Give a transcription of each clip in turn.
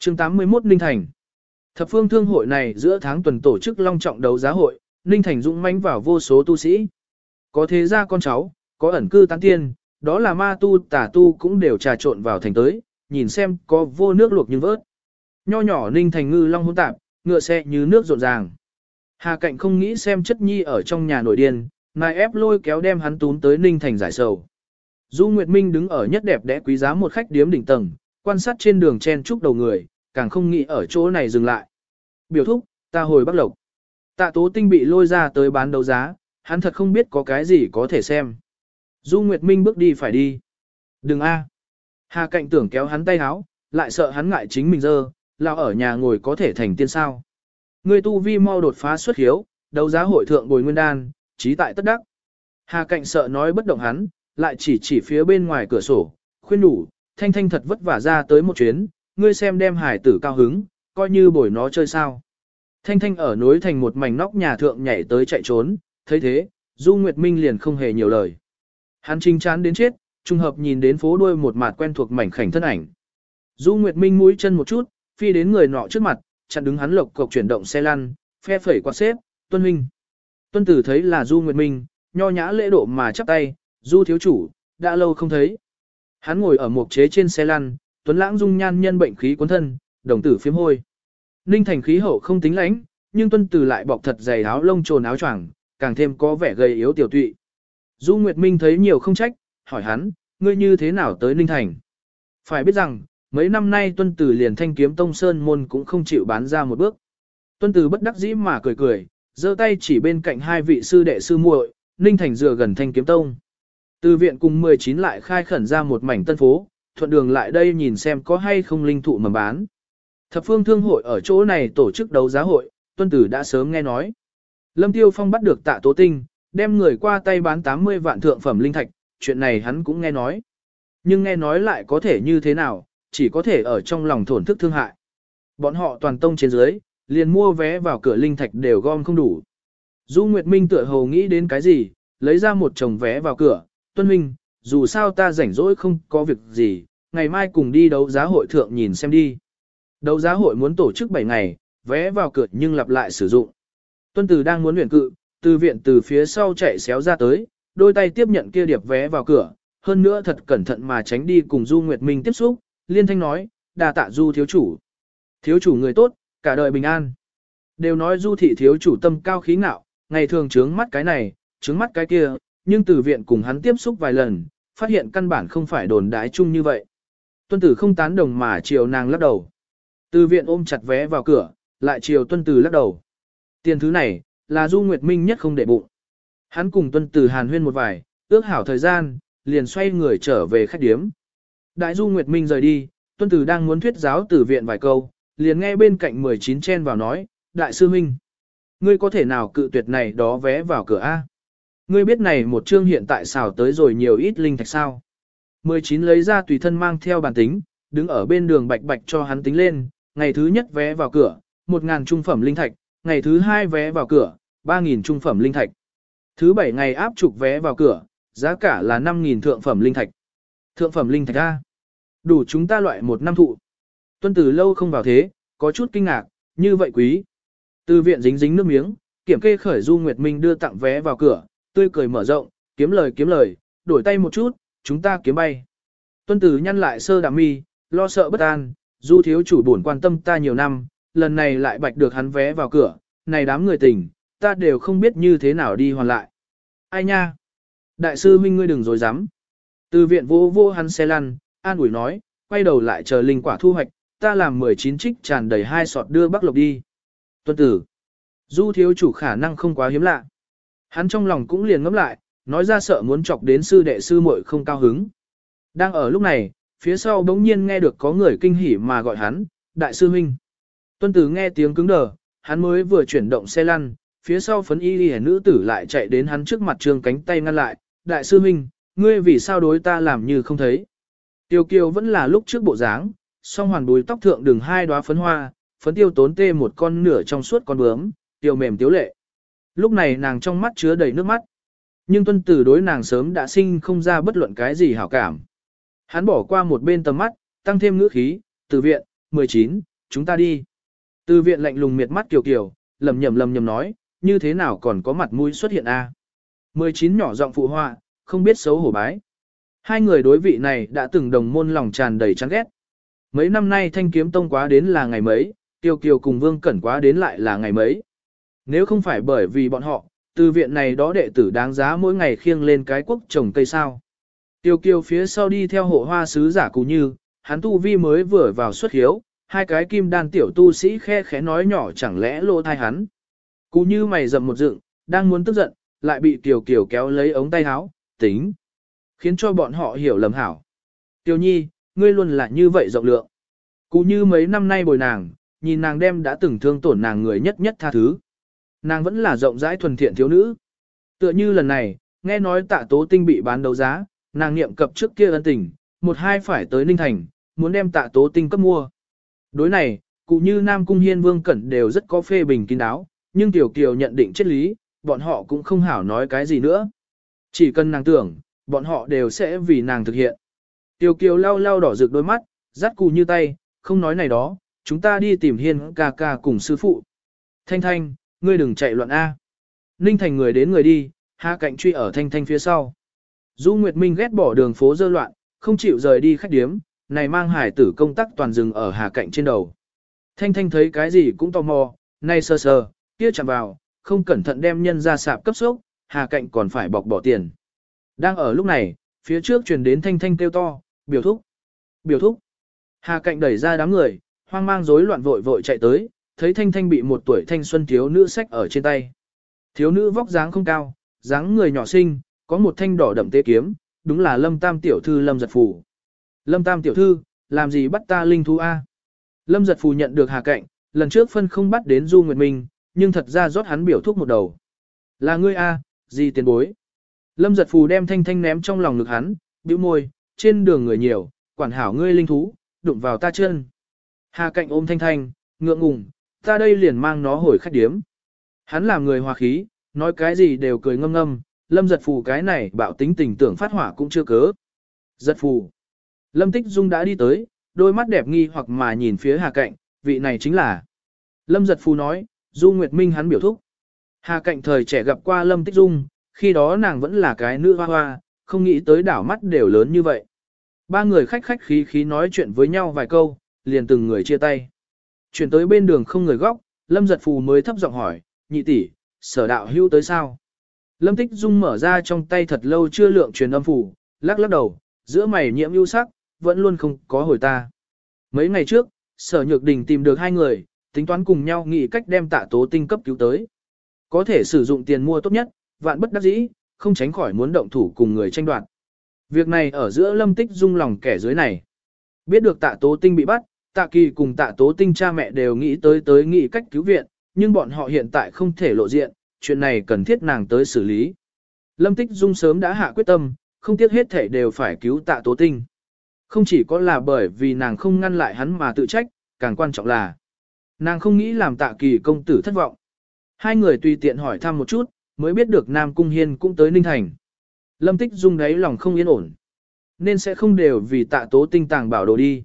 chương 81 Ninh Thành Thập phương thương hội này giữa tháng tuần tổ chức long trọng đấu giá hội, Ninh Thành dũng mãnh vào vô số tu sĩ. Có thế gia con cháu, có ẩn cư tán tiên, đó là ma tu tả tu cũng đều trà trộn vào thành tới, nhìn xem có vô nước luộc nhưng vớt. Nho nhỏ Ninh Thành ngư long hỗn tạp, ngựa xe như nước rộn ràng. Hà Cạnh không nghĩ xem chất nhi ở trong nhà nội điên, nài ép lôi kéo đem hắn tún tới Ninh Thành giải sầu. Du Nguyệt Minh đứng ở nhất đẹp đẽ quý giá một khách điếm đỉnh tầng, quan sát trên đường chen chúc đầu người, càng không nghĩ ở chỗ này dừng lại. Biểu thúc, ta hồi Bắc Lộc. Tạ Tố Tinh bị lôi ra tới bán đấu giá, hắn thật không biết có cái gì có thể xem. Du Nguyệt Minh bước đi phải đi. Đừng a. Hà Cạnh tưởng kéo hắn tay háo, lại sợ hắn ngại chính mình dơ, lao ở nhà ngồi có thể thành tiên sao. Người tu vi mau đột phá xuất hiếu, đấu giá hội thượng bồi nguyên đan, trí tại tất đắc. Hà Cạnh sợ nói bất động hắn, lại chỉ chỉ phía bên ngoài cửa sổ, khuyên đủ, thanh thanh thật vất vả ra tới một chuyến, ngươi xem đem hải tử cao hứng, coi như bồi nó chơi sao. Thanh thanh ở núi thành một mảnh nóc nhà thượng nhảy tới chạy trốn, thấy thế, Du Nguyệt Minh liền không hề nhiều lời. Hắn trinh chán đến chết, trùng hợp nhìn đến phố đuôi một mặt quen thuộc mảnh khảnh thân ảnh. Du Nguyệt Minh mũi chân một chút, phi đến người nọ trước mặt, chặn đứng hắn lộc cộc chuyển động xe lăn, phe phẩy quạt xếp, tuân huynh. Tuân tử thấy là Du Nguyệt Minh, nho nhã lễ độ mà chắp tay, Du thiếu chủ, đã lâu không thấy. Hắn ngồi ở một chế trên xe lăn, tuấn lãng dung nhan nhân bệnh khí cuốn thân, đồng tử phiếm hôi. Ninh thành khí hậu không tính lãnh, nhưng tuân tử lại bọc thật dày áo lông trồn áo choàng, càng thêm có vẻ gầy yếu tiểu tụy. Du Nguyệt Minh thấy nhiều không trách, hỏi hắn, ngươi như thế nào tới Ninh Thành? Phải biết rằng, mấy năm nay tuân tử liền thanh kiếm tông sơn môn cũng không chịu bán ra một bước. Tuân tử bất đắc dĩ mà cười cười, giơ tay chỉ bên cạnh hai vị sư đệ sư muội, Ninh Thành dựa gần thanh kiếm tông. Từ viện cùng 19 lại khai khẩn ra một mảnh tân phố, thuận đường lại đây nhìn xem có hay không linh thụ mà bán. Thập phương thương hội ở chỗ này tổ chức đấu giá hội, tuân tử đã sớm nghe nói. Lâm Tiêu Phong bắt được tạ tố tinh, đem người qua tay bán 80 vạn thượng phẩm linh thạch, chuyện này hắn cũng nghe nói. Nhưng nghe nói lại có thể như thế nào, chỉ có thể ở trong lòng thổn thức thương hại. Bọn họ toàn tông trên dưới, liền mua vé vào cửa linh thạch đều gom không đủ. Du Nguyệt Minh tựa hồ nghĩ đến cái gì, lấy ra một chồng vé vào cửa, Tuân Minh, dù sao ta rảnh rỗi không có việc gì, ngày mai cùng đi đấu giá hội thượng nhìn xem đi. Đấu giá hội muốn tổ chức 7 ngày, vé vào cửa nhưng lặp lại sử dụng. Tuân Từ đang muốn luyện cự, từ viện từ phía sau chạy xéo ra tới, đôi tay tiếp nhận kia điệp vé vào cửa, hơn nữa thật cẩn thận mà tránh đi cùng Du Nguyệt Minh tiếp xúc, liên thanh nói, đà tạ Du thiếu chủ. Thiếu chủ người tốt, cả đời bình an. Đều nói Du thị thiếu chủ tâm cao khí ngạo, ngày thường trướng mắt cái này, trướng mắt cái kia, nhưng từ viện cùng hắn tiếp xúc vài lần, phát hiện căn bản không phải đồn đái chung như vậy. Tuân tử không tán đồng mà chiều nàng lắc đầu. Từ viện ôm chặt vé vào cửa, lại chiều tuân tử lắc đầu. Tiền thứ này, là Du Nguyệt Minh nhất không để bụng. Hắn cùng tuân tử hàn huyên một vài, ước hảo thời gian, liền xoay người trở về khách điếm. Đại Du Nguyệt Minh rời đi, tuân tử đang muốn thuyết giáo từ viện vài câu, liền nghe bên cạnh 19 chen vào nói, Đại sư Minh, ngươi có thể nào cự tuyệt này đó vé vào cửa A? Ngươi biết này một chương hiện tại xào tới rồi nhiều ít linh thạch sao. 19 lấy ra tùy thân mang theo bản tính, đứng ở bên đường bạch bạch cho hắn tính lên, ngày thứ nhất vé vào cửa, 1.000 trung phẩm linh thạch, ngày thứ hai vé vào cửa, 3.000 trung phẩm linh thạch. Thứ bảy ngày áp trục vé vào cửa, giá cả là 5.000 thượng phẩm linh thạch. Thượng phẩm linh thạch A. Đủ chúng ta loại một năm thụ. Tuân tử lâu không vào thế, có chút kinh ngạc, như vậy quý. Từ viện dính dính nước miếng, kiểm kê khởi Du Nguyệt Minh đưa tặng vé vào cửa, tươi cười mở rộng, kiếm lời kiếm lời, đổi tay một chút, chúng ta kiếm bay. Tuân tử nhăn lại sơ đạm mi, lo sợ bất an, du thiếu chủ buồn quan tâm ta nhiều năm, lần này lại bạch được hắn vé vào cửa, này đám người tình, ta đều không biết như thế nào đi hoàn lại. Ai nha? Đại sư huynh ngươi đừng dối dám. Từ viện vô vô hắn xe lăn, an ủi nói, quay đầu lại chờ linh quả thu hoạch, ta làm 19 trích tràn đầy hai sọt đưa Bắc Lộc đi. Tuân tử. Du thiếu chủ khả năng không quá hiếm lạ. Hắn trong lòng cũng liền ngẫm lại, nói ra sợ muốn chọc đến sư đệ sư muội không cao hứng. Đang ở lúc này, phía sau bỗng nhiên nghe được có người kinh hỉ mà gọi hắn, đại sư huynh. Tuân tử nghe tiếng cứng đờ, hắn mới vừa chuyển động xe lăn, phía sau phấn y y nữ tử lại chạy đến hắn trước mặt trường cánh tay ngăn lại, đại sư huynh, ngươi vì sao đối ta làm như không thấy. Tiêu kiều vẫn là lúc trước bộ dáng, song hoàn đuôi tóc thượng đường hai đóa phấn hoa, phấn tiêu tốn tê một con nửa trong suốt con bướm, tiêu mềm tiếu lệ. Lúc này nàng trong mắt chứa đầy nước mắt. Nhưng tuân tử đối nàng sớm đã sinh không ra bất luận cái gì hảo cảm. Hắn bỏ qua một bên tầm mắt, tăng thêm ngữ khí, từ viện, 19, chúng ta đi. Từ viện lạnh lùng miệt mắt kiều kiều, lầm nhầm lầm nhầm nói, như thế nào còn có mặt mũi xuất hiện a? 19 nhỏ giọng phụ họa, không biết xấu hổ bái. Hai người đối vị này đã từng đồng môn lòng tràn đầy chán ghét. Mấy năm nay thanh kiếm tông quá đến là ngày mấy, tiêu kiều cùng vương cẩn quá đến lại là ngày mấy. Nếu không phải bởi vì bọn họ, từ viện này đó đệ tử đáng giá mỗi ngày khiêng lên cái quốc trồng cây sao. Tiêu kiều phía sau đi theo hộ hoa sứ giả cụ như, hắn tu vi mới vừa vào xuất hiếu, hai cái kim đan tiểu tu sĩ khe khẽ nói nhỏ chẳng lẽ lô thai hắn. Cụ như mày dầm một dựng, đang muốn tức giận, lại bị tiểu Kiều kéo lấy ống tay áo, tính. Khiến cho bọn họ hiểu lầm hảo. Tiêu nhi, ngươi luôn là như vậy rộng lượng. Cụ như mấy năm nay bồi nàng, nhìn nàng đem đã từng thương tổn nàng người nhất nhất tha thứ. Nàng vẫn là rộng rãi thuần thiện thiếu nữ. Tựa như lần này, nghe nói tạ tố tinh bị bán đấu giá, nàng niệm cập trước kia ân tình, một hai phải tới Ninh Thành, muốn đem tạ tố tinh cấp mua. Đối này, cụ như Nam Cung Hiên Vương Cẩn đều rất có phê bình kín đáo, nhưng Tiểu Kiều nhận định triết lý, bọn họ cũng không hảo nói cái gì nữa. Chỉ cần nàng tưởng, bọn họ đều sẽ vì nàng thực hiện. Tiểu Kiều lau lau đỏ rực đôi mắt, dắt cụ như tay, không nói này đó, chúng ta đi tìm Hiên ca ca cùng sư phụ. Thanh Thanh, ngươi đừng chạy loạn A. Ninh Thành người đến người đi, hạ cạnh truy ở Thanh Thanh phía sau. Du Nguyệt Minh ghét bỏ đường phố dơ loạn, không chịu rời đi khách điếm, này mang hải tử công tác toàn rừng ở hà cạnh trên đầu. Thanh Thanh thấy cái gì cũng tò mò, nay sơ sơ, kia chạm vào, không cẩn thận đem nhân ra sạp cấp sốc, hà cạnh còn phải bọc bỏ tiền. Đang ở lúc này, phía trước truyền đến Thanh Thanh kêu to, biểu thúc, biểu thúc. Hà cạnh đẩy ra đám người, hoang mang rối loạn vội vội chạy tới, thấy Thanh Thanh bị một tuổi thanh xuân thiếu nữ sách ở trên tay. Thiếu nữ vóc dáng không cao, dáng người nhỏ xinh, có một thanh đỏ đậm tế kiếm, đúng là Lâm Tam tiểu thư Lâm giật phù Lâm Tam tiểu thư, làm gì bắt ta linh thú A? Lâm giật phù nhận được hà cạnh, lần trước phân không bắt đến Du Nguyệt Minh, nhưng thật ra rót hắn biểu thuốc một đầu. Là ngươi A, gì tiền bối? Lâm giật phù đem thanh thanh ném trong lòng ngực hắn, bĩu môi, trên đường người nhiều, quản hảo ngươi linh thú, đụng vào ta chân. Hà cạnh ôm thanh thanh, ngượng ngùng, ta đây liền mang nó hồi khách điếm. Hắn làm người hòa khí, nói cái gì đều cười ngâm ngâm, lâm giật phù cái này bảo tính tình tưởng phát hỏa cũng chưa cớ. Giật phù. Lâm Tích Dung đã đi tới, đôi mắt đẹp nghi hoặc mà nhìn phía Hà Cạnh, vị này chính là. Lâm Giật phù nói, Du Nguyệt Minh hắn biểu thúc. Hà Cạnh thời trẻ gặp qua Lâm Tích Dung, khi đó nàng vẫn là cái nữ hoa hoa, không nghĩ tới đảo mắt đều lớn như vậy. Ba người khách khách khí khí nói chuyện với nhau vài câu, liền từng người chia tay. Chuyển tới bên đường không người góc, Lâm Giật Phù mới thấp giọng hỏi, nhị tỷ, sở đạo hưu tới sao? Lâm Tích Dung mở ra trong tay thật lâu chưa lượng truyền âm phủ, lắc lắc đầu, giữa mày nhiễm ưu sắc, vẫn luôn không có hồi ta. Mấy ngày trước, sở nhược đình tìm được hai người, tính toán cùng nhau nghĩ cách đem tạ tố tinh cấp cứu tới. Có thể sử dụng tiền mua tốt nhất, vạn bất đắc dĩ, không tránh khỏi muốn động thủ cùng người tranh đoạt. Việc này ở giữa lâm tích dung lòng kẻ dưới này. Biết được tạ tố tinh bị bắt, tạ kỳ cùng tạ tố tinh cha mẹ đều nghĩ tới tới nghĩ cách cứu viện, nhưng bọn họ hiện tại không thể lộ diện, chuyện này cần thiết nàng tới xử lý. Lâm tích dung sớm đã hạ quyết tâm, không tiếc hết thể đều phải cứu tạ tố tinh. Không chỉ có là bởi vì nàng không ngăn lại hắn mà tự trách, càng quan trọng là nàng không nghĩ làm tạ kỳ công tử thất vọng. Hai người tùy tiện hỏi thăm một chút, mới biết được Nam Cung Hiên cũng tới Ninh Thành. Lâm Tích Dung đáy lòng không yên ổn, nên sẽ không đều vì tạ tố tinh tàng bảo đồ đi.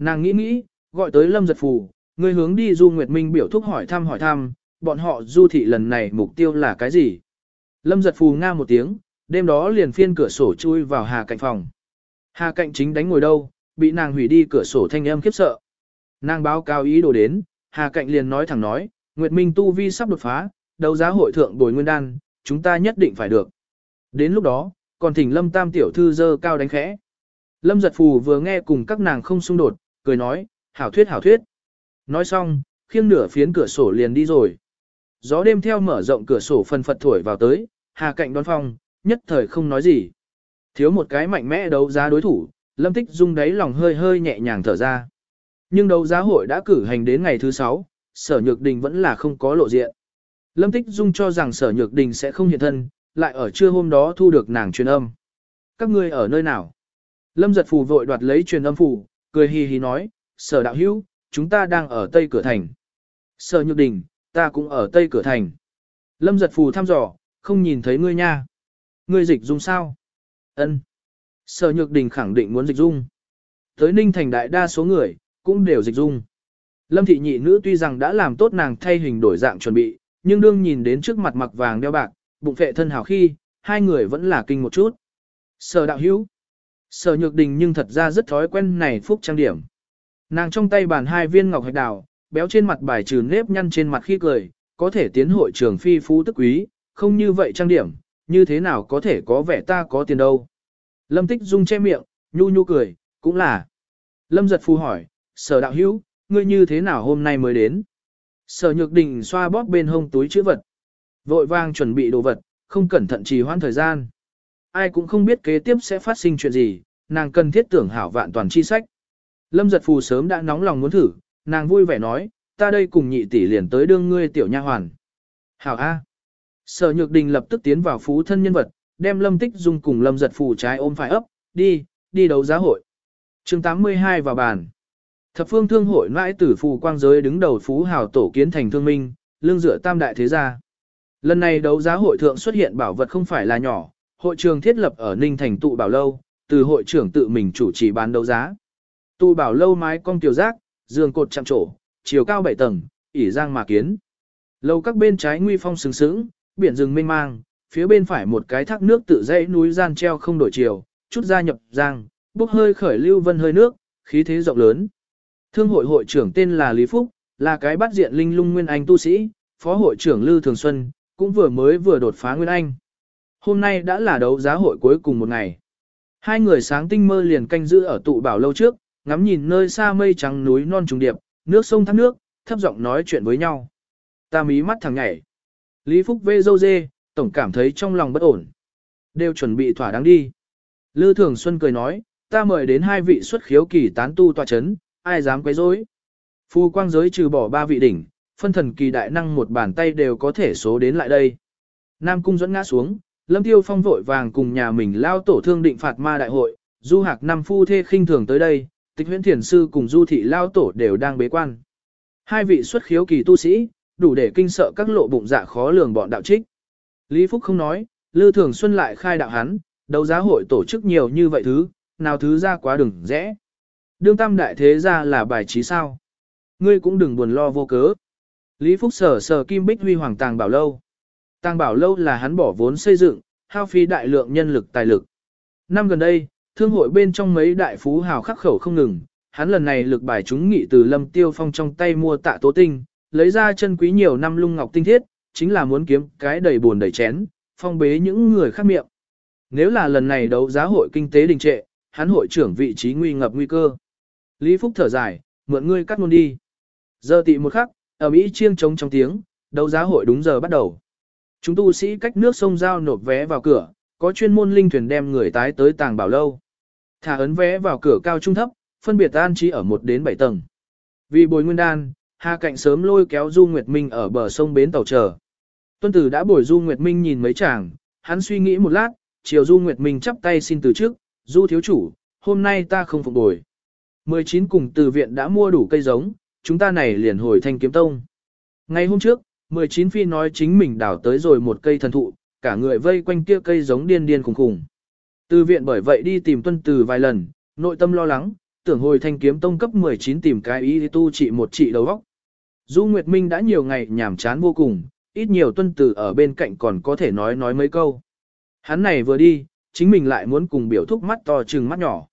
Nàng nghĩ nghĩ, gọi tới Lâm Giật Phù, người hướng đi Du Nguyệt Minh biểu thúc hỏi thăm hỏi thăm, bọn họ du thị lần này mục tiêu là cái gì. Lâm Giật Phù nga một tiếng, đêm đó liền phiên cửa sổ chui vào hà cạnh phòng. Hà cạnh chính đánh ngồi đâu, bị nàng hủy đi cửa sổ thanh âm khiếp sợ. Nàng báo cáo ý đồ đến, Hà cạnh liền nói thẳng nói, Nguyệt Minh tu vi sắp đột phá, đấu giá hội thượng bồi nguyên đan, chúng ta nhất định phải được. Đến lúc đó, còn thỉnh Lâm Tam tiểu thư dơ cao đánh khẽ. Lâm giật phù vừa nghe cùng các nàng không xung đột, cười nói, hảo thuyết hảo thuyết. Nói xong, khiêng nửa phiến cửa sổ liền đi rồi. Gió đêm theo mở rộng cửa sổ phần phật thổi vào tới, Hà cạnh đón phong, nhất thời không nói gì. Thiếu một cái mạnh mẽ đấu giá đối thủ, Lâm Tích Dung đáy lòng hơi hơi nhẹ nhàng thở ra. Nhưng đấu giá hội đã cử hành đến ngày thứ 6, sở nhược đình vẫn là không có lộ diện. Lâm Tích Dung cho rằng sở nhược đình sẽ không hiện thân, lại ở trưa hôm đó thu được nàng truyền âm. Các ngươi ở nơi nào? Lâm giật phù vội đoạt lấy truyền âm phù, cười hì hì nói, sở đạo hữu, chúng ta đang ở tây cửa thành. Sở nhược đình, ta cũng ở tây cửa thành. Lâm giật phù thăm dò, không nhìn thấy ngươi nha. Ngươi dịch dung sao? Ân. Sở Nhược Đình khẳng định muốn dịch dung. Tới Ninh Thành đại đa số người, cũng đều dịch dung. Lâm thị nhị nữ tuy rằng đã làm tốt nàng thay hình đổi dạng chuẩn bị, nhưng đương nhìn đến trước mặt mặc vàng đeo bạc, bụng phệ thân hào khi, hai người vẫn là kinh một chút. Sở đạo hữu. Sở nhược đình nhưng thật ra rất thói quen này phúc trang điểm. Nàng trong tay bàn hai viên ngọc hạch đào, béo trên mặt bài trừ nếp nhăn trên mặt khi cười, có thể tiến hội trường phi phú tức quý, không như vậy trang điểm, như thế nào có thể có vẻ ta có tiền đâu. Lâm tích dung che miệng, nhu nhu cười, cũng là. Lâm giật phu hỏi, sở đạo hữu, ngươi như thế nào hôm nay mới đến? Sở nhược đình xoa bóp bên hông túi chữ vật. Vội vang chuẩn bị đồ vật, không cẩn thận trì hoãn thời gian. Ai cũng không biết kế tiếp sẽ phát sinh chuyện gì, nàng cần thiết tưởng hảo vạn toàn chi sách. Lâm giật phù sớm đã nóng lòng muốn thử, nàng vui vẻ nói, ta đây cùng nhị tỷ liền tới đương ngươi tiểu nha hoàn. Hảo A. Sở nhược đình lập tức tiến vào phú thân nhân vật, đem lâm tích dung cùng lâm giật phù trái ôm phải ấp, đi, đi đấu giá hội. chương 82 vào bàn. Thập phương thương hội mãi tử phù quang giới đứng đầu phú hào tổ kiến thành thương minh, lương dựa tam đại thế gia. Lần này đấu giá hội thượng xuất hiện bảo vật không phải là nhỏ, hội trường thiết lập ở Ninh Thành tụ bảo lâu, từ hội trưởng tự mình chủ trì bán đấu giá. Tụ bảo lâu mái cong tiểu giác, giường cột chạm trổ, chiều cao 7 tầng, ỉ giang mà kiến. Lâu các bên trái nguy phong sừng sững, biển rừng mênh mang, phía bên phải một cái thác nước tự dãy núi gian treo không đổi chiều, chút ra nhập giang, bốc hơi khởi lưu vân hơi nước, khí thế rộng lớn. Thương hội hội trưởng tên là Lý Phúc, là cái bắt diện linh lung nguyên anh tu sĩ, phó hội trưởng Lư Thường Xuân, cũng vừa mới vừa đột phá nguyên anh. Hôm nay đã là đấu giá hội cuối cùng một ngày. Hai người sáng tinh mơ liền canh giữ ở tụ bảo lâu trước, ngắm nhìn nơi xa mây trắng núi non trùng điệp, nước sông thác nước, thấp giọng nói chuyện với nhau. Ta mí mắt thằng nhảy. Lý Phúc vê dâu dê, tổng cảm thấy trong lòng bất ổn. Đều chuẩn bị thỏa đáng đi. Lư Thường Xuân cười nói, ta mời đến hai vị xuất khiếu kỳ tán tu tòa chấn, ai dám quấy rối? Phu quang giới trừ bỏ ba vị đỉnh, phân thần kỳ đại năng một bàn tay đều có thể số đến lại đây. Nam cung dẫn ngã xuống, Lâm Tiêu Phong vội vàng cùng nhà mình lao tổ thương định phạt ma đại hội, du hạc năm phu thê khinh thường tới đây, tịch huyễn thiền sư cùng du thị lao tổ đều đang bế quan. Hai vị xuất khiếu kỳ tu sĩ, đủ để kinh sợ các lộ bụng dạ khó lường bọn đạo trích. Lý Phúc không nói, Lư Thường Xuân lại khai đạo hắn, đấu giá hội tổ chức nhiều như vậy thứ, nào thứ ra quá đừng rẽ. Đương tam đại thế ra là bài trí sao. Ngươi cũng đừng buồn lo vô cớ. Lý Phúc sở sở kim bích huy hoàng tàng bảo lâu. Tàng bảo lâu là hắn bỏ vốn xây dựng, hao phí đại lượng nhân lực tài lực. Năm gần đây, thương hội bên trong mấy đại phú hào khắc khẩu không ngừng, hắn lần này lực bài chúng nghị từ lâm tiêu phong trong tay mua tạ tố tinh, lấy ra chân quý nhiều năm lung ngọc tinh thiết, chính là muốn kiếm cái đầy buồn đầy chén, phong bế những người khác miệng. Nếu là lần này đấu giá hội kinh tế đình trệ, hắn hội trưởng vị trí nguy ngập nguy cơ. Lý Phúc thở dài, mượn ngươi cắt luôn đi. Giờ tị một khắc, ở Mỹ chiêng trống trong tiếng, đấu giá hội đúng giờ bắt đầu. Chúng tu sĩ cách nước sông giao nộp vé vào cửa, có chuyên môn linh thuyền đem người tái tới tàng bảo lâu. Thả ấn vé vào cửa cao trung thấp, phân biệt an trí ở 1 đến 7 tầng. Vì bồi nguyên đan, Hà Cạnh sớm lôi kéo Du Nguyệt Minh ở bờ sông bến tàu chờ. Tuân tử đã bồi Du Nguyệt Minh nhìn mấy chàng, hắn suy nghĩ một lát, chiều Du Nguyệt Minh chắp tay xin từ trước, Du thiếu chủ, hôm nay ta không phục bồi. 19 cùng từ viện đã mua đủ cây giống, chúng ta này liền hồi thanh kiếm tông. Ngày hôm trước, 19 phi nói chính mình đào tới rồi một cây thần thụ, cả người vây quanh kia cây giống điên điên khủng khủng. Từ viện bởi vậy đi tìm tuân từ vài lần, nội tâm lo lắng, tưởng hồi thanh kiếm tông cấp 19 tìm cái ý tu trị một trị đầu óc. Du Nguyệt Minh đã nhiều ngày nhảm chán vô cùng, ít nhiều tuân từ ở bên cạnh còn có thể nói nói mấy câu. Hắn này vừa đi, chính mình lại muốn cùng biểu thúc mắt to trừng mắt nhỏ.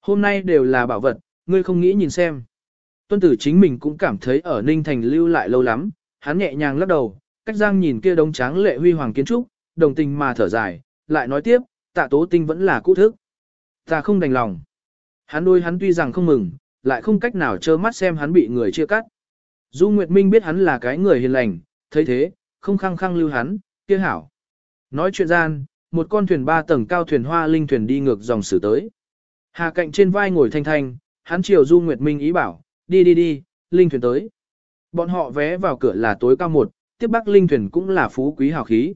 Hôm nay đều là bảo vật, ngươi không nghĩ nhìn xem. Tuân tử chính mình cũng cảm thấy ở Ninh Thành lưu lại lâu lắm, hắn nhẹ nhàng lắc đầu, cách giang nhìn kia đống tráng lệ huy hoàng kiến trúc, đồng tình mà thở dài, lại nói tiếp, tạ tố tinh vẫn là cũ thức. Ta không đành lòng. Hắn đôi hắn tuy rằng không mừng, lại không cách nào trơ mắt xem hắn bị người chia cắt. Du Nguyệt Minh biết hắn là cái người hiền lành, thấy thế, không khăng khăng lưu hắn, kia hảo. Nói chuyện gian, một con thuyền ba tầng cao thuyền hoa linh thuyền đi ngược dòng sử tới. Hà cạnh trên vai ngồi thanh thanh, hắn chiều Du Nguyệt Minh ý bảo, đi đi đi, linh thuyền tới. Bọn họ vé vào cửa là tối cao một, tiếp bắc linh thuyền cũng là phú quý hào khí.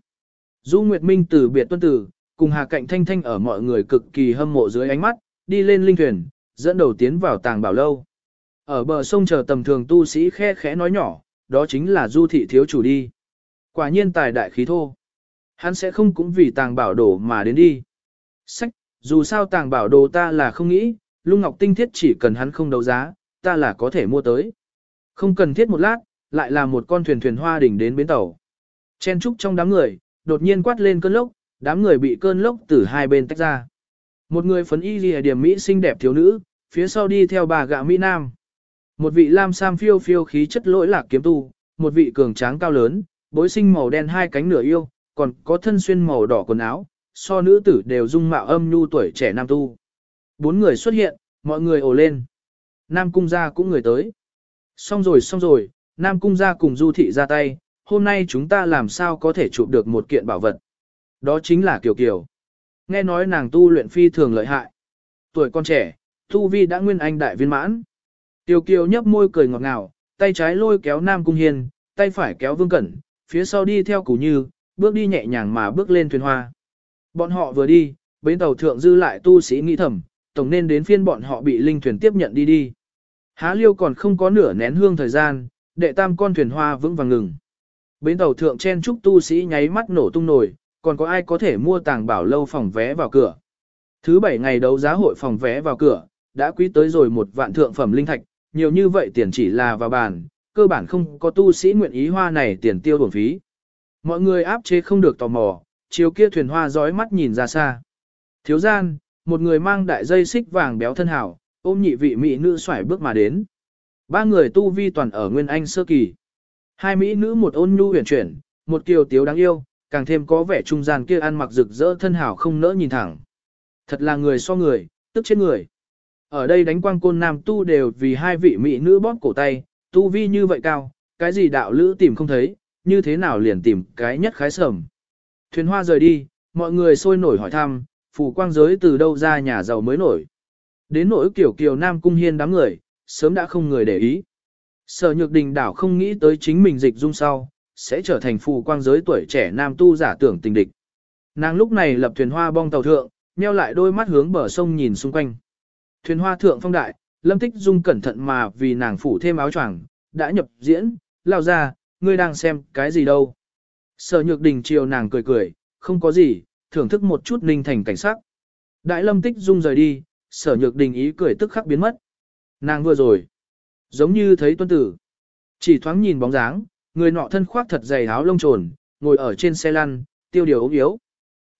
Du Nguyệt Minh từ biệt tuân tử, cùng Hà Cạnh Thanh Thanh ở mọi người cực kỳ hâm mộ dưới ánh mắt, đi lên linh thuyền, dẫn đầu tiến vào tàng bảo lâu. Ở bờ sông chờ tầm thường tu sĩ khe khẽ nói nhỏ, đó chính là du thị thiếu chủ đi. Quả nhiên tài đại khí thô. Hắn sẽ không cũng vì tàng bảo đồ mà đến đi. Sách, dù sao tàng bảo đồ ta là không nghĩ, lung ngọc tinh thiết chỉ cần hắn không đấu giá, ta là có thể mua tới. Không cần thiết một lát, lại là một con thuyền thuyền hoa đỉnh đến bến tàu. Chen trúc trong đám người, đột nhiên quát lên cơn lốc, đám người bị cơn lốc từ hai bên tách ra. Một người phấn y lìa điểm mỹ xinh đẹp thiếu nữ, phía sau đi theo bà gạ Mỹ Nam. Một vị lam sam phiêu phiêu khí chất lỗi lạc kiếm tu, một vị cường tráng cao lớn, bối sinh màu đen hai cánh nửa yêu, còn có thân xuyên màu đỏ quần áo, so nữ tử đều dung mạo âm nhu tuổi trẻ nam tu. Bốn người xuất hiện, mọi người ồ lên. Nam cung gia cũng người tới. Xong rồi xong rồi, Nam cung ra cùng du thị ra tay, hôm nay chúng ta làm sao có thể chụp được một kiện bảo vật. Đó chính là Kiều Kiều. Nghe nói nàng tu luyện phi thường lợi hại. Tuổi con trẻ, tu vi đã nguyên anh đại viên mãn. Kiều Kiều nhấp môi cười ngọt ngào, tay trái lôi kéo Nam cung hiền, tay phải kéo Vương Cẩn, phía sau đi theo Củ Như, bước đi nhẹ nhàng mà bước lên thuyền hoa. Bọn họ vừa đi, bến tàu thượng dư lại tu sĩ nghĩ thầm, tổng nên đến phiên bọn họ bị linh thuyền tiếp nhận đi đi. Há liêu còn không có nửa nén hương thời gian, đệ tam con thuyền hoa vững vàng ngừng. Bến tàu thượng chen trúc tu sĩ nháy mắt nổ tung nổi, còn có ai có thể mua tàng bảo lâu phòng vé vào cửa. Thứ bảy ngày đấu giá hội phòng vé vào cửa, đã quý tới rồi một vạn thượng phẩm linh thạch, nhiều như vậy tiền chỉ là vào bàn, cơ bản không có tu sĩ nguyện ý hoa này tiền tiêu bổng phí. Mọi người áp chế không được tò mò, chiều kia thuyền hoa dõi mắt nhìn ra xa. Thiếu gian, một người mang đại dây xích vàng béo thân hảo, ôm nhị vị mỹ nữ xoải bước mà đến. Ba người tu vi toàn ở Nguyên Anh sơ kỳ. Hai mỹ nữ một ôn nhu huyền chuyển, một kiều tiếu đáng yêu, càng thêm có vẻ trung gian kia ăn mặc rực rỡ thân hảo không nỡ nhìn thẳng. Thật là người so người, tức chết người. Ở đây đánh quang côn nam tu đều vì hai vị mỹ nữ bóp cổ tay, tu vi như vậy cao, cái gì đạo lữ tìm không thấy, như thế nào liền tìm cái nhất khái sầm. Thuyền hoa rời đi, mọi người sôi nổi hỏi thăm, phủ quang giới từ đâu ra nhà giàu mới nổi. Đến nỗi kiểu kiều nam cung hiên đám người, sớm đã không người để ý. Sở nhược đình đảo không nghĩ tới chính mình dịch dung sau, sẽ trở thành phù quang giới tuổi trẻ nam tu giả tưởng tình địch. Nàng lúc này lập thuyền hoa bong tàu thượng, nheo lại đôi mắt hướng bờ sông nhìn xung quanh. Thuyền hoa thượng phong đại, lâm tích dung cẩn thận mà vì nàng phủ thêm áo choàng, đã nhập diễn, lao ra, ngươi đang xem cái gì đâu. Sở nhược đình chiều nàng cười cười, không có gì, thưởng thức một chút ninh thành cảnh sắc. Đại lâm tích dung rời đi, sở nhược đình ý cười tức khắc biến mất. Nàng vừa rồi, giống như thấy tuân tử. Chỉ thoáng nhìn bóng dáng, người nọ thân khoác thật dày áo lông trồn, ngồi ở trên xe lăn, tiêu điều ốm yếu.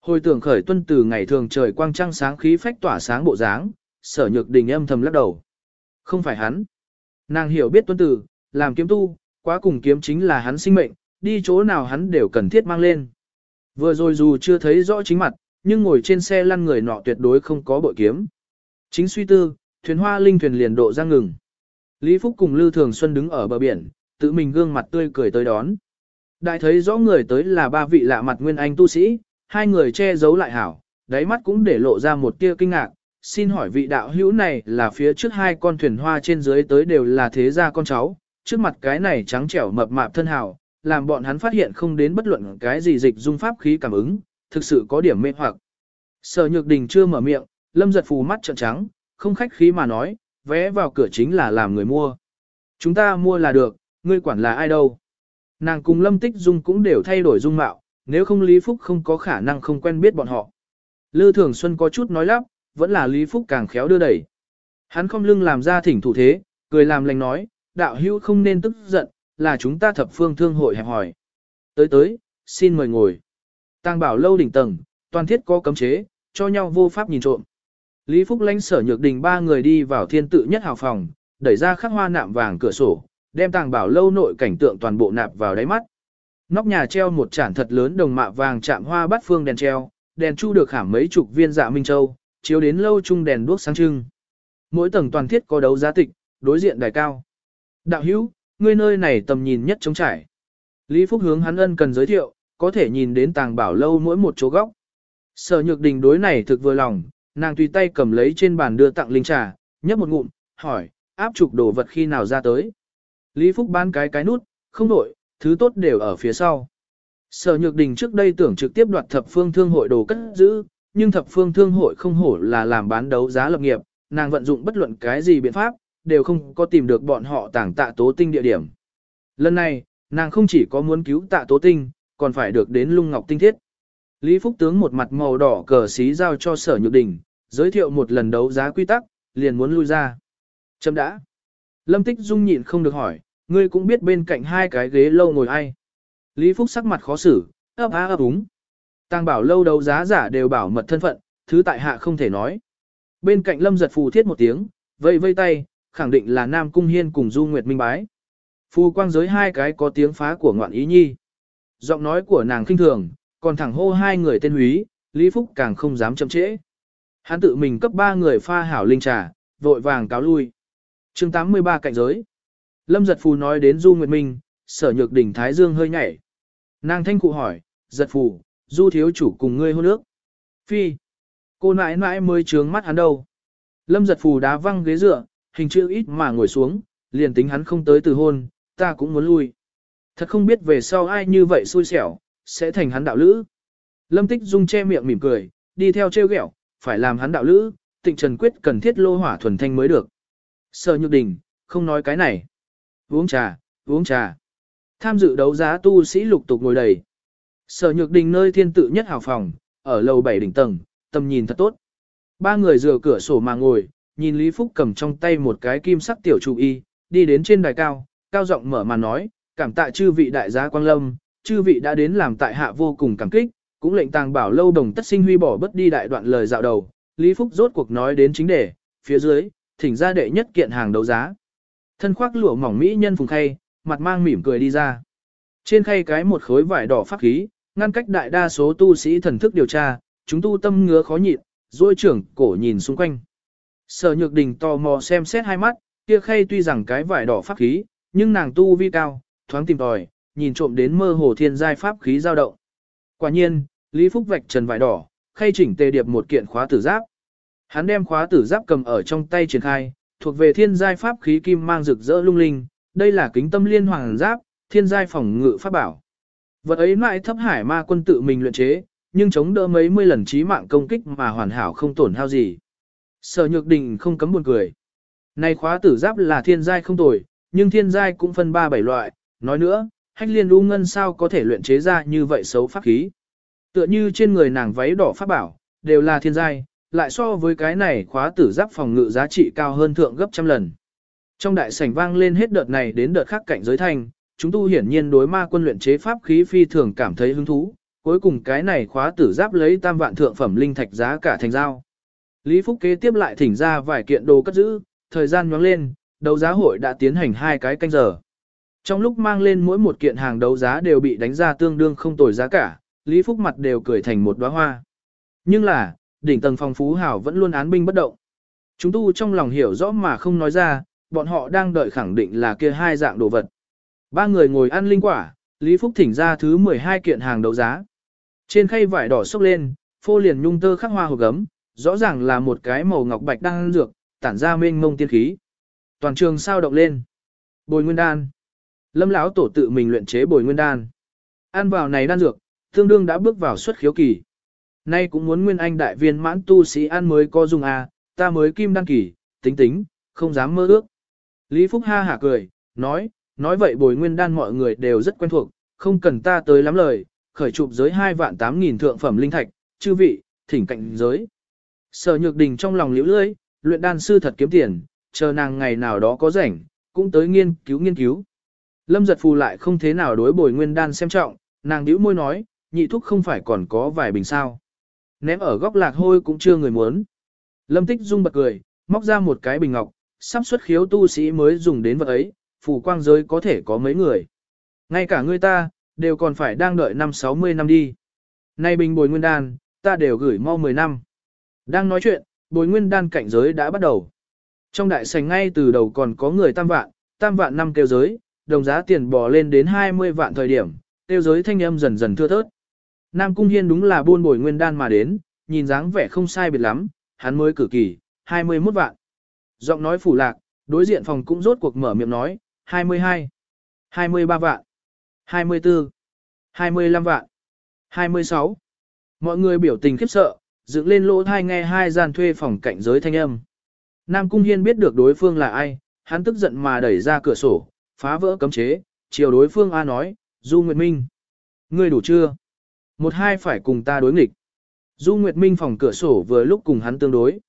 Hồi tưởng khởi tuân tử ngày thường trời quang trăng sáng khí phách tỏa sáng bộ dáng, sở nhược đình âm thầm lắc đầu. Không phải hắn. Nàng hiểu biết tuân tử, làm kiếm tu, quá cùng kiếm chính là hắn sinh mệnh, đi chỗ nào hắn đều cần thiết mang lên. Vừa rồi dù chưa thấy rõ chính mặt, nhưng ngồi trên xe lăn người nọ tuyệt đối không có bội kiếm. Chính suy tư, thuyền hoa linh thuyền liền độ ra ngừng. Lý Phúc cùng Lưu Thường Xuân đứng ở bờ biển, tự mình gương mặt tươi cười tới đón. Đại thấy rõ người tới là ba vị lạ mặt nguyên anh tu sĩ, hai người che giấu lại hảo, đáy mắt cũng để lộ ra một tia kinh ngạc. Xin hỏi vị đạo hữu này là phía trước hai con thuyền hoa trên dưới tới đều là thế gia con cháu, trước mặt cái này trắng trẻo mập mạp thân hảo, làm bọn hắn phát hiện không đến bất luận cái gì dịch dung pháp khí cảm ứng, thực sự có điểm mê hoặc. Sở Nhược Đình chưa mở miệng, Lâm giật phù mắt trợn trắng, không khách khí mà nói, vé vào cửa chính là làm người mua. Chúng ta mua là được, ngươi quản là ai đâu. Nàng cùng Lâm Tích Dung cũng đều thay đổi dung mạo, nếu không Lý Phúc không có khả năng không quen biết bọn họ. Lư Thường Xuân có chút nói lắp, vẫn là Lý Phúc càng khéo đưa đẩy. Hắn không lưng làm ra thỉnh thủ thế, cười làm lành nói, đạo hữu không nên tức giận, là chúng ta thập phương thương hội hẹp hỏi. Tới tới, xin mời ngồi. Tàng bảo lâu đỉnh tầng, toàn thiết có cấm chế, cho nhau vô pháp nhìn trộm. Lý Phúc lãnh sở nhược đình ba người đi vào thiên tự nhất hào phòng, đẩy ra khắc hoa nạm vàng cửa sổ, đem tàng bảo lâu nội cảnh tượng toàn bộ nạp vào đáy mắt. Nóc nhà treo một chản thật lớn đồng mạ vàng chạm hoa bắt phương đèn treo, đèn chu được khảm mấy chục viên dạ minh châu, chiếu đến lâu chung đèn đuốc sáng trưng. Mỗi tầng toàn thiết có đấu giá tịch, đối diện đài cao. Đạo hữu, ngươi nơi này tầm nhìn nhất trống trải. Lý Phúc hướng hắn ân cần giới thiệu, có thể nhìn đến tàng bảo lâu mỗi một chỗ góc. Sở nhược đình đối này thực vừa lòng, nàng tùy tay cầm lấy trên bàn đưa tặng linh trà, nhấp một ngụm, hỏi, áp trục đồ vật khi nào ra tới. Lý Phúc bán cái cái nút, không đổi, thứ tốt đều ở phía sau. Sở Nhược Đình trước đây tưởng trực tiếp đoạt thập phương thương hội đồ cất giữ, nhưng thập phương thương hội không hổ là làm bán đấu giá lập nghiệp, nàng vận dụng bất luận cái gì biện pháp, đều không có tìm được bọn họ tàng tạ tố tinh địa điểm. Lần này, nàng không chỉ có muốn cứu tạ tố tinh, còn phải được đến lung ngọc tinh thiết. Lý Phúc tướng một mặt màu đỏ cờ xí giao cho sở nhược đình, giới thiệu một lần đấu giá quy tắc, liền muốn lui ra. Chấm đã. Lâm Tích Dung nhịn không được hỏi, ngươi cũng biết bên cạnh hai cái ghế lâu ngồi ai. Lý Phúc sắc mặt khó xử, ấp á ấp úng. Tăng bảo lâu đấu giá giả đều bảo mật thân phận, thứ tại hạ không thể nói. Bên cạnh Lâm giật phù thiết một tiếng, vây vây tay, khẳng định là Nam Cung Hiên cùng Du Nguyệt Minh Bái. Phù quang giới hai cái có tiếng phá của ngoạn ý nhi. Giọng nói của nàng khinh thường, còn thẳng hô hai người tên húy, Lý Phúc càng không dám chậm trễ. Hắn tự mình cấp ba người pha hảo linh trà, vội vàng cáo lui. chương 83 cạnh giới. Lâm giật phù nói đến Du Nguyệt Minh, sở nhược đỉnh Thái Dương hơi nhảy. Nàng thanh cụ hỏi, giật phù, Du thiếu chủ cùng ngươi hôn nước. Phi. Cô nãi nãi mới trướng mắt hắn đâu. Lâm giật phù đá văng ghế dựa, hình chữ ít mà ngồi xuống, liền tính hắn không tới từ hôn, ta cũng muốn lui. Thật không biết về sau ai như vậy xui xẻo, sẽ thành hắn đạo lữ. Lâm Tích Dung che miệng mỉm cười, đi theo treo ghẹo, phải làm hắn đạo lữ, Tịnh Trần Quyết cần thiết lô hỏa thuần thanh mới được. Sở Nhược Đình, không nói cái này. Uống trà, uống trà. Tham dự đấu giá tu sĩ lục tục ngồi đầy. Sở Nhược Đình nơi thiên tự nhất hào phòng, ở lầu 7 đỉnh tầng, tầm nhìn thật tốt. Ba người dừa cửa sổ mà ngồi, nhìn Lý Phúc cầm trong tay một cái kim sắc tiểu trụ y, đi đến trên đài cao, cao giọng mở màn nói, cảm tạ chư vị đại gia Quang Lâm, chư vị đã đến làm tại hạ vô cùng cảm kích, cũng lệnh tàng bảo lâu đồng tất sinh huy bỏ bất đi đại đoạn lời dạo đầu. Lý Phúc rốt cuộc nói đến chính đề, phía dưới, thỉnh ra đệ nhất kiện hàng đấu giá. Thân khoác lụa mỏng mỹ nhân phùng khay, mặt mang mỉm cười đi ra. Trên khay cái một khối vải đỏ pháp khí, ngăn cách đại đa số tu sĩ thần thức điều tra, chúng tu tâm ngứa khó nhịn, dôi trưởng cổ nhìn xung quanh. Sở nhược đình tò mò xem xét hai mắt, kia khay tuy rằng cái vải đỏ pháp khí, nhưng nàng tu vi cao, thoáng tìm tòi, nhìn trộm đến mơ hồ thiên giai pháp khí dao động. Quả nhiên, Lý Phúc vạch trần vải đỏ, khay chỉnh tề điệp một kiện khóa tử giáp. Hắn đem khóa tử giáp cầm ở trong tay triển khai, thuộc về thiên giai pháp khí kim mang rực rỡ lung linh, đây là kính tâm liên hoàng giáp, thiên giai phòng ngự pháp bảo. Vật ấy mãi thấp hải ma quân tự mình luyện chế, nhưng chống đỡ mấy mươi lần chí mạng công kích mà hoàn hảo không tổn hao gì. Sở Nhược Đình không cấm buồn cười. Này khóa tử giáp là thiên giai không tồi, nhưng thiên giai cũng phân ba bảy loại, nói nữa, hách liên u ngân sao có thể luyện chế ra như vậy xấu pháp khí. Tựa như trên người nàng váy đỏ pháp bảo, đều là thiên giai, lại so với cái này khóa tử giáp phòng ngự giá trị cao hơn thượng gấp trăm lần. Trong đại sảnh vang lên hết đợt này đến đợt khác cạnh giới thành, chúng tu hiển nhiên đối ma quân luyện chế pháp khí phi thường cảm thấy hứng thú, cuối cùng cái này khóa tử giáp lấy tam vạn thượng phẩm linh thạch giá cả thành giao. Lý Phúc kế tiếp lại thỉnh ra vài kiện đồ cất giữ, thời gian nhoáng lên, đấu giá hội đã tiến hành hai cái canh giờ. Trong lúc mang lên mỗi một kiện hàng đấu giá đều bị đánh ra tương đương không tồi giá cả, Lý Phúc mặt đều cười thành một đóa hoa. Nhưng là, đỉnh tầng phòng phú hảo vẫn luôn án binh bất động. Chúng tu trong lòng hiểu rõ mà không nói ra, bọn họ đang đợi khẳng định là kia hai dạng đồ vật. Ba người ngồi ăn linh quả, Lý Phúc thỉnh ra thứ 12 kiện hàng đấu giá. Trên khay vải đỏ sốc lên, phô liền nhung tơ khắc hoa hồ gấm, rõ ràng là một cái màu ngọc bạch đang dược, tản ra mênh mông tiên khí. Toàn trường sao động lên. Bồi nguyên đan. Lâm lão tổ tự mình luyện chế bồi nguyên đan. Ăn vào này đan dược, tương đương đã bước vào xuất khiếu kỳ. Nay cũng muốn nguyên anh đại viên mãn tu sĩ ăn mới có dùng à, ta mới kim đan kỳ, tính tính, không dám mơ ước. Lý Phúc ha hả cười, nói, nói vậy bồi nguyên đan mọi người đều rất quen thuộc, không cần ta tới lắm lời, khởi chụp giới 2 vạn 8 nghìn thượng phẩm linh thạch, chư vị, thỉnh cạnh giới. Sở nhược đình trong lòng liễu lưỡi, luyện đan sư thật kiếm tiền, chờ nàng ngày nào đó có rảnh, cũng tới nghiên cứu nghiên cứu. Lâm giật phù lại không thế nào đối bồi nguyên đan xem trọng, nàng điếu môi nói, nhị thúc không phải còn có vài bình sao. Ném ở góc lạc hôi cũng chưa người muốn. Lâm tích dung bật cười, móc ra một cái bình ngọc, sắp xuất khiếu tu sĩ mới dùng đến vật ấy, phù quang giới có thể có mấy người. Ngay cả ngươi ta, đều còn phải đang đợi năm 60 năm đi. Nay bình bồi nguyên đan, ta đều gửi mau 10 năm. Đang nói chuyện, bồi nguyên đan cảnh giới đã bắt đầu. Trong đại sảnh ngay từ đầu còn có người tam vạn, tam vạn năm kêu giới, đồng giá tiền bò lên đến 20 vạn thời điểm, tiêu giới thanh âm dần dần thưa thớt. Nam Cung Hiên đúng là buôn bồi nguyên đan mà đến, nhìn dáng vẻ không sai biệt lắm, hắn mới cử kỳ, 21 vạn. Giọng nói phủ lạc, đối diện phòng cũng rốt cuộc mở miệng nói, 22, 23 vạn, 24, 25 vạn, 26. Mọi người biểu tình khiếp sợ, dựng lên lỗ thai nghe hai gian thuê phòng cạnh giới thanh âm. Nam Cung Hiên biết được đối phương là ai, hắn tức giận mà đẩy ra cửa sổ, phá vỡ cấm chế, chiều đối phương A nói, Du Nguyệt Minh. Ngươi đủ chưa? Một hai phải cùng ta đối nghịch. Du Nguyệt Minh phòng cửa sổ vừa lúc cùng hắn tương đối.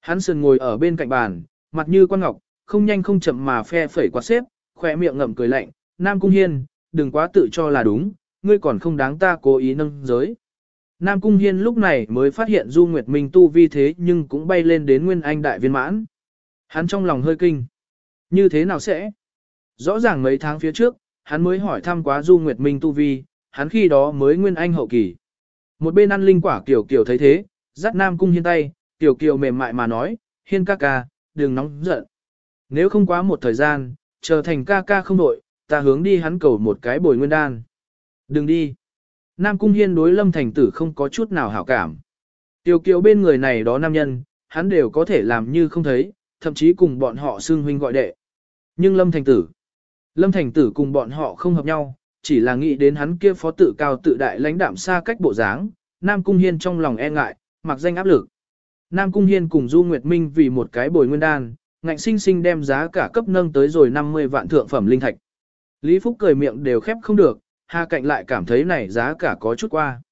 Hắn sườn ngồi ở bên cạnh bàn, mặt như quan ngọc, không nhanh không chậm mà phe phẩy quạt xếp, khỏe miệng ngậm cười lạnh, Nam Cung Hiên, đừng quá tự cho là đúng, ngươi còn không đáng ta cố ý nâng giới. Nam Cung Hiên lúc này mới phát hiện Du Nguyệt Minh tu vi thế nhưng cũng bay lên đến Nguyên Anh đại viên mãn. Hắn trong lòng hơi kinh. Như thế nào sẽ? Rõ ràng mấy tháng phía trước, hắn mới hỏi thăm quá Du Nguyệt Minh tu vi, hắn khi đó mới Nguyên Anh hậu kỳ. Một bên ăn linh quả kiểu kiểu thấy thế, dắt Nam Cung Hiên tay, tiểu kiều mềm mại mà nói, Hiên ca ca, đừng nóng giận. Nếu không quá một thời gian, chờ thành ca ca không đội, ta hướng đi hắn cầu một cái bồi nguyên đan. Đừng đi. Nam Cung Hiên đối Lâm Thành Tử không có chút nào hảo cảm. Tiểu kiều bên người này đó nam nhân, hắn đều có thể làm như không thấy, thậm chí cùng bọn họ xưng huynh gọi đệ. Nhưng Lâm Thành Tử, Lâm Thành Tử cùng bọn họ không hợp nhau, chỉ là nghĩ đến hắn kia phó tự cao tự đại lãnh đạm xa cách bộ dáng, Nam Cung Hiên trong lòng e ngại, mặc danh áp lực. Nam Cung Hiên cùng Du Nguyệt Minh vì một cái bồi nguyên đan, ngạnh sinh sinh đem giá cả cấp nâng tới rồi 50 vạn thượng phẩm linh thạch. Lý Phúc cười miệng đều khép không được, Hà Cạnh lại cảm thấy này giá cả có chút qua.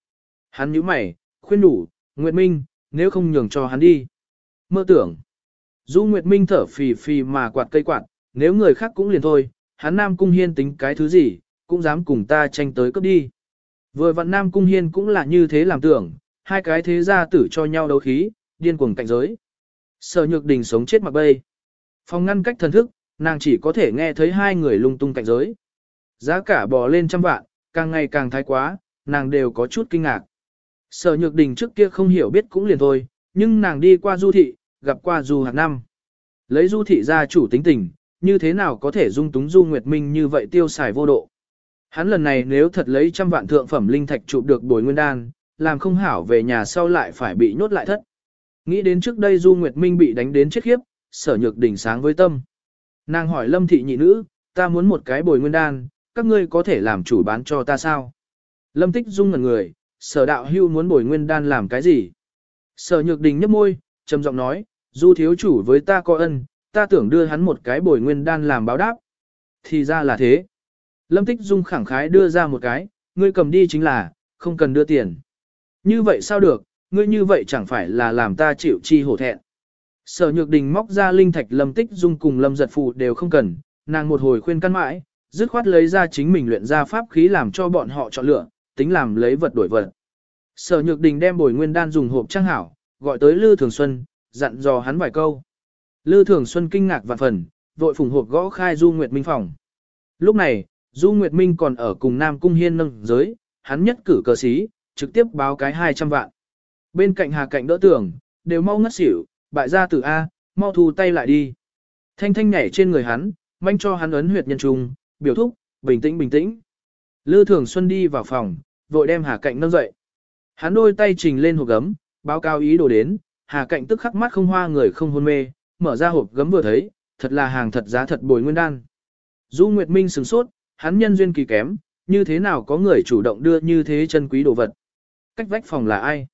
Hắn nhíu mày, khuyên đủ, Nguyệt Minh, nếu không nhường cho hắn đi. Mơ tưởng. Du Nguyệt Minh thở phì phì mà quạt cây quạt, nếu người khác cũng liền thôi, hắn Nam Cung Hiên tính cái thứ gì, cũng dám cùng ta tranh tới cấp đi. Vừa vặn Nam Cung Hiên cũng là như thế làm tưởng, hai cái thế gia tử cho nhau đấu khí, điên cuồng cạnh giới. Sở nhược đình sống chết mặc bay. Phòng ngăn cách thần thức, nàng chỉ có thể nghe thấy hai người lung tung cạnh giới. Giá cả bò lên trăm vạn, càng ngày càng thái quá, nàng đều có chút kinh ngạc. Sở nhược đình trước kia không hiểu biết cũng liền thôi, nhưng nàng đi qua du thị, gặp qua du hạt năm. Lấy du thị ra chủ tính tình, như thế nào có thể dung túng du nguyệt minh như vậy tiêu xài vô độ. Hắn lần này nếu thật lấy trăm vạn thượng phẩm linh thạch chụp được bồi nguyên đan, làm không hảo về nhà sau lại phải bị nhốt lại thất. Nghĩ đến trước đây Du Nguyệt Minh bị đánh đến chết khiếp, sở nhược đỉnh sáng với tâm. Nàng hỏi lâm thị nhị nữ, ta muốn một cái bồi nguyên đan, các ngươi có thể làm chủ bán cho ta sao? Lâm tích dung ngẩn người, sở đạo hưu muốn bồi nguyên đan làm cái gì? Sở nhược đình nhấp môi, trầm giọng nói, du thiếu chủ với ta có ân, ta tưởng đưa hắn một cái bồi nguyên đan làm báo đáp. Thì ra là thế. Lâm tích dung khẳng khái đưa ra một cái, ngươi cầm đi chính là, không cần đưa tiền. Như vậy sao được, ngươi như vậy chẳng phải là làm ta chịu chi hổ thẹn. Sở nhược đình móc ra linh thạch lâm tích dung cùng lâm giật phù đều không cần, nàng một hồi khuyên căn mãi, dứt khoát lấy ra chính mình luyện ra pháp khí làm cho bọn họ chọn lựa, tính làm lấy vật đổi vật. Sở nhược đình đem bồi nguyên đan dùng hộp trang hảo, gọi tới Lư Thường Xuân, dặn dò hắn vài câu. Lư Thường Xuân kinh ngạc vạn phần, vội phùng hộp gõ khai Du Nguyệt Minh phòng. Lúc này, Du Nguyệt Minh còn ở cùng Nam Cung Hiên nâng giới, hắn nhất cử cờ xí, trực tiếp báo cái 200 vạn. Bên cạnh Hà Cạnh đỡ tưởng, đều mau ngất xỉu, bại gia tử A, mau thu tay lại đi. Thanh thanh nhảy trên người hắn, manh cho hắn ấn huyệt nhân trung, biểu thúc, bình tĩnh bình tĩnh. Lư Thường Xuân đi vào phòng, vội đem Hà Cạnh nâng dậy. Hắn đôi tay trình lên hộp gấm, báo cáo ý đồ đến, Hà Cạnh tức khắc mắt không hoa người không hôn mê, mở ra hộp gấm vừa thấy, thật là hàng thật giá thật bồi nguyên đan. Du Nguyệt Minh sửng sốt, hắn nhân duyên kỳ kém, như thế nào có người chủ động đưa như thế chân quý đồ vật. Cách vách phòng là ai?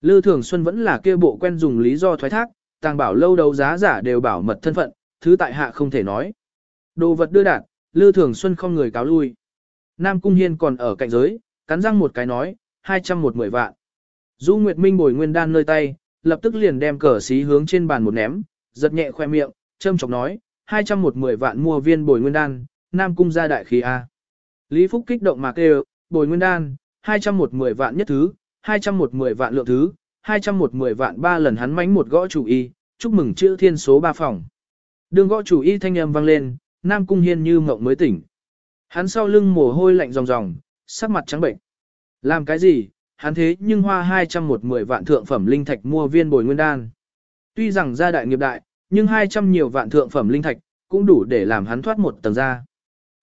Lư Thường Xuân vẫn là kia bộ quen dùng lý do thoái thác, tàng bảo lâu đầu giá giả đều bảo mật thân phận, thứ tại hạ không thể nói. Đồ vật đưa đạt, Lư Thường Xuân không người cáo lui. Nam Cung Hiên còn ở cạnh giới, cắn răng một cái nói, 210 vạn. Du Nguyệt Minh bồi nguyên đan nơi tay, lập tức liền đem cờ xí hướng trên bàn một ném, giật nhẹ khoe miệng, châm chọc nói, 210 vạn mua viên bồi nguyên đan, Nam Cung gia đại khí A. Lý Phúc kích động mà kêu, bồi nguyên đan, 210 vạn nhất thứ, 210 vạn lượng thứ, 210 vạn ba lần hắn mánh một gõ chủ y, chúc mừng chữ thiên số ba phòng. Đường gõ chủ y thanh âm vang lên, Nam Cung Hiên như mộng mới tỉnh. Hắn sau lưng mồ hôi lạnh ròng ròng, sắc mặt trắng bệnh. Làm cái gì, hắn thế nhưng hoa 210 vạn thượng phẩm linh thạch mua viên bồi nguyên đan. Tuy rằng gia đại nghiệp đại, nhưng 200 nhiều vạn thượng phẩm linh thạch, cũng đủ để làm hắn thoát một tầng ra.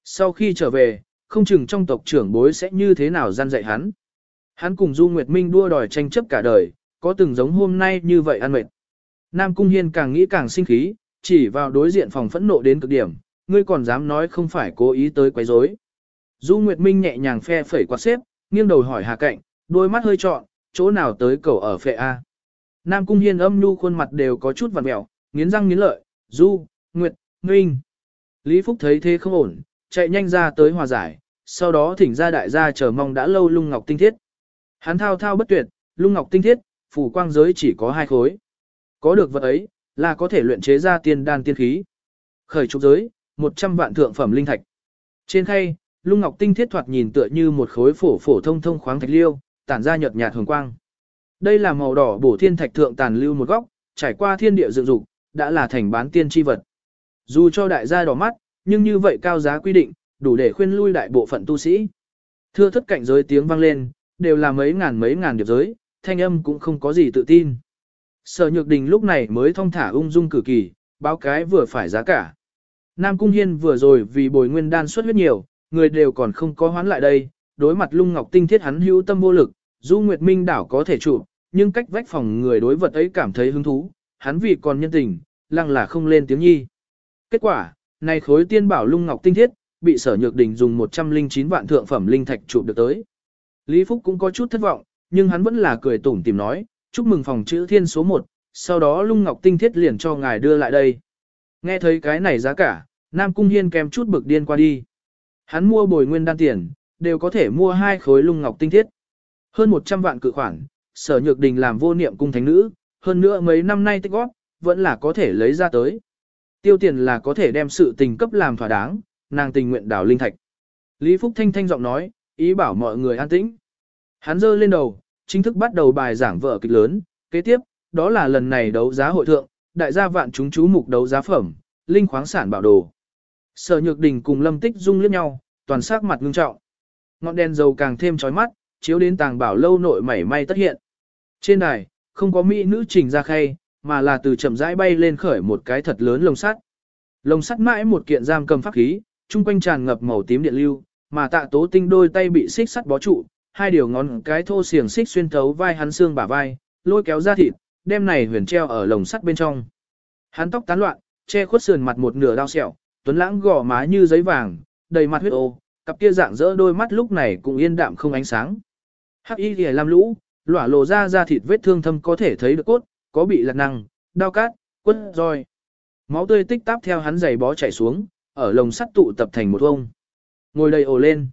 Sau khi trở về, không chừng trong tộc trưởng bối sẽ như thế nào gian dạy hắn. Hắn cùng Du Nguyệt Minh đua đòi tranh chấp cả đời, có từng giống hôm nay như vậy ăn mệt. Nam Cung Hiên càng nghĩ càng sinh khí, chỉ vào đối diện phòng phẫn nộ đến cực điểm, ngươi còn dám nói không phải cố ý tới quấy rối. Du Nguyệt Minh nhẹ nhàng phe phẩy quạt xếp, nghiêng đầu hỏi Hà Cạnh, đôi mắt hơi trọn, chỗ nào tới cầu ở phệ A. Nam Cung Hiên âm nhu khuôn mặt đều có chút vằn mẹo, nghiến răng nghiến lợi, Du, Nguyệt, Minh. Lý Phúc thấy thế không ổn, chạy nhanh ra tới hòa giải, sau đó thỉnh ra đại gia chờ mong đã lâu lung ngọc tinh thiết. Hắn thao thao bất tuyệt, lung ngọc tinh thiết, phủ quang giới chỉ có hai khối. Có được vật ấy, là có thể luyện chế ra tiên đan tiên khí. Khởi trục giới, 100 vạn thượng phẩm linh thạch. Trên khay, lung ngọc tinh thiết thoạt nhìn tựa như một khối phổ phổ thông thông khoáng thạch liêu, tản ra nhợt nhạt hồng quang. Đây là màu đỏ bổ thiên thạch thượng tàn lưu một góc, trải qua thiên địa dựng dục, đã là thành bán tiên chi vật. Dù cho đại gia đỏ mắt, nhưng như vậy cao giá quy định, đủ để khuyên lui đại bộ phận tu sĩ. Thưa thất cảnh giới tiếng vang lên, đều là mấy ngàn mấy ngàn điệp giới, thanh âm cũng không có gì tự tin. Sở Nhược Đình lúc này mới thong thả ung dung cử kỳ, báo cái vừa phải giá cả. Nam Cung Hiên vừa rồi vì bồi nguyên đan xuất huyết nhiều, người đều còn không có hoán lại đây, đối mặt lung ngọc tinh thiết hắn hữu tâm vô lực, Du Nguyệt Minh đảo có thể trụ, nhưng cách vách phòng người đối vật ấy cảm thấy hứng thú, hắn vì còn nhân tình, lăng là không lên tiếng nhi. Kết quả, này khối tiên bảo lung ngọc tinh thiết, bị sở nhược đình dùng 109 vạn thượng phẩm linh thạch chụp được tới. Lý Phúc cũng có chút thất vọng, nhưng hắn vẫn là cười tủm tìm nói, chúc mừng phòng chữ thiên số 1, sau đó lung ngọc tinh thiết liền cho ngài đưa lại đây. Nghe thấy cái này giá cả, Nam Cung Hiên kèm chút bực điên qua đi. Hắn mua bồi nguyên đan tiền, đều có thể mua hai khối lung ngọc tinh thiết. Hơn 100 vạn cự khoản, sở nhược đình làm vô niệm cung thánh nữ, hơn nữa mấy năm nay tích góp, vẫn là có thể lấy ra tới. Tiêu tiền là có thể đem sự tình cấp làm thỏa đáng, nàng tình nguyện đảo linh thạch. Lý Phúc Thanh thanh giọng nói, ý bảo mọi người an tĩnh. Hắn giơ lên đầu, chính thức bắt đầu bài giảng vở kịch lớn, kế tiếp, đó là lần này đấu giá hội thượng, đại gia vạn chúng chú mục đấu giá phẩm, linh khoáng sản bảo đồ. Sở Nhược Đình cùng Lâm Tích Dung liếc nhau, toàn sắc mặt ngưng trọng. Ngọn đèn dầu càng thêm chói mắt, chiếu đến tàng bảo lâu nội mảy may tất hiện. Trên đài, không có mỹ nữ trình ra khay, mà là từ chậm rãi bay lên khởi một cái thật lớn lồng sắt. Lồng sắt mãi một kiện giam cầm pháp khí, trung quanh tràn ngập màu tím điện lưu, mà tạ tố tinh đôi tay bị xích sắt bó trụ, hai điều ngón cái thô xiềng xích xuyên thấu vai hắn xương bả vai, lôi kéo ra thịt, đem này huyền treo ở lồng sắt bên trong. Hắn tóc tán loạn, che khuất sườn mặt một nửa dao sẹo, tuấn lãng gò má như giấy vàng, đầy mặt huyết ô, cặp kia dạng dỡ đôi mắt lúc này cũng yên đạm không ánh sáng. Hắc y liễu lam lũ, lỏa lộ ra ra thịt vết thương thâm có thể thấy được cốt, có bị lật năng, đau cát, quất roi. Máu tươi tích táp theo hắn giày bó chảy xuống, ở lồng sắt tụ tập thành một ông. Ngồi đầy ồ lên.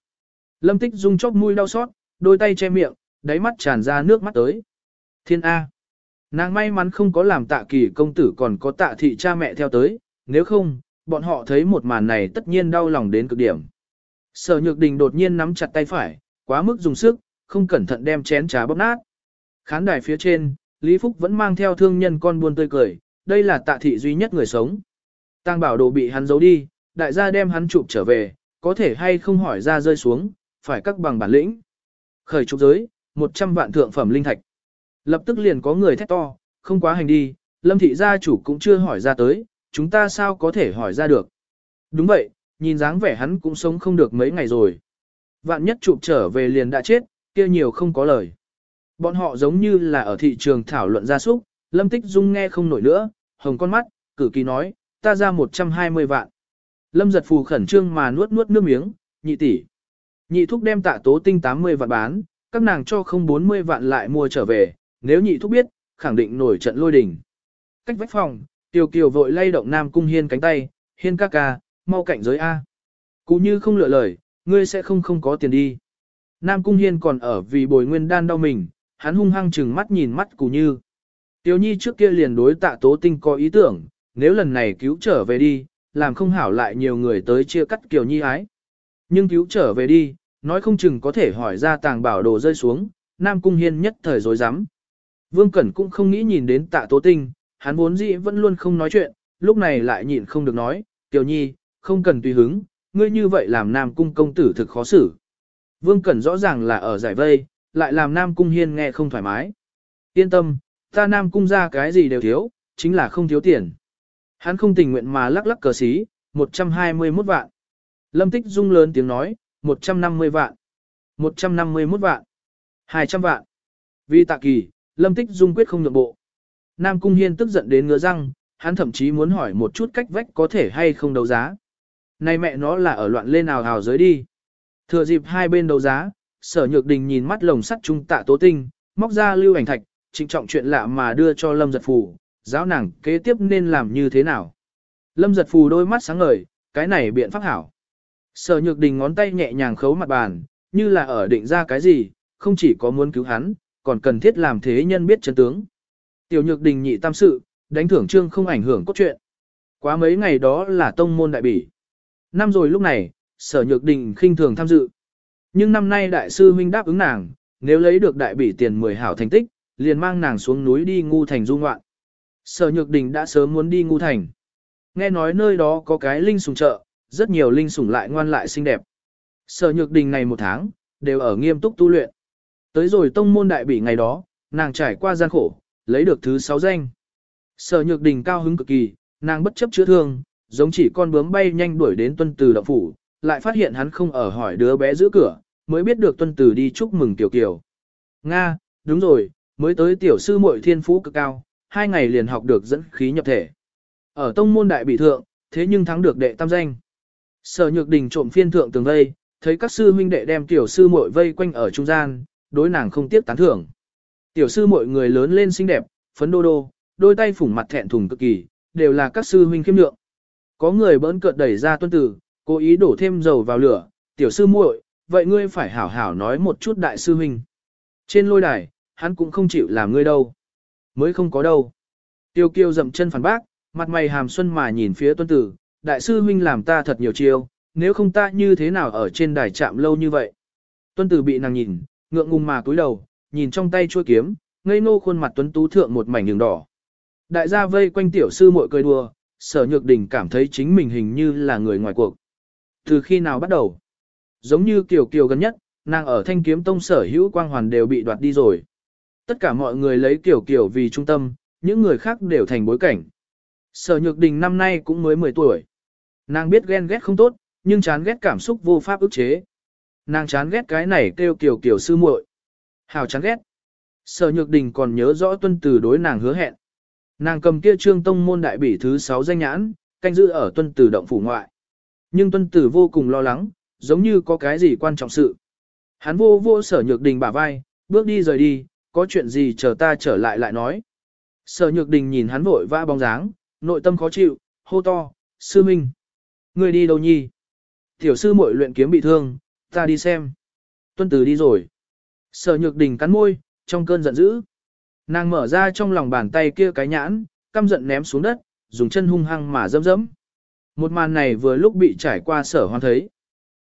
Lâm tích dung chóp mũi đau xót, đôi tay che miệng, đáy mắt tràn ra nước mắt tới. Thiên A. Nàng may mắn không có làm tạ kỳ công tử còn có tạ thị cha mẹ theo tới, nếu không, bọn họ thấy một màn này tất nhiên đau lòng đến cực điểm. Sở nhược đình đột nhiên nắm chặt tay phải, quá mức dùng sức, không cẩn thận đem chén trà bóp nát. Khán đài phía trên, Lý Phúc vẫn mang theo thương nhân con buôn tươi cười, đây là tạ thị duy nhất người sống. Tang bảo đồ bị hắn giấu đi, đại gia đem hắn chụp trở về, có thể hay không hỏi ra rơi xuống, phải các bằng bản lĩnh. Khởi trục giới, 100 vạn thượng phẩm linh thạch. Lập tức liền có người thét to, không quá hành đi, lâm thị gia chủ cũng chưa hỏi ra tới, chúng ta sao có thể hỏi ra được. Đúng vậy, nhìn dáng vẻ hắn cũng sống không được mấy ngày rồi. Vạn nhất chụp trở về liền đã chết, kia nhiều không có lời. Bọn họ giống như là ở thị trường thảo luận gia súc, Lâm Tích Dung nghe không nổi nữa, hồng con mắt, cử kỳ nói, ta ra 120 vạn. Lâm giật phù khẩn trương mà nuốt nuốt nước miếng, nhị tỷ. Nhị thúc đem tạ tố tinh 80 vạn bán, các nàng cho không 40 vạn lại mua trở về, nếu nhị thúc biết, khẳng định nổi trận lôi đình. Cách vách phòng, Tiêu Kiều vội lay động Nam Cung Hiên cánh tay, Hiên ca ca, mau cạnh giới A. Cú như không lựa lời, ngươi sẽ không không có tiền đi. Nam Cung Hiên còn ở vì bồi nguyên đan đau mình, hắn hung hăng chừng mắt nhìn mắt cù như. Tiêu Nhi trước kia liền đối tạ tố tinh có ý tưởng, nếu lần này cứu trở về đi, làm không hảo lại nhiều người tới chia cắt Kiều Nhi ái. Nhưng cứu trở về đi, nói không chừng có thể hỏi ra tàng bảo đồ rơi xuống, Nam Cung Hiên nhất thời dối rắm Vương Cẩn cũng không nghĩ nhìn đến tạ tố tinh, hắn vốn dĩ vẫn luôn không nói chuyện, lúc này lại nhịn không được nói, Kiều Nhi, không cần tùy hứng, ngươi như vậy làm Nam Cung công tử thực khó xử. Vương Cẩn rõ ràng là ở giải vây, lại làm Nam Cung Hiên nghe không thoải mái. Yên tâm, ta Nam Cung ra cái gì đều thiếu, chính là không thiếu tiền. Hắn không tình nguyện mà lắc lắc cờ xí, 121 vạn. Lâm Tích Dung lớn tiếng nói, 150 vạn. 151 vạn. 200 vạn. Vì tạ kỳ, Lâm Tích Dung quyết không nhượng bộ. Nam Cung Hiên tức giận đến ngứa răng, hắn thậm chí muốn hỏi một chút cách vách có thể hay không đấu giá. Này mẹ nó là ở loạn lên nào hào giới đi. Thừa dịp hai bên đấu giá, sở nhược đình nhìn mắt lồng sắt trung tạ tố tinh, móc ra lưu ảnh thạch, trịnh trọng chuyện lạ mà đưa cho Lâm Giật Phù, giáo nàng kế tiếp nên làm như thế nào. Lâm Giật Phù đôi mắt sáng ngời, cái này biện pháp hảo. Sở nhược đình ngón tay nhẹ nhàng khấu mặt bàn, như là ở định ra cái gì, không chỉ có muốn cứu hắn, còn cần thiết làm thế nhân biết chân tướng. Tiểu nhược đình nhị tam sự, đánh thưởng trương không ảnh hưởng cốt truyện. Quá mấy ngày đó là tông môn đại bỉ. Năm rồi lúc này, sở nhược đình khinh thường tham dự. Nhưng năm nay đại sư huynh đáp ứng nàng, nếu lấy được đại bỉ tiền 10 hảo thành tích, liền mang nàng xuống núi đi ngu thành du ngoạn. Sở nhược đình đã sớm muốn đi ngu thành. Nghe nói nơi đó có cái linh sùng chợ, rất nhiều linh sủng lại ngoan lại xinh đẹp. Sở nhược đình này một tháng, đều ở nghiêm túc tu luyện. Tới rồi tông môn đại bỉ ngày đó, nàng trải qua gian khổ, lấy được thứ sáu danh. Sở nhược đình cao hứng cực kỳ, nàng bất chấp chữa thương, giống chỉ con bướm bay nhanh đuổi đến tuân từ động phủ, lại phát hiện hắn không ở hỏi đứa bé giữ cửa, mới biết được tuân tử đi chúc mừng tiểu kiều. Nga, đúng rồi, mới tới tiểu sư muội thiên phú cực cao, hai ngày liền học được dẫn khí nhập thể. Ở tông môn đại bị thượng, thế nhưng thắng được đệ tam danh. Sở nhược đình trộm phiên thượng tường vây, thấy các sư huynh đệ đem tiểu sư muội vây quanh ở trung gian, đối nàng không tiếc tán thưởng. Tiểu sư muội người lớn lên xinh đẹp, phấn đô đô, đôi tay phủng mặt thẹn thùng cực kỳ, đều là các sư huynh khiêm lượng. Có người bỡn cợt đẩy ra tuân tử, cố ý đổ thêm dầu vào lửa, tiểu sư muội, vậy ngươi phải hảo hảo nói một chút đại sư huynh. Trên lôi đài, hắn cũng không chịu làm ngươi đâu. Mới không có đâu. Tiêu kiêu dậm chân phản bác, mặt mày hàm xuân mà nhìn phía tuân tử, đại sư huynh làm ta thật nhiều chiêu, nếu không ta như thế nào ở trên đài chạm lâu như vậy. Tuân tử bị nàng nhìn, ngượng ngùng mà cúi đầu, nhìn trong tay chuôi kiếm, ngây ngô khuôn mặt tuấn tú thượng một mảnh đường đỏ. Đại gia vây quanh tiểu sư muội cười đùa, sở nhược đình cảm thấy chính mình hình như là người ngoài cuộc. Từ khi nào bắt đầu? Giống như kiều kiều gần nhất, nàng ở thanh kiếm tông sở hữu quang hoàn đều bị đoạt đi rồi. Tất cả mọi người lấy kiều kiều vì trung tâm, những người khác đều thành bối cảnh. Sở nhược đình năm nay cũng mới 10 tuổi. Nàng biết ghen ghét không tốt, nhưng chán ghét cảm xúc vô pháp ức chế. Nàng chán ghét cái này kêu kiều kiều sư muội. Hào chán ghét. Sở nhược đình còn nhớ rõ tuân từ đối nàng hứa hẹn. Nàng cầm kia trương tông môn đại bỉ thứ 6 danh nhãn, canh giữ ở tuân tử động phủ ngoại. Nhưng tuân tử vô cùng lo lắng, giống như có cái gì quan trọng sự. Hắn vô vô sở nhược đình bả vai, bước đi rời đi, có chuyện gì chờ ta trở lại lại nói. Sở nhược đình nhìn hắn vội vã bóng dáng, nội tâm khó chịu, hô to, sư minh. Người đi đâu nhi? Tiểu sư muội luyện kiếm bị thương, ta đi xem. Tuân tử đi rồi. Sở nhược đình cắn môi, trong cơn giận dữ. Nàng mở ra trong lòng bàn tay kia cái nhãn, căm giận ném xuống đất, dùng chân hung hăng mà dâm dẫm. Một màn này vừa lúc bị trải qua sở hoan thấy.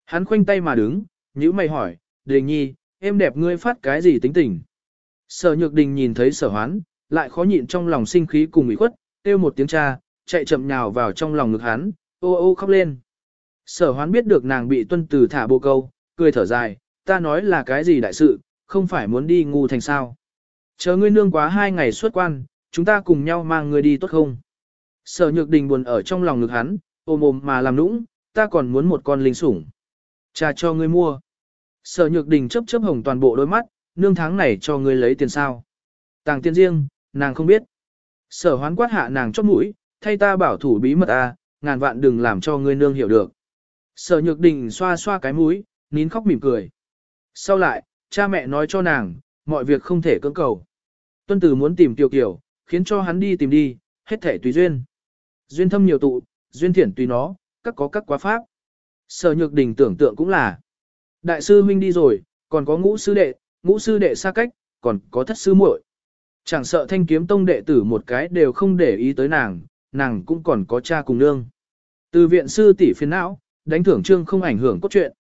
Hắn khoanh tay mà đứng, nhữ mày hỏi, đình nhi, em đẹp ngươi phát cái gì tính tình. Sở nhược đình nhìn thấy sở hoán, lại khó nhịn trong lòng sinh khí cùng ủy khuất, kêu một tiếng cha, chạy chậm nhào vào trong lòng ngực hắn, ô ô khóc lên. Sở hoán biết được nàng bị tuân từ thả bộ câu, cười thở dài, ta nói là cái gì đại sự, không phải muốn đi ngu thành sao. Chờ ngươi nương quá hai ngày xuất quan, chúng ta cùng nhau mang ngươi đi tốt không? Sở nhược đình buồn ở trong lòng ngực hắn, ôm ôm mà làm nũng, ta còn muốn một con linh sủng. Cha cho ngươi mua. Sở nhược đình chấp chấp hồng toàn bộ đôi mắt, nương tháng này cho ngươi lấy tiền sao. Tàng tiền riêng, nàng không biết. Sở hoán quát hạ nàng chót mũi, thay ta bảo thủ bí mật a, ngàn vạn đừng làm cho ngươi nương hiểu được. Sở nhược đình xoa xoa cái mũi, nín khóc mỉm cười. Sau lại, cha mẹ nói cho nàng, mọi việc không thể cưỡng cầu. Tuân tử muốn tìm Tiểu Kiều, khiến cho hắn đi tìm đi, hết thể tùy duyên. Duyên thâm nhiều tụ, duyên thiển tùy nó, các có các quá pháp. Sở nhược đình tưởng tượng cũng là. Đại sư huynh đi rồi, còn có ngũ sư đệ, ngũ sư đệ xa cách, còn có thất sư muội. Chẳng sợ thanh kiếm tông đệ tử một cái đều không để ý tới nàng, nàng cũng còn có cha cùng nương. Từ viện sư tỷ phiền não, đánh thưởng trương không ảnh hưởng cốt truyện.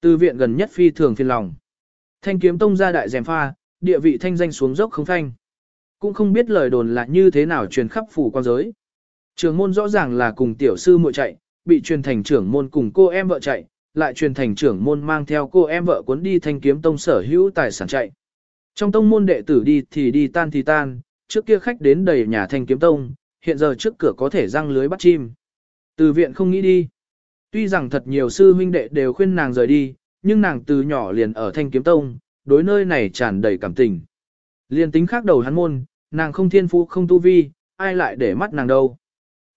Từ viện gần nhất phi thường phiền lòng. Thanh kiếm tông ra đại dèm pha, địa vị thanh danh xuống dốc không thanh. Cũng không biết lời đồn là như thế nào truyền khắp phủ quan giới. Trưởng môn rõ ràng là cùng tiểu sư muội chạy, bị truyền thành trưởng môn cùng cô em vợ chạy, lại truyền thành trưởng môn mang theo cô em vợ cuốn đi thanh kiếm tông sở hữu tài sản chạy. Trong tông môn đệ tử đi thì đi tan thì tan, trước kia khách đến đầy nhà thanh kiếm tông, hiện giờ trước cửa có thể răng lưới bắt chim. Từ viện không nghĩ đi. Tuy rằng thật nhiều sư huynh đệ đều khuyên nàng rời đi, nhưng nàng từ nhỏ liền ở thanh kiếm tông, đối nơi này tràn đầy cảm tình. Liên tính khác đầu hắn môn, nàng không thiên phú không tu vi, ai lại để mắt nàng đâu.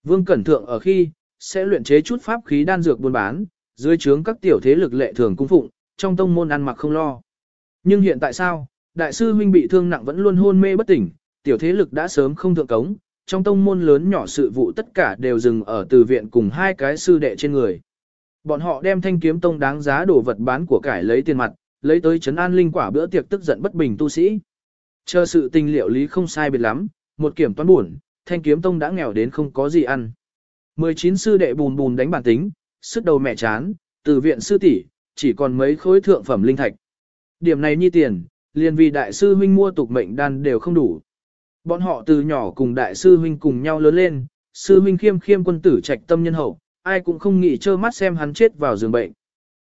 Vương Cẩn Thượng ở khi, sẽ luyện chế chút pháp khí đan dược buôn bán, dưới trướng các tiểu thế lực lệ thường cung phụng, trong tông môn ăn mặc không lo. Nhưng hiện tại sao, đại sư huynh bị thương nặng vẫn luôn hôn mê bất tỉnh, tiểu thế lực đã sớm không thượng cống, trong tông môn lớn nhỏ sự vụ tất cả đều dừng ở từ viện cùng hai cái sư đệ trên người. Bọn họ đem thanh kiếm tông đáng giá đồ vật bán của cải lấy tiền mặt, lấy tới trấn an linh quả bữa tiệc tức giận bất bình tu sĩ. Chờ sự tình liệu lý không sai biệt lắm, một kiểm toán buồn, thanh kiếm tông đã nghèo đến không có gì ăn. 19 sư đệ bùn bùn đánh bản tính, sức đầu mẹ chán, từ viện sư tỷ chỉ còn mấy khối thượng phẩm linh thạch. Điểm này nhi tiền, liền vì đại sư huynh mua tục mệnh đan đều không đủ. Bọn họ từ nhỏ cùng đại sư huynh cùng nhau lớn lên, sư huynh khiêm khiêm quân tử trạch tâm nhân hậu, ai cũng không nghĩ trơ mắt xem hắn chết vào giường bệnh.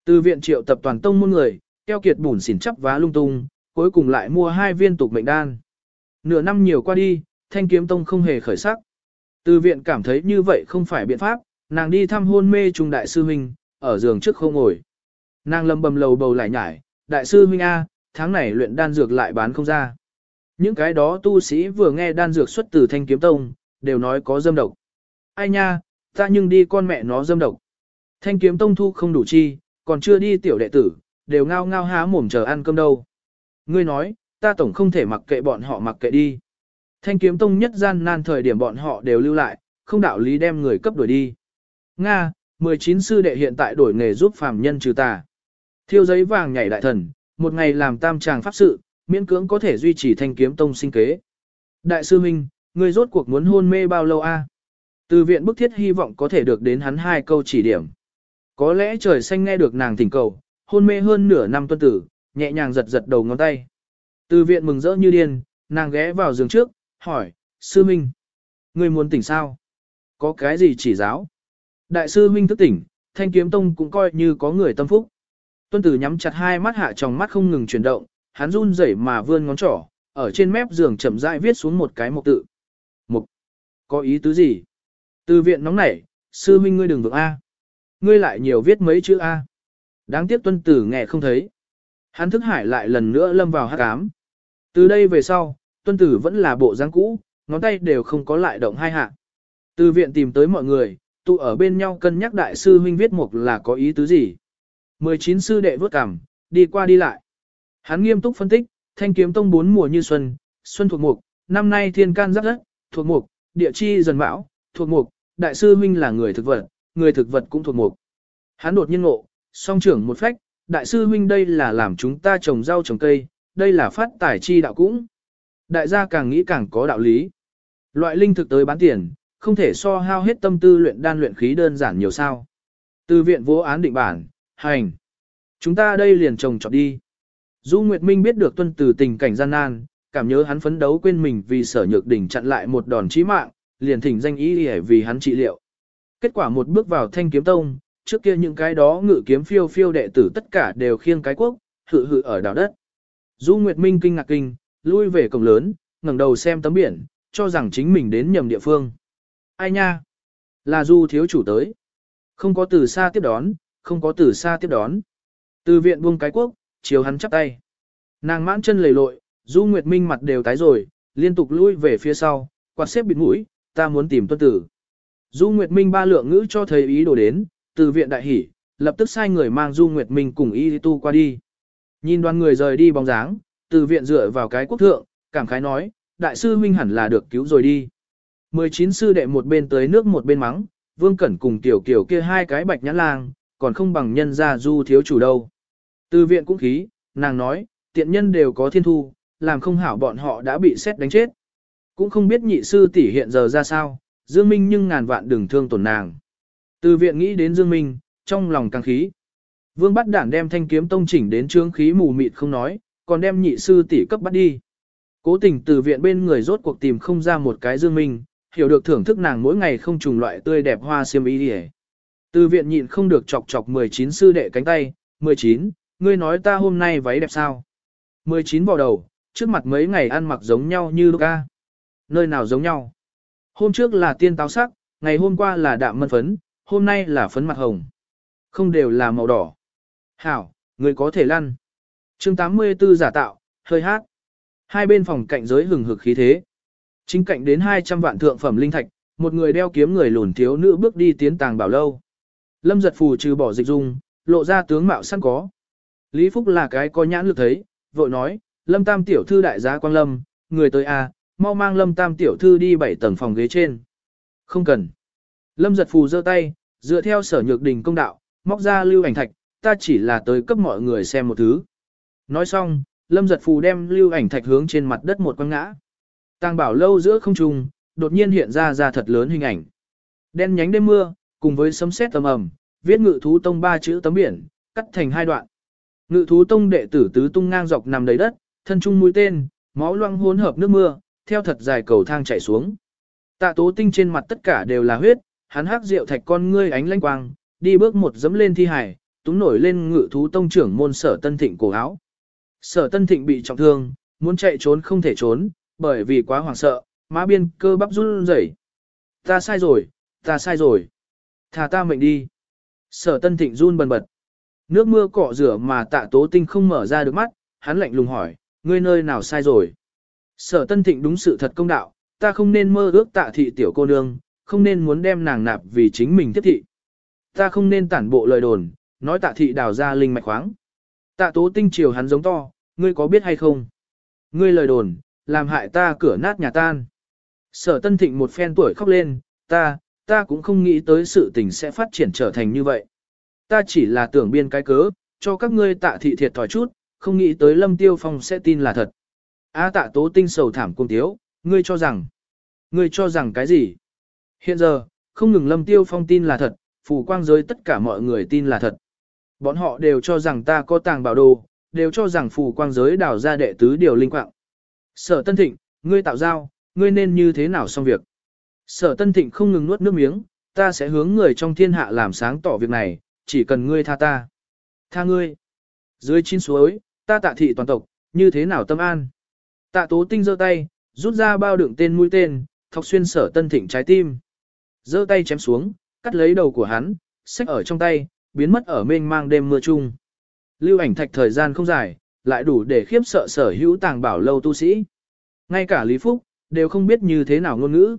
Từ viện triệu tập toàn tông môn người, keo kiệt bùn xỉn chắp vá lung tung, cuối cùng lại mua hai viên tục mệnh đan. Nửa năm nhiều qua đi, thanh kiếm tông không hề khởi sắc. Từ viện cảm thấy như vậy không phải biện pháp, nàng đi thăm hôn mê trùng đại sư huynh, ở giường trước không ngồi. Nàng lầm bầm lầu bầu lại nhải, đại sư huynh A, tháng này luyện đan dược lại bán không ra. Những cái đó tu sĩ vừa nghe đan dược xuất từ thanh kiếm tông, đều nói có dâm độc. Ai nha, ta nhưng đi con mẹ nó dâm độc. Thanh kiếm tông thu không đủ chi, còn chưa đi tiểu đệ tử, đều ngao ngao há mồm chờ ăn cơm đâu. Ngươi nói, ta tổng không thể mặc kệ bọn họ mặc kệ đi. Thanh kiếm tông nhất gian nan thời điểm bọn họ đều lưu lại, không đạo lý đem người cấp đuổi đi. Nga, 19 sư đệ hiện tại đổi nghề giúp phàm nhân trừ tà. Thiêu giấy vàng nhảy đại thần, một ngày làm tam tràng pháp sự, miễn cưỡng có thể duy trì thanh kiếm tông sinh kế. Đại sư Minh, người rốt cuộc muốn hôn mê bao lâu a? Từ viện bức thiết hy vọng có thể được đến hắn hai câu chỉ điểm. Có lẽ trời xanh nghe được nàng thỉnh cầu, hôn mê hơn nửa năm tuân tử, nhẹ nhàng giật giật đầu ngón tay. Từ viện mừng rỡ như điên, nàng ghé vào giường trước, hỏi, sư Minh, người muốn tỉnh sao? Có cái gì chỉ giáo? Đại sư Minh thức tỉnh, thanh kiếm tông cũng coi như có người tâm phúc. Tuân tử nhắm chặt hai mắt hạ trong mắt không ngừng chuyển động, hắn run rẩy mà vươn ngón trỏ, ở trên mép giường chậm rãi viết xuống một cái mục tự. Mục. Có ý tứ gì? Từ viện nóng nảy, sư minh ngươi đừng vượng A. Ngươi lại nhiều viết mấy chữ A. Đáng tiếc tuân tử nghe không thấy. Hắn thức hải lại lần nữa lâm vào hát cám. Từ đây về sau, tuân tử vẫn là bộ dáng cũ, ngón tay đều không có lại động hai hạ. Từ viện tìm tới mọi người, tụ ở bên nhau cân nhắc đại sư huynh viết mục là có ý tứ gì. 19 sư đệ vớt cằm, đi qua đi lại. Hắn nghiêm túc phân tích, thanh kiếm tông bốn mùa như xuân, xuân thuộc mục, năm nay thiên can giáp đất, thuộc mục, địa chi dần bão, thuộc mục, đại sư huynh là người thực vật, người thực vật cũng thuộc mục. Hắn đột nhiên ngộ, song trưởng một phách, đại sư huynh đây là làm chúng ta trồng rau trồng cây, đây là phát tài chi đạo cũng. Đại gia càng nghĩ càng có đạo lý. Loại linh thực tới bán tiền, không thể so hao hết tâm tư luyện đan luyện khí đơn giản nhiều sao. Từ viện vô án định bản, hành. Chúng ta đây liền trồng trọt đi. Du Nguyệt Minh biết được tuân từ tình cảnh gian nan, cảm nhớ hắn phấn đấu quên mình vì sở nhược đỉnh chặn lại một đòn chí mạng, liền thỉnh danh ý để vì hắn trị liệu. Kết quả một bước vào thanh kiếm tông, trước kia những cái đó ngự kiếm phiêu phiêu đệ tử tất cả đều khiêng cái quốc, hự hự ở đảo đất. Du Nguyệt Minh kinh ngạc kinh, lui về cổng lớn, ngẩng đầu xem tấm biển, cho rằng chính mình đến nhầm địa phương. Ai nha? Là Du thiếu chủ tới. Không có từ xa tiếp đón, không có từ xa tiếp đón. Từ viện buông cái quốc, chiều hắn chắp tay. Nàng mãn chân lầy lội, Du Nguyệt Minh mặt đều tái rồi, liên tục lui về phía sau, quạt xếp bịt mũi, ta muốn tìm tuân tử. Du Nguyệt Minh ba lượng ngữ cho thầy ý đồ đến, từ viện đại hỉ, lập tức sai người mang Du Nguyệt Minh cùng y tu qua đi. Nhìn đoàn người rời đi bóng dáng, từ viện dựa vào cái quốc thượng, cảm khái nói, đại sư Minh hẳn là được cứu rồi đi. 19 sư đệ một bên tới nước một bên mắng, Vương Cẩn cùng tiểu kiểu kia hai cái bạch nhãn lang, còn không bằng nhân gia du thiếu chủ đâu. Từ viện cũng khí, nàng nói, tiện nhân đều có thiên thu, làm không hảo bọn họ đã bị xét đánh chết. Cũng không biết nhị sư tỷ hiện giờ ra sao, Dương Minh nhưng ngàn vạn đừng thương tổn nàng. Từ viện nghĩ đến Dương Minh, trong lòng càng khí. Vương bắt đản đem thanh kiếm tông chỉnh đến trương khí mù mịt không nói, còn đem nhị sư tỷ cấp bắt đi. Cố tình từ viện bên người rốt cuộc tìm không ra một cái Dương Minh, hiểu được thưởng thức nàng mỗi ngày không trùng loại tươi đẹp hoa xiêm y đi Từ viện nhịn không được chọc chọc 19 sư đệ cánh tay, 19, ngươi nói ta hôm nay váy đẹp sao? 19 vào đầu, trước mặt mấy ngày ăn mặc giống nhau như lúc ca. Nơi nào giống nhau? Hôm trước là tiên táo sắc, ngày hôm qua là đạm mân phấn, hôm nay là phấn mặt hồng. Không đều là màu đỏ. Hảo, ngươi có thể lăn chương 84 giả tạo, hơi hát. Hai bên phòng cạnh giới hừng hực khí thế. Chính cạnh đến 200 vạn thượng phẩm linh thạch, một người đeo kiếm người lùn thiếu nữ bước đi tiến tàng bảo lâu. Lâm giật phù trừ bỏ dịch dung, lộ ra tướng mạo sẵn có. Lý Phúc là cái có nhãn lực thấy, vội nói, Lâm Tam tiểu thư đại giá Quang Lâm, người tới a, à, mau mang Lâm Tam tiểu thư đi bảy tầng phòng ghế trên. Không cần. Lâm giật phù giơ tay, dựa theo sở nhược đình công đạo, móc ra lưu ảnh thạch, ta chỉ là tới cấp mọi người xem một thứ. Nói xong, Lâm giật phù đem lưu ảnh thạch hướng trên mặt đất một quăng ngã. Tàng bảo lâu giữa không trung, đột nhiên hiện ra ra thật lớn hình ảnh. Đen nhánh đêm mưa, cùng với sấm sét tầm ầm, viết ngự thú tông ba chữ tấm biển, cắt thành hai đoạn. Ngự thú tông đệ tử tứ tung ngang dọc nằm đầy đất, thân trung mũi tên, máu loang hỗn hợp nước mưa, theo thật dài cầu thang chảy xuống. Tạ tố tinh trên mặt tất cả đều là huyết, hắn hắc rượu thạch con ngươi ánh lanh quang, đi bước một dẫm lên thi hải, túm nổi lên ngự thú tông trưởng môn sở tân thịnh cổ áo. Sở tân thịnh bị trọng thương, muốn chạy trốn không thể trốn, bởi vì quá hoảng sợ, má biên cơ bắp run rẩy. Ta sai rồi, ta sai rồi. Thả ta mệnh đi. Sở tân thịnh run bần bật. Nước mưa cọ rửa mà tạ tố tinh không mở ra được mắt, hắn lạnh lùng hỏi, ngươi nơi nào sai rồi. Sở tân thịnh đúng sự thật công đạo, ta không nên mơ ước tạ thị tiểu cô nương, không nên muốn đem nàng nạp vì chính mình tiếp thị. Ta không nên tản bộ lời đồn, nói tạ thị đào ra linh mạch khoáng. Tạ tố tinh chiều hắn giống to, ngươi có biết hay không? Ngươi lời đồn, làm hại ta cửa nát nhà tan. Sở tân thịnh một phen tuổi khóc lên, ta, ta cũng không nghĩ tới sự tình sẽ phát triển trở thành như vậy. Ta chỉ là tưởng biên cái cớ, cho các ngươi tạ thị thiệt thòi chút, không nghĩ tới lâm tiêu phong sẽ tin là thật. A tạ tố tinh sầu thảm cung tiếu, ngươi cho rằng, ngươi cho rằng cái gì? Hiện giờ, không ngừng lâm tiêu phong tin là thật, phù quang giới tất cả mọi người tin là thật. Bọn họ đều cho rằng ta có tàng bảo đồ, đều cho rằng phù quang giới đào ra đệ tứ điều linh quạng. Sở Tân Thịnh, ngươi tạo giao, ngươi nên như thế nào xong việc? Sở Tân Thịnh không ngừng nuốt nước miếng, ta sẽ hướng người trong thiên hạ làm sáng tỏ việc này, chỉ cần ngươi tha ta. Tha ngươi. Dưới chín suối, ta tạ thị toàn tộc, như thế nào tâm an? Tạ tố tinh giơ tay, rút ra bao đựng tên mũi tên, thọc xuyên sở Tân Thịnh trái tim. giơ tay chém xuống, cắt lấy đầu của hắn, xách ở trong tay, biến mất ở mênh mang đêm mưa chung. Lưu ảnh thạch thời gian không dài, lại đủ để khiếp sợ sở hữu tàng bảo lâu tu sĩ. Ngay cả Lý Phúc, đều không biết như thế nào ngôn ngữ.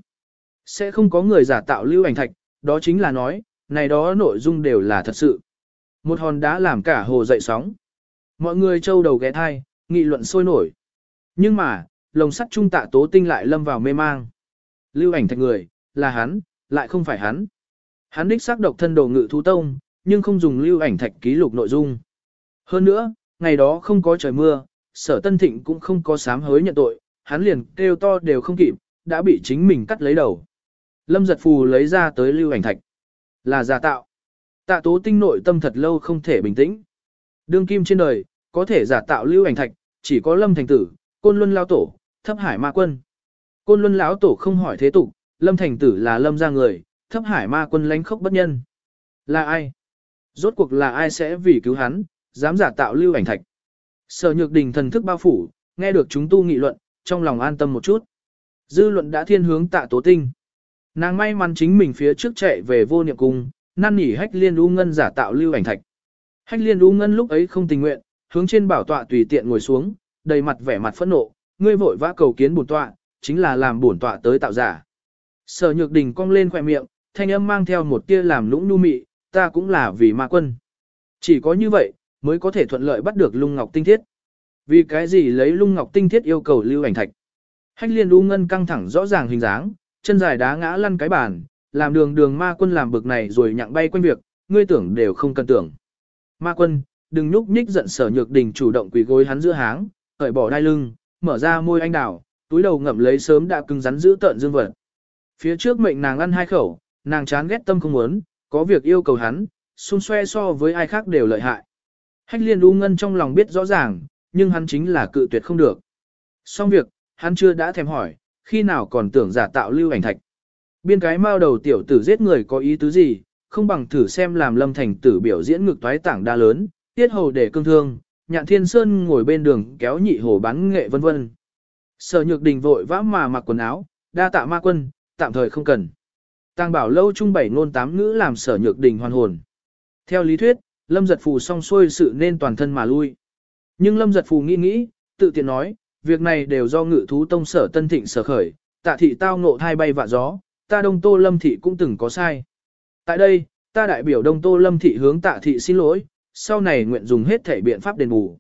Sẽ không có người giả tạo lưu ảnh thạch, đó chính là nói, này đó nội dung đều là thật sự. Một hòn đá làm cả hồ dậy sóng. Mọi người trâu đầu ghé thai, nghị luận sôi nổi. Nhưng mà, lồng sắt trung tạ tố tinh lại lâm vào mê mang. Lưu ảnh thạch người, là hắn, lại không phải hắn. Hắn đích xác độc thân đồ ngự thú tông, nhưng không dùng lưu ảnh thạch ký lục nội dung. Hơn nữa, ngày đó không có trời mưa, sở tân thịnh cũng không có sám hối nhận tội, hắn liền kêu to đều không kịp, đã bị chính mình cắt lấy đầu. Lâm giật phù lấy ra tới lưu ảnh thạch. Là giả tạo. Tạ tố tinh nội tâm thật lâu không thể bình tĩnh. Đương kim trên đời, có thể giả tạo lưu ảnh thạch, chỉ có lâm thành tử, côn luân lao tổ, thấp hải ma quân. Côn luân lão tổ không hỏi thế tục, lâm thành tử là lâm ra người, thấp hải ma quân lánh khốc bất nhân. Là ai? Rốt cuộc là ai sẽ vì cứu hắn, dám giả tạo lưu ảnh thạch. Sở nhược đình thần thức bao phủ, nghe được chúng tu nghị luận, trong lòng an tâm một chút. Dư luận đã thiên hướng tạ tố tinh. Nàng may mắn chính mình phía trước chạy về vô niệm cung, năn nỉ hách liên u ngân giả tạo lưu ảnh thạch. Hách liên u ngân lúc ấy không tình nguyện, hướng trên bảo tọa tùy tiện ngồi xuống, đầy mặt vẻ mặt phẫn nộ, ngươi vội vã cầu kiến bổn tọa, chính là làm bổn tọa tới tạo giả. Sở nhược đình cong lên khỏe miệng, thanh âm mang theo một tia làm lũng nu mị, ta cũng là vì ma quân. Chỉ có như vậy, mới có thể thuận lợi bắt được lung ngọc tinh thiết. Vì cái gì lấy lung ngọc tinh thiết yêu cầu lưu ảnh thạch. Hách liên u ngân căng thẳng rõ ràng hình dáng, chân dài đá ngã lăn cái bàn, làm đường đường ma quân làm bực này rồi nhặng bay quanh việc, ngươi tưởng đều không cần tưởng. Ma quân, đừng nhúc nhích giận sở nhược đình chủ động quỳ gối hắn giữa háng, cởi bỏ đai lưng, mở ra môi anh đào, túi đầu ngậm lấy sớm đã cứng rắn giữ tợn dương vật. Phía trước mệnh nàng ăn hai khẩu, nàng chán ghét tâm không muốn, có việc yêu cầu hắn, xung xoe so với ai khác đều lợi hại. Hách liên u ngân trong lòng biết rõ ràng, nhưng hắn chính là cự tuyệt không được. Xong việc, hắn chưa đã thèm hỏi, khi nào còn tưởng giả tạo lưu ảnh thạch. Biên cái mao đầu tiểu tử giết người có ý tứ gì, không bằng thử xem làm lâm thành tử biểu diễn ngực toái tảng đa lớn, tiết hầu để cương thương, nhạn thiên sơn ngồi bên đường kéo nhị hồ bán nghệ vân vân. Sở nhược đình vội vã mà mặc quần áo, đa tạ ma quân, tạm thời không cần. Tàng bảo lâu trung bảy ngôn tám ngữ làm sở nhược đình hoàn hồn. Theo lý thuyết, lâm giật phù xong xuôi sự nên toàn thân mà lui. Nhưng lâm giật phù nghĩ nghĩ, tự tiện nói, việc này đều do ngự thú tông sở tân thịnh sở khởi, tạ thị tao ngộ thai bay vạ gió, ta đông tô lâm thị cũng từng có sai. Tại đây, ta đại biểu đông tô lâm thị hướng tạ thị xin lỗi, sau này nguyện dùng hết thể biện pháp đền bù.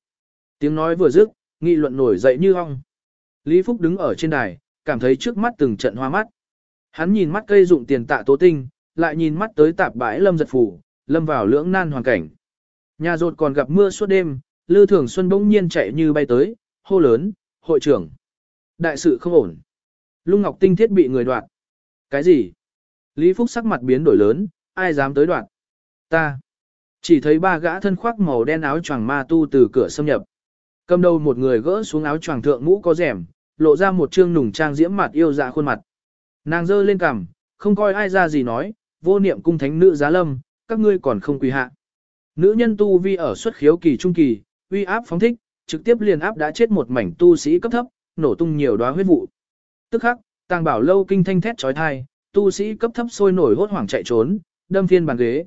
Tiếng nói vừa dứt, nghị luận nổi dậy như ong. Lý Phúc đứng ở trên đài, cảm thấy trước mắt từng trận hoa mắt. Hắn nhìn mắt cây dụng tiền tạ tố tinh, lại nhìn mắt tới tạp bãi lâm giật phủ, lâm vào lưỡng nan hoàn cảnh. Nhà rột còn gặp mưa suốt đêm, Lư Thường Xuân bỗng nhiên chạy như bay tới, hô lớn, hội trưởng. Đại sự không ổn. Lung Ngọc Tinh thiết bị người đoạt. Cái gì? Lý Phúc sắc mặt biến đổi lớn, ai dám tới đoạn. Ta. Chỉ thấy ba gã thân khoác màu đen áo choàng ma tu từ cửa xâm nhập. Cầm đầu một người gỡ xuống áo choàng thượng mũ có rèm, lộ ra một trương nùng trang diễm mặt yêu dạ khuôn mặt. Nàng giơ lên cằm, không coi ai ra gì nói, vô niệm cung thánh nữ giá lâm, các ngươi còn không quỳ hạ. Nữ nhân tu vi ở xuất khiếu kỳ trung kỳ, uy áp phóng thích, trực tiếp liền áp đã chết một mảnh tu sĩ cấp thấp, nổ tung nhiều đóa huyết vụ. Tức khắc, tàng bảo lâu kinh thanh thét chói tai, tu sĩ cấp thấp sôi nổi hốt hoảng chạy trốn, đâm phiên bàn ghế.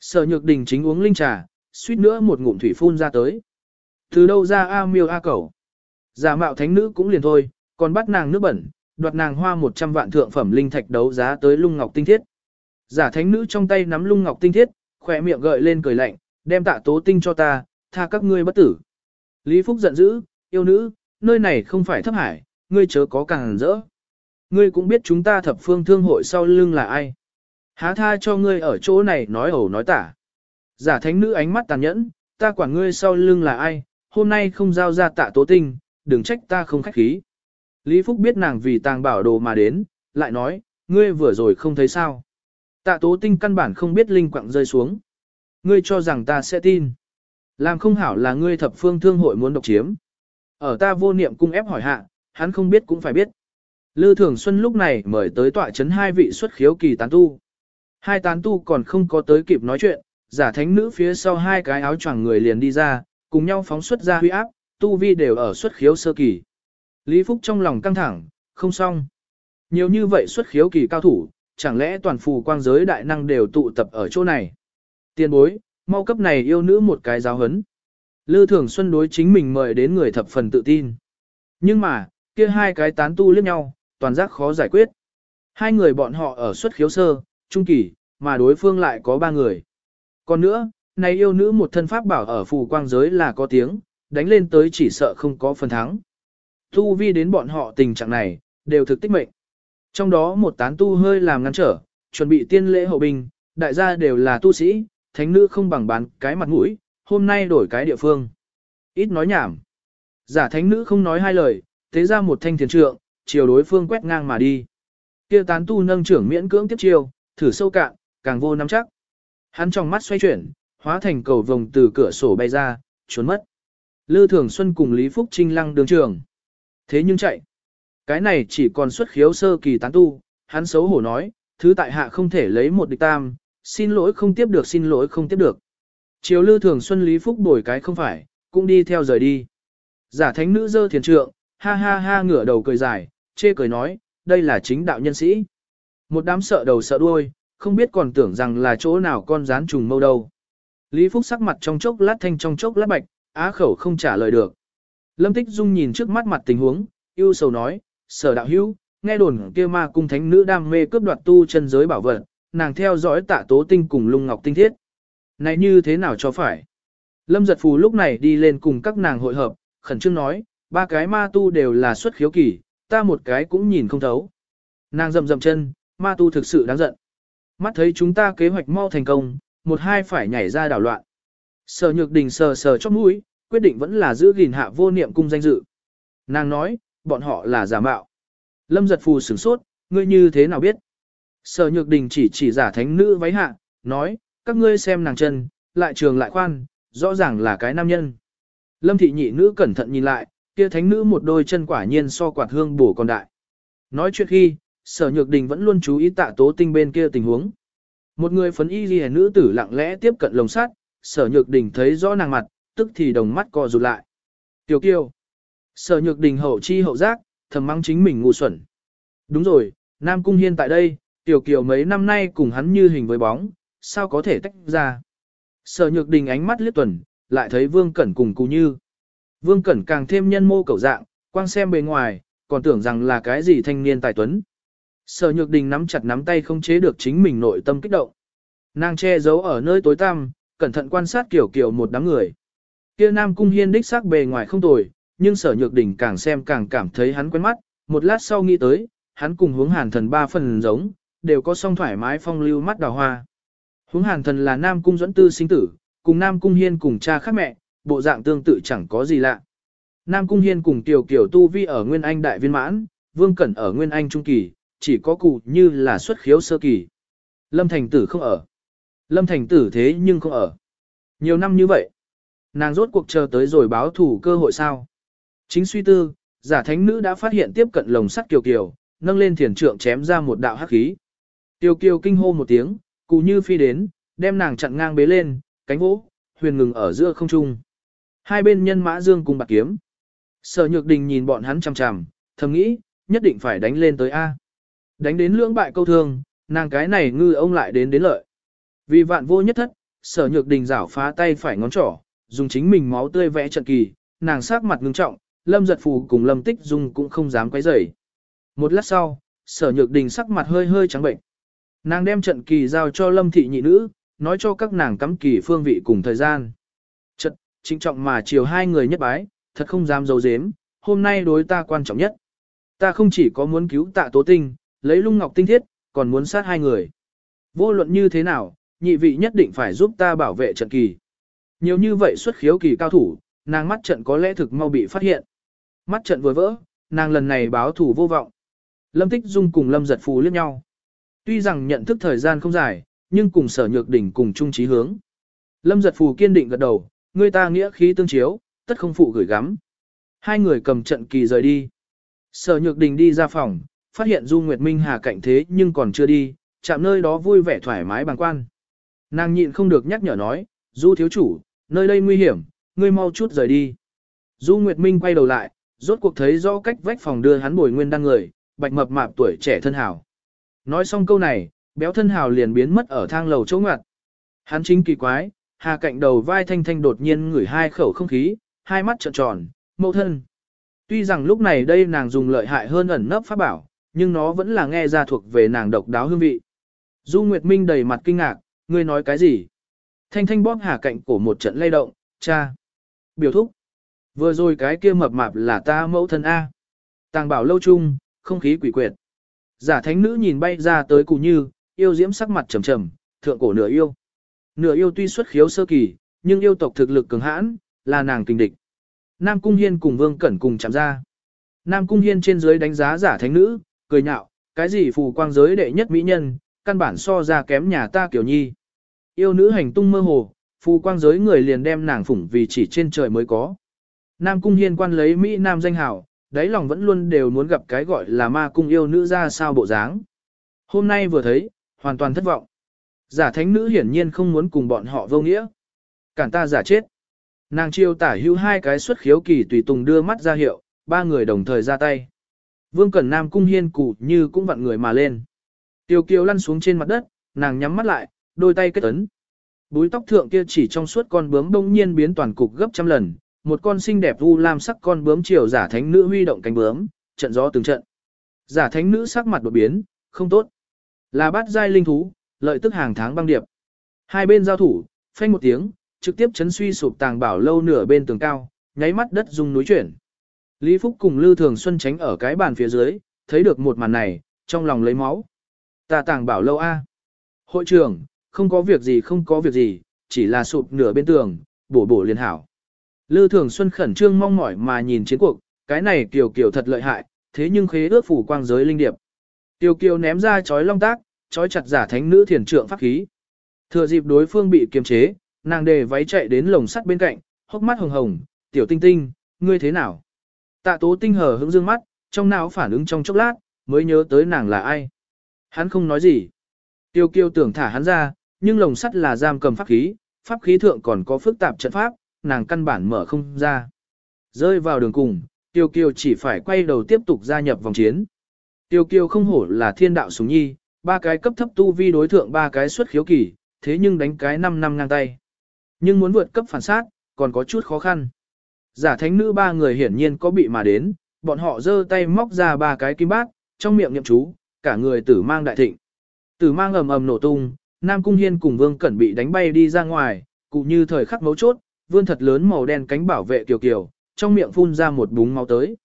Sở Nhược Đình chính uống linh trà, suýt nữa một ngụm thủy phun ra tới. Từ đâu ra a miêu a cẩu? Giả mạo thánh nữ cũng liền thôi, còn bắt nàng nước bẩn, đoạt nàng hoa 100 vạn thượng phẩm linh thạch đấu giá tới lung ngọc tinh thiết. Giả thánh nữ trong tay nắm lung ngọc tinh thiết, khỏe miệng gợi lên cười lạnh, đem tạ tố tinh cho ta, tha các ngươi bất tử. Lý Phúc giận dữ, yêu nữ, nơi này không phải thấp hải, ngươi chớ có càng rỡ. Ngươi cũng biết chúng ta thập phương thương hội sau lưng là ai. Há tha cho ngươi ở chỗ này nói ẩu nói tả. Giả thánh nữ ánh mắt tàn nhẫn, ta quản ngươi sau lưng là ai, hôm nay không giao ra tạ tố tinh, đừng trách ta không khách khí. Lý Phúc biết nàng vì tàng bảo đồ mà đến, lại nói, ngươi vừa rồi không thấy sao. Tạ tố tinh căn bản không biết linh quặng rơi xuống. Ngươi cho rằng ta sẽ tin. Làm không hảo là ngươi thập phương thương hội muốn độc chiếm. Ở ta vô niệm cung ép hỏi hạ, hắn không biết cũng phải biết. Lư Thường Xuân lúc này mời tới tọa chấn hai vị xuất khiếu kỳ tán tu. Hai tán tu còn không có tới kịp nói chuyện, giả thánh nữ phía sau hai cái áo choàng người liền đi ra, cùng nhau phóng xuất ra huy áp, tu vi đều ở xuất khiếu sơ kỳ. Lý Phúc trong lòng căng thẳng, không xong. Nhiều như vậy xuất khiếu kỳ cao thủ, chẳng lẽ toàn phù quang giới đại năng đều tụ tập ở chỗ này. Tiên bối, mau cấp này yêu nữ một cái giáo hấn. Lư Thường Xuân đối chính mình mời đến người thập phần tự tin. Nhưng mà, kia hai cái tán tu liếc nhau, toàn giác khó giải quyết. Hai người bọn họ ở xuất khiếu sơ, trung kỳ, mà đối phương lại có ba người. Còn nữa, này yêu nữ một thân pháp bảo ở phù quang giới là có tiếng, đánh lên tới chỉ sợ không có phần thắng. Tu vi đến bọn họ tình trạng này, đều thực tích mệnh. Trong đó một tán tu hơi làm ngăn trở, chuẩn bị tiên lễ hậu bình đại gia đều là tu sĩ, thánh nữ không bằng bán cái mặt mũi, hôm nay đổi cái địa phương. Ít nói nhảm. Giả thánh nữ không nói hai lời, thế ra một thanh thiền trượng, chiều đối phương quét ngang mà đi. Kia tán tu nâng trưởng miễn cưỡng tiếp chiêu, thử sâu cạn, càng vô nắm chắc. Hắn trong mắt xoay chuyển, hóa thành cầu vồng từ cửa sổ bay ra, trốn mất. Lư Thường Xuân cùng Lý Phúc Trinh lăng đường trường. Thế nhưng chạy. Cái này chỉ còn xuất khiếu sơ kỳ tán tu, hắn xấu hổ nói, thứ tại hạ không thể lấy một địch tam, xin lỗi không tiếp được xin lỗi không tiếp được. Chiều Lư Thường Xuân Lý Phúc đổi cái không phải, cũng đi theo rời đi. Giả thánh nữ dơ thiền trượng, ha ha ha ngửa đầu cười dài, chê cười nói, đây là chính đạo nhân sĩ. Một đám sợ đầu sợ đuôi, không biết còn tưởng rằng là chỗ nào con rán trùng mâu đâu. Lý Phúc sắc mặt trong chốc lát thanh trong chốc lát bạch, á khẩu không trả lời được. Lâm Tích Dung nhìn trước mắt mặt tình huống, yêu sầu nói, sở đạo hữu, nghe đồn kia ma cung thánh nữ đam mê cướp đoạt tu chân giới bảo vật, nàng theo dõi tạ tố tinh cùng lung ngọc tinh thiết. Này như thế nào cho phải? Lâm giật phù lúc này đi lên cùng các nàng hội hợp, khẩn trương nói, ba cái ma tu đều là xuất khiếu kỳ, ta một cái cũng nhìn không thấu. Nàng rầm rầm chân, ma tu thực sự đáng giận. Mắt thấy chúng ta kế hoạch mau thành công, một hai phải nhảy ra đảo loạn. Sở nhược đình sờ sờ chóp mũi, quyết định vẫn là giữ gìn hạ vô niệm cung danh dự. Nàng nói, bọn họ là giả mạo. Lâm giật phù sửng sốt, ngươi như thế nào biết? Sở nhược đình chỉ chỉ giả thánh nữ váy hạ, nói, các ngươi xem nàng chân, lại trường lại khoan, rõ ràng là cái nam nhân. Lâm thị nhị nữ cẩn thận nhìn lại, kia thánh nữ một đôi chân quả nhiên so quạt hương bổ còn đại. Nói chuyện khi, sở nhược đình vẫn luôn chú ý tạ tố tinh bên kia tình huống. Một người phấn y ghi nữ tử lặng lẽ tiếp cận lồng sắt, sở nhược đình thấy rõ nàng mặt, tức thì đồng mắt co rụt lại. Tiểu kiều Sở nhược đình hậu chi hậu giác, thầm mắng chính mình ngu xuẩn. Đúng rồi, Nam Cung Hiên tại đây, tiểu kiều mấy năm nay cùng hắn như hình với bóng, sao có thể tách ra. Sở nhược đình ánh mắt liếc tuần, lại thấy Vương Cẩn cùng Cú Như. Vương Cẩn càng thêm nhân mô cầu dạng, quang xem bề ngoài, còn tưởng rằng là cái gì thanh niên tài tuấn. Sở Nhược Đình nắm chặt nắm tay không chế được chính mình nội tâm kích động. Nàng che giấu ở nơi tối tăm, cẩn thận quan sát kiểu kiểu một đám người. Kia Nam Cung Hiên đích xác bề ngoài không tồi, nhưng Sở Nhược đỉnh càng xem càng cảm thấy hắn quen mắt, một lát sau nghĩ tới, hắn cùng hướng Hàn Thần ba phần giống, đều có song thoải mái phong lưu mắt đào hoa. Hướng Hàn Thần là Nam Cung dẫn tư sinh tử, cùng Nam Cung Hiên cùng cha khác mẹ, bộ dạng tương tự chẳng có gì lạ. Nam Cung Hiên cùng Tiểu kiểu Tu Vi ở Nguyên Anh Đại Viên Mãn, Vương Cẩn ở Nguyên Anh Trung Kỳ, chỉ có cụ như là xuất khiếu sơ kỳ. Lâm Thành Tử không ở. Lâm Thành Tử thế nhưng không ở. Nhiều năm như vậy, nàng rốt cuộc chờ tới rồi báo thủ cơ hội sao. Chính suy tư, giả thánh nữ đã phát hiện tiếp cận lồng sắt kiều kiều, nâng lên thiền trượng chém ra một đạo hắc khí. Kiều kiều kinh hô một tiếng, cụ như phi đến, đem nàng chặn ngang bế lên, cánh vỗ, huyền ngừng ở giữa không trung. Hai bên nhân mã dương cùng bạc kiếm. Sở nhược đình nhìn bọn hắn chằm chằm, thầm nghĩ, nhất định phải đánh lên tới A. Đánh đến lưỡng bại câu thương, nàng cái này ngư ông lại đến đến lợi. Vì vạn vô nhất thất, sở nhược đình rảo phá tay phải ngón trỏ, dùng chính mình máu tươi vẽ trận kỳ, nàng sắc mặt ngưng trọng, lâm giật phù cùng lâm tích dung cũng không dám quấy rầy. Một lát sau, sở nhược đình sắc mặt hơi hơi trắng bệnh. Nàng đem trận kỳ giao cho lâm thị nhị nữ, nói cho các nàng cắm kỳ phương vị cùng thời gian. Trận, trinh trọng mà chiều hai người nhất bái, thật không dám dấu dếm, hôm nay đối ta quan trọng nhất. Ta không chỉ có muốn cứu tạ tố tinh, lấy lung ngọc tinh thiết, còn muốn sát hai người. Vô luận như thế nào, nhị vị nhất định phải giúp ta bảo vệ trận kỳ. Nhiều như vậy xuất khiếu kỳ cao thủ, nàng mắt trận có lẽ thực mau bị phát hiện. Mắt trận vừa vỡ, nàng lần này báo thủ vô vọng. Lâm Tích Dung cùng Lâm Giật Phù liếc nhau. Tuy rằng nhận thức thời gian không dài, nhưng cùng sở nhược đỉnh cùng chung chí hướng. Lâm Giật Phù kiên định gật đầu, người ta nghĩa khí tương chiếu, tất không phụ gửi gắm. Hai người cầm trận kỳ rời đi. Sở nhược đình đi ra phòng, phát hiện Du Nguyệt Minh Hà cạnh thế nhưng còn chưa đi, chạm nơi đó vui vẻ thoải mái bằng quan. Nàng nhịn không được nhắc nhở nói, Du thiếu chủ, nơi đây nguy hiểm, ngươi mau chút rời đi. Du Nguyệt Minh quay đầu lại, rốt cuộc thấy rõ cách vách phòng đưa hắn bồi nguyên đang người, bạch mập mạp tuổi trẻ thân hào. Nói xong câu này, béo thân hào liền biến mất ở thang lầu chỗ ngoặt. Hắn chính kỳ quái, hà cạnh đầu vai thanh thanh đột nhiên ngửi hai khẩu không khí, hai mắt trợn tròn, mẫu thân. Tuy rằng lúc này đây nàng dùng lợi hại hơn ẩn nấp pháp bảo, nhưng nó vẫn là nghe ra thuộc về nàng độc đáo hương vị. Du Nguyệt Minh đầy mặt kinh ngạc, ngươi nói cái gì? Thanh thanh bóp hà cạnh cổ một trận lay động, cha. Biểu thúc. Vừa rồi cái kia mập mạp là ta mẫu thân A. Tàng bảo lâu chung, không khí quỷ quyệt. Giả thánh nữ nhìn bay ra tới cụ như, yêu diễm sắc mặt trầm trầm, thượng cổ nửa yêu. Nửa yêu tuy xuất khiếu sơ kỳ, nhưng yêu tộc thực lực cường hãn, là nàng kinh địch. Nam Cung Hiên cùng Vương Cẩn cùng chạm ra. Nam Cung Hiên trên dưới đánh giá giả thánh nữ, cười nhạo, cái gì phù quang giới đệ nhất mỹ nhân, căn bản so ra kém nhà ta kiểu nhi. Yêu nữ hành tung mơ hồ, phù quang giới người liền đem nàng phủng vì chỉ trên trời mới có. Nam Cung Hiên quan lấy Mỹ Nam danh hảo, đáy lòng vẫn luôn đều muốn gặp cái gọi là ma cung yêu nữ ra sao bộ dáng. Hôm nay vừa thấy, hoàn toàn thất vọng. Giả thánh nữ hiển nhiên không muốn cùng bọn họ vô nghĩa. Cản ta giả chết. Nàng chiêu tả hữu hai cái xuất khiếu kỳ tùy tùng đưa mắt ra hiệu, ba người đồng thời ra tay. Vương Cẩn Nam cung hiên cụ như cũng vặn người mà lên. Tiêu kiều lăn xuống trên mặt đất, nàng nhắm mắt lại, đôi tay kết ấn. Búi tóc thượng kia chỉ trong suốt con bướm đông nhiên biến toàn cục gấp trăm lần, một con xinh đẹp u lam sắc con bướm chiều giả thánh nữ huy động cánh bướm, trận gió từng trận. Giả thánh nữ sắc mặt đột biến, không tốt. Là bát giai linh thú, lợi tức hàng tháng băng điệp. Hai bên giao thủ, phanh một tiếng, trực tiếp chấn suy sụp tàng bảo lâu nửa bên tường cao, nháy mắt đất rung núi chuyển. Lý Phúc cùng Lư Thường Xuân tránh ở cái bàn phía dưới, thấy được một màn này, trong lòng lấy máu. Ta tàng bảo lâu a. Hội trưởng, không có việc gì không có việc gì, chỉ là sụp nửa bên tường, bổ bổ liền hảo. Lư Thường Xuân khẩn trương mong mỏi mà nhìn chiến cuộc, cái này kiều kiều thật lợi hại, thế nhưng khế ước phủ quang giới linh điệp. Tiêu kiều ném ra chói long tác, chói chặt giả thánh nữ thiền trượng pháp khí. Thừa dịp đối phương bị kiềm chế, nàng đề váy chạy đến lồng sắt bên cạnh, hốc mắt hồng hồng, tiểu tinh tinh, ngươi thế nào? Tạ tố tinh hờ hững dương mắt, trong não phản ứng trong chốc lát, mới nhớ tới nàng là ai. Hắn không nói gì. Tiêu kiêu tưởng thả hắn ra, nhưng lồng sắt là giam cầm pháp khí, pháp khí thượng còn có phức tạp trận pháp, nàng căn bản mở không ra. Rơi vào đường cùng, tiêu kiêu chỉ phải quay đầu tiếp tục gia nhập vòng chiến. Tiêu kiêu không hổ là thiên đạo súng nhi, ba cái cấp thấp tu vi đối thượng ba cái xuất khiếu kỳ, thế nhưng đánh cái 5 năm ngang tay. Nhưng muốn vượt cấp phản sát, còn có chút khó khăn. Giả thánh nữ ba người hiển nhiên có bị mà đến, bọn họ giơ tay móc ra ba cái kim bát, trong miệng niệm chú, cả người tử mang đại thịnh. Tử mang ầm ầm nổ tung, Nam Cung Hiên cùng Vương Cẩn bị đánh bay đi ra ngoài, cụ như thời khắc mấu chốt, vươn thật lớn màu đen cánh bảo vệ Kiều Kiều, trong miệng phun ra một búng máu tới.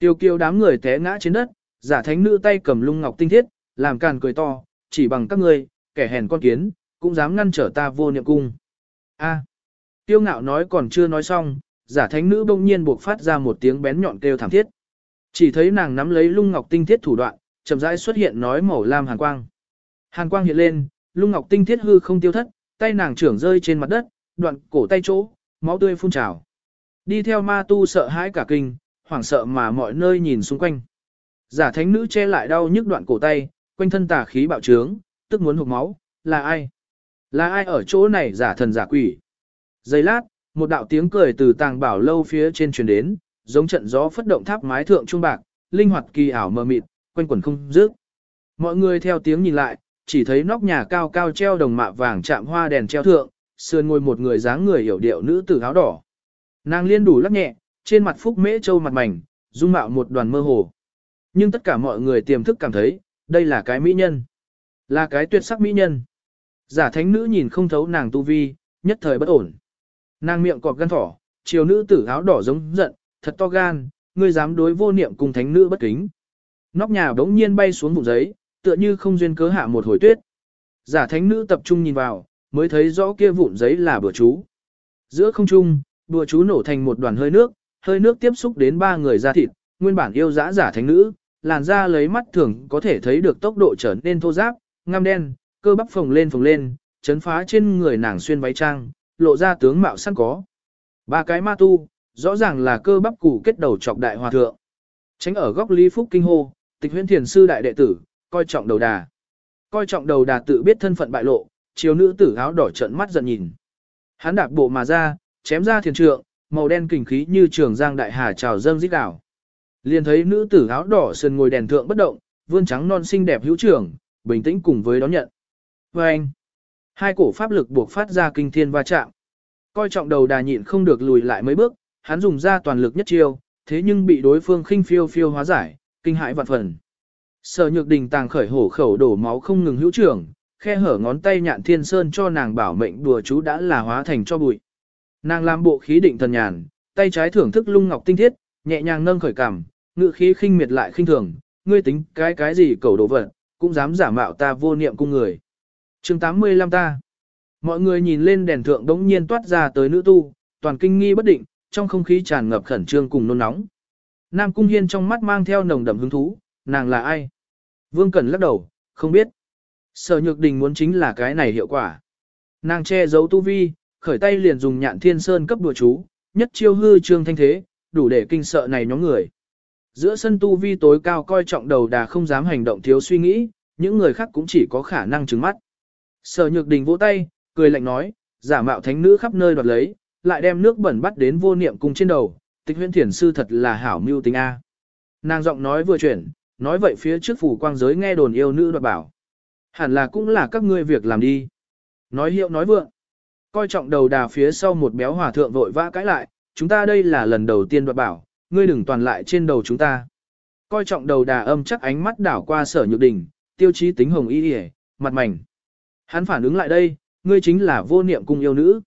Kiều Kiều đám người té ngã trên đất, giả thánh nữ tay cầm lung ngọc tinh thiết, làm càn cười to, chỉ bằng các ngươi, kẻ hèn con kiến, cũng dám ngăn trở ta vô niệm cung. A. Tiêu ngạo nói còn chưa nói xong, giả thánh nữ bỗng nhiên buộc phát ra một tiếng bén nhọn kêu thảm thiết. Chỉ thấy nàng nắm lấy lung ngọc tinh thiết thủ đoạn, chậm rãi xuất hiện nói màu lam hàn quang. Hàn quang hiện lên, lung ngọc tinh thiết hư không tiêu thất, tay nàng trưởng rơi trên mặt đất, đoạn cổ tay chỗ, máu tươi phun trào. Đi theo ma tu sợ hãi cả kinh, hoảng sợ mà mọi nơi nhìn xung quanh. Giả thánh nữ che lại đau nhức đoạn cổ tay, quanh thân tà khí bạo trướng, tức muốn hụt máu, là ai? Là ai ở chỗ này giả thần giả quỷ? Giây lát, một đạo tiếng cười từ tàng bảo lâu phía trên truyền đến, giống trận gió phất động tháp mái thượng trung bạc, linh hoạt kỳ ảo mờ mịt, quanh quẩn không dứt. Mọi người theo tiếng nhìn lại, chỉ thấy nóc nhà cao cao treo đồng mạ vàng chạm hoa đèn treo thượng, sườn ngồi một người dáng người hiểu điệu nữ tử áo đỏ. Nàng liên đủ lắc nhẹ, trên mặt phúc mễ châu mặt mảnh, dung mạo một đoàn mơ hồ. Nhưng tất cả mọi người tiềm thức cảm thấy, đây là cái mỹ nhân. Là cái tuyệt sắc mỹ nhân. Giả thánh nữ nhìn không thấu nàng tu vi, nhất thời bất ổn. Nàng miệng cọp gan thỏ, chiều nữ tử áo đỏ giống giận, thật to gan, ngươi dám đối vô niệm cùng thánh nữ bất kính. Nóc nhà đống nhiên bay xuống vùng giấy, tựa như không duyên cớ hạ một hồi tuyết. Giả thánh nữ tập trung nhìn vào, mới thấy rõ kia vụn giấy là bừa chú. Giữa không trung, bừa chú nổ thành một đoàn hơi nước, hơi nước tiếp xúc đến ba người da thịt, nguyên bản yêu dã giả thánh nữ, làn da lấy mắt thường có thể thấy được tốc độ trở nên thô ráp, ngăm đen, cơ bắp phồng lên phồng lên, chấn phá trên người nàng xuyên váy trang, lộ ra tướng mạo sẵn có. Ba cái ma tu, rõ ràng là cơ bắp củ kết đầu trọc đại hòa thượng. Tránh ở góc Lý Phúc Kinh hô, tịch huyễn thiền sư đại đệ tử, coi trọng đầu đà. Coi trọng đầu đà tự biết thân phận bại lộ, chiều nữ tử áo đỏ trận mắt giận nhìn. Hắn đạp bộ mà ra, chém ra thiền trượng, màu đen kinh khí như trường giang đại hà trào dâng rít đảo. Liền thấy nữ tử áo đỏ sườn ngồi đèn thượng bất động, vươn trắng non xinh đẹp hữu trưởng, bình tĩnh cùng với đón nhận. Và anh, hai cổ pháp lực buộc phát ra kinh thiên va chạm. Coi trọng đầu đà nhịn không được lùi lại mấy bước, hắn dùng ra toàn lực nhất chiêu, thế nhưng bị đối phương khinh phiêu phiêu hóa giải, kinh hãi vạn phần. Sở nhược đình tàng khởi hổ khẩu đổ máu không ngừng hữu trưởng, khe hở ngón tay nhạn thiên sơn cho nàng bảo mệnh đùa chú đã là hóa thành cho bụi. Nàng làm bộ khí định thần nhàn, tay trái thưởng thức lung ngọc tinh thiết, nhẹ nhàng nâng khởi cằm, ngự khí khinh miệt lại khinh thường, ngươi tính cái cái gì cầu đồ vật, cũng dám giả mạo ta vô niệm cung người. chương 85 ta. Mọi người nhìn lên đèn thượng đống nhiên toát ra tới nữ tu, toàn kinh nghi bất định, trong không khí tràn ngập khẩn trương cùng nôn nóng. Nam Cung Hiên trong mắt mang theo nồng đậm hứng thú, nàng là ai? Vương Cẩn lắc đầu, không biết. Sở Nhược Đình muốn chính là cái này hiệu quả. Nàng che giấu tu vi, khởi tay liền dùng nhạn thiên sơn cấp đùa chú, nhất chiêu hư trương thanh thế, đủ để kinh sợ này nhóm người. Giữa sân tu vi tối cao coi trọng đầu đà không dám hành động thiếu suy nghĩ, những người khác cũng chỉ có khả năng trừng mắt. Sở Nhược Đình vỗ tay, cười lạnh nói, giả mạo thánh nữ khắp nơi đoạt lấy, lại đem nước bẩn bắt đến vô niệm cung trên đầu, tịch huyễn thiền sư thật là hảo mưu tính A. Nàng giọng nói vừa chuyển, nói vậy phía trước phủ quang giới nghe đồn yêu nữ đoạt bảo. Hẳn là cũng là các ngươi việc làm đi. Nói hiệu nói vượng. Coi trọng đầu đà phía sau một béo hòa thượng vội vã cãi lại, chúng ta đây là lần đầu tiên đoạt bảo, ngươi đừng toàn lại trên đầu chúng ta. Coi trọng đầu đà âm chắc ánh mắt đảo qua sở nhược đình, tiêu chí tính hồng y hề, mặt mảnh. Hắn phản ứng lại đây, ngươi chính là vô niệm cung yêu nữ.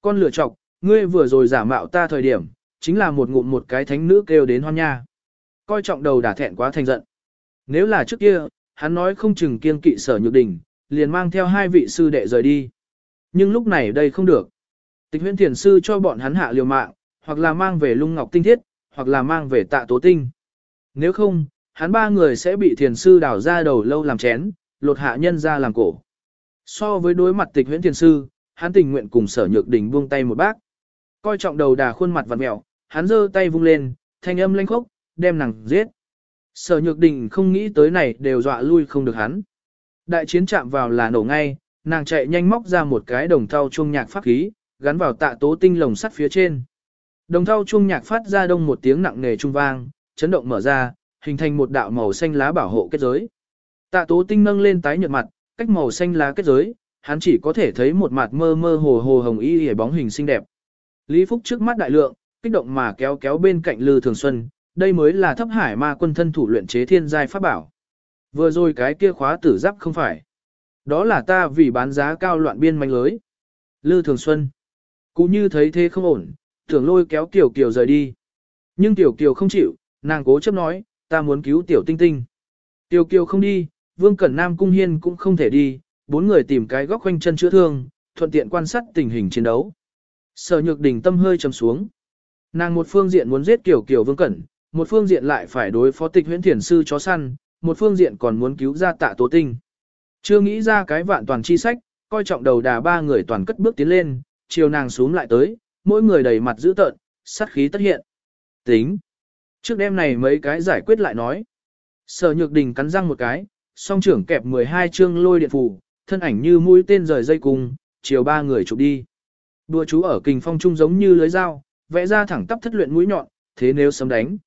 Con lửa chọc, ngươi vừa rồi giả mạo ta thời điểm, chính là một ngụm một cái thánh nữ kêu đến hoan nha. Coi trọng đầu đà thẹn quá thành giận. Nếu là trước kia, hắn nói không chừng kiên kỵ sở nhược đình, liền mang theo hai vị sư đệ rời đi. Nhưng lúc này đây không được. Tịch huyễn thiền sư cho bọn hắn hạ liều mạng, hoặc là mang về lung ngọc tinh thiết, hoặc là mang về tạ tố tinh. Nếu không, hắn ba người sẽ bị thiền sư đào ra đầu lâu làm chén, lột hạ nhân ra làm cổ. So với đối mặt tịch huyễn thiền sư, hắn tình nguyện cùng sở nhược đình buông tay một bác. Coi trọng đầu đà khuôn mặt vặn mẹo, hắn giơ tay vung lên, thanh âm lanh khốc, đem nàng giết. Sở nhược đình không nghĩ tới này đều dọa lui không được hắn. Đại chiến chạm vào là nổ ngay, nàng chạy nhanh móc ra một cái đồng thau chuông nhạc pháp khí, gắn vào tạ tố tinh lồng sắt phía trên. Đồng thau chuông nhạc phát ra đông một tiếng nặng nề trung vang, chấn động mở ra, hình thành một đạo màu xanh lá bảo hộ kết giới. Tạ tố tinh nâng lên tái nhợt mặt, cách màu xanh lá kết giới, hắn chỉ có thể thấy một mặt mơ mơ hồ hồ hồng y hề bóng hình xinh đẹp. Lý Phúc trước mắt đại lượng, kích động mà kéo kéo bên cạnh Lư Thường Xuân, đây mới là thấp hải ma quân thân thủ luyện chế thiên giai pháp bảo. Vừa rồi cái kia khóa tử giáp không phải. Đó là ta vì bán giá cao loạn biên manh lưới. Lư Thường Xuân. Cũng như thấy thế không ổn, tưởng lôi kéo Tiểu Kiều rời đi. Nhưng Tiểu Kiều không chịu, nàng cố chấp nói, ta muốn cứu Tiểu Tinh Tinh. Tiểu Kiều không đi, Vương Cẩn Nam Cung Hiên cũng không thể đi, bốn người tìm cái góc quanh chân chữa thương, thuận tiện quan sát tình hình chiến đấu. Sở Nhược Đình tâm hơi trầm xuống. Nàng một phương diện muốn giết tiểu Kiều Vương Cẩn, một phương diện lại phải đối phó tịch huyễn thiền sư chó săn, một phương diện còn muốn cứu ra tạ tố tinh. Chưa nghĩ ra cái vạn toàn chi sách, coi trọng đầu đà ba người toàn cất bước tiến lên, chiều nàng xuống lại tới, mỗi người đầy mặt dữ tợn, sát khí tất hiện. Tính. Trước đêm này mấy cái giải quyết lại nói. Sở nhược đình cắn răng một cái, song trưởng kẹp 12 chương lôi điện phủ, thân ảnh như mũi tên rời dây cùng, chiều ba người chụp đi. Đùa chú ở kình phong trung giống như lưới dao, vẽ ra thẳng tắp thất luyện mũi nhọn, thế nếu sấm đánh.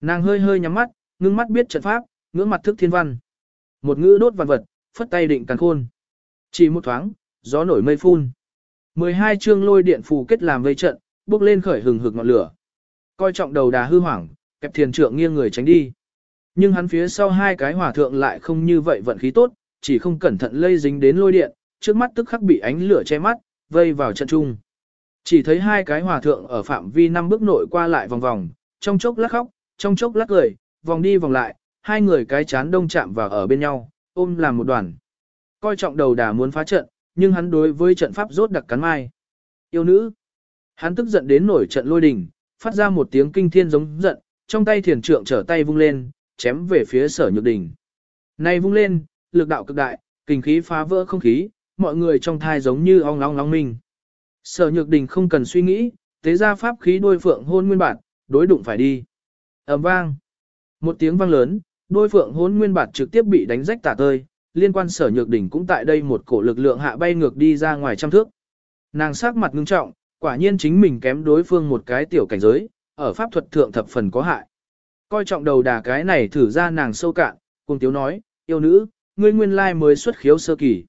Nàng hơi hơi nhắm mắt, ngưng mắt biết trận pháp, ngưỡng mặt thức thiên văn. Một ngữ đốt văn vật, phất tay định càn khôn. Chỉ một thoáng, gió nổi mây phun. 12 chương lôi điện phù kết làm vây trận, bước lên khởi hừng hực ngọn lửa. Coi trọng đầu đà hư hoảng, kẹp thiền trượng nghiêng người tránh đi. Nhưng hắn phía sau hai cái hỏa thượng lại không như vậy vận khí tốt, chỉ không cẩn thận lây dính đến lôi điện, trước mắt tức khắc bị ánh lửa che mắt, vây vào trận trung. Chỉ thấy hai cái hòa thượng ở phạm vi năm bước nội qua lại vòng vòng, trong chốc lắc khóc, trong chốc lắc cười, vòng đi vòng lại, hai người cái chán đông chạm vào ở bên nhau, ôm làm một đoàn. Coi trọng đầu đà muốn phá trận, nhưng hắn đối với trận pháp rốt đặc cắn mai. Yêu nữ. Hắn tức giận đến nổi trận lôi đình, phát ra một tiếng kinh thiên giống giận, trong tay thiền trượng trở tay vung lên, chém về phía sở nhược đình. Này vung lên, lực đạo cực đại, kinh khí phá vỡ không khí, mọi người trong thai giống như ong long long minh. Sở nhược đình không cần suy nghĩ, tế ra pháp khí đôi phượng hôn nguyên bản, đối đụng phải đi ầm vang. Một tiếng vang lớn, đôi phượng hốn nguyên bản trực tiếp bị đánh rách tả tơi, liên quan sở nhược đỉnh cũng tại đây một cổ lực lượng hạ bay ngược đi ra ngoài trăm thước. Nàng sắc mặt ngưng trọng, quả nhiên chính mình kém đối phương một cái tiểu cảnh giới, ở pháp thuật thượng thập phần có hại. Coi trọng đầu đà cái này thử ra nàng sâu cạn, cùng tiếu nói, yêu nữ, ngươi nguyên lai mới xuất khiếu sơ kỳ.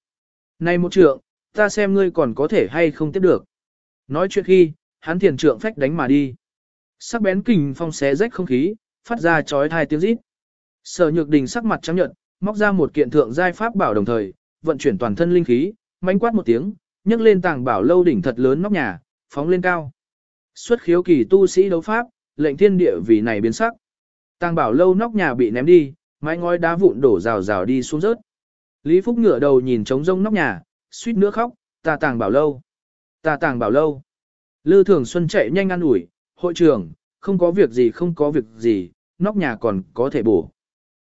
Này một trượng, ta xem ngươi còn có thể hay không tiếp được. Nói chuyện khi, hắn thiền trượng phách đánh mà đi. Sắc bén kình phong xé rách không khí, phát ra chói thai tiếng rít. Sở Nhược Đình sắc mặt trắng nhợt, móc ra một kiện thượng giai pháp bảo đồng thời, vận chuyển toàn thân linh khí, mãnh quát một tiếng, nhấc lên tàng bảo lâu đỉnh thật lớn nóc nhà, phóng lên cao. Xuất khiếu kỳ tu sĩ đấu pháp, lệnh thiên địa vì này biến sắc. Tàng bảo lâu nóc nhà bị ném đi, mái ngói đá vụn đổ rào rào đi xuống rớt. Lý Phúc ngửa đầu nhìn trống rông nóc nhà, suýt nữa khóc, ta tàng bảo lâu. Ta tàng bảo lâu. Lư Thường Xuân chạy nhanh ăn ủi, hội trưởng, không có việc gì không có việc gì, nóc nhà còn có thể bổ.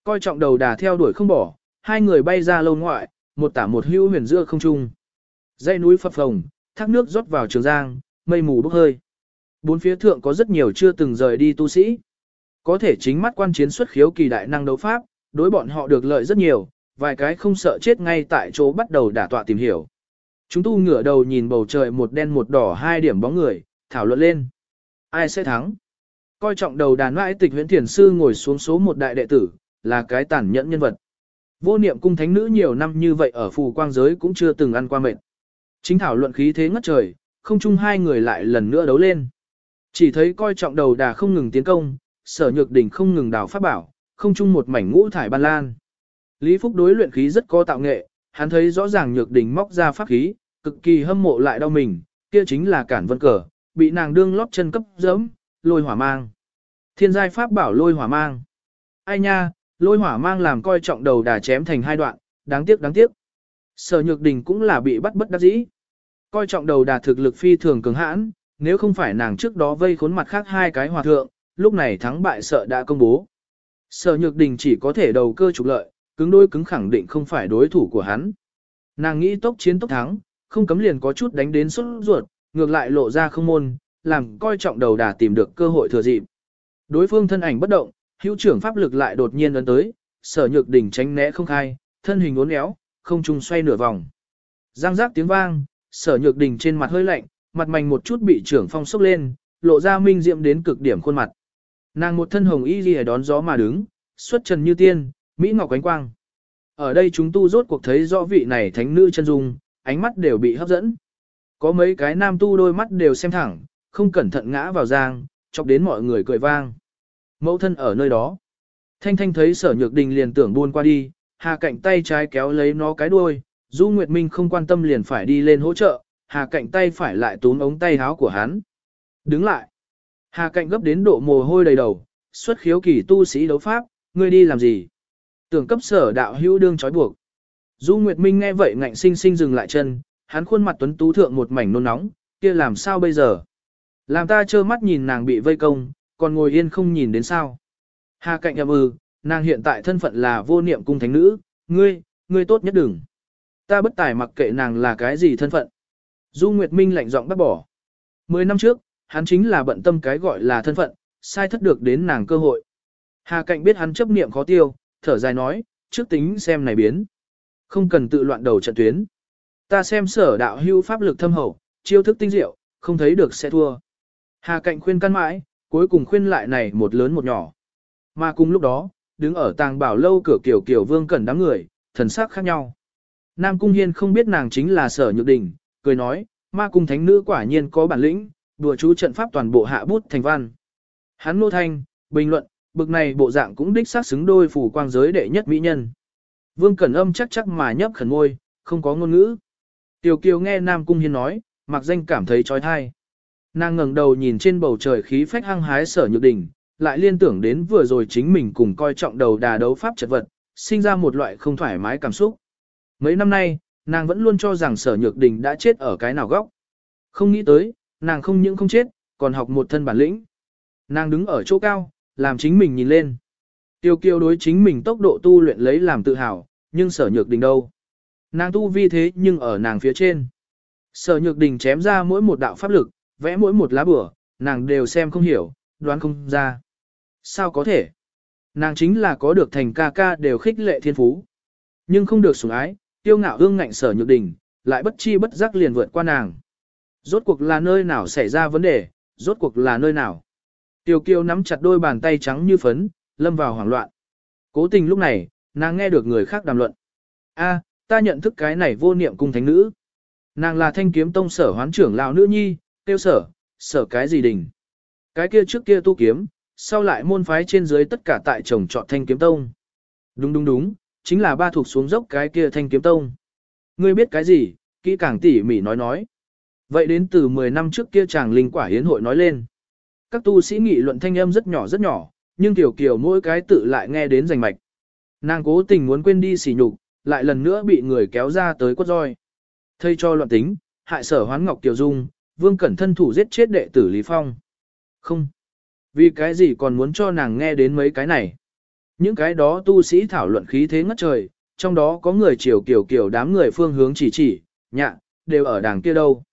Coi trọng đầu đà theo đuổi không bỏ, hai người bay ra lâu ngoại, một tả một hữu huyền giữa không trung. Dãy núi phập phồng, thác nước rót vào trường giang, mây mù bốc hơi. Bốn phía thượng có rất nhiều chưa từng rời đi tu sĩ. Có thể chính mắt quan chiến xuất khiếu kỳ đại năng đấu pháp, đối bọn họ được lợi rất nhiều, vài cái không sợ chết ngay tại chỗ bắt đầu đả tọa tìm hiểu. Chúng tu ngửa đầu nhìn bầu trời một đen một đỏ hai điểm bóng người, thảo luận lên. Ai sẽ thắng? Coi trọng đầu đàn mãi tịch huyễn thiền sư ngồi xuống số một đại đệ tử, là cái tàn nhẫn nhân vật. Vô niệm cung thánh nữ nhiều năm như vậy ở phù quang giới cũng chưa từng ăn qua mệt. Chính thảo luận khí thế ngất trời, không chung hai người lại lần nữa đấu lên. Chỉ thấy coi trọng đầu đà không ngừng tiến công, sở nhược đỉnh không ngừng đào pháp bảo, không chung một mảnh ngũ thải ban lan. Lý Phúc đối luyện khí rất có tạo nghệ, hắn thấy rõ ràng nhược đỉnh móc ra pháp khí, cực kỳ hâm mộ lại đau mình, kia chính là cản vân cờ, bị nàng đương lót chân cấp dẫm, lôi hỏa mang. Thiên giai pháp bảo lôi hỏa mang. Ai nha, lôi hỏa mang làm coi trọng đầu đà chém thành hai đoạn, đáng tiếc đáng tiếc. Sở nhược đình cũng là bị bắt bất đắc dĩ. Coi trọng đầu đà thực lực phi thường cường hãn, nếu không phải nàng trước đó vây khốn mặt khác hai cái hòa thượng, lúc này thắng bại sợ đã công bố. Sở nhược đình chỉ có thể đầu cơ trục lợi, cứng đôi cứng khẳng định không phải đối thủ của hắn. Nàng nghĩ tốc chiến tốc thắng, không cấm liền có chút đánh đến xuất ruột, ngược lại lộ ra không môn, làm coi trọng đầu đà tìm được cơ hội thừa dịp. Đối phương thân ảnh bất động, hữu trưởng pháp lực lại đột nhiên ấn tới, sở nhược đỉnh tránh né không khai, thân hình uốn éo, không trung xoay nửa vòng. Giang giác tiếng vang, sở nhược đỉnh trên mặt hơi lạnh, mặt mảnh một chút bị trưởng phong sốc lên, lộ ra minh diệm đến cực điểm khuôn mặt. Nàng một thân hồng y ghi đón gió mà đứng, xuất trần như tiên, mỹ ngọc ánh quang. Ở đây chúng tu rốt cuộc thấy rõ vị này thánh nữ chân dung, ánh mắt đều bị hấp dẫn. Có mấy cái nam tu đôi mắt đều xem thẳng, không cẩn thận ngã vào giang, chọc đến mọi người cười vang. Mẫu thân ở nơi đó. Thanh Thanh thấy sở nhược đình liền tưởng buôn qua đi, hà cạnh tay trái kéo lấy nó cái đuôi, Du Nguyệt Minh không quan tâm liền phải đi lên hỗ trợ, hà cạnh tay phải lại túm ống tay háo của hắn. Đứng lại. Hà cạnh gấp đến độ mồ hôi đầy đầu, xuất khiếu kỳ tu sĩ đấu pháp, ngươi đi làm gì? Tưởng cấp sở đạo hữu đương trói buộc. Du Nguyệt Minh nghe vậy ngạnh sinh sinh dừng lại chân, hắn khuôn mặt tuấn tú thượng một mảnh nôn nóng, kia làm sao bây giờ? Làm ta trơ mắt nhìn nàng bị vây công, còn ngồi yên không nhìn đến sao? Hà cạnh ầm ư, ừ, nàng hiện tại thân phận là vô niệm cung thánh nữ, ngươi, ngươi tốt nhất đừng. Ta bất tài mặc kệ nàng là cái gì thân phận. Du Nguyệt Minh lạnh giọng bác bỏ. Mười năm trước, hắn chính là bận tâm cái gọi là thân phận, sai thất được đến nàng cơ hội. Hà Cạnh biết hắn chấp niệm khó tiêu, thở dài nói, trước tính xem này biến. Không cần tự loạn đầu trận tuyến. Ta xem sở đạo hưu pháp lực thâm hậu, chiêu thức tinh diệu, không thấy được sẽ thua. Hà Cạnh khuyên căn mãi, cuối cùng khuyên lại này một lớn một nhỏ. Mà cùng lúc đó, đứng ở tàng bảo lâu cửa kiểu kiểu vương cẩn đám người, thần sắc khác nhau. Nam Cung Hiên không biết nàng chính là sở nhược đình, cười nói, ma cung thánh nữ quả nhiên có bản lĩnh, đùa chú trận pháp toàn bộ hạ bút thành văn. Hắn nô thanh, bình luận, bực này bộ dạng cũng đích xác xứng đôi phủ quang giới đệ nhất mỹ nhân. Vương Cẩn Âm chắc chắc mà nhấp khẩn môi, không có ngôn ngữ. Tiểu Kiều nghe Nam Cung Hiên nói, mặc danh cảm thấy trói thai. Nàng ngẩng đầu nhìn trên bầu trời khí phách hăng hái sở nhược đỉnh, lại liên tưởng đến vừa rồi chính mình cùng coi trọng đầu đà đấu pháp chật vật, sinh ra một loại không thoải mái cảm xúc. Mấy năm nay, nàng vẫn luôn cho rằng sở nhược đình đã chết ở cái nào góc. Không nghĩ tới, nàng không những không chết, còn học một thân bản lĩnh. Nàng đứng ở chỗ cao, làm chính mình nhìn lên. Tiêu kiêu đối chính mình tốc độ tu luyện lấy làm tự hào, nhưng sở nhược đình đâu. Nàng tu vi thế nhưng ở nàng phía trên. Sở nhược đình chém ra mỗi một đạo pháp lực, vẽ mỗi một lá bửa, nàng đều xem không hiểu, đoán không ra. Sao có thể? Nàng chính là có được thành ca ca đều khích lệ thiên phú. Nhưng không được sủng ái, tiêu ngạo hương ngạnh sở nhược đình, lại bất chi bất giác liền vượt qua nàng. Rốt cuộc là nơi nào xảy ra vấn đề, rốt cuộc là nơi nào. Tiêu kiêu nắm chặt đôi bàn tay trắng như phấn, lâm vào hoảng loạn. Cố tình lúc này, nàng nghe được người khác đàm luận. a ta nhận thức cái này vô niệm cung thánh nữ. Nàng là thanh kiếm tông sở hoán trưởng lão nữ nhi, tiêu sở, sở cái gì đình. Cái kia trước kia tu kiếm, sau lại môn phái trên dưới tất cả tại chồng chọn thanh kiếm tông. Đúng đúng đúng, chính là ba thuộc xuống dốc cái kia thanh kiếm tông. Ngươi biết cái gì, kỹ càng tỉ mỉ nói nói. Vậy đến từ 10 năm trước kia chàng linh quả hiến hội nói lên. Các tu sĩ nghị luận thanh âm rất nhỏ rất nhỏ, nhưng tiểu kiều mỗi cái tự lại nghe đến rành mạch. Nàng cố tình muốn quên đi sỉ nhục, lại lần nữa bị người kéo ra tới quất roi. Thây cho loạn tính, hại sở hoán ngọc tiểu dung, vương cẩn thân thủ giết chết đệ tử Lý Phong. Không. Vì cái gì còn muốn cho nàng nghe đến mấy cái này? Những cái đó tu sĩ thảo luận khí thế ngất trời, trong đó có người chiều kiểu kiểu đám người phương hướng chỉ chỉ, nhạ, đều ở đàng kia đâu.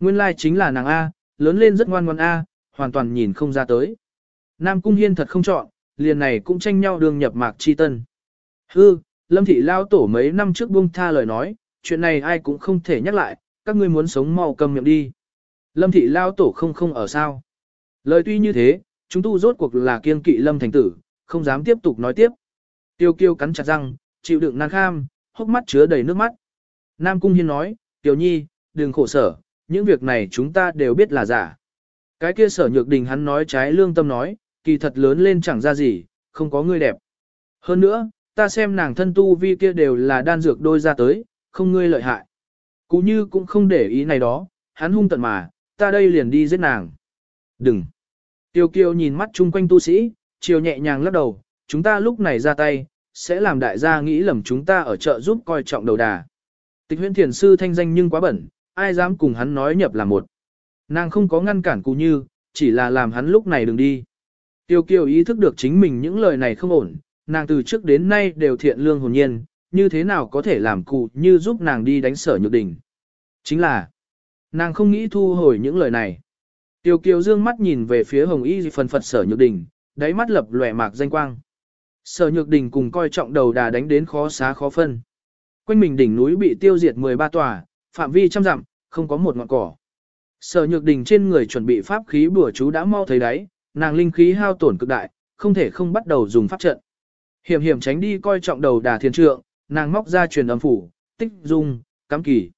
Nguyên lai like chính là nàng A, lớn lên rất ngoan ngoan A, hoàn toàn nhìn không ra tới. Nam Cung Hiên thật không chọn, liền này cũng tranh nhau đường nhập mạc chi tân. Hư, Lâm Thị Lao Tổ mấy năm trước buông tha lời nói, chuyện này ai cũng không thể nhắc lại, các ngươi muốn sống mau cầm miệng đi. Lâm Thị Lao Tổ không không ở sao. Lời tuy như thế, chúng tu rốt cuộc là kiên kỵ Lâm Thành Tử, không dám tiếp tục nói tiếp. Tiêu kiêu cắn chặt răng, chịu đựng nan kham, hốc mắt chứa đầy nước mắt. Nam Cung Hiên nói, Tiểu Nhi, đừng khổ sở, những việc này chúng ta đều biết là giả. Cái kia sở nhược đình hắn nói trái lương tâm nói, kỳ thật lớn lên chẳng ra gì, không có người đẹp. Hơn nữa, ta xem nàng thân tu vi kia đều là đan dược đôi ra tới, không ngươi lợi hại. Cú như cũng không để ý này đó, hắn hung tận mà, ta đây liền đi giết nàng. Đừng. Tiêu kiêu nhìn mắt chung quanh tu sĩ, chiều nhẹ nhàng lắc đầu, chúng ta lúc này ra tay, sẽ làm đại gia nghĩ lầm chúng ta ở chợ giúp coi trọng đầu đà. Tịch Huyễn thiền sư thanh danh nhưng quá bẩn, ai dám cùng hắn nói nhập là một. Nàng không có ngăn cản cụ như, chỉ là làm hắn lúc này đừng đi. Tiêu kiều ý thức được chính mình những lời này không ổn, nàng từ trước đến nay đều thiện lương hồn nhiên, như thế nào có thể làm cụ như giúp nàng đi đánh sở nhược đỉnh. Chính là, nàng không nghĩ thu hồi những lời này. Tiêu kiều dương mắt nhìn về phía hồng y phần phật sở nhược đỉnh, đáy mắt lập lòe mạc danh quang. Sở nhược đỉnh cùng coi trọng đầu đà đánh đến khó xá khó phân. Quanh mình đỉnh núi bị tiêu diệt 13 tòa, phạm vi trăm dặm, không có một ngọn cỏ. Sở nhược đỉnh trên người chuẩn bị pháp khí bùa chú đã mau thấy đáy, nàng linh khí hao tổn cực đại, không thể không bắt đầu dùng pháp trận. Hiểm hiểm tránh đi coi trọng đầu đà thiên trượng, nàng móc ra truyền âm phủ, tích dung, cắm kỳ.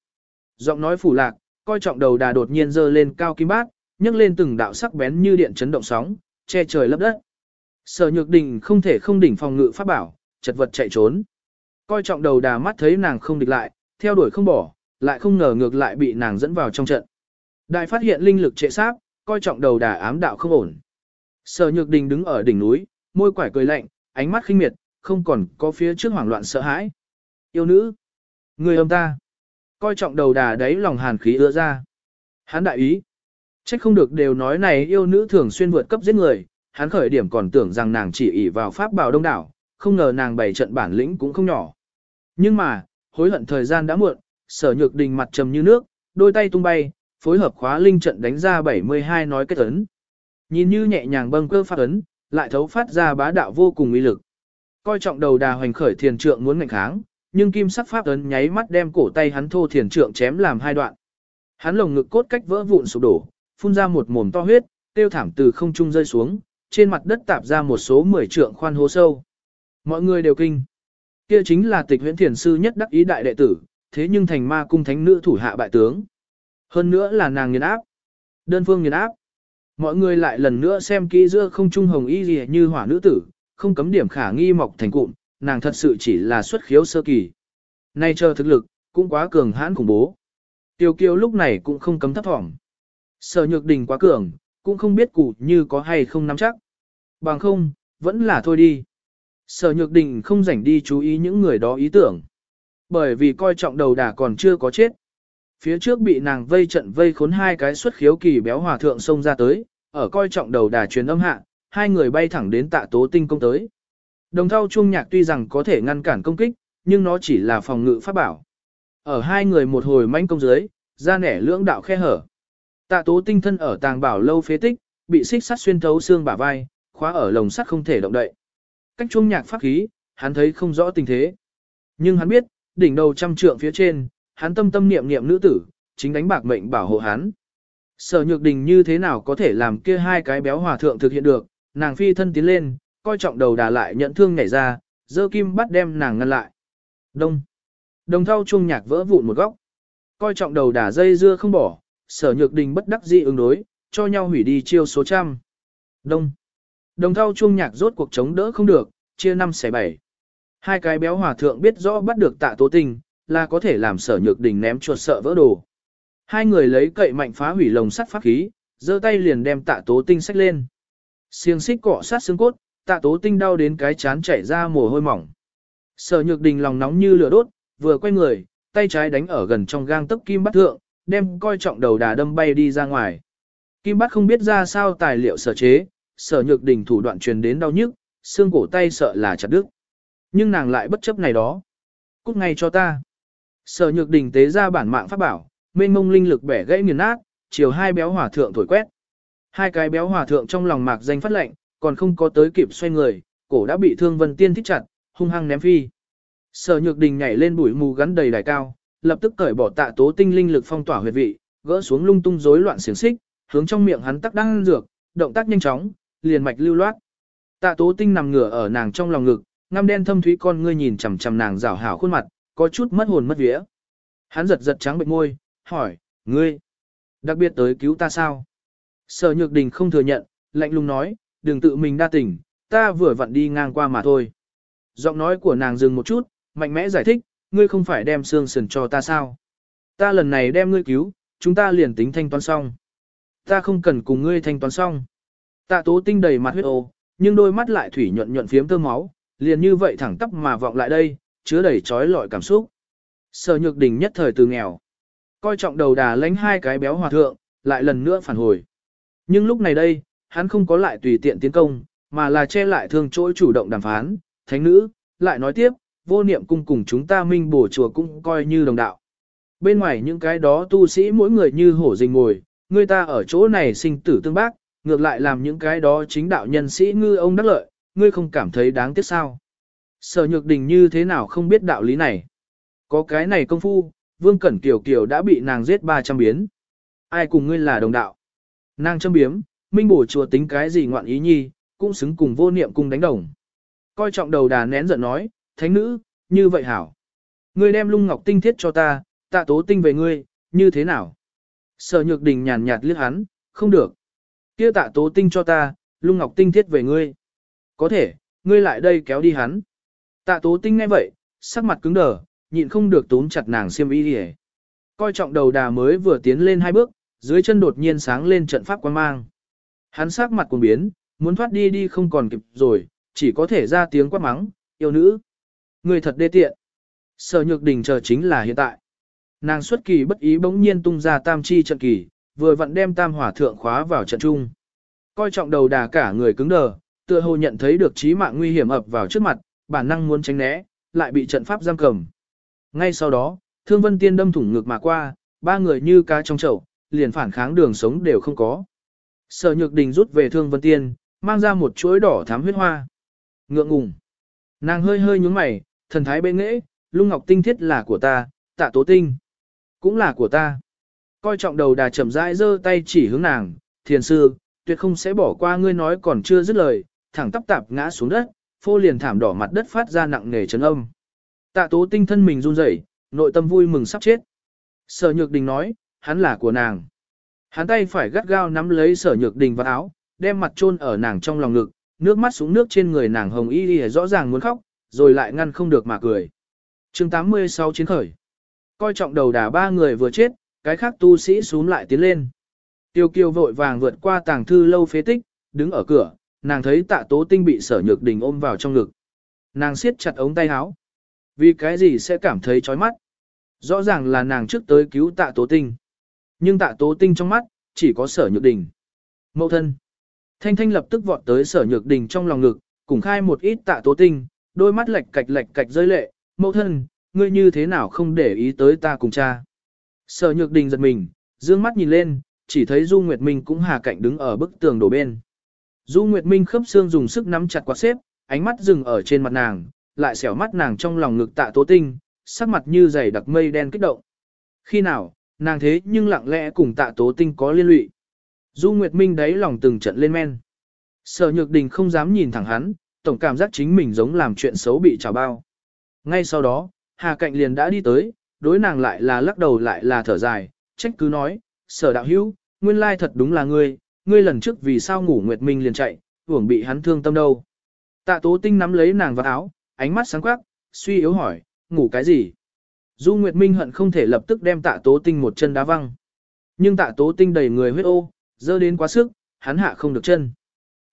Giọng nói phủ lạc, coi trọng đầu đà đột nhiên dơ lên cao kim bát, nhấc lên từng đạo sắc bén như điện chấn động sóng, che trời lấp đất. Sở nhược đình không thể không đỉnh phòng ngự pháp bảo, chật vật chạy trốn. Coi trọng đầu đà mắt thấy nàng không địch lại, theo đuổi không bỏ, lại không ngờ ngược lại bị nàng dẫn vào trong trận. Đại phát hiện linh lực trệ sáp, coi trọng đầu đà ám đạo không ổn. Sở nhược đình đứng ở đỉnh núi, môi quải cười lạnh, ánh mắt khinh miệt, không còn có phía trước hoảng loạn sợ hãi. Yêu nữ, người âm ta, coi trọng đầu đà đấy lòng hàn khí ưa ra. Hắn đại ý, trách không được đều nói này yêu nữ thường xuyên vượt cấp giết người, hắn khởi điểm còn tưởng rằng nàng chỉ ỷ vào pháp bào đông đảo, không ngờ nàng bày trận bản lĩnh cũng không nhỏ. Nhưng mà, hối hận thời gian đã muộn, sở nhược đình mặt trầm như nước, đôi tay tung bay, phối hợp khóa linh trận đánh ra 72 nói kết ấn. Nhìn như nhẹ nhàng bâng cơ phát ấn, lại thấu phát ra bá đạo vô cùng uy lực. Coi trọng đầu đà hoành khởi thiền trượng muốn ngạnh kháng, nhưng kim sắc pháp ấn nháy mắt đem cổ tay hắn thô thiền trượng chém làm hai đoạn. Hắn lồng ngực cốt cách vỡ vụn sụp đổ, phun ra một mồm to huyết, tiêu thảm từ không trung rơi xuống, trên mặt đất tạp ra một số mười trượng khoan hố sâu. Mọi người đều kinh. Kia chính là tịch huyễn thiền sư nhất đắc ý đại đệ tử, thế nhưng thành ma cung thánh nữ thủ hạ bại tướng. Hơn nữa là nàng nghiền áp. Đơn phương nghiền áp. Mọi người lại lần nữa xem kỹ giữa không trung hồng y gì như hỏa nữ tử, không cấm điểm khả nghi mọc thành cụm, nàng thật sự chỉ là xuất khiếu sơ kỳ. Nay chờ thực lực, cũng quá cường hãn khủng bố. Tiêu kiêu lúc này cũng không cấm thấp thỏm. Sở nhược đình quá cường, cũng không biết cụ như có hay không nắm chắc. Bằng không, vẫn là thôi đi. Sở nhược đình không rảnh đi chú ý những người đó ý tưởng. Bởi vì coi trọng đầu đà còn chưa có chết. Phía trước bị nàng vây trận vây khốn hai cái xuất khiếu kỳ béo hòa thượng xông ra tới, ở coi trọng đầu đà truyền âm hạ, hai người bay thẳng đến tạ tố tinh công tới. Đồng thau chuông nhạc tuy rằng có thể ngăn cản công kích, nhưng nó chỉ là phòng ngự pháp bảo. Ở hai người một hồi manh công dưới, ra nẻ lưỡng đạo khe hở. Tạ tố tinh thân ở tàng bảo lâu phế tích, bị xích sắt xuyên thấu xương bả vai, khóa ở lồng sắt không thể động đậy. Cách chuông nhạc pháp khí, hắn thấy không rõ tình thế. Nhưng hắn biết, đỉnh đầu trăm trượng phía trên, hắn tâm tâm niệm niệm nữ tử, chính đánh bạc mệnh bảo hộ hắn. Sở nhược đình như thế nào có thể làm kia hai cái béo hòa thượng thực hiện được, nàng phi thân tiến lên, coi trọng đầu đà lại nhận thương nhảy ra, dơ kim bắt đem nàng ngăn lại. Đông. Đồng thau chuông nhạc vỡ vụn một góc. Coi trọng đầu đà dây dưa không bỏ, sở nhược đình bất đắc dĩ ứng đối, cho nhau hủy đi chiêu số trăm. Đông. Đồng thau chuông nhạc rốt cuộc chống đỡ không được, chia năm xẻ bảy. Hai cái béo hòa thượng biết rõ bắt được tạ tố tình, là có thể làm sở nhược đình ném chuột sợ vỡ đồ. Hai người lấy cậy mạnh phá hủy lồng sắt pháp khí, giơ tay liền đem tạ tố tinh sách lên. Xiềng xích cọ sát xương cốt, tạ tố tinh đau đến cái chán chảy ra mồ hôi mỏng. Sở nhược đình lòng nóng như lửa đốt, vừa quay người, tay trái đánh ở gần trong gang tấc kim bắt thượng, đem coi trọng đầu đà đâm bay đi ra ngoài. Kim bắt không biết ra sao tài liệu sở chế, sở nhược đình thủ đoạn truyền đến đau nhức, xương cổ tay sợ là chặt đứt. Nhưng nàng lại bất chấp này đó. Cút ngay cho ta. Sở nhược đình tế ra bản mạng pháp bảo, mênh mông linh lực bẻ gãy nghiền nát, chiều hai béo hỏa thượng thổi quét. Hai cái béo hỏa thượng trong lòng mạc danh phát lệnh, còn không có tới kịp xoay người, cổ đã bị thương vân tiên thích chặt, hung hăng ném phi. Sở nhược đình nhảy lên bụi mù gắn đầy đài cao, lập tức cởi bỏ tạ tố tinh linh lực phong tỏa huyệt vị, gỡ xuống lung tung rối loạn xiềng xích, hướng trong miệng hắn tắc đang dược, động tác nhanh chóng, liền mạch lưu loát. Tạ tố tinh nằm ngửa ở nàng trong lòng ngực, ngăm đen thâm thúy con ngươi nhìn chằm chằm nàng rảo hảo khuôn mặt, có chút mất hồn mất vía. Hắn giật giật trắng bệnh môi, hỏi, ngươi, đặc biệt tới cứu ta sao? Sở nhược đình không thừa nhận, lạnh lùng nói, đừng tự mình đa tình, ta vừa vặn đi ngang qua mà thôi. Giọng nói của nàng dừng một chút, mạnh mẽ giải thích, ngươi không phải đem xương sườn cho ta sao? Ta lần này đem ngươi cứu, chúng ta liền tính thanh toán xong. Ta không cần cùng ngươi thanh toán xong. Tạ tố tinh đầy mặt huyết ô, nhưng đôi mắt lại thủy nhuận nhuận phiếm tơ máu, liền như vậy thẳng tắp mà vọng lại đây, chứa đầy trói lọi cảm xúc. Sở nhược đình nhất thời từ nghèo. Coi trọng đầu đà lánh hai cái béo hòa thượng, lại lần nữa phản hồi. Nhưng lúc này đây, hắn không có lại tùy tiện tiến công, mà là che lại thương chỗ chủ động đàm phán, thánh nữ, lại nói tiếp, vô niệm cung cùng chúng ta minh bổ chùa cũng coi như đồng đạo. Bên ngoài những cái đó tu sĩ mỗi người như hổ rình ngồi, người ta ở chỗ này sinh tử tương bác, ngược lại làm những cái đó chính đạo nhân sĩ ngư ông đắc lợi, ngươi không cảm thấy đáng tiếc sao. Sở nhược đình như thế nào không biết đạo lý này. Có cái này công phu, Vương Cẩn Kiều Kiều đã bị nàng giết 300 biến. Ai cùng ngươi là đồng đạo? Nàng châm biếm, minh bổ chùa tính cái gì ngoạn ý nhi, cũng xứng cùng vô niệm cung đánh đồng. Coi trọng đầu đà nén giận nói, thánh nữ, như vậy hảo. Ngươi đem lung ngọc tinh thiết cho ta, tạ tố tinh về ngươi, như thế nào? Sở nhược đình nhàn nhạt liếc hắn, không được. Kia tạ tố tinh cho ta, lung ngọc tinh thiết về ngươi. Có thể, ngươi lại đây kéo đi hắn. Tạ tố tinh nghe vậy, sắc mặt cứng đờ, nhịn không được túm chặt nàng xiêm y hề. Coi trọng đầu đà mới vừa tiến lên hai bước, dưới chân đột nhiên sáng lên trận pháp quan mang. Hắn sắc mặt cuồng biến, muốn thoát đi đi không còn kịp rồi, chỉ có thể ra tiếng quát mắng, yêu nữ. Người thật đê tiện. Sở nhược đình chờ chính là hiện tại. Nàng xuất kỳ bất ý bỗng nhiên tung ra tam chi trận kỳ, vừa vặn đem tam hỏa thượng khóa vào trận trung. Coi trọng đầu đà cả người cứng đờ, tựa hồ nhận thấy được chí mạng nguy hiểm ập vào trước mặt, bản năng muốn tránh né, lại bị trận pháp giam cầm. Ngay sau đó, Thương Vân Tiên đâm thủng ngực mà qua, ba người như cá trong chậu, liền phản kháng đường sống đều không có. Sở Nhược Đình rút về Thương Vân Tiên, mang ra một chuỗi đỏ thắm huyết hoa. Ngượng ngùng. Nàng hơi hơi nhúng mày, thần thái bệ nghệ, lung ngọc tinh thiết là của ta, tạ tố tinh. Cũng là của ta. Coi trọng đầu đà chậm rãi giơ tay chỉ hướng nàng, thiền sư, tuyệt không sẽ bỏ qua ngươi nói còn chưa dứt lời, thẳng tắp tạp ngã xuống đất, phô liền thảm đỏ mặt đất phát ra nặng nề chấn âm. Tạ tố tinh thân mình run rẩy, nội tâm vui mừng sắp chết. Sở nhược đình nói, hắn là của nàng. Hắn tay phải gắt gao nắm lấy sở nhược đình vào áo, đem mặt chôn ở nàng trong lòng ngực, nước mắt xuống nước trên người nàng hồng y y rõ ràng muốn khóc, rồi lại ngăn không được mà cười. chương 86 chiến khởi. Coi trọng đầu đà ba người vừa chết, cái khác tu sĩ xuống lại tiến lên. Tiêu kiều vội vàng vượt qua tàng thư lâu phế tích, đứng ở cửa, nàng thấy tạ tố tinh bị sở nhược đình ôm vào trong ngực. Nàng siết chặt ống tay áo. Vì cái gì sẽ cảm thấy chói mắt? Rõ ràng là nàng trước tới cứu tạ tố tinh. Nhưng tạ tố tinh trong mắt, chỉ có sở nhược đình. Mậu thân. Thanh thanh lập tức vọt tới sở nhược đình trong lòng ngực, cùng khai một ít tạ tố tinh, đôi mắt lệch cạch lệch cạch rơi lệ. Mậu thân, ngươi như thế nào không để ý tới ta cùng cha. Sở nhược đình giật mình, dương mắt nhìn lên, chỉ thấy Du Nguyệt Minh cũng hà cạnh đứng ở bức tường đổ bên. Du Nguyệt Minh khớp xương dùng sức nắm chặt quạt xếp, ánh mắt dừng ở trên mặt nàng, lại xẻo mắt nàng trong lòng ngực tạ tố tinh, sắc mặt như dày đặc mây đen kích động. Khi nào, nàng thế nhưng lặng lẽ cùng tạ tố tinh có liên lụy. Du Nguyệt Minh đáy lòng từng trận lên men. Sở Nhược Đình không dám nhìn thẳng hắn, tổng cảm giác chính mình giống làm chuyện xấu bị trào bao. Ngay sau đó, Hà Cạnh liền đã đi tới, đối nàng lại là lắc đầu lại là thở dài, trách cứ nói, sở đạo hữu, nguyên lai thật đúng là ngươi, ngươi lần trước vì sao ngủ Nguyệt Minh liền chạy, hưởng bị hắn thương tâm đâu. Tạ Tố Tinh nắm lấy nàng vào áo, ánh mắt sáng quắc, suy yếu hỏi, ngủ cái gì? Du Nguyệt Minh hận không thể lập tức đem tạ tố tinh một chân đá văng. Nhưng tạ tố tinh đầy người huyết ô, dơ đến quá sức, hắn hạ không được chân.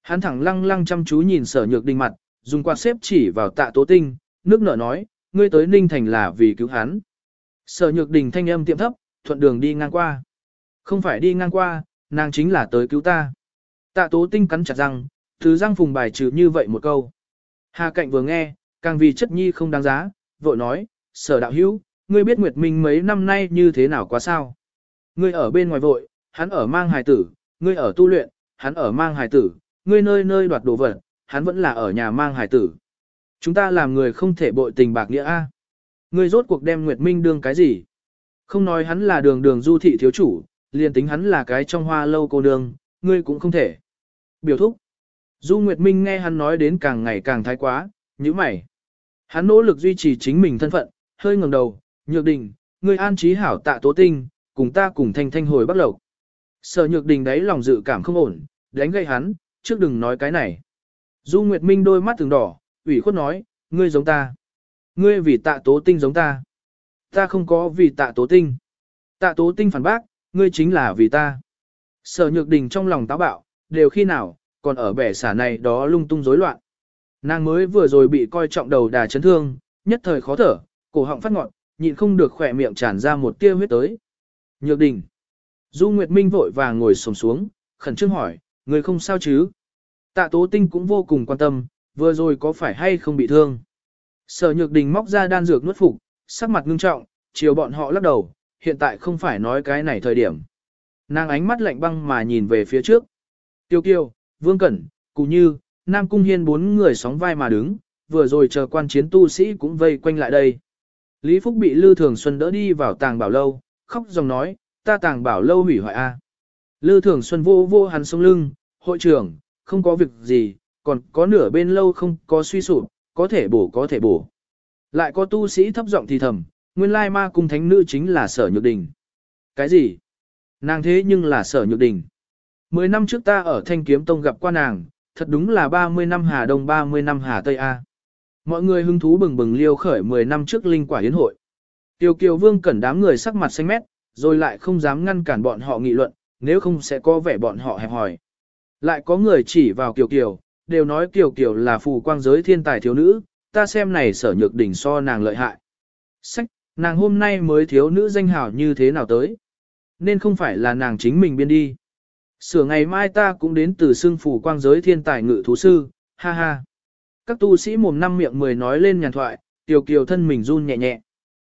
Hắn thẳng lăng lăng chăm chú nhìn sở nhược đình mặt, dùng quạt xếp chỉ vào tạ tố tinh, nước nở nói, ngươi tới Ninh Thành là vì cứu hắn. Sở nhược đình thanh âm tiệm thấp, thuận đường đi ngang qua. Không phải đi ngang qua, nàng chính là tới cứu ta. Tạ tố tinh cắn chặt răng, thứ răng phùng bài trừ như vậy một câu. Hà cạnh vừa nghe, càng vì chất nhi không đáng giá, vội nói, sở đạo hữu, ngươi biết Nguyệt Minh mấy năm nay như thế nào quá sao? Ngươi ở bên ngoài vội, hắn ở mang hài tử, ngươi ở tu luyện, hắn ở mang hài tử, ngươi nơi nơi đoạt đồ vật, hắn vẫn là ở nhà mang hài tử. Chúng ta làm người không thể bội tình bạc nghĩa a. Ngươi rốt cuộc đem Nguyệt Minh đương cái gì? Không nói hắn là đường đường du thị thiếu chủ, liền tính hắn là cái trong hoa lâu cô nương, ngươi cũng không thể. Biểu thúc. Du Nguyệt Minh nghe hắn nói đến càng ngày càng thái quá, như mày. Hắn nỗ lực duy trì chính mình thân phận, hơi ngẩng đầu, nhược đình, ngươi an trí hảo tạ tố tinh, cùng ta cùng thanh thanh hồi bắt lộc. Sở nhược đình đấy lòng dự cảm không ổn, đánh gây hắn, trước đừng nói cái này. Du Nguyệt Minh đôi mắt từng đỏ, ủy khuất nói, ngươi giống ta. Ngươi vì tạ tố tinh giống ta. Ta không có vì tạ tố tinh. Tạ tố tinh phản bác, ngươi chính là vì ta. Sở nhược đình trong lòng táo bạo, đều khi nào, còn ở bẻ xả này đó lung tung rối loạn. Nàng mới vừa rồi bị coi trọng đầu đà chấn thương, nhất thời khó thở, cổ họng phát ngọn, nhịn không được khỏe miệng tràn ra một tia huyết tới. Nhược đình. Du Nguyệt Minh vội vàng ngồi sồm xuống, khẩn trương hỏi, người không sao chứ? Tạ Tố Tinh cũng vô cùng quan tâm, vừa rồi có phải hay không bị thương? Sở Nhược Đình móc ra đan dược nuốt phục, sắc mặt ngưng trọng, chiều bọn họ lắc đầu, hiện tại không phải nói cái này thời điểm. Nàng ánh mắt lạnh băng mà nhìn về phía trước. Tiêu Kiêu, Vương Cẩn, Cụ Như, Nam Cung Hiên bốn người sóng vai mà đứng, vừa rồi chờ quan chiến tu sĩ cũng vây quanh lại đây. Lý Phúc bị Lư Thường Xuân đỡ đi vào tàng bảo lâu, khóc dòng nói, ta tàng bảo lâu hủy hoại a. Lư Thường Xuân vô vô hắn sống lưng, hội trưởng, không có việc gì, còn có nửa bên lâu không có suy sụp, có thể bổ có thể bổ. Lại có tu sĩ thấp giọng thì thầm, nguyên lai ma cung thánh nữ chính là sở nhược đình. Cái gì? Nàng thế nhưng là sở nhược đình. Mười năm trước ta ở Thanh Kiếm Tông gặp qua nàng, thật đúng là 30 năm Hà Đông 30 năm Hà Tây A. Mọi người hứng thú bừng bừng liêu khởi 10 năm trước linh quả yến hội. Tiêu Kiều Vương cẩn đám người sắc mặt xanh mét, rồi lại không dám ngăn cản bọn họ nghị luận, nếu không sẽ có vẻ bọn họ hẹp hòi. Lại có người chỉ vào Kiều Kiều, đều nói Kiều Kiều là phù quang giới thiên tài thiếu nữ, ta xem này sở nhược đỉnh so nàng lợi hại. Sách, nàng hôm nay mới thiếu nữ danh hảo như thế nào tới. Nên không phải là nàng chính mình biên đi. Sửa ngày mai ta cũng đến từ xương phủ quang giới thiên tài ngự thú sư, ha ha. Các tu sĩ mồm năm miệng mười nói lên nhàn thoại, tiểu kiều thân mình run nhẹ nhẹ.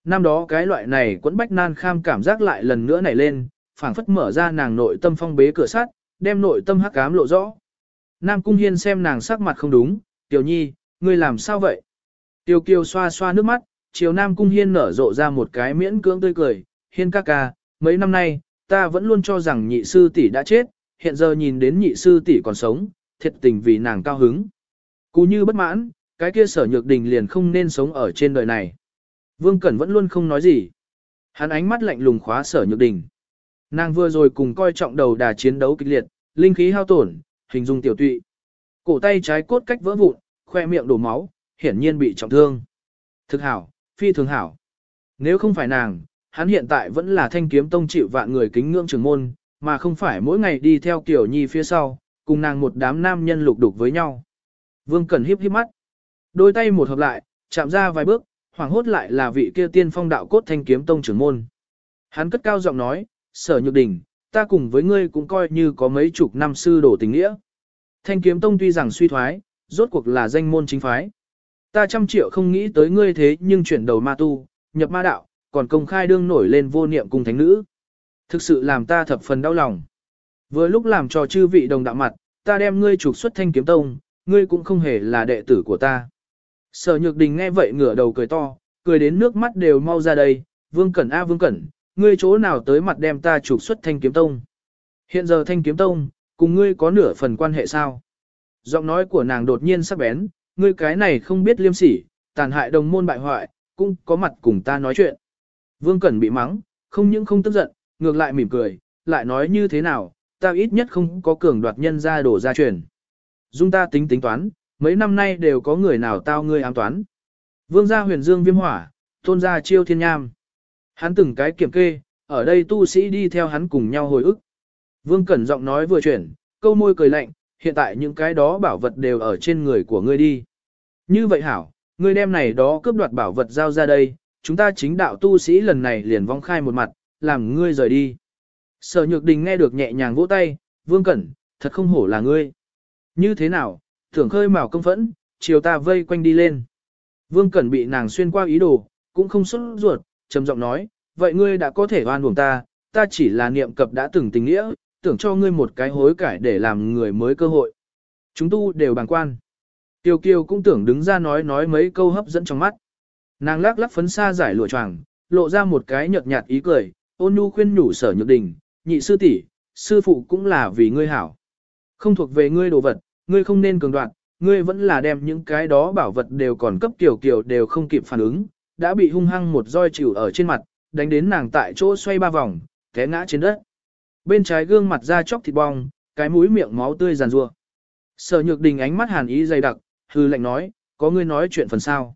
năm đó cái loại này quẫn bách nan kham cảm giác lại lần nữa nảy lên, phảng phất mở ra nàng nội tâm phong bế cửa sắt, đem nội tâm hắc ám lộ rõ. Nam Cung Hiên xem nàng sắc mặt không đúng, Tiểu Nhi, ngươi làm sao vậy? Tiểu Kiều xoa xoa nước mắt, chiều Nam Cung Hiên nở rộ ra một cái miễn cưỡng tươi cười, Hiên ca ca, mấy năm nay, ta vẫn luôn cho rằng nhị sư tỷ đã chết, hiện giờ nhìn đến nhị sư tỷ còn sống, thiệt tình vì nàng cao hứng. Cú như bất mãn, cái kia sở nhược đình liền không nên sống ở trên đời này. Vương Cẩn vẫn luôn không nói gì. Hắn ánh mắt lạnh lùng khóa sở nhược đình. Nàng vừa rồi cùng coi trọng đầu đà chiến đấu kịch liệt, linh khí hao tổn, hình dung tiểu tụy. Cổ tay trái cốt cách vỡ vụn, khoe miệng đổ máu, hiển nhiên bị trọng thương. Thực hảo, phi thường hảo. Nếu không phải nàng, hắn hiện tại vẫn là thanh kiếm tông chịu vạn người kính ngưỡng trưởng môn, mà không phải mỗi ngày đi theo kiểu nhi phía sau, cùng nàng một đám nam nhân lục đục với nhau. Vương Cẩn hiếp hiếp mắt. Đôi tay một hợp lại, chạm ra vài bước, hoàng hốt lại là vị kia tiên phong đạo cốt thanh kiếm tông trưởng môn. Hắn cất cao giọng nói, sở nhược đình, ta cùng với ngươi cũng coi như có mấy chục năm sư đổ tình nghĩa. Thanh kiếm tông tuy rằng suy thoái, rốt cuộc là danh môn chính phái. Ta trăm triệu không nghĩ tới ngươi thế nhưng chuyển đầu ma tu, nhập ma đạo, còn công khai đương nổi lên vô niệm cùng thánh nữ. Thực sự làm ta thập phần đau lòng. Vừa lúc làm cho chư vị đồng đạo mặt, ta đem ngươi trục xuất thanh kiếm tông, ngươi cũng không hề là đệ tử của ta. Sở nhược đình nghe vậy ngửa đầu cười to, cười đến nước mắt đều mau ra đây, vương cẩn a vương cẩn, ngươi chỗ nào tới mặt đem ta trục xuất thanh kiếm tông. Hiện giờ thanh kiếm tông, cùng ngươi có nửa phần quan hệ sao? Giọng nói của nàng đột nhiên sắc bén, ngươi cái này không biết liêm sỉ, tàn hại đồng môn bại hoại, cũng có mặt cùng ta nói chuyện. Vương Cẩn bị mắng, không những không tức giận, ngược lại mỉm cười, lại nói như thế nào, ta ít nhất không có cường đoạt nhân ra đổ ra truyền. Dung ta tính tính toán, mấy năm nay đều có người nào tao ngươi ám toán. Vương gia huyền dương viêm hỏa, tôn gia chiêu thiên nham. Hắn từng cái kiểm kê, ở đây tu sĩ đi theo hắn cùng nhau hồi ức. Vương Cẩn giọng nói vừa chuyển, câu môi cười lạnh, hiện tại những cái đó bảo vật đều ở trên người của ngươi đi. Như vậy hảo, ngươi đem này đó cướp đoạt bảo vật giao ra đây, chúng ta chính đạo tu sĩ lần này liền vong khai một mặt, làm ngươi rời đi. Sở Nhược Đình nghe được nhẹ nhàng vỗ tay, Vương Cẩn, thật không hổ là ngươi. Như thế nào, thưởng khơi mào công phẫn, chiều ta vây quanh đi lên. Vương Cẩn bị nàng xuyên qua ý đồ, cũng không xuất ruột, trầm giọng nói, vậy ngươi đã có thể oan uổng ta, ta chỉ là niệm cập đã từng tình nghĩa, tưởng cho ngươi một cái hối cải để làm người mới cơ hội. Chúng tu đều bàng quan. Tiêu kiều cũng tưởng đứng ra nói nói mấy câu hấp dẫn trong mắt. Nàng lắc lắc phấn xa giải lụa choàng, lộ ra một cái nhợt nhạt ý cười, ôn nhu khuyên nhủ sở nhược đình, nhị sư tỷ, sư phụ cũng là vì ngươi hảo. Không thuộc về ngươi đồ vật, ngươi không nên cường đoạn, ngươi vẫn là đem những cái đó bảo vật đều còn cấp tiểu kiều đều không kịp phản ứng, đã bị hung hăng một roi chịu ở trên mặt, đánh đến nàng tại chỗ xoay ba vòng, té ngã trên đất. Bên trái gương mặt da chóc thịt bong, cái mũi miệng máu tươi giàn rua. Sở nhược đình ánh mắt hàn ý dày đặc, hư lệnh nói, có ngươi nói chuyện phần sao.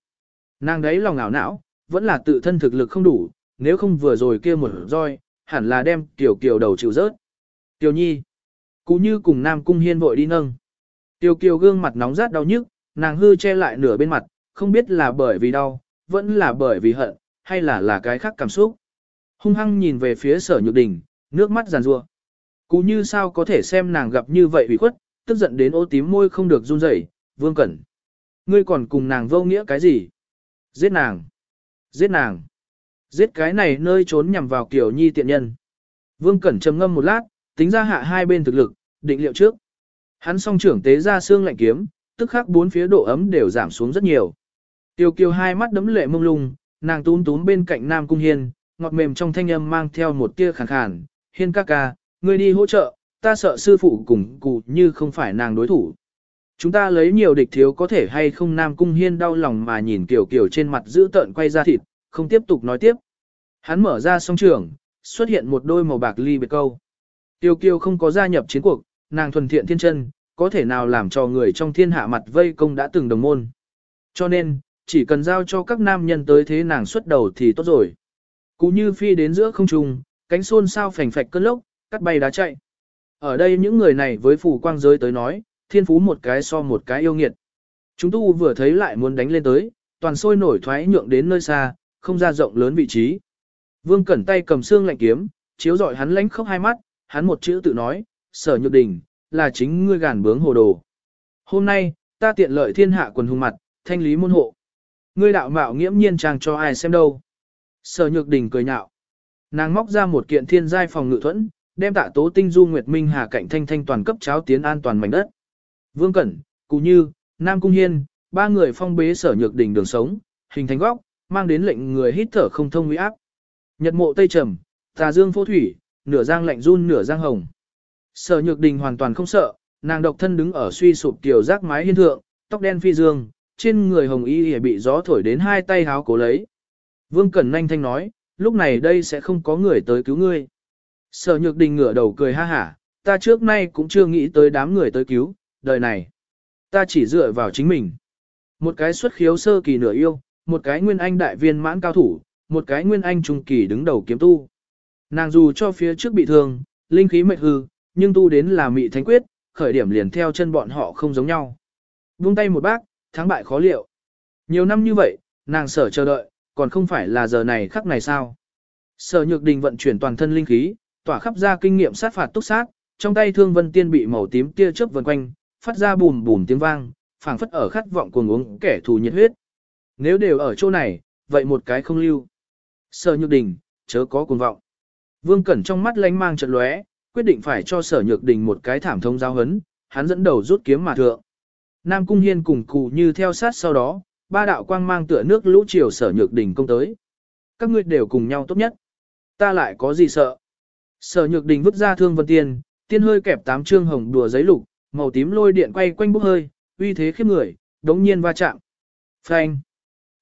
Nàng đấy lòng ngảo não, vẫn là tự thân thực lực không đủ, nếu không vừa rồi kia một roi, hẳn là đem tiểu kiều đầu chịu rớt. Tiểu nhi, cú như cùng nam cung hiên vội đi nâng. Tiểu kiều gương mặt nóng rát đau nhức, nàng hư che lại nửa bên mặt, không biết là bởi vì đau, vẫn là bởi vì hận, hay là là cái khác cảm xúc. Hung hăng nhìn về phía sở nhược đình, nước mắt giàn rua. Cú như sao có thể xem nàng gặp như vậy ủy khuất, tức giận đến ô tím môi không được run rẩy, vương cẩn. Ngươi còn cùng nàng vô nghĩa cái gì? Giết nàng! Giết nàng! Giết cái này nơi trốn nhằm vào kiểu nhi tiện nhân. Vương Cẩn trầm ngâm một lát, tính ra hạ hai bên thực lực, định liệu trước. Hắn song trưởng tế ra xương lạnh kiếm, tức khắc bốn phía độ ấm đều giảm xuống rất nhiều. Tiêu kiều hai mắt đấm lệ mông lung, nàng tún tún bên cạnh Nam Cung Hiên, ngọt mềm trong thanh âm mang theo một tia khàn khàn. Hiên ca ca, ngươi đi hỗ trợ, ta sợ sư phụ cùng cụ như không phải nàng đối thủ. Chúng ta lấy nhiều địch thiếu có thể hay không Nam Cung Hiên đau lòng mà nhìn Kiều Kiều trên mặt giữ tợn quay ra thịt, không tiếp tục nói tiếp. Hắn mở ra song trường, xuất hiện một đôi màu bạc ly biệt câu. Tiêu Kiều không có gia nhập chiến cuộc, nàng thuần thiện thiên chân, có thể nào làm cho người trong thiên hạ mặt vây công đã từng đồng môn. Cho nên, chỉ cần giao cho các nam nhân tới thế nàng xuất đầu thì tốt rồi. Cú như phi đến giữa không trung, cánh xôn sao phành phạch cơn lốc, cắt bay đá chạy. Ở đây những người này với phù quang giới tới nói, thiên phú một cái so một cái yêu nghiệt. Chúng tu vừa thấy lại muốn đánh lên tới, toàn sôi nổi thoái nhượng đến nơi xa, không ra rộng lớn vị trí. Vương Cẩn tay cầm xương lạnh kiếm, chiếu dọi hắn lánh khóc hai mắt, hắn một chữ tự nói, sở nhược đình, là chính ngươi gàn bướng hồ đồ. Hôm nay, ta tiện lợi thiên hạ quần hùng mặt, thanh lý môn hộ. Ngươi đạo mạo nghiễm nhiên trang cho ai xem đâu. Sở nhược đình cười nhạo. Nàng móc ra một kiện thiên giai phòng ngự thuẫn, đem tạ tố tinh du nguyệt minh hà cạnh thanh thanh toàn cấp cháo tiến an toàn mảnh đất. Vương Cẩn, Cụ Như, Nam Cung Hiên, ba người phong bế sở nhược đỉnh đường sống, hình thành góc, mang đến lệnh người hít thở không thông uy áp. Nhật mộ tây trầm, tà dương phô thủy, nửa giang lạnh run nửa giang hồng. Sở nhược đình hoàn toàn không sợ, nàng độc thân đứng ở suy sụp tiểu giác mái hiên thượng, tóc đen phi dương, trên người hồng y bị gió thổi đến hai tay háo cố lấy. Vương Cẩn nhanh thanh nói, lúc này đây sẽ không có người tới cứu ngươi. Sở nhược đình ngửa đầu cười ha hả, ta trước nay cũng chưa nghĩ tới đám người tới cứu, đời này. Ta chỉ dựa vào chính mình. Một cái xuất khiếu sơ kỳ nửa yêu, một cái nguyên anh đại viên mãn cao thủ, một cái nguyên anh trung kỳ đứng đầu kiếm tu. Nàng dù cho phía trước bị thương, linh khí mệt hư, nhưng tu đến là mị thánh quyết, khởi điểm liền theo chân bọn họ không giống nhau. Vung tay một bác, thắng bại khó liệu. Nhiều năm như vậy, nàng sở chờ đợi, còn không phải là giờ này khắc này sao. Sở nhược đình vận chuyển toàn thân linh khí, tỏa khắp ra kinh nghiệm sát phạt túc sát, trong tay thương vân tiên bị màu tím tia chớp vần quanh, phát ra bùm bùm tiếng vang, phảng phất ở khát vọng cuồng uống kẻ thù nhiệt huyết. Nếu đều ở chỗ này, vậy một cái không lưu. Sở nhược đình, chớ có cuồng vọng. Vương Cẩn trong mắt lánh mang chợt lóe, quyết định phải cho sở nhược đình một cái thảm thông giáo hấn, hắn dẫn đầu rút kiếm mà thượng. Nam Cung Hiên cùng cụ như theo sát sau đó, ba đạo quang mang tựa nước lũ chiều sở nhược đình công tới. Các ngươi đều cùng nhau tốt nhất. Ta lại có gì sợ. Sở nhược đình vứt ra thương vân tiên, tiên hơi kẹp tám trương hồng đùa giấy lục, màu tím lôi điện quay quanh bốc hơi, uy thế khiếp người, đống nhiên va chạm. Phanh.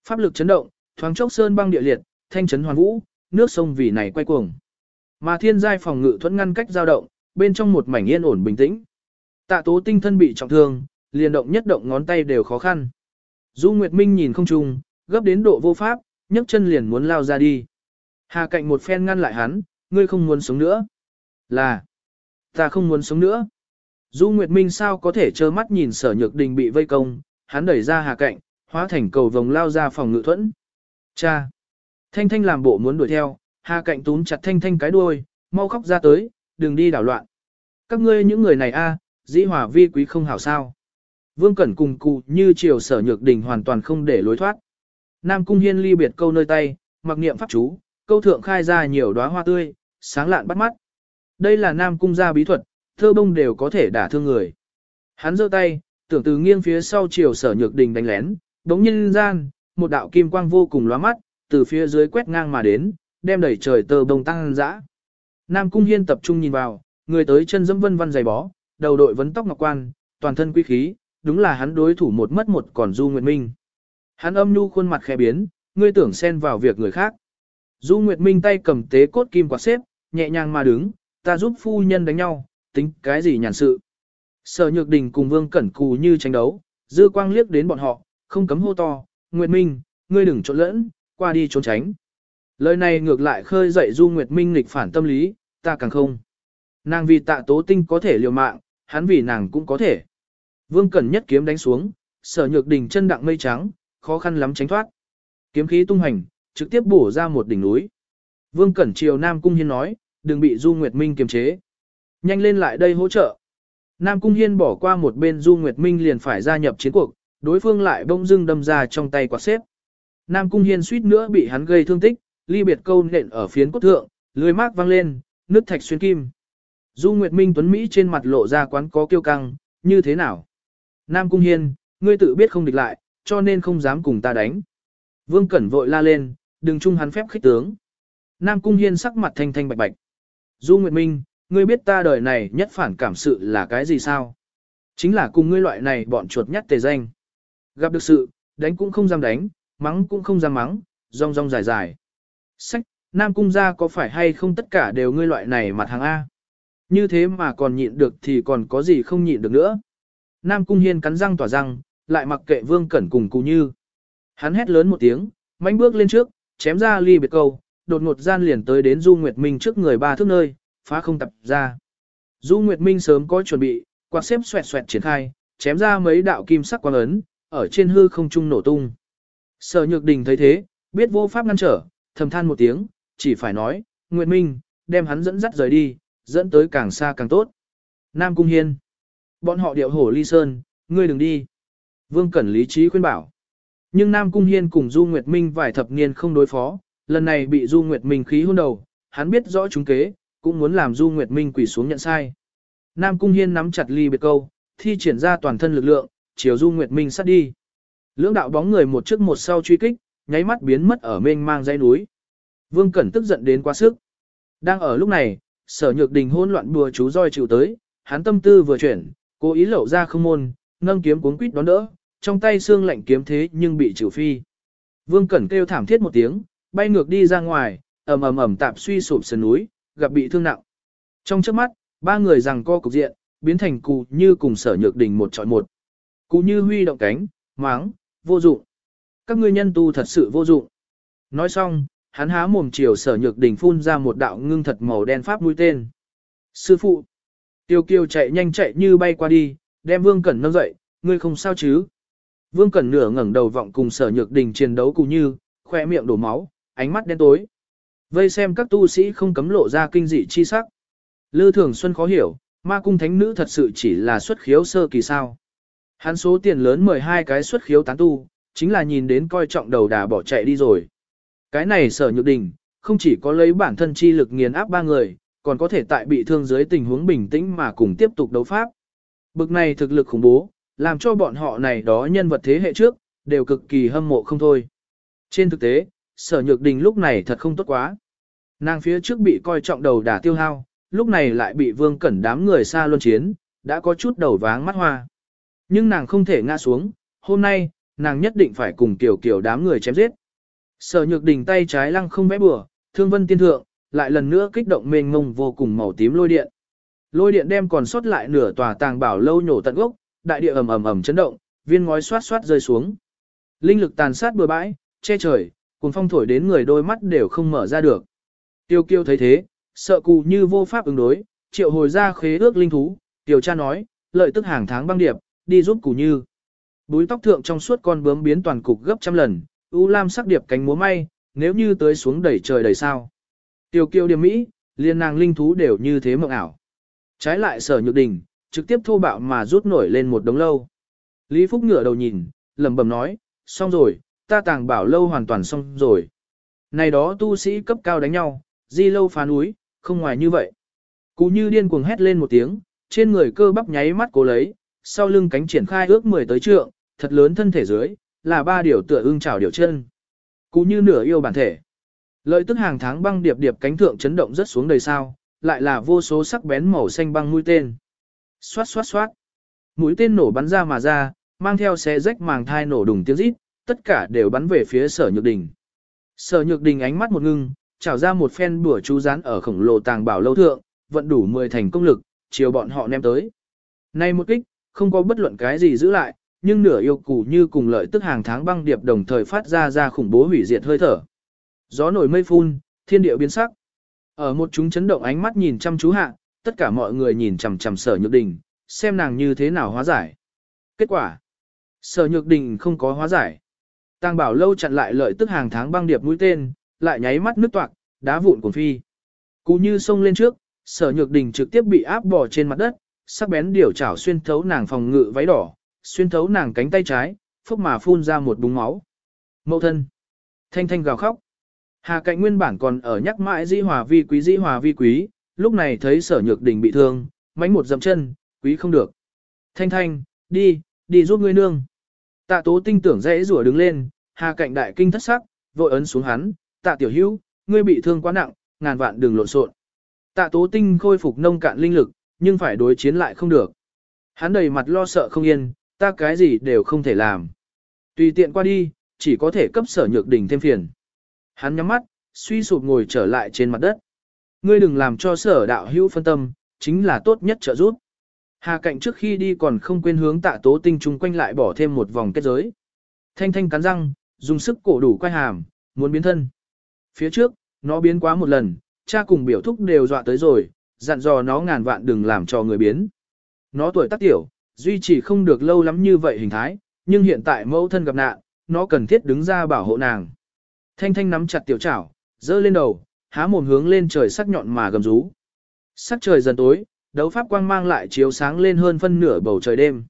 Pháp lực chấn động, thoáng chốc sơn băng địa liệt, thanh chấn hoàn vũ, nước sông vì này quay cuồng. Mà thiên giai phòng ngự thuẫn ngăn cách dao động, bên trong một mảnh yên ổn bình tĩnh. Tạ tố tinh thân bị trọng thương, liền động nhất động ngón tay đều khó khăn. Du Nguyệt Minh nhìn không trùng, gấp đến độ vô pháp, nhấc chân liền muốn lao ra đi. Hà cạnh một phen ngăn lại hắn, ngươi không muốn sống nữa. Là, ta không muốn sống nữa. Du Nguyệt Minh sao có thể trơ mắt nhìn sở nhược đình bị vây công, hắn đẩy ra hà cạnh, hóa thành cầu vòng lao ra phòng ngự thuẫn. Cha! Thanh Thanh làm bộ muốn đuổi theo, hà cạnh túm chặt Thanh Thanh cái đuôi, mau khóc ra tới, đừng đi đảo loạn. Các ngươi những người này a, dĩ hòa vi quý không hảo sao. Vương Cẩn cùng cụ như chiều sở nhược đình hoàn toàn không để lối thoát. Nam Cung Hiên ly biệt câu nơi tay, mặc niệm pháp chú, câu thượng khai ra nhiều đóa hoa tươi, sáng lạn bắt mắt. Đây là Nam Cung gia bí thuật, thơ bông đều có thể đả thương người. Hắn giơ tay, tưởng từ nghiêng phía sau chiều sở nhược đình đánh lén, đống nhân gian, một đạo kim quang vô cùng lóa mắt, từ phía dưới quét ngang mà đến, đem đẩy trời tơ bông tăng dã. Nam Cung Hiên tập trung nhìn vào, người tới chân dẫm vân vân dày bó, đầu đội vấn tóc ngọc quan, toàn thân quý khí, đúng là hắn đối thủ một mất một còn Du Nguyệt Minh. Hắn âm nhu khuôn mặt khẽ biến, ngươi tưởng xen vào việc người khác. Du Nguyệt Minh tay cầm tế cốt kim quạt xếp, nhẹ nhàng mà đứng, ta giúp phu nhân đánh nhau, tính cái gì nhàn sự. Sở Nhược Đình cùng Vương Cẩn Cù như tranh đấu, dư quang liếc đến bọn họ, không cấm hô to, Nguyệt Minh, ngươi đừng trộn lẫn, qua đi trốn tránh. Lời này ngược lại khơi dậy Du Nguyệt Minh nghịch phản tâm lý, ta càng không. Nàng vì tạ tố tinh có thể liều mạng, hắn vì nàng cũng có thể. Vương Cẩn nhất kiếm đánh xuống, sở nhược đỉnh chân đặng mây trắng, khó khăn lắm tránh thoát. Kiếm khí tung hành, trực tiếp bổ ra một đỉnh núi. Vương Cẩn triều Nam Cung Hiên nói, đừng bị Du Nguyệt Minh kiềm chế. Nhanh lên lại đây hỗ trợ. Nam Cung Hiên bỏ qua một bên Du Nguyệt Minh liền phải gia nhập chiến cuộc, đối phương lại bỗng dưng đâm ra trong tay quạt xếp. Nam Cung Hiên suýt nữa bị hắn gây thương tích, ly biệt câu nện ở phiến cốt thượng, lưới mác vang lên, nước thạch xuyên kim. Du Nguyệt Minh Tuấn Mỹ trên mặt lộ ra quán có kiêu căng, như thế nào? Nam Cung Hiên, ngươi tự biết không địch lại, cho nên không dám cùng ta đánh. Vương Cẩn vội la lên, đừng chung hắn phép khích tướng. Nam Cung Hiên sắc mặt thanh thanh bạch bạch. Du Nguyệt Minh, ngươi biết ta đời này nhất phản cảm sự là cái gì sao? Chính là cùng ngươi loại này bọn chuột nhắt tề danh. Gặp được sự, đánh cũng không dám đánh, mắng cũng không dám mắng, rong rong dài dài. Sách, Nam Cung gia có phải hay không tất cả đều ngươi loại này mặt hàng A? Như thế mà còn nhịn được thì còn có gì không nhịn được nữa. Nam Cung Hiên cắn răng tỏa răng, lại mặc kệ Vương Cẩn cùng Cù Như. Hắn hét lớn một tiếng, mánh bước lên trước, chém ra ly biệt câu, đột ngột gian liền tới đến Du Nguyệt Minh trước người ba thước nơi, phá không tập ra. Du Nguyệt Minh sớm có chuẩn bị, quạt xếp xoẹt xoẹt triển khai, chém ra mấy đạo kim sắc quang ấn, ở trên hư không trung nổ tung. Sở Nhược Đình thấy thế, biết vô pháp ngăn trở, thầm than một tiếng, chỉ phải nói, Nguyệt Minh, đem hắn dẫn dắt rời đi, dẫn tới càng xa càng tốt. Nam Cung Hiên. Bọn họ điệu hổ ly sơn, ngươi đừng đi. Vương Cẩn lý trí khuyên bảo. Nhưng Nam Cung Hiên cùng Du Nguyệt Minh vài thập niên không đối phó, lần này bị Du Nguyệt Minh khí hôn đầu, hắn biết rõ chúng kế, cũng muốn làm Du Nguyệt Minh quỳ xuống nhận sai. Nam Cung Hiên nắm chặt ly biệt câu, thi triển ra toàn thân lực lượng, chiều Du Nguyệt Minh sát đi. Lưỡng đạo bóng người một trước một sau truy kích, nháy mắt biến mất ở mênh mang dãy núi. Vương Cẩn tức giận đến quá sức. Đang ở lúc này, sở nhược đình hôn loạn bùa chú roi chịu tới, hắn tâm tư vừa chuyển, cố ý lậu ra không môn, nâng kiếm cuốn quýt đón đỡ, trong tay xương lạnh kiếm thế nhưng bị trừ phi. Vương Cẩn kêu thảm thiết một tiếng, bay ngược đi ra ngoài, ầm ầm ầm tạp suy sụp sườn núi, gặp bị thương nặng. Trong trước mắt, ba người rằng co cục diện, biến thành cụ như cùng sở nhược đình một trọi một. Cụ như huy động cánh, máng, vô dụng. Các ngươi nhân tu thật sự vô dụng. Nói xong, hắn há mồm chiều sở nhược đình phun ra một đạo ngưng thật màu đen pháp mũi tên. Sư phụ! Tiêu kiều chạy nhanh chạy như bay qua đi, đem Vương Cẩn nâng dậy, ngươi không sao chứ? Vương Cẩn nửa ngẩng đầu vọng cùng sở nhược đình chiến đấu cùng như, khoe miệng đổ máu, ánh mắt đen tối. Vây xem các tu sĩ không cấm lộ ra kinh dị chi sắc. Lư Thường Xuân khó hiểu, ma cung thánh nữ thật sự chỉ là xuất khiếu sơ kỳ sao. Hắn số tiền lớn mời hai cái xuất khiếu tán tu, chính là nhìn đến coi trọng đầu đà bỏ chạy đi rồi. Cái này sở nhược đình, không chỉ có lấy bản thân chi lực nghiền áp ba người, còn có thể tại bị thương dưới tình huống bình tĩnh mà cùng tiếp tục đấu pháp. Bực này thực lực khủng bố, làm cho bọn họ này đó nhân vật thế hệ trước, đều cực kỳ hâm mộ không thôi. Trên thực tế, sở nhược đình lúc này thật không tốt quá. Nàng phía trước bị coi trọng đầu đả tiêu hao, lúc này lại bị vương cẩn đám người xa luân chiến, đã có chút đầu váng mắt hoa. Nhưng nàng không thể ngã xuống, hôm nay, nàng nhất định phải cùng kiểu kiểu đám người chém giết. Sở nhược đình tay trái lăng không vẽ bừa, thương vân tiên thượng, lại lần nữa kích động mênh mông vô cùng màu tím lôi điện. Lôi điện đem còn sót lại nửa tòa tàng bảo lâu nhổ tận gốc, đại địa ầm ầm ầm chấn động, viên ngói xoát xoát rơi xuống. Linh lực tàn sát bừa bãi, che trời, cuồng phong thổi đến người đôi mắt đều không mở ra được. Tiêu kiêu thấy thế, sợ cụ như vô pháp ứng đối, triệu hồi ra khế ước linh thú, tiểu cha nói, lợi tức hàng tháng băng điệp, đi giúp cụ như. Búi tóc thượng trong suốt con bướm biến toàn cục gấp trăm lần, u lam sắc điệp cánh múa may, nếu như tới xuống đẩy trời đầy sao. Tiêu kiêu điểm mỹ, liên nàng linh thú đều như thế mộng ảo. Trái lại sở nhược đình, trực tiếp thô bạo mà rút nổi lên một đống lâu. Lý Phúc ngửa đầu nhìn, lẩm bẩm nói, xong rồi, ta tàng bảo lâu hoàn toàn xong rồi. Này đó tu sĩ cấp cao đánh nhau, di lâu phá núi, không ngoài như vậy. Cú như điên cuồng hét lên một tiếng, trên người cơ bắp nháy mắt cố lấy, sau lưng cánh triển khai ước mười tới trượng, thật lớn thân thể dưới, là ba điều tựa ưng chảo điều chân. Cú như nửa yêu bản thể. Lợi tức hàng tháng băng điệp điệp cánh thượng chấn động rất xuống đầy sao, lại là vô số sắc bén màu xanh băng mũi tên. Xoát xoát xoát. Mũi tên nổ bắn ra mà ra, mang theo xé rách màng thai nổ đùng tiếng rít, tất cả đều bắn về phía sở nhược đình. Sở nhược đình ánh mắt một ngưng, trào ra một phen bùa chú rán ở khổng lồ tàng bảo lâu thượng, vận đủ 10 thành công lực, chiều bọn họ ném tới. Nay một kích, không có bất luận cái gì giữ lại, nhưng nửa yêu củ như cùng lợi tức hàng tháng băng điệp đồng thời phát ra ra khủng bố hủy diệt hơi thở. Gió nổi mây phun, thiên địa biến sắc. Ở một chúng chấn động ánh mắt nhìn chăm chú hạ, tất cả mọi người nhìn chằm chằm sở nhược đình, xem nàng như thế nào hóa giải. Kết quả, sở nhược đình không có hóa giải. Tàng bảo lâu chặn lại lợi tức hàng tháng băng điệp mũi tên, lại nháy mắt nước toạc, đá vụn cuồng phi. Cú như sông lên trước, sở nhược đình trực tiếp bị áp bỏ trên mặt đất, sắc bén điều chảo xuyên thấu nàng phòng ngự váy đỏ, xuyên thấu nàng cánh tay trái, phốc mà phun ra một búng máu. Mậu thân. Thanh thanh gào khóc. Hà cạnh nguyên bản còn ở nhắc mãi di hòa vi quý di hòa vi quý, lúc này thấy sở nhược đình bị thương, mánh một dậm chân, quý không được. Thanh thanh, đi, đi giúp ngươi nương. Tạ tố tinh tưởng dễ rủa đứng lên, hà cạnh đại kinh thất sắc, vội ấn xuống hắn, tạ tiểu hữu, ngươi bị thương quá nặng, ngàn vạn đừng lộn xộn. Tạ tố tinh khôi phục nông cạn linh lực, nhưng phải đối chiến lại không được. Hắn đầy mặt lo sợ không yên, ta cái gì đều không thể làm. Tùy tiện qua đi, chỉ có thể cấp sở nhược đỉnh thêm phiền. Hắn nhắm mắt, suy sụp ngồi trở lại trên mặt đất. Ngươi đừng làm cho sở đạo hữu phân tâm, chính là tốt nhất trợ giúp. Hà cạnh trước khi đi còn không quên hướng tạ tố tinh chung quanh lại bỏ thêm một vòng kết giới. Thanh thanh cắn răng, dùng sức cổ đủ quay hàm, muốn biến thân. Phía trước, nó biến quá một lần, cha cùng biểu thúc đều dọa tới rồi, dặn dò nó ngàn vạn đừng làm cho người biến. Nó tuổi tác tiểu, duy trì không được lâu lắm như vậy hình thái, nhưng hiện tại mẫu thân gặp nạn, nó cần thiết đứng ra bảo hộ nàng. Thanh thanh nắm chặt tiểu chảo, dơ lên đầu, há mồm hướng lên trời sắc nhọn mà gầm rú. Sắc trời dần tối, đấu pháp quang mang lại chiếu sáng lên hơn phân nửa bầu trời đêm.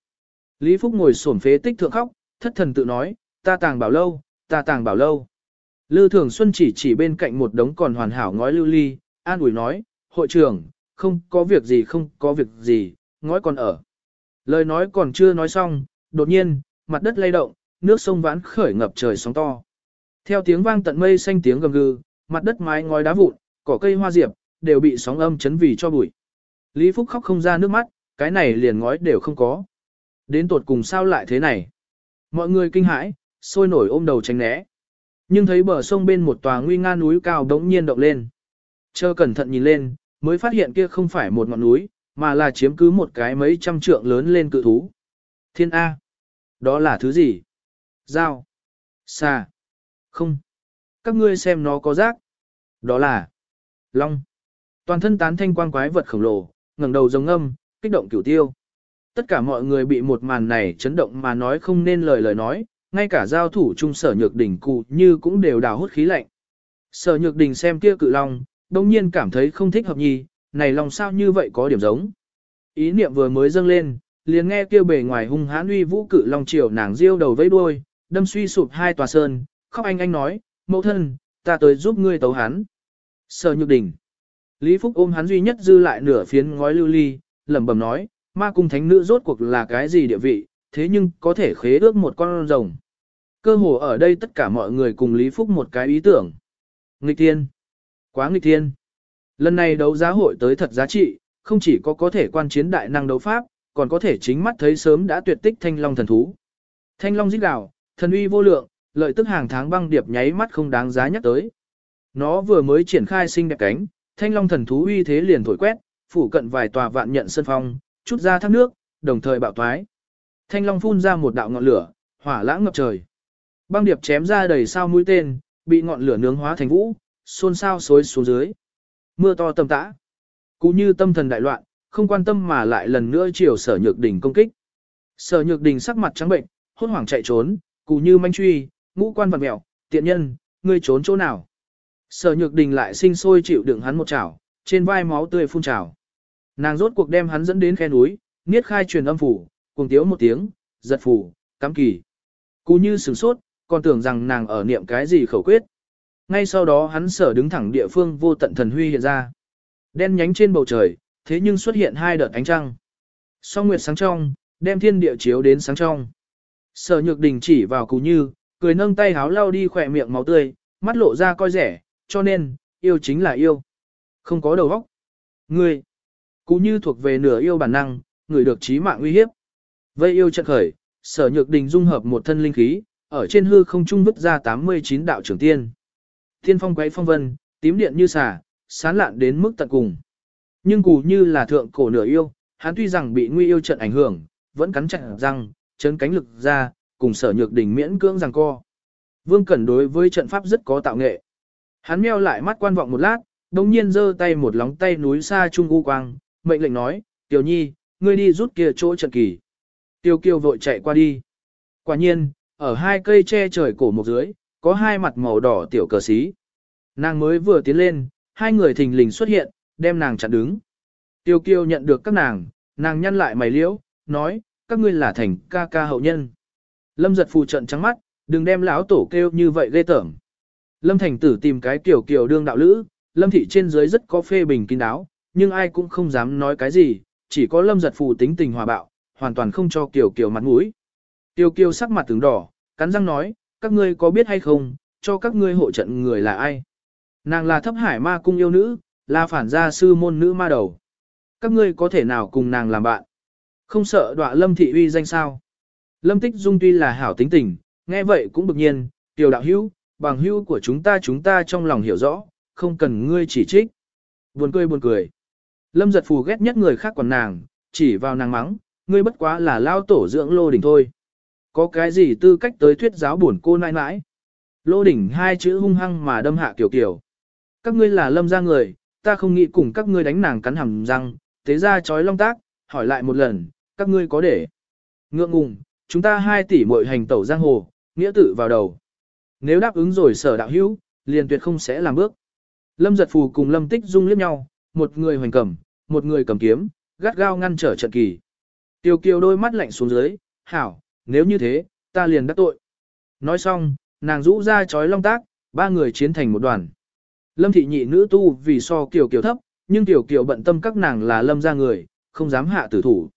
Lý Phúc ngồi xổm phế tích thượng khóc, thất thần tự nói, ta tàng bảo lâu, ta tàng bảo lâu. Lư Thường Xuân chỉ chỉ bên cạnh một đống còn hoàn hảo ngói lưu ly, an ủi nói, hội trưởng, không có việc gì không có việc gì, ngói còn ở. Lời nói còn chưa nói xong, đột nhiên, mặt đất lay động, nước sông vãn khởi ngập trời sóng to. Theo tiếng vang tận mây xanh tiếng gầm gừ, mặt đất mái ngói đá vụn, cỏ cây hoa diệp, đều bị sóng âm chấn vì cho bụi. Lý Phúc khóc không ra nước mắt, cái này liền ngói đều không có. Đến tột cùng sao lại thế này? Mọi người kinh hãi, sôi nổi ôm đầu tránh né. Nhưng thấy bờ sông bên một tòa nguy nga núi cao đống nhiên động lên. Chờ cẩn thận nhìn lên, mới phát hiện kia không phải một ngọn núi, mà là chiếm cứ một cái mấy trăm trượng lớn lên cự thú. Thiên A. Đó là thứ gì? Dao. Xà. Không. Các ngươi xem nó có rác. Đó là. Long. Toàn thân tán thanh quang quái vật khổng lồ, ngẩng đầu giống âm, kích động cửu tiêu. Tất cả mọi người bị một màn này chấn động mà nói không nên lời lời nói, ngay cả giao thủ trung sở nhược đỉnh cụ như cũng đều đào hút khí lạnh. Sở nhược đỉnh xem kia cự long, đồng nhiên cảm thấy không thích hợp nhì, này lòng sao như vậy có điểm giống. Ý niệm vừa mới dâng lên, liền nghe kia bề ngoài hung hãn uy vũ cự long chiều nàng riêu đầu vẫy đuôi, đâm suy sụp hai tòa sơn, khóc anh anh nói, mẫu thân, ta tới giúp ngươi tấu hắn. Sở nhược đỉnh. Lý Phúc ôm hắn duy nhất dư lại nửa phiến ngói lưu ly, lẩm bẩm nói, ma cung thánh nữ rốt cuộc là cái gì địa vị, thế nhưng có thể khế ước một con rồng. Cơ hồ ở đây tất cả mọi người cùng Lý Phúc một cái ý tưởng. Nghịch thiên. Quá nghịch thiên. Lần này đấu giá hội tới thật giá trị, không chỉ có có thể quan chiến đại năng đấu pháp, còn có thể chính mắt thấy sớm đã tuyệt tích thanh long thần thú. Thanh long giết đảo thần uy vô lượng, lợi tức hàng tháng băng điệp nháy mắt không đáng giá nhắc tới. Nó vừa mới triển khai sinh đẹp cánh, thanh long thần thú uy thế liền thổi quét, phủ cận vài tòa vạn nhận sân phong, chút ra thác nước, đồng thời bạo toái. Thanh long phun ra một đạo ngọn lửa, hỏa lãng ngập trời. Băng điệp chém ra đầy sao mũi tên, bị ngọn lửa nướng hóa thành vũ, xôn xao xối xuống dưới. Mưa to tầm tã. Cú như tâm thần đại loạn, không quan tâm mà lại lần nữa chiều sở nhược đỉnh công kích. Sở nhược đỉnh sắc mặt trắng bệnh, hốt hoảng chạy trốn, cú như manh truy, ngũ quan vật mẹo, tiện nhân, ngươi trốn chỗ nào. Sở nhược đình lại sinh sôi chịu đựng hắn một chảo, trên vai máu tươi phun trào. Nàng rốt cuộc đem hắn dẫn đến khe núi, niết khai truyền âm phủ, cùng tiếu một tiếng, giật phủ, cắm kỳ. Cú như sửng sốt, còn tưởng rằng nàng ở niệm cái gì khẩu quyết. Ngay sau đó hắn sở đứng thẳng địa phương vô tận thần huy hiện ra. Đen nhánh trên bầu trời, thế nhưng xuất hiện hai đợt ánh trăng. Song nguyệt sáng trong, đem thiên địa chiếu đến sáng trong. Sở nhược đình chỉ vào cú như, cười nâng tay háo lau đi khỏe miệng máu tươi, mắt lộ ra coi rẻ, cho nên, yêu chính là yêu. Không có đầu óc. Ngươi, cũng như thuộc về nửa yêu bản năng, người được trí mạng uy hiếp. Vây yêu trận khởi, sở nhược đình dung hợp một thân linh khí, ở trên hư không trung vứt ra 89 đạo trưởng tiên. Thiên phong quấy phong vân, tím điện như xà, sán lạn đến mức tận cùng. Nhưng cù như là thượng cổ nửa yêu, hắn tuy rằng bị nguy yêu trận ảnh hưởng, vẫn cắn chặt răng, chấn cánh lực ra, cùng sở nhược đỉnh miễn cưỡng rằng co. Vương Cẩn đối với trận pháp rất có tạo nghệ. Hắn meo lại mắt quan vọng một lát, đồng nhiên giơ tay một lóng tay núi xa trung u quang, mệnh lệnh nói, Tiểu Nhi, ngươi đi rút kia chỗ trận kỳ. Tiêu kiều vội chạy qua đi. Quả nhiên, ở hai cây che trời cổ một dưới, có hai mặt màu đỏ tiểu cờ xí. Nàng mới vừa tiến lên, hai người thình lình xuất hiện, đem nàng chặn đứng. Tiêu kiều nhận được các nàng, nàng nhăn lại mày liễu, nói, các ngươi là thành ca ca hậu nhân. Lâm giật phù trận trắng mắt, đừng đem lão tổ kêu như vậy ghê tởm. Lâm thành tử tìm cái kiểu kiểu đương đạo lữ, lâm thị trên dưới rất có phê bình kín đáo, nhưng ai cũng không dám nói cái gì, chỉ có lâm giật phù tính tình hòa bạo, hoàn toàn không cho kiểu kiểu mặt mũi. Tiêu kiều sắc mặt tướng đỏ, cắn răng nói, các ngươi có biết hay không, cho các ngươi hộ trận người là ai? Nàng là thấp hải ma cung yêu nữ, là phản gia sư môn nữ ma đầu. Các ngươi có thể nào cùng nàng làm bạn? Không sợ đọa lâm thị uy danh sao? Lâm tích dung tuy là hảo tính tình, nghe vậy cũng bực nhiên, tiểu đạo hữu, bằng hữu của chúng ta chúng ta trong lòng hiểu rõ, không cần ngươi chỉ trích. Buồn cười buồn cười. Lâm giật phù ghét nhất người khác còn nàng, chỉ vào nàng mắng, ngươi bất quá là lao tổ dưỡng lô đỉnh thôi. Có cái gì tư cách tới thuyết giáo buồn cô nãi nãi. Lô đỉnh hai chữ hung hăng mà đâm hạ kiểu kiểu. Các ngươi là lâm ra người, ta không nghĩ cùng các ngươi đánh nàng cắn hầm răng, thế ra chói long tác, hỏi lại một lần, các ngươi có để. Ngượng ngùng, chúng ta hai tỷ muội hành tẩu giang hồ, nghĩa tự vào đầu. Nếu đáp ứng rồi sở đạo hữu, liền tuyệt không sẽ làm bước. Lâm giật phù cùng Lâm tích dung liếc nhau, một người hoành cầm, một người cầm kiếm, gắt gao ngăn trở trận kỳ. Tiêu kiều đôi mắt lạnh xuống dưới, hảo, nếu như thế, ta liền đắc tội. Nói xong, nàng rũ ra chói long tác, Ba người chiến thành một đoàn. Lâm thị nhị nữ tu vì so kiều kiều thấp, nhưng tiểu kiều bận tâm các nàng là lâm ra người, không dám hạ tử thủ.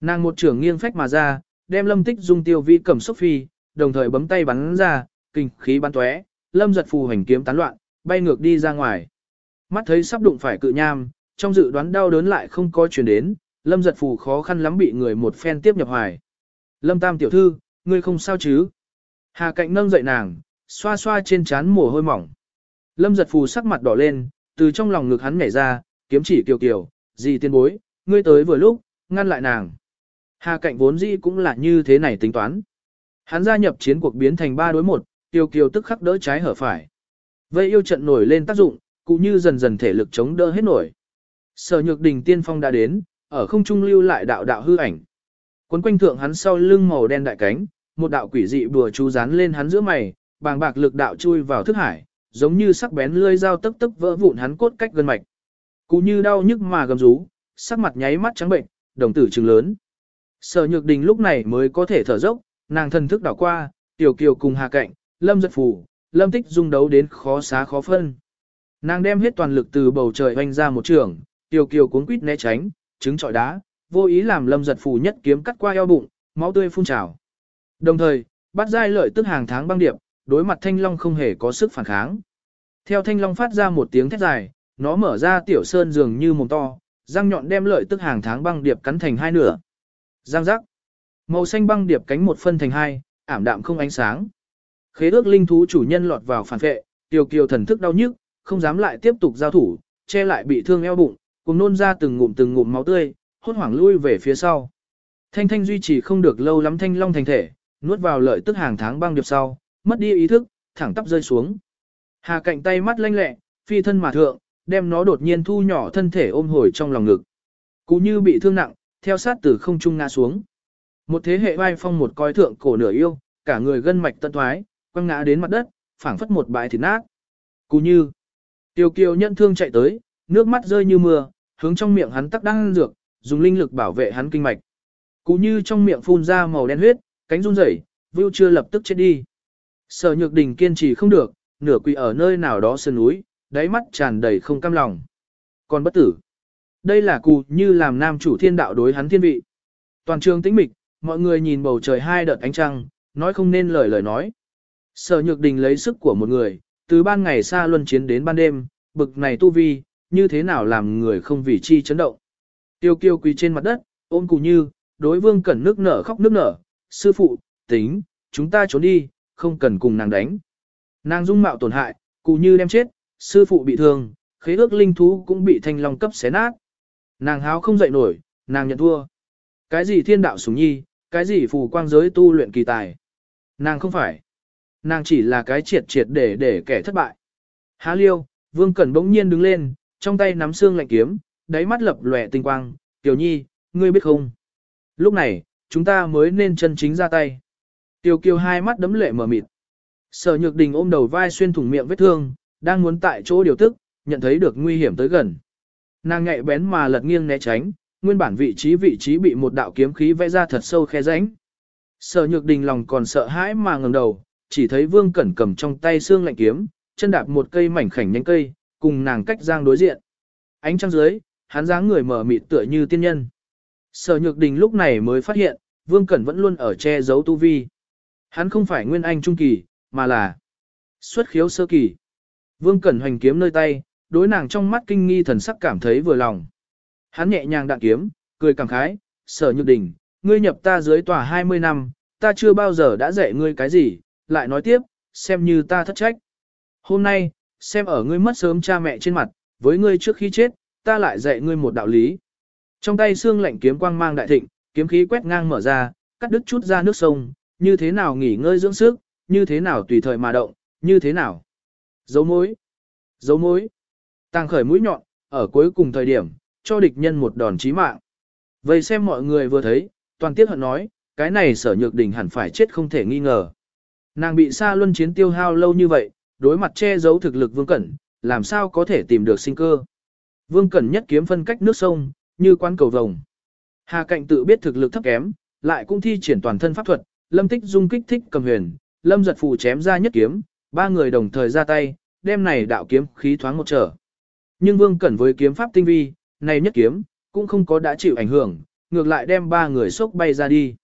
Nàng một trường nghiêng phách mà ra, đem lâm tích dung tiêu vi cầm sốc phi, đồng thời bấm tay bắn ra, kinh khí bắn tóe, lâm giật phù hành kiếm tán loạn, bay ngược đi ra ngoài. Mắt thấy sắp đụng phải cự nham, trong dự đoán đau đớn lại không có chuyển đến, lâm giật phù khó khăn lắm bị người một phen tiếp nhập hoài. Lâm tam tiểu thư, ngươi không sao chứ? Hà cạnh nâng dậy nàng, xoa xoa trên trán mồ hôi mỏng. Lâm giật phù sắc mặt đỏ lên, từ trong lòng ngực hắn nhảy ra, kiếm chỉ kiều kiều, gì tiên bối, ngươi tới vừa lúc, ngăn lại nàng. Hà cạnh vốn dĩ cũng là như thế này tính toán. Hắn gia nhập chiến cuộc biến thành ba đối một, kiều kiều tức khắc đỡ trái hở phải. Vây yêu trận nổi lên tác dụng, cũng như dần dần thể lực chống đỡ hết nổi. Sở nhược đình tiên phong đã đến, ở không trung lưu lại đạo đạo hư ảnh. Quấn quanh thượng hắn sau lưng màu đen đại cánh, một đạo quỷ dị bùa chú dán lên hắn giữa mày, bàng bạc lực đạo chui vào thức hải, giống như sắc bén lưỡi dao tức tức vỡ vụn hắn cốt cách gân mạch. Cú như đau nhức mà gầm rú, sắc mặt nháy mắt trắng bệnh, đồng tử trừng lớn. Sở Nhược Đình lúc này mới có thể thở dốc, nàng thần thức đảo qua, Tiểu Kiều cùng Hà Cạnh, Lâm Giật Phù, Lâm Tích dung đấu đến khó xá khó phân. Nàng đem hết toàn lực từ bầu trời hoành ra một trường, Tiểu Kiều cuốn quýt né tránh, trứng trọi đá, vô ý làm Lâm Giật Phù nhất kiếm cắt qua eo bụng, máu tươi phun trào. Đồng thời, bắt giai lợi tức hàng tháng băng điệp, đối mặt thanh long không hề có sức phản kháng. Theo thanh long phát ra một tiếng thét dài, nó mở ra tiểu sơn dường như mồm to, răng nhọn đem lợi tức hàng tháng băng điệp cắn thành hai nửa. Giang giác. Màu xanh băng điệp cánh một phân thành hai, ảm đạm không ánh sáng. Khế ước linh thú chủ nhân lọt vào phản vệ, tiểu kiều thần thức đau nhức, không dám lại tiếp tục giao thủ, che lại bị thương eo bụng, cùng nôn ra từng ngụm từng ngụm máu tươi, hốt hoảng lui về phía sau. Thanh thanh duy trì không được lâu lắm thanh long thành thể, nuốt vào lợi tức hàng tháng băng điệp sau, mất đi ý thức, thẳng tắp rơi xuống. Hà cạnh tay mắt lanh lẹ, phi thân mà thượng, đem nó đột nhiên thu nhỏ thân thể ôm hồi trong lòng ngực. Cú như bị thương nặng, theo sát từ không trung ngã xuống. Một thế hệ vai phong một coi thượng cổ nửa yêu, cả người gân mạch tân thoái, quăng ngã đến mặt đất, phảng phất một bãi thịt nát. Cú như, tiêu kiều nhận thương chạy tới, nước mắt rơi như mưa, hướng trong miệng hắn tắc đang dược, dùng linh lực bảo vệ hắn kinh mạch. Cú như trong miệng phun ra màu đen huyết, cánh run rẩy, Vưu chưa lập tức chết đi. Sở Nhược Đình kiên trì không được, nửa quỳ ở nơi nào đó sơn núi, đáy mắt tràn đầy không cam lòng. Còn bất tử. Đây là cù như làm nam chủ thiên đạo đối hắn thiên vị. Toàn trường tĩnh mịch, mọi người nhìn bầu trời hai đợt ánh trăng, nói không nên lời lời nói. Sở Nhược Đình lấy sức của một người, từ ban ngày xa luân chiến đến ban đêm, bực này tu vi, như thế nào làm người không vì chi chấn động. Tiêu kiêu quỳ trên mặt đất, ôm cù như, đối vương cẩn nước nở khóc nước nở, sư phụ, tính, chúng ta trốn đi, không cần cùng nàng đánh. Nàng dung mạo tổn hại, cụ như đem chết, sư phụ bị thương, khế ước linh thú cũng bị thanh long cấp xé nát. Nàng háo không dậy nổi, nàng nhận thua. Cái gì thiên đạo sủng nhi, cái gì phù quang giới tu luyện kỳ tài. Nàng không phải. Nàng chỉ là cái triệt triệt để để kẻ thất bại. Há liêu, vương cẩn bỗng nhiên đứng lên, trong tay nắm xương lạnh kiếm, đáy mắt lập lòe tinh quang, tiểu nhi, ngươi biết không? Lúc này, chúng ta mới nên chân chính ra tay. Tiêu kiều hai mắt đấm lệ mở mịt. Sở nhược đình ôm đầu vai xuyên thủng miệng vết thương, đang muốn tại chỗ điều tức, nhận thấy được nguy hiểm tới gần. Nàng nhạy bén mà lật nghiêng né tránh, nguyên bản vị trí vị trí bị một đạo kiếm khí vẽ ra thật sâu khe rãnh. Sở nhược đình lòng còn sợ hãi mà ngẩng đầu, chỉ thấy vương cẩn cầm trong tay xương lạnh kiếm, chân đạp một cây mảnh khảnh nhánh cây, cùng nàng cách giang đối diện. Ánh trăng dưới, hắn dáng người mở mịt tựa như tiên nhân. Sở nhược đình lúc này mới phát hiện, vương cẩn vẫn luôn ở che giấu tu vi. Hắn không phải nguyên anh trung kỳ, mà là xuất khiếu sơ kỳ. Vương Cẩn hoành kiếm nơi tay, đối nàng trong mắt kinh nghi thần sắc cảm thấy vừa lòng. Hắn nhẹ nhàng đạn kiếm, cười cảm khái, sở nhược đình, ngươi nhập ta dưới tòa 20 năm, ta chưa bao giờ đã dạy ngươi cái gì, lại nói tiếp, xem như ta thất trách. Hôm nay, xem ở ngươi mất sớm cha mẹ trên mặt, với ngươi trước khi chết, ta lại dạy ngươi một đạo lý. Trong tay xương lạnh kiếm quang mang đại thịnh, kiếm khí quét ngang mở ra, cắt đứt chút ra nước sông, như thế nào nghỉ ngơi dưỡng sức, như thế nào tùy thời mà động, như thế nào. Dấu mối. Dấu mối. Tàng khởi mũi nhọn, ở cuối cùng thời điểm, cho địch nhân một đòn chí mạng. Vậy xem mọi người vừa thấy, toàn tiếc hận nói, cái này sở nhược đình hẳn phải chết không thể nghi ngờ. Nàng bị xa luân chiến tiêu hao lâu như vậy, đối mặt che giấu thực lực vương cẩn, làm sao có thể tìm được sinh cơ. Vương cẩn nhất kiếm phân cách nước sông, như quan cầu vồng. Hà cạnh tự biết thực lực thấp kém, lại cũng thi triển toàn thân pháp thuật, lâm tích dung kích thích cầm huyền, lâm giật phù chém ra nhất kiếm, Ba người đồng thời ra tay, đem này đạo kiếm khí thoáng một trở. Nhưng Vương Cẩn với kiếm pháp tinh vi, này nhất kiếm, cũng không có đã chịu ảnh hưởng, ngược lại đem ba người sốc bay ra đi.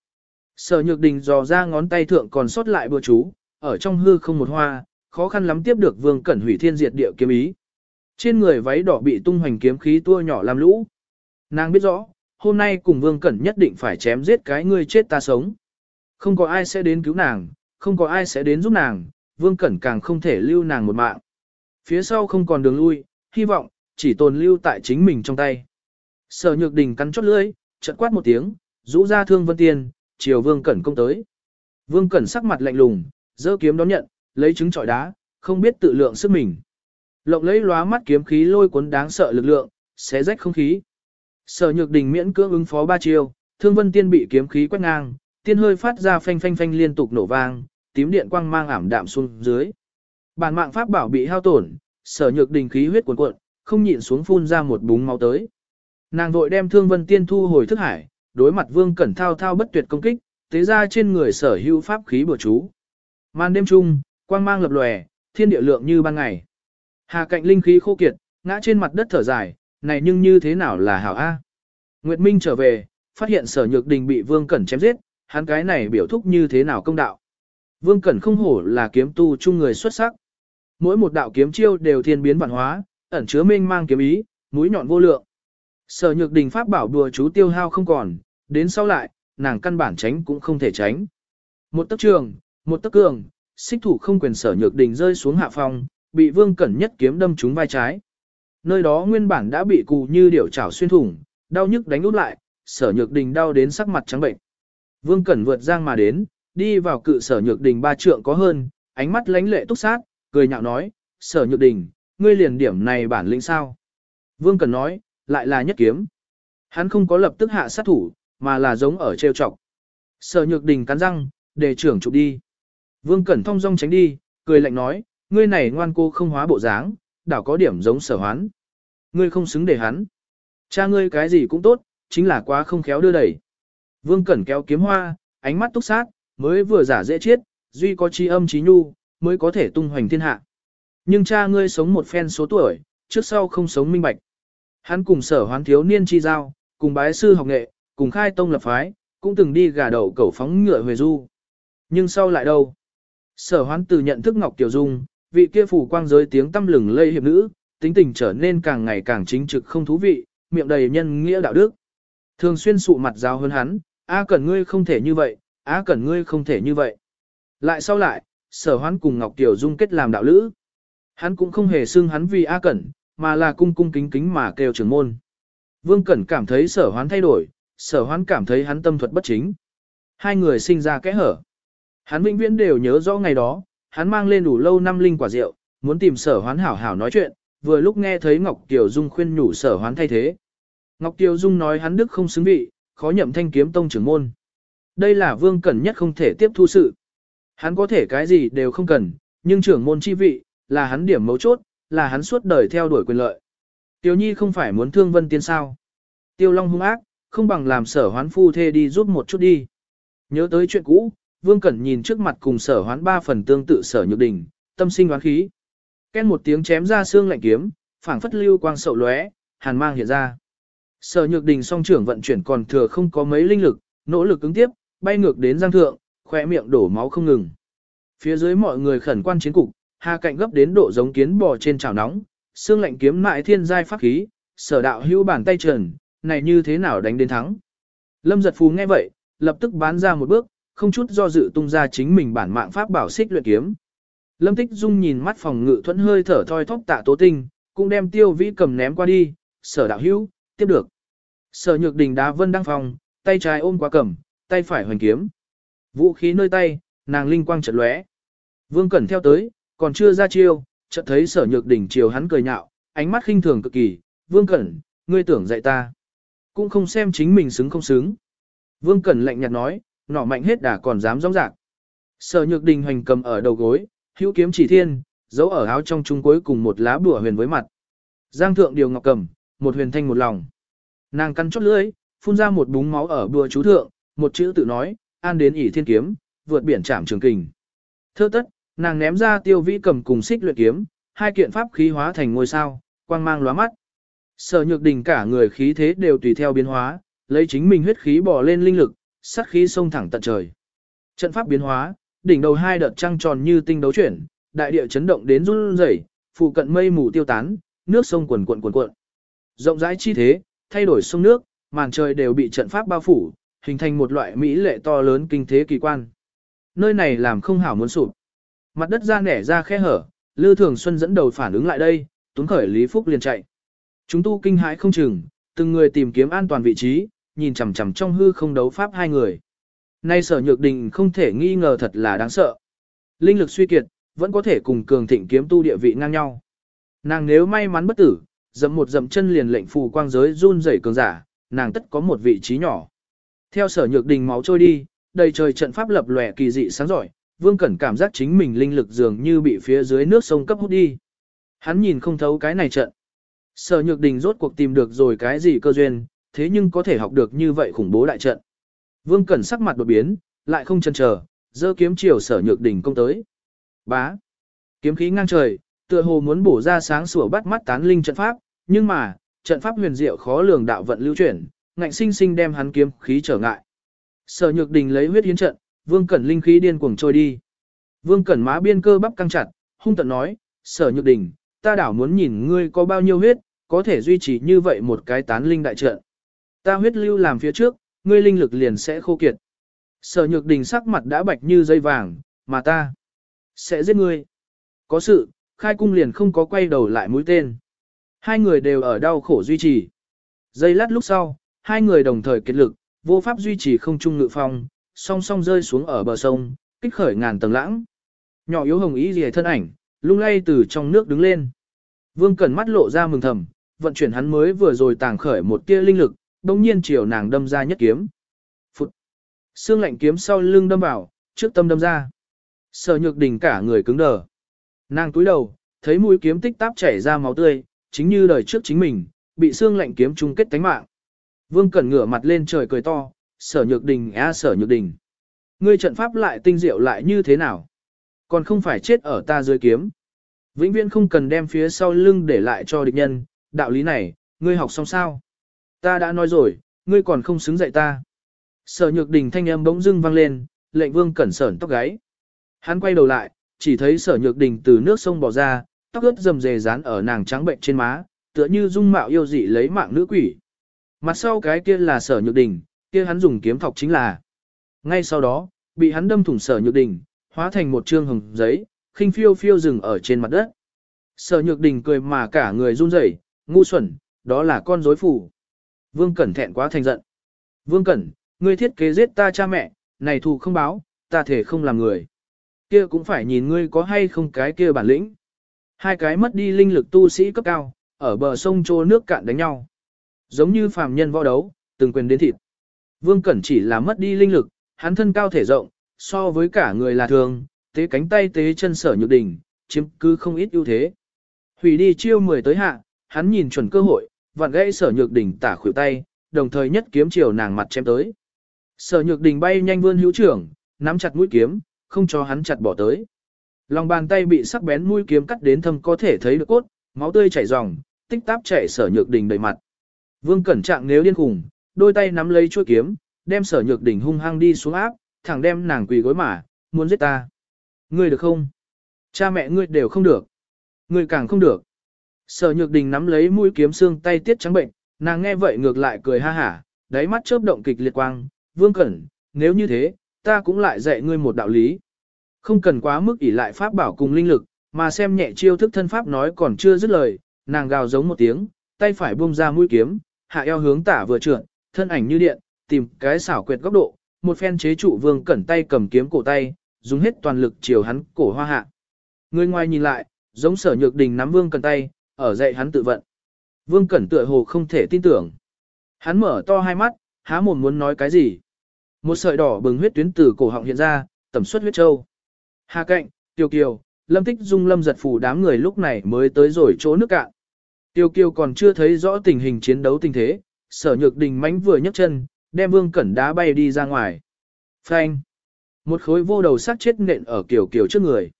Sở Nhược Đình dò ra ngón tay thượng còn sót lại bừa chú, ở trong hư không một hoa, khó khăn lắm tiếp được Vương Cẩn hủy thiên diệt địa kiếm ý. Trên người váy đỏ bị tung hoành kiếm khí tua nhỏ làm lũ. Nàng biết rõ, hôm nay cùng Vương Cẩn nhất định phải chém giết cái người chết ta sống. Không có ai sẽ đến cứu nàng, không có ai sẽ đến giúp nàng, Vương Cẩn càng không thể lưu nàng một mạng. Phía sau không còn đường lui, hy vọng, chỉ tồn lưu tại chính mình trong tay. Sở Nhược Đình cắn chót lưỡi, chợt quát một tiếng, rũ ra thương vân tiên, chiều Vương Cẩn công tới. Vương Cẩn sắc mặt lạnh lùng, giơ kiếm đón nhận, lấy trứng trọi đá, không biết tự lượng sức mình. Lộng lấy lóa mắt kiếm khí lôi cuốn đáng sợ lực lượng, xé rách không khí. Sở Nhược Đình miễn cưỡng ứng phó ba chiêu, Thương Vân Tiên bị kiếm khí quét ngang, tiên hơi phát ra phanh phanh phanh liên tục nổ vang, tím điện quang mang ảm đạm xuống dưới. Bản mạng pháp bảo bị hao tổn, Sở Nhược Đình khí huyết cuồn cuộn, không nhịn xuống phun ra một búng máu tới. Nàng vội đem Thương Vân Tiên thu hồi thức hải, đối mặt Vương Cẩn thao thao bất tuyệt công kích, tế ra trên người sở hữu pháp khí bừa chú. Màn đêm trung, quang mang lập lòe, thiên địa lượng như ban ngày. Hà cạnh linh khí khô kiệt, ngã trên mặt đất thở dài, này nhưng như thế nào là hảo A. Nguyệt Minh trở về, phát hiện sở nhược đình bị Vương Cẩn chém giết, hắn cái này biểu thúc như thế nào công đạo. Vương Cẩn không hổ là kiếm tu chung người xuất sắc. Mỗi một đạo kiếm chiêu đều thiên biến bản hóa, ẩn chứa minh mang kiếm ý, mũi nhọn vô lượng. Sở nhược đình pháp bảo đùa chú tiêu hao không còn, đến sau lại, nàng căn bản tránh cũng không thể tránh. Một tấc trường, một tấc cường, xích thủ không quyền sở nhược đình rơi xuống hạ phong, bị vương cẩn nhất kiếm đâm trúng vai trái. Nơi đó nguyên bản đã bị cù như điểu chảo xuyên thủng, đau nhức đánh út lại, sở nhược đình đau đến sắc mặt trắng bệnh. Vương cẩn vượt giang mà đến, đi vào cự sở nhược đình ba trượng có hơn, ánh mắt lánh lệ túc sát, cười nhạo nói, sở nhược đình, ngươi liền điểm này bản lĩnh sao. Vương cẩn nói, lại là nhất kiếm. Hắn không có lập tức hạ sát thủ, mà là giống ở trêu chọc. Sở nhược đình cắn răng, để trưởng chụp đi. Vương Cẩn thong dong tránh đi, cười lạnh nói, ngươi này ngoan cô không hóa bộ dáng, đảo có điểm giống sở hoán. Ngươi không xứng để hắn. Cha ngươi cái gì cũng tốt, chính là quá không khéo đưa đẩy. Vương Cẩn kéo kiếm hoa, ánh mắt túc sát, mới vừa giả dễ chết, duy có chi âm trí nhu, mới có thể tung hoành thiên hạ. Nhưng cha ngươi sống một phen số tuổi, trước sau không sống minh bạch. Hắn cùng sở hoán thiếu niên chi giao, cùng bái sư học nghệ, cùng khai tông lập phái, cũng từng đi gà đầu cẩu phóng ngựa về du. Nhưng sau lại đâu? Sở hoán từ nhận thức Ngọc Tiểu Dung, vị kia phủ quang giới tiếng tâm lừng lây hiệp nữ, tính tình trở nên càng ngày càng chính trực không thú vị, miệng đầy nhân nghĩa đạo đức. Thường xuyên sụ mặt giáo hơn hắn, a cẩn ngươi không thể như vậy, a cẩn ngươi không thể như vậy. Lại sau lại, sở hoán cùng Ngọc Tiểu Dung kết làm đạo lữ. Hắn cũng không hề xưng hắn vì a cẩn, mà là cung cung kính kính mà kêu trưởng môn. Vương Cẩn cảm thấy sở hoán thay đổi, sở hoán cảm thấy hắn tâm thuật bất chính. Hai người sinh ra kẽ hở. Hắn vĩnh viễn đều nhớ rõ ngày đó, hắn mang lên đủ lâu năm linh quả rượu, muốn tìm sở hoán hảo hảo nói chuyện, vừa lúc nghe thấy Ngọc Kiều Dung khuyên nhủ sở hoán thay thế. Ngọc Kiều Dung nói hắn đức không xứng vị, khó nhậm thanh kiếm tông trưởng môn. Đây là vương cẩn nhất không thể tiếp thu sự. Hắn có thể cái gì đều không cần, nhưng trưởng môn chi vị, là hắn điểm mấu chốt, là hắn suốt đời theo đuổi quyền lợi. Tiêu Nhi không phải muốn thương vân tiên sao. Tiêu Long hung ác, không bằng làm sở hoán phu thê đi giúp một chút đi. Nhớ tới chuyện cũ, Vương Cẩn nhìn trước mặt cùng sở hoán ba phần tương tự sở nhược đình, tâm sinh hoán khí. Ken một tiếng chém ra xương lạnh kiếm, phảng phất lưu quang sậu lóe, hàn mang hiện ra. Sở nhược đình song trưởng vận chuyển còn thừa không có mấy linh lực, nỗ lực ứng tiếp, bay ngược đến giang thượng, khỏe miệng đổ máu không ngừng. Phía dưới mọi người khẩn quan chiến cục, hà cạnh gấp đến độ giống kiến bò trên chảo nóng, xương lạnh kiếm mại thiên giai pháp khí, sở đạo hưu bàn tay trần, này như thế nào đánh đến thắng. Lâm giật phù nghe vậy, lập tức bán ra một bước, không chút do dự tung ra chính mình bản mạng pháp bảo xích luyện kiếm. Lâm Tích Dung nhìn mắt phòng ngự thuẫn hơi thở thoi thóp tạ tố tinh, cũng đem tiêu vĩ cầm ném qua đi, sở đạo hữu, tiếp được. Sở nhược đình đá vân đăng phòng, tay trái ôm qua cầm, tay phải hoành kiếm. Vũ khí nơi tay, nàng linh quang chợt lóe. Vương Cẩn theo tới, còn chưa ra chiêu, chợt thấy sở nhược đình chiều hắn cười nhạo, ánh mắt khinh thường cực kỳ. Vương Cẩn, ngươi tưởng dạy ta. Cũng không xem chính mình xứng không xứng. Vương Cẩn lạnh nhạt nói, nỏ mạnh hết đã còn dám rong rạc. Sở nhược đình hoành cầm ở đầu gối, hữu kiếm chỉ thiên, giấu ở áo trong trung cuối cùng một lá bùa huyền với mặt. Giang thượng điều ngọc cầm, một huyền thanh một lòng. Nàng căn chốt lưỡi, phun ra một búng máu ở bùa chú thượng, một chữ tự nói, an đến ỷ thiên kiếm, vượt biển trảm trường kình. Thơ tất, Nàng ném ra tiêu vĩ cầm cùng xích luyện kiếm, hai kiện pháp khí hóa thành ngôi sao, quang mang lóa mắt. Sở nhược đình cả người khí thế đều tùy theo biến hóa, lấy chính mình huyết khí bỏ lên linh lực, sát khí xông thẳng tận trời. Trận pháp biến hóa, đỉnh đầu hai đợt trăng tròn như tinh đấu chuyển, đại địa chấn động đến run rẩy, phụ cận mây mù tiêu tán, nước sông cuồn cuộn cuộn cuộn. Rộng rãi chi thế, thay đổi sông nước, màn trời đều bị trận pháp bao phủ, hình thành một loại mỹ lệ to lớn kinh thế kỳ quan. Nơi này làm không hảo muốn sụp. Mặt đất ra nẻ ra khe hở, Lư Thường Xuân dẫn đầu phản ứng lại đây, tuấn khởi Lý Phúc liền chạy. Chúng tu kinh hãi không chừng, từng người tìm kiếm an toàn vị trí, nhìn chằm chằm trong hư không đấu pháp hai người. Nay sở nhược đình không thể nghi ngờ thật là đáng sợ. Linh lực suy kiệt, vẫn có thể cùng cường thịnh kiếm tu địa vị ngang nhau. Nàng nếu may mắn bất tử, dậm một dậm chân liền lệnh phù quang giới run rẩy cường giả, nàng tất có một vị trí nhỏ. Theo sở nhược đình máu trôi đi, đầy trời trận pháp lập lòe kỳ dị sáng giỏi, Vương Cẩn cảm giác chính mình linh lực dường như bị phía dưới nước sông cấp hút đi. Hắn nhìn không thấu cái này trận. Sở Nhược Đình rốt cuộc tìm được rồi cái gì cơ duyên, thế nhưng có thể học được như vậy khủng bố đại trận. Vương Cẩn sắc mặt đột biến, lại không chần chờ, giơ kiếm chiều Sở Nhược Đình công tới. Bá. Kiếm khí ngang trời, tựa hồ muốn bổ ra sáng sủa bắt mắt tán linh trận pháp, nhưng mà, trận pháp huyền diệu khó lường đạo vận lưu chuyển, ngạnh sinh sinh đem hắn kiếm khí trở ngại. Sở Nhược Đình lấy huyết hiến trận, Vương Cẩn linh khí điên cuồng trôi đi. Vương Cẩn má biên cơ bắp căng chặt, hung tận nói, Sở Nhược Đình, ta đảo muốn nhìn ngươi có bao nhiêu huyết, có thể duy trì như vậy một cái tán linh đại trận. Ta huyết lưu làm phía trước, ngươi linh lực liền sẽ khô kiệt. Sở Nhược Đình sắc mặt đã bạch như dây vàng, mà ta sẽ giết ngươi. Có sự, khai cung liền không có quay đầu lại mũi tên. Hai người đều ở đau khổ duy trì. Giây lát lúc sau, hai người đồng thời kết lực, vô pháp duy trì không trung ngự phong, song song rơi xuống ở bờ sông, kích khởi ngàn tầng lãng. Nhỏ yếu hồng ý rìa thân ảnh, lung lay từ trong nước đứng lên. Vương Cẩn mắt lộ ra mừng thầm, vận chuyển hắn mới vừa rồi tàng khởi một tia linh lực, đồng nhiên chiều nàng đâm ra nhất kiếm. Phụt! Xương lạnh kiếm sau lưng đâm vào, trước tâm đâm ra. Sở nhược đỉnh cả người cứng đờ. Nàng túi đầu, thấy mũi kiếm tích táp chảy ra máu tươi, chính như đời trước chính mình, bị xương lạnh kiếm chung kết tánh mạng. Vương Cẩn ngửa mặt lên trời cười to, sở nhược đình a sở nhược đình. Ngươi trận pháp lại tinh diệu lại như thế nào? Còn không phải chết ở ta dưới kiếm. Vĩnh viễn không cần đem phía sau lưng để lại cho địch nhân, đạo lý này, ngươi học xong sao? Ta đã nói rồi, ngươi còn không xứng dạy ta. Sở nhược đình thanh âm bỗng dưng vang lên, lệnh vương cẩn sởn tóc gáy. Hắn quay đầu lại, chỉ thấy sở nhược đình từ nước sông bỏ ra, tóc ướt rầm rề dán ở nàng trắng bệnh trên má, tựa như dung mạo yêu dị lấy mạng nữ quỷ. Mặt sau cái kia là sở nhược đình, kia hắn dùng kiếm thọc chính là. Ngay sau đó, bị hắn đâm thủng sở nhược đình, hóa thành một trương hồng giấy, khinh phiêu phiêu dừng ở trên mặt đất. Sở nhược đình cười mà cả người run rẩy, ngu xuẩn, đó là con rối phủ. Vương Cẩn thẹn quá thành giận. Vương Cẩn, ngươi thiết kế giết ta cha mẹ, này thù không báo, ta thể không làm người. Kia cũng phải nhìn ngươi có hay không cái kia bản lĩnh. Hai cái mất đi linh lực tu sĩ cấp cao, ở bờ sông trô nước cạn đánh nhau. Giống như phàm nhân võ đấu, từng quyền đến thịt. Vương Cẩn chỉ là mất đi linh lực, hắn thân cao thể rộng, so với cả người là thường, tế cánh tay tế chân sở nhược đỉnh, chiếm cứ không ít ưu thế. Hủy đi chiêu 10 tới hạ, hắn nhìn chuẩn cơ hội, vặn gãy sở nhược đỉnh tả khuỷu tay, đồng thời nhất kiếm chiều nàng mặt chém tới. Sở nhược đỉnh bay nhanh vươn hữu trưởng, nắm chặt mũi kiếm, không cho hắn chặt bỏ tới. Lòng bàn tay bị sắc bén mũi kiếm cắt đến thâm có thể thấy được cốt, máu tươi chảy ròng, tích táp chảy sở nhược đỉnh đầy mặt. Vương Cẩn Trạng nếu điên khủng, đôi tay nắm lấy chuôi kiếm, đem sở nhược đỉnh hung hăng đi xuống áp, thẳng đem nàng quỳ gối mà, muốn giết ta. Ngươi được không? Cha mẹ ngươi đều không được. Ngươi càng không được. Sở nhược đình nắm lấy mũi kiếm xương tay tiết trắng bệnh, nàng nghe vậy ngược lại cười ha hả, đáy mắt chớp động kịch liệt quang, vương cẩn, nếu như thế, ta cũng lại dạy ngươi một đạo lý. Không cần quá mức ỷ lại pháp bảo cùng linh lực, mà xem nhẹ chiêu thức thân pháp nói còn chưa dứt lời, nàng gào giống một tiếng, tay phải buông ra mũi kiếm, hạ eo hướng tả vừa trượt, thân ảnh như điện, tìm cái xảo quyệt góc độ, một phen chế trụ vương cẩn tay cầm kiếm cổ tay, dùng hết toàn lực chiều hắn cổ hoa hạ. Người ngoài nhìn lại, giống sở nhược đình nắm vương cẩn tay, ở dậy hắn tự vận. Vương cẩn tựa hồ không thể tin tưởng. Hắn mở to hai mắt, há mồm muốn nói cái gì. Một sợi đỏ bừng huyết tuyến từ cổ họng hiện ra, tẩm suất huyết châu. Hà cạnh, tiêu kiều, lâm tích dung lâm giật phủ đám người lúc này mới tới rồi chỗ nước cạn. Tiêu kiều còn chưa thấy rõ tình hình chiến đấu tình thế, sở nhược đình mánh vừa nhấc chân, đem vương cẩn đá bay đi ra ngoài. Phanh! Một khối vô đầu sát chết nện ở kiều kiều trước người.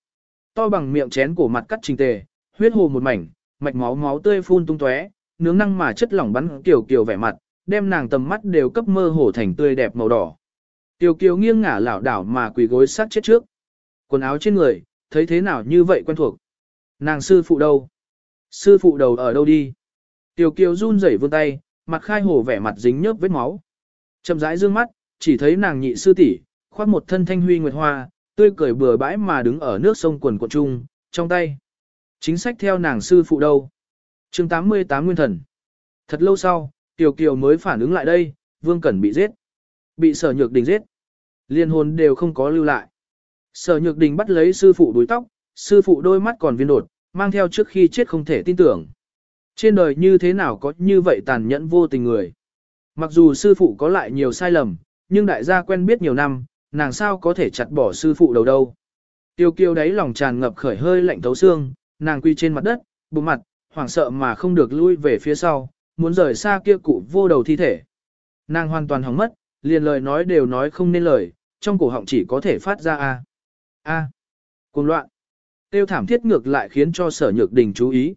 to bằng miệng chén của mặt cắt trình tề, huyết hồ một mảnh, mạch máu máu tươi phun tung tóe, nướng năng mà chất lỏng bắn kiểu kiểu vẻ mặt, đem nàng tầm mắt đều cấp mơ hồ thành tươi đẹp màu đỏ. Tiểu kiều nghiêng ngả lảo đảo mà quỳ gối sát chết trước. Quần áo trên người, thấy thế nào như vậy quen thuộc. Nàng sư phụ đâu? Sư phụ đầu ở đâu đi? Tiểu kiều run rẩy vươn tay, mặt khai hổ vẻ mặt dính nhớp vết máu. Chậm rãi dương mắt, chỉ thấy nàng nhị sư tỷ khoác một thân thanh huy nguyệt hoa, tươi cười bừa bãi mà đứng ở nước sông quần quận trung, trong tay. Chính sách theo nàng sư phụ đâu? chương 88 Nguyên Thần. Thật lâu sau, Tiểu Kiều mới phản ứng lại đây, Vương Cẩn bị giết. Bị sở nhược đình giết. Liên hồn đều không có lưu lại. Sở nhược đình bắt lấy sư phụ đuôi tóc, sư phụ đôi mắt còn viên đột, mang theo trước khi chết không thể tin tưởng. Trên đời như thế nào có như vậy tàn nhẫn vô tình người. Mặc dù sư phụ có lại nhiều sai lầm, nhưng đại gia quen biết nhiều năm, nàng sao có thể chặt bỏ sư phụ đầu đâu. Tiêu kiêu đáy lòng tràn ngập khởi hơi lạnh thấu xương, nàng quy trên mặt đất, bụng mặt, hoảng sợ mà không được lui về phía sau, muốn rời xa kia cụ vô đầu thi thể. Nàng hoàn toàn hỏng mất, liền lời nói đều nói không nên lời, trong cổ họng chỉ có thể phát ra a a cuồng loạn. Tiêu thảm thiết ngược lại khiến cho sở nhược đình chú ý.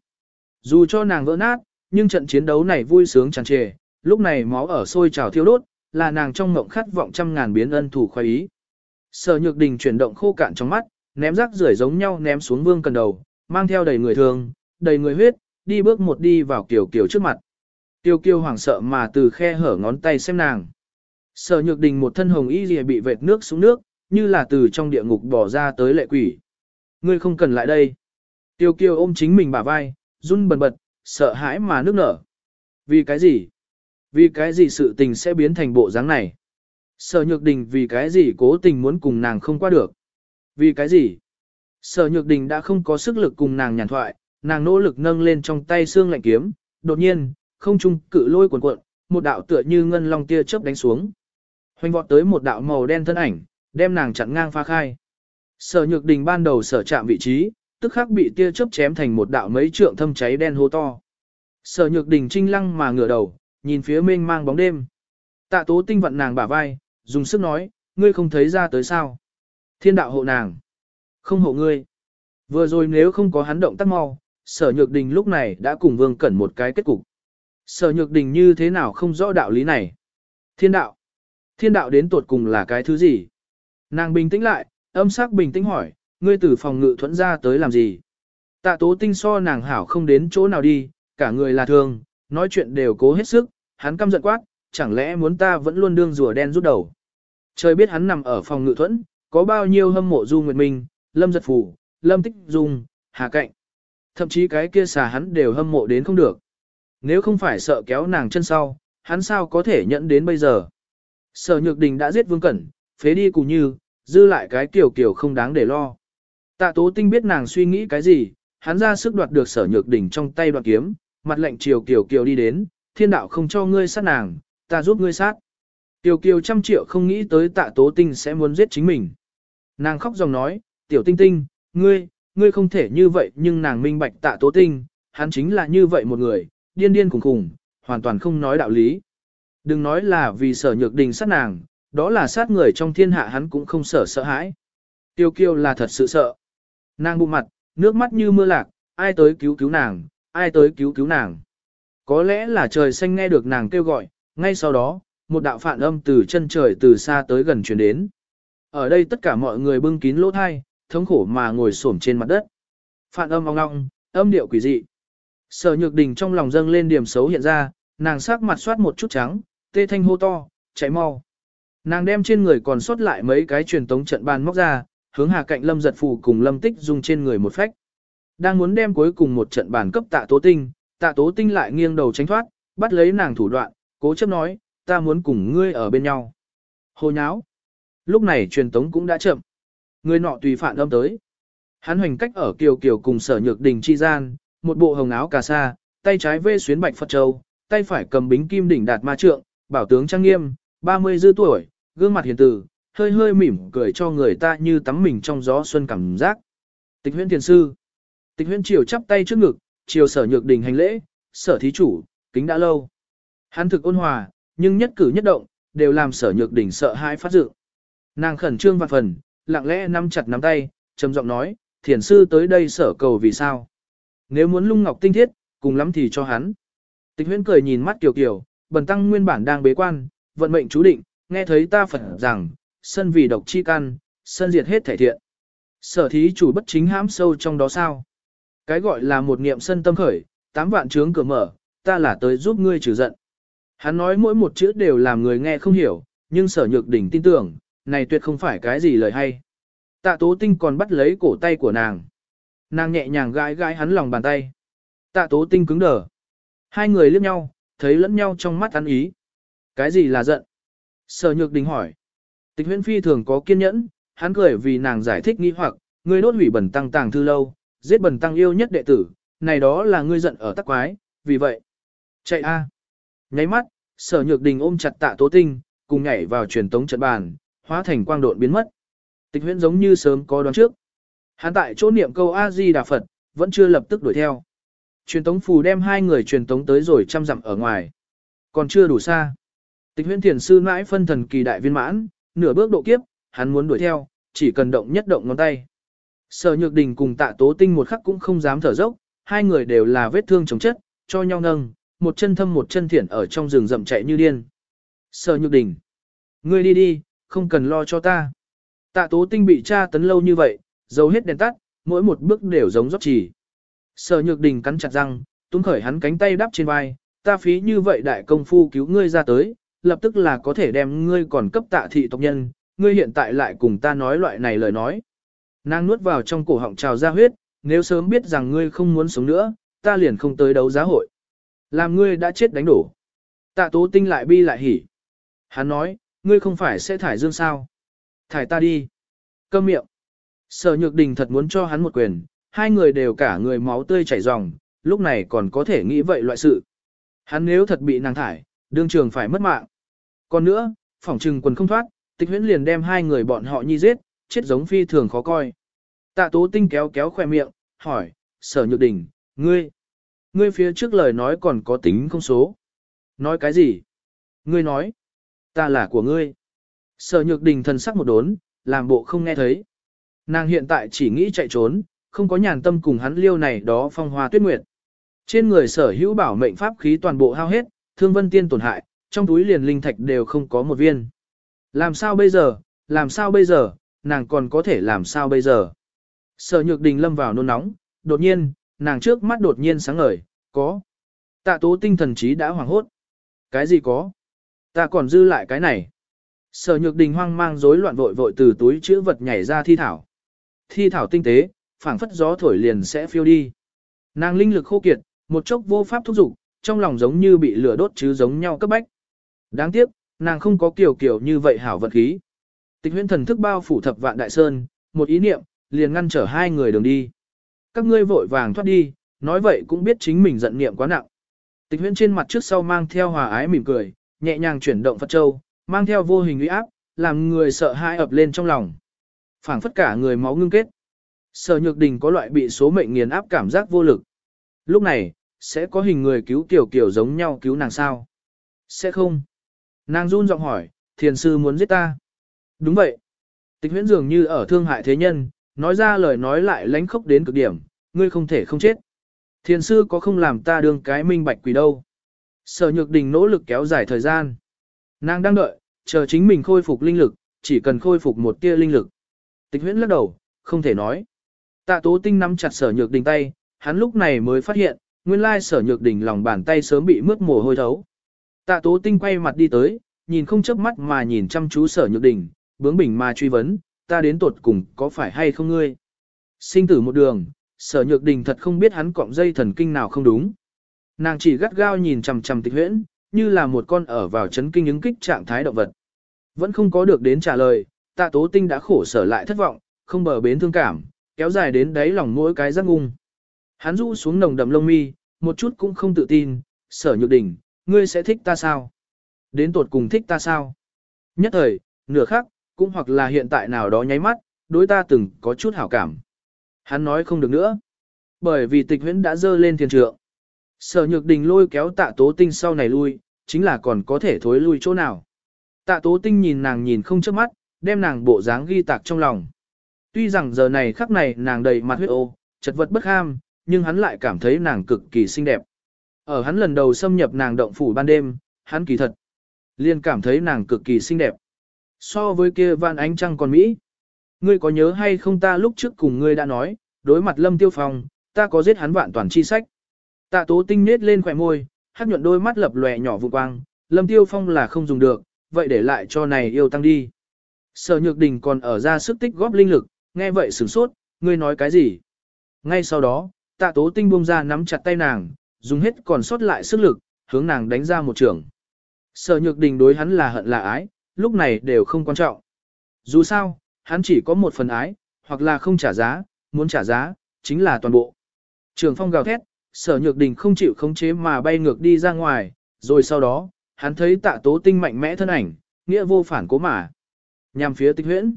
Dù cho nàng vỡ nát, nhưng trận chiến đấu này vui sướng tràn trề, lúc này máu ở sôi trào thiêu đốt, là nàng trong ngộng khát vọng trăm ngàn biến ân thủ khoái ý. Sở nhược đình chuyển động khô cạn trong mắt, ném rác rưởi giống nhau ném xuống vương cần đầu, mang theo đầy người thương, đầy người huyết, đi bước một đi vào kiểu kiểu trước mặt. Tiêu Kiêu hoảng sợ mà từ khe hở ngón tay xem nàng. Sở nhược đình một thân hồng y gì bị vệt nước xuống nước, như là từ trong địa ngục bỏ ra tới lệ quỷ. Ngươi không cần lại đây. Tiêu kiều ôm chính mình bả vai, run bần bật, sợ hãi mà nước nở. Vì cái gì? Vì cái gì sự tình sẽ biến thành bộ dáng này? Sở nhược đình vì cái gì cố tình muốn cùng nàng không qua được? Vì cái gì? Sở nhược đình đã không có sức lực cùng nàng nhàn thoại, nàng nỗ lực nâng lên trong tay xương lạnh kiếm, đột nhiên, không trung cự lôi cuộn cuộn, một đạo tựa như ngân long tia chớp đánh xuống. Hoành vọt tới một đạo màu đen thân ảnh, đem nàng chặn ngang pha khai. Sở nhược đình ban đầu sở chạm vị trí, tức khắc bị tia chớp chém thành một đạo mấy trượng thâm cháy đen hô to. Sở nhược đình trinh lăng mà ngửa đầu, nhìn phía mênh mang bóng đêm. Tạ tố tinh vận nàng bả vai, dùng sức nói, ngươi không thấy ra tới sao. Thiên đạo hộ nàng. Không hộ ngươi. Vừa rồi nếu không có hắn động tác mau, sở nhược đình lúc này đã cùng vương cẩn một cái kết cục. Sở nhược đình như thế nào không rõ đạo lý này. Thiên đạo. Thiên đạo đến tuột cùng là cái thứ gì? Nàng bình tĩnh lại, âm sắc bình tĩnh hỏi, ngươi từ phòng ngự thuẫn ra tới làm gì? Tạ tố tinh so nàng hảo không đến chỗ nào đi, cả người là thường nói chuyện đều cố hết sức, hắn căm giận quát, chẳng lẽ muốn ta vẫn luôn đương rùa đen rút đầu. Trời biết hắn nằm ở phòng ngự thuẫn, có bao nhiêu hâm mộ Du Nguyệt Minh, Lâm Giật Phủ, Lâm Tích Dung, Hà Cạnh. Thậm chí cái kia xà hắn đều hâm mộ đến không được. Nếu không phải sợ kéo nàng chân sau, hắn sao có thể nhận đến bây giờ. Sở Nhược Đình đã giết Vương Cẩn, phế đi cùng như, dư lại cái kiểu kiểu không đáng để lo. Tạ Tố Tinh biết nàng suy nghĩ cái gì, hắn ra sức đoạt được Sở Nhược đỉnh trong tay đoạt kiếm, mặt lệnh chiều kiểu kiểu đi đến, thiên đạo không cho ngươi sát nàng, ta giúp ngươi sát. Tiểu kiều trăm triệu không nghĩ tới tạ tố tinh sẽ muốn giết chính mình. Nàng khóc dòng nói, tiểu tinh tinh, ngươi, ngươi không thể như vậy nhưng nàng minh bạch tạ tố tinh, hắn chính là như vậy một người, điên điên cùng khủng, hoàn toàn không nói đạo lý. Đừng nói là vì sở nhược đình sát nàng, đó là sát người trong thiên hạ hắn cũng không sợ sợ hãi. Tiêu kiêu là thật sự sợ. Nàng bụng mặt, nước mắt như mưa lạc, ai tới cứu cứu nàng, ai tới cứu cứu nàng. Có lẽ là trời xanh nghe được nàng kêu gọi, ngay sau đó, một đạo phản âm từ chân trời từ xa tới gần truyền đến. Ở đây tất cả mọi người bưng kín lỗ thai, thống khổ mà ngồi xổm trên mặt đất. Phản âm ong ong, âm điệu quỷ dị. Sở nhược đình trong lòng dâng lên điểm xấu hiện ra, nàng sắc mặt soát một chút trắng, tê thanh hô to, cháy mau. Nàng đem trên người còn sót lại mấy cái truyền tống trận bàn móc ra, hướng hà cạnh lâm giật phù cùng lâm tích dùng trên người một phách. Đang muốn đem cuối cùng một trận bàn cấp tạ tố tinh, tạ tố tinh lại nghiêng đầu tránh thoát, bắt lấy nàng thủ đoạn, cố chấp nói, ta muốn cùng ngươi ở bên nhau. Hồ nháo. Lúc này truyền tống cũng đã chậm. Người nọ tùy phản âm tới. Hắn hoành cách ở kiều kiều cùng sở nhược đình chi gian, một bộ hồng áo cà sa, tay trái vê xuyến bạch Phật Châu, tay phải cầm bính kim đỉnh đạt ma trượng, bảo tướng trang nghiêm, 30 dư tuổi, gương mặt hiền từ, hơi hơi mỉm cười cho người ta như tắm mình trong gió xuân cảm giác. Tịch huyễn thiền sư. Tịch huyễn triều chắp tay trước ngực, triều sở nhược đình hành lễ, sở thí chủ, kính đã lâu. Hắn thực ôn hòa, nhưng nhất cử nhất động, đều làm sở nhược đình sợ hãi phát dự. Nàng khẩn trương vạn phần, lặng lẽ nắm chặt nắm tay, trầm giọng nói, thiền sư tới đây sở cầu vì sao. Nếu muốn lung ngọc tinh thiết, cùng lắm thì cho hắn. Tịch huyễn cười nhìn mắt Kiều Kiều, bần tăng nguyên bản đang bế quan, vận mệnh chú định, nghe thấy ta Phật rằng, sân vì độc chi căn, sân diệt hết thể thiện. Sở thí chủ bất chính hãm sâu trong đó sao? Cái gọi là một niệm sân tâm khởi, tám vạn trướng cửa mở, ta là tới giúp ngươi trừ giận. Hắn nói mỗi một chữ đều làm người nghe không hiểu, nhưng sở nhược đỉnh tin tưởng, này tuyệt không phải cái gì lời hay. Tạ tố tinh còn bắt lấy cổ tay của nàng. Nàng nhẹ nhàng gãi gãi hắn lòng bàn tay. Tạ tố tinh cứng đờ. Hai người liếc nhau, thấy lẫn nhau trong mắt ăn ý. Cái gì là giận? Sở nhược đình hỏi. Tịch huyễn phi thường có kiên nhẫn, hắn cười vì nàng giải thích nghi hoặc, ngươi đốt hủy bẩn tăng tàng thư lâu, giết bẩn tăng yêu nhất đệ tử, này đó là ngươi giận ở tắc quái, vì vậy. Chạy a. Nháy mắt, sở nhược đình ôm chặt tạ tố tinh, cùng nhảy vào truyền tống trận bàn, hóa thành quang độn biến mất. Tịch huyễn giống như sớm có đoán trước. Hắn tại chỗ niệm câu A-di Đà Phật, vẫn chưa lập tức đuổi theo. Truyền tống phù đem hai người truyền tống tới rồi trăm dặm ở ngoài. Còn chưa đủ xa. Tịch huyễn thiền sư mãi phân thần kỳ đại viên mãn, nửa bước độ kiếp, hắn muốn đuổi theo, chỉ cần động nhất động ngón tay. Sở nhược đình cùng tạ tố tinh một khắc cũng không dám thở dốc, hai người đều là vết thương chống chất, cho nhau nâng, một chân thâm một chân thiển ở trong rừng rậm chạy như điên. Sở nhược đình. Ngươi đi đi, không cần lo cho ta. Tạ tố tinh bị tra tấn lâu như vậy, dấu hết đèn tắt, mỗi một bước đều giống rót chỉ. Sở nhược đình cắn chặt răng, tung khởi hắn cánh tay đắp trên vai, ta phí như vậy đại công phu cứu ngươi ra tới, lập tức là có thể đem ngươi còn cấp tạ thị tộc nhân, ngươi hiện tại lại cùng ta nói loại này lời nói. Nàng nuốt vào trong cổ họng trào ra huyết, nếu sớm biết rằng ngươi không muốn sống nữa, ta liền không tới đấu giá hội. Làm ngươi đã chết đánh đổ. Tạ tố tinh lại bi lại hỉ. Hắn nói, ngươi không phải sẽ thải dương sao. Thải ta đi. Câm miệng. Sở nhược đình thật muốn cho hắn một quyền, hai người đều cả người máu tươi chảy ròng, lúc này còn có thể nghĩ vậy loại sự. Hắn nếu thật bị nàng thải, đương trường phải mất mạng. Còn nữa, phỏng trừng quần không thoát, tịch huyễn liền đem hai người bọn họ nhi giết, chết giống phi thường khó coi. Tạ tố tinh kéo kéo khoe miệng, hỏi, sở nhược đình, ngươi, ngươi phía trước lời nói còn có tính không số. Nói cái gì? Ngươi nói, ta là của ngươi. Sở nhược đình thần sắc một đốn, làm bộ không nghe thấy. Nàng hiện tại chỉ nghĩ chạy trốn, không có nhàn tâm cùng hắn liêu này đó phong hoa tuyết nguyệt. Trên người sở hữu bảo mệnh pháp khí toàn bộ hao hết, thương vân tiên tổn hại, trong túi liền linh thạch đều không có một viên. Làm sao bây giờ, làm sao bây giờ, nàng còn có thể làm sao bây giờ. Sở nhược đình lâm vào nôn nóng, đột nhiên, nàng trước mắt đột nhiên sáng ngời, có. Tạ tố tinh thần trí đã hoảng hốt. Cái gì có? Ta còn dư lại cái này. Sở nhược đình hoang mang rối loạn vội vội từ túi chữ vật nhảy ra thi thảo. Thi thảo tinh tế, phảng phất gió thổi liền sẽ phiêu đi. Nàng linh lực khô kiệt, một chốc vô pháp thúc dục, trong lòng giống như bị lửa đốt chứ giống nhau cấp bách. Đáng tiếc, nàng không có kiểu kiểu như vậy hảo vật khí. Tịch huyễn thần thức bao phủ thập vạn đại sơn, một ý niệm, liền ngăn trở hai người đường đi. Các ngươi vội vàng thoát đi, nói vậy cũng biết chính mình giận niệm quá nặng. Tịch huyễn trên mặt trước sau mang theo hòa ái mỉm cười, nhẹ nhàng chuyển động Phật Châu, mang theo vô hình uy áp, làm người sợ hãi ập lên trong lòng. phảng phất cả người máu ngưng kết. Sở nhược đình có loại bị số mệnh nghiền áp cảm giác vô lực. Lúc này, sẽ có hình người cứu tiểu kiểu giống nhau cứu nàng sao? Sẽ không. Nàng run giọng hỏi, thiền sư muốn giết ta. Đúng vậy. Tịch huyễn dường như ở thương hại thế nhân, nói ra lời nói lại lánh khốc đến cực điểm, ngươi không thể không chết. Thiền sư có không làm ta đương cái minh bạch quỷ đâu. Sở nhược đình nỗ lực kéo dài thời gian. Nàng đang đợi, chờ chính mình khôi phục linh lực, chỉ cần khôi phục một tia linh lực. Tịch huyễn lắc đầu, không thể nói. Tạ tố tinh nắm chặt sở nhược đình tay, hắn lúc này mới phát hiện, nguyên lai sở nhược đình lòng bàn tay sớm bị mướt mồ hôi thấu. Tạ tố tinh quay mặt đi tới, nhìn không chớp mắt mà nhìn chăm chú sở nhược đình, bướng bỉnh mà truy vấn, ta đến tột cùng có phải hay không ngươi? Sinh tử một đường, sở nhược đình thật không biết hắn cọng dây thần kinh nào không đúng. Nàng chỉ gắt gao nhìn chằm chằm tịch huyễn, như là một con ở vào chấn kinh ứng kích trạng thái động vật. Vẫn không có được đến trả lời, tạ tố tinh đã khổ sở lại thất vọng, không bờ bến thương cảm, kéo dài đến đáy lòng mỗi cái giác ngung. Hắn rũ xuống nồng đậm lông mi, một chút cũng không tự tin, sở nhược đình, ngươi sẽ thích ta sao? Đến tột cùng thích ta sao? Nhất thời, nửa khắc, cũng hoặc là hiện tại nào đó nháy mắt, đối ta từng có chút hảo cảm. Hắn nói không được nữa. Bởi vì tịch huyễn đã dơ lên thiền trượng. Sở nhược đình lôi kéo tạ tố tinh sau này lui, chính là còn có thể thối lui chỗ nào. Tạ tố tinh nhìn nàng nhìn không chớp mắt, đem nàng bộ dáng ghi tạc trong lòng. Tuy rằng giờ này khắc này nàng đầy mặt huyết ô, chật vật bất ham, nhưng hắn lại cảm thấy nàng cực kỳ xinh đẹp. Ở hắn lần đầu xâm nhập nàng động phủ ban đêm, hắn kỳ thật. Liên cảm thấy nàng cực kỳ xinh đẹp. So với kia vạn ánh trăng còn Mỹ. Ngươi có nhớ hay không ta lúc trước cùng ngươi đã nói, đối mặt lâm tiêu phong, ta có giết hắn vạn toàn chi sách. Tạ tố tinh nết lên khỏe môi, hát nhuận đôi mắt lập lòe nhỏ vụ quang, lâm tiêu phong là không dùng được, vậy để lại cho này yêu tăng đi. Sở nhược đình còn ở ra sức tích góp linh lực, nghe vậy sửng sốt, ngươi nói cái gì? Ngay sau đó, tạ tố tinh buông ra nắm chặt tay nàng, dùng hết còn sót lại sức lực, hướng nàng đánh ra một trường. Sở nhược đình đối hắn là hận là ái, lúc này đều không quan trọng. Dù sao, hắn chỉ có một phần ái, hoặc là không trả giá, muốn trả giá, chính là toàn bộ. Trường phong gào thét, sở nhược đình không chịu khống chế mà bay ngược đi ra ngoài, rồi sau đó, hắn thấy tạ tố tinh mạnh mẽ thân ảnh, nghĩa vô phản cố mà. Nhằm phía tịch huyễn.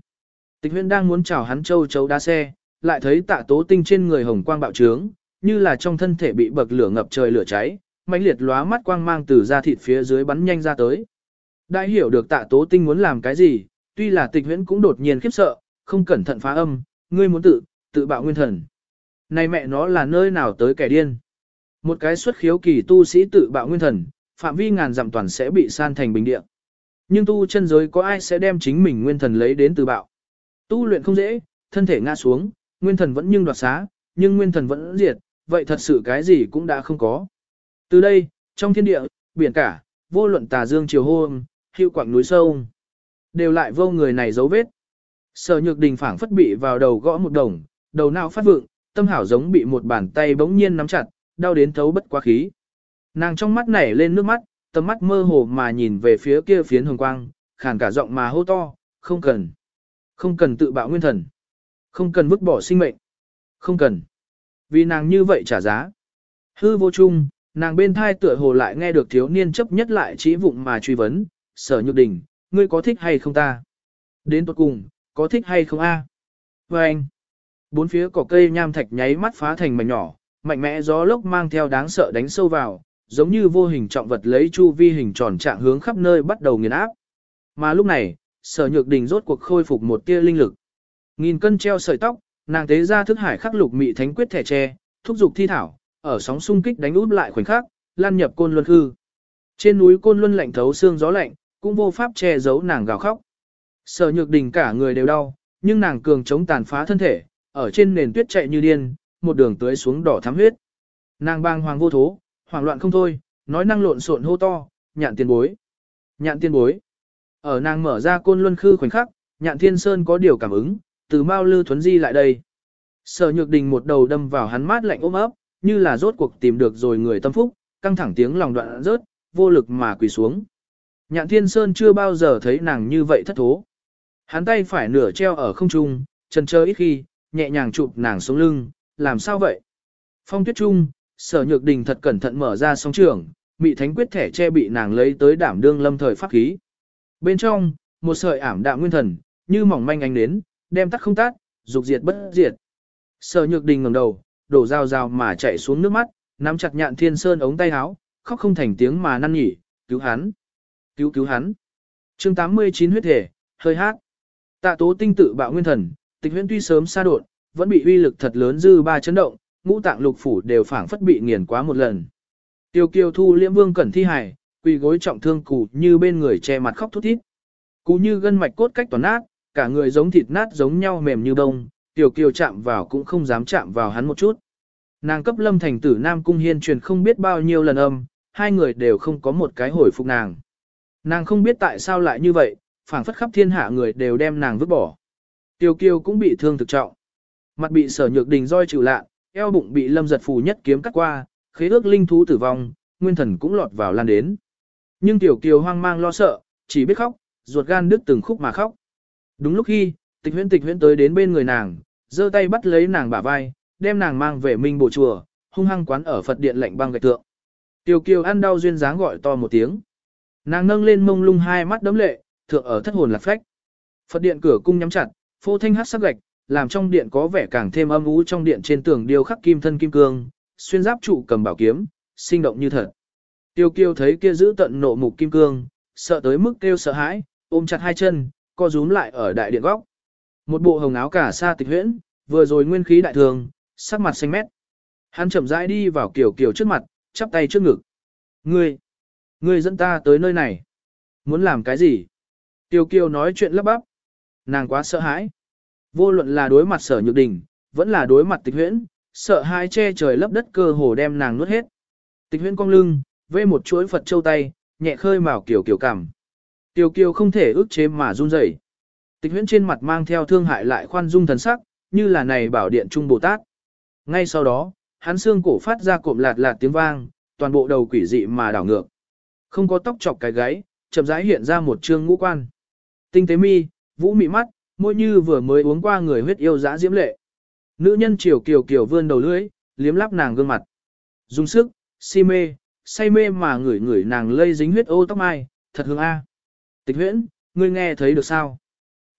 Tịch huyễn đang muốn chào hắn châu chấu đá xe, lại thấy tạ tố tinh trên người hồng quang bạo trướng, như là trong thân thể bị bậc lửa ngập trời lửa cháy, mãnh liệt lóa mắt quang mang từ da thịt phía dưới bắn nhanh ra tới. Đại hiểu được tạ tố tinh muốn làm cái gì, tuy là tịch huyễn cũng đột nhiên khiếp sợ, không cẩn thận phá âm, ngươi muốn tự, tự bạo nguyên thần. Này mẹ nó là nơi nào tới kẻ điên. Một cái xuất khiếu kỳ tu sĩ tự bạo nguyên thần, phạm vi ngàn dặm toàn sẽ bị san thành bình địa. Nhưng tu chân giới có ai sẽ đem chính mình nguyên thần lấy đến từ bạo. Tu luyện không dễ, thân thể ngã xuống, nguyên thần vẫn nhưng đoạt xá, nhưng nguyên thần vẫn diệt, vậy thật sự cái gì cũng đã không có. Từ đây, trong thiên địa, biển cả, vô luận tà dương chiều hôm, hiệu quảng núi sâu, đều lại vô người này dấu vết. Sở nhược đình phảng phất bị vào đầu gõ một đồng, đầu não phát vượng, tâm hảo giống bị một bàn tay bỗng nhiên nắm chặt, đau đến thấu bất quá khí. Nàng trong mắt nảy lên nước mắt, tầm mắt mơ hồ mà nhìn về phía kia phiến hồng quang, khàn cả giọng mà hô to, không cần. Không cần tự bạo nguyên thần. Không cần vứt bỏ sinh mệnh. Không cần. Vì nàng như vậy trả giá. Hư vô chung, nàng bên thai tựa hồ lại nghe được thiếu niên chấp nhất lại chỉ vụng mà truy vấn, sở nhược đình, ngươi có thích hay không ta? Đến tuột cùng, có thích hay không a? À? Và anh, bốn phía cỏ cây nham thạch nháy mắt phá thành mảnh nhỏ, mạnh mẽ gió lốc mang theo đáng sợ đánh sâu vào, giống như vô hình trọng vật lấy chu vi hình tròn trạng hướng khắp nơi bắt đầu nghiền áp. Mà lúc này, sở nhược đình rốt cuộc khôi phục một tia linh lực. Nghìn cân treo sợi tóc, nàng tế ra thức hải khắc lục mị thánh quyết thẻ tre, thúc dục thi thảo, ở sóng xung kích đánh út lại khoảnh khắc, lan nhập côn luân hư. Trên núi côn luân lạnh thấu xương gió lạnh, cũng vô pháp che giấu nàng gào khóc. Sở nhược đình cả người đều đau, nhưng nàng cường chống tàn phá thân thể, ở trên nền tuyết chạy như điên, một đường tưới xuống đỏ thắm huyết. Nàng bang hoàng vô thố, hoảng loạn không thôi, nói năng lộn xộn hô to, nhạn tiên bối. Nhạn tiên bối. Ở nàng mở ra côn luân khư khoảnh khắc, nhạn thiên sơn có điều cảm ứng, từ Mao lư thuấn di lại đây. Sở nhược đình một đầu đâm vào hắn mát lạnh ôm ấp, như là rốt cuộc tìm được rồi người tâm phúc, căng thẳng tiếng lòng đoạn rớt, vô lực mà quỳ xuống. Nhạn thiên sơn chưa bao giờ thấy nàng như vậy thất thố. Hắn tay phải nửa treo ở không trung, chân chơ ít khi, nhẹ nhàng chụp nàng xuống lưng, làm sao vậy? Phong tuyết trung, sở nhược đình thật cẩn thận mở ra song trường, mị thánh quyết thẻ che bị nàng lấy tới đảm đương lâm thời pháp khí. Bên trong, một sợi ảm đạm nguyên thần, như mỏng manh ánh đến, đem tắt không tắt, dục diệt bất diệt. Sở nhược đình ngẩng đầu, đổ rào rào mà chạy xuống nước mắt, nắm chặt nhạn thiên sơn ống tay áo, khóc không thành tiếng mà năn nhỉ, cứu hắn, cứu cứu hắn. chương 89 huyết thể, hơi hát. Tạ tố tinh tự bạo nguyên thần, tịch huyễn tuy sớm xa đột, vẫn bị uy lực thật lớn dư ba chấn động, ngũ tạng lục phủ đều phảng phất bị nghiền quá một lần. Tiêu Kiêu thu liễm vương cẩn thi hài, quỳ gối trọng thương cụ như bên người che mặt khóc thút thít. Cụ như gân mạch cốt cách toàn nát, cả người giống thịt nát giống nhau mềm như bông, tiểu kiều chạm vào cũng không dám chạm vào hắn một chút. Nàng cấp lâm thành tử Nam Cung Hiên truyền không biết bao nhiêu lần âm, hai người đều không có một cái hồi phục nàng. Nàng không biết tại sao lại như vậy, phảng phất khắp thiên hạ người đều đem nàng vứt bỏ. Tiêu kiều cũng bị thương thực trọng. Mặt bị sở nhược đình roi chịu lạ, eo bụng bị lâm giật phù nhất kiếm cắt qua, khế ước linh thú tử vong, nguyên thần cũng lọt vào lan đến. Nhưng tiểu kiều hoang mang lo sợ, chỉ biết khóc, ruột gan đứt từng khúc mà khóc. Đúng lúc khi, tịch huyễn tịch huyễn tới đến bên người nàng, giơ tay bắt lấy nàng bả vai, đem nàng mang về minh bộ chùa, hung hăng quán ở Phật điện lạnh băng gạch tượng. Tiểu kiều ăn đau duyên dáng gọi to một tiếng. Nàng nâng lên mông lung hai mắt đấm lệ, thượng ở thất hồn lạc phách. Phật điện cửa cung nhắm chặt, phô thanh hát sắc gạch, làm trong điện có vẻ càng thêm âm u trong điện trên tường điêu khắc kim thân kim cương, xuyên giáp trụ cầm bảo kiếm, sinh động như thật. Tiêu kiêu thấy kia giữ tận nộ mục kim cương, sợ tới mức kêu sợ hãi, ôm chặt hai chân, co rúm lại ở đại điện góc. Một bộ hồng áo cả sa tịch huyễn, vừa rồi nguyên khí đại thường, sắc mặt xanh mét. Hắn chậm rãi đi vào kiểu kiểu trước mặt, chắp tay trước ngực. Ngươi, ngươi dẫn ta tới nơi này. Muốn làm cái gì? Tiêu kiều nói chuyện lấp bắp. Nàng quá sợ hãi. Vô luận là đối mặt sở nhược đình, vẫn là đối mặt tịch huyễn, sợ hai che trời lấp đất cơ hồ đem nàng nuốt hết. Tịch huyễn cong lưng, vê một chuỗi Phật châu tay, nhẹ khơi mào kiểu kiểu cảm. Tiêu kiều không thể ước chế mà run rẩy. Tịch huyễn trên mặt mang theo thương hại lại khoan dung thần sắc, như là này bảo điện trung Bồ Tát. Ngay sau đó, hắn xương cổ phát ra cộm lạt lạt tiếng vang, toàn bộ đầu quỷ dị mà đảo ngược. Không có tóc chọc cái gáy, chậm rãi hiện ra một trương ngũ quan. Tinh tế mi, vũ mị mắt, môi như vừa mới uống qua người huyết yêu dã diễm lệ. Nữ nhân chiều kiều kiều vươn đầu lưỡi, liếm lắp nàng gương mặt. Dùng sức, si mê, say mê mà ngửi ngửi nàng lây dính huyết ô tóc mai, thật hương a. Tịch huyễn, ngươi nghe thấy được sao?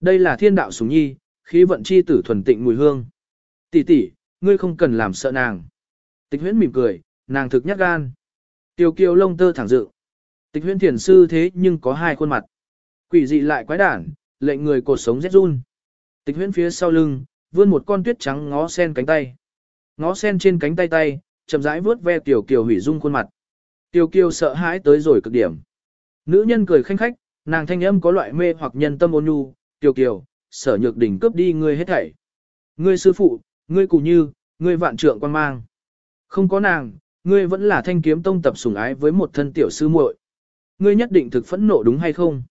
Đây là thiên đạo sủng nhi, khí vận chi tử thuần tịnh mùi hương. Tỷ tỷ, ngươi không cần làm sợ nàng. Tịch huyễn mỉm cười, nàng thực nhát gan. Tiêu kiều lông tơ thẳng dự. Tịch huyễn thiền sư thế nhưng có hai khuôn mặt. Quỷ dị lại quái đản, lệnh người cột sống rét run. Tịch huyễn phía sau lưng, vươn một con tuyết trắng ngó sen cánh tay. Ngó sen trên cánh tay tay, chậm rãi vướt ve tiểu kiều hủy dung khuôn mặt. Tiểu kiều sợ hãi tới rồi cực điểm. Nữ nhân cười khanh khách, nàng thanh âm có loại mê hoặc nhân tâm ôn nhu, tiểu kiều, sở nhược đỉnh cướp đi ngươi hết thảy. Ngươi sư phụ, ngươi cụ như, ngươi vạn trượng quan mang. Không có nàng, ngươi vẫn là thanh kiếm tông tập sủng ái với một thân tiểu sư muội. Ngươi nhất định thực phẫn nộ đúng hay không?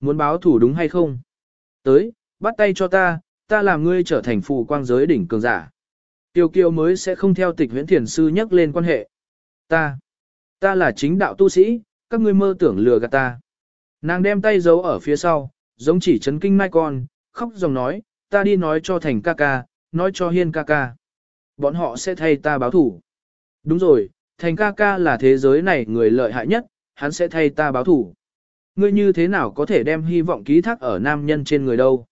Muốn báo thủ đúng hay không? Tới, bắt tay cho ta, ta làm ngươi trở thành phù quang giới đỉnh cường giả. Tiêu kiều mới sẽ không theo tịch huyễn thiền sư nhắc lên quan hệ. Ta, ta là chính đạo tu sĩ, các ngươi mơ tưởng lừa gạt ta. Nàng đem tay giấu ở phía sau, giống chỉ chấn kinh mai con, khóc dòng nói, ta đi nói cho thành ca ca, nói cho hiên ca ca. Bọn họ sẽ thay ta báo thủ. Đúng rồi, thành ca ca là thế giới này người lợi hại nhất, hắn sẽ thay ta báo thủ. Ngươi như thế nào có thể đem hy vọng ký thác ở nam nhân trên người đâu?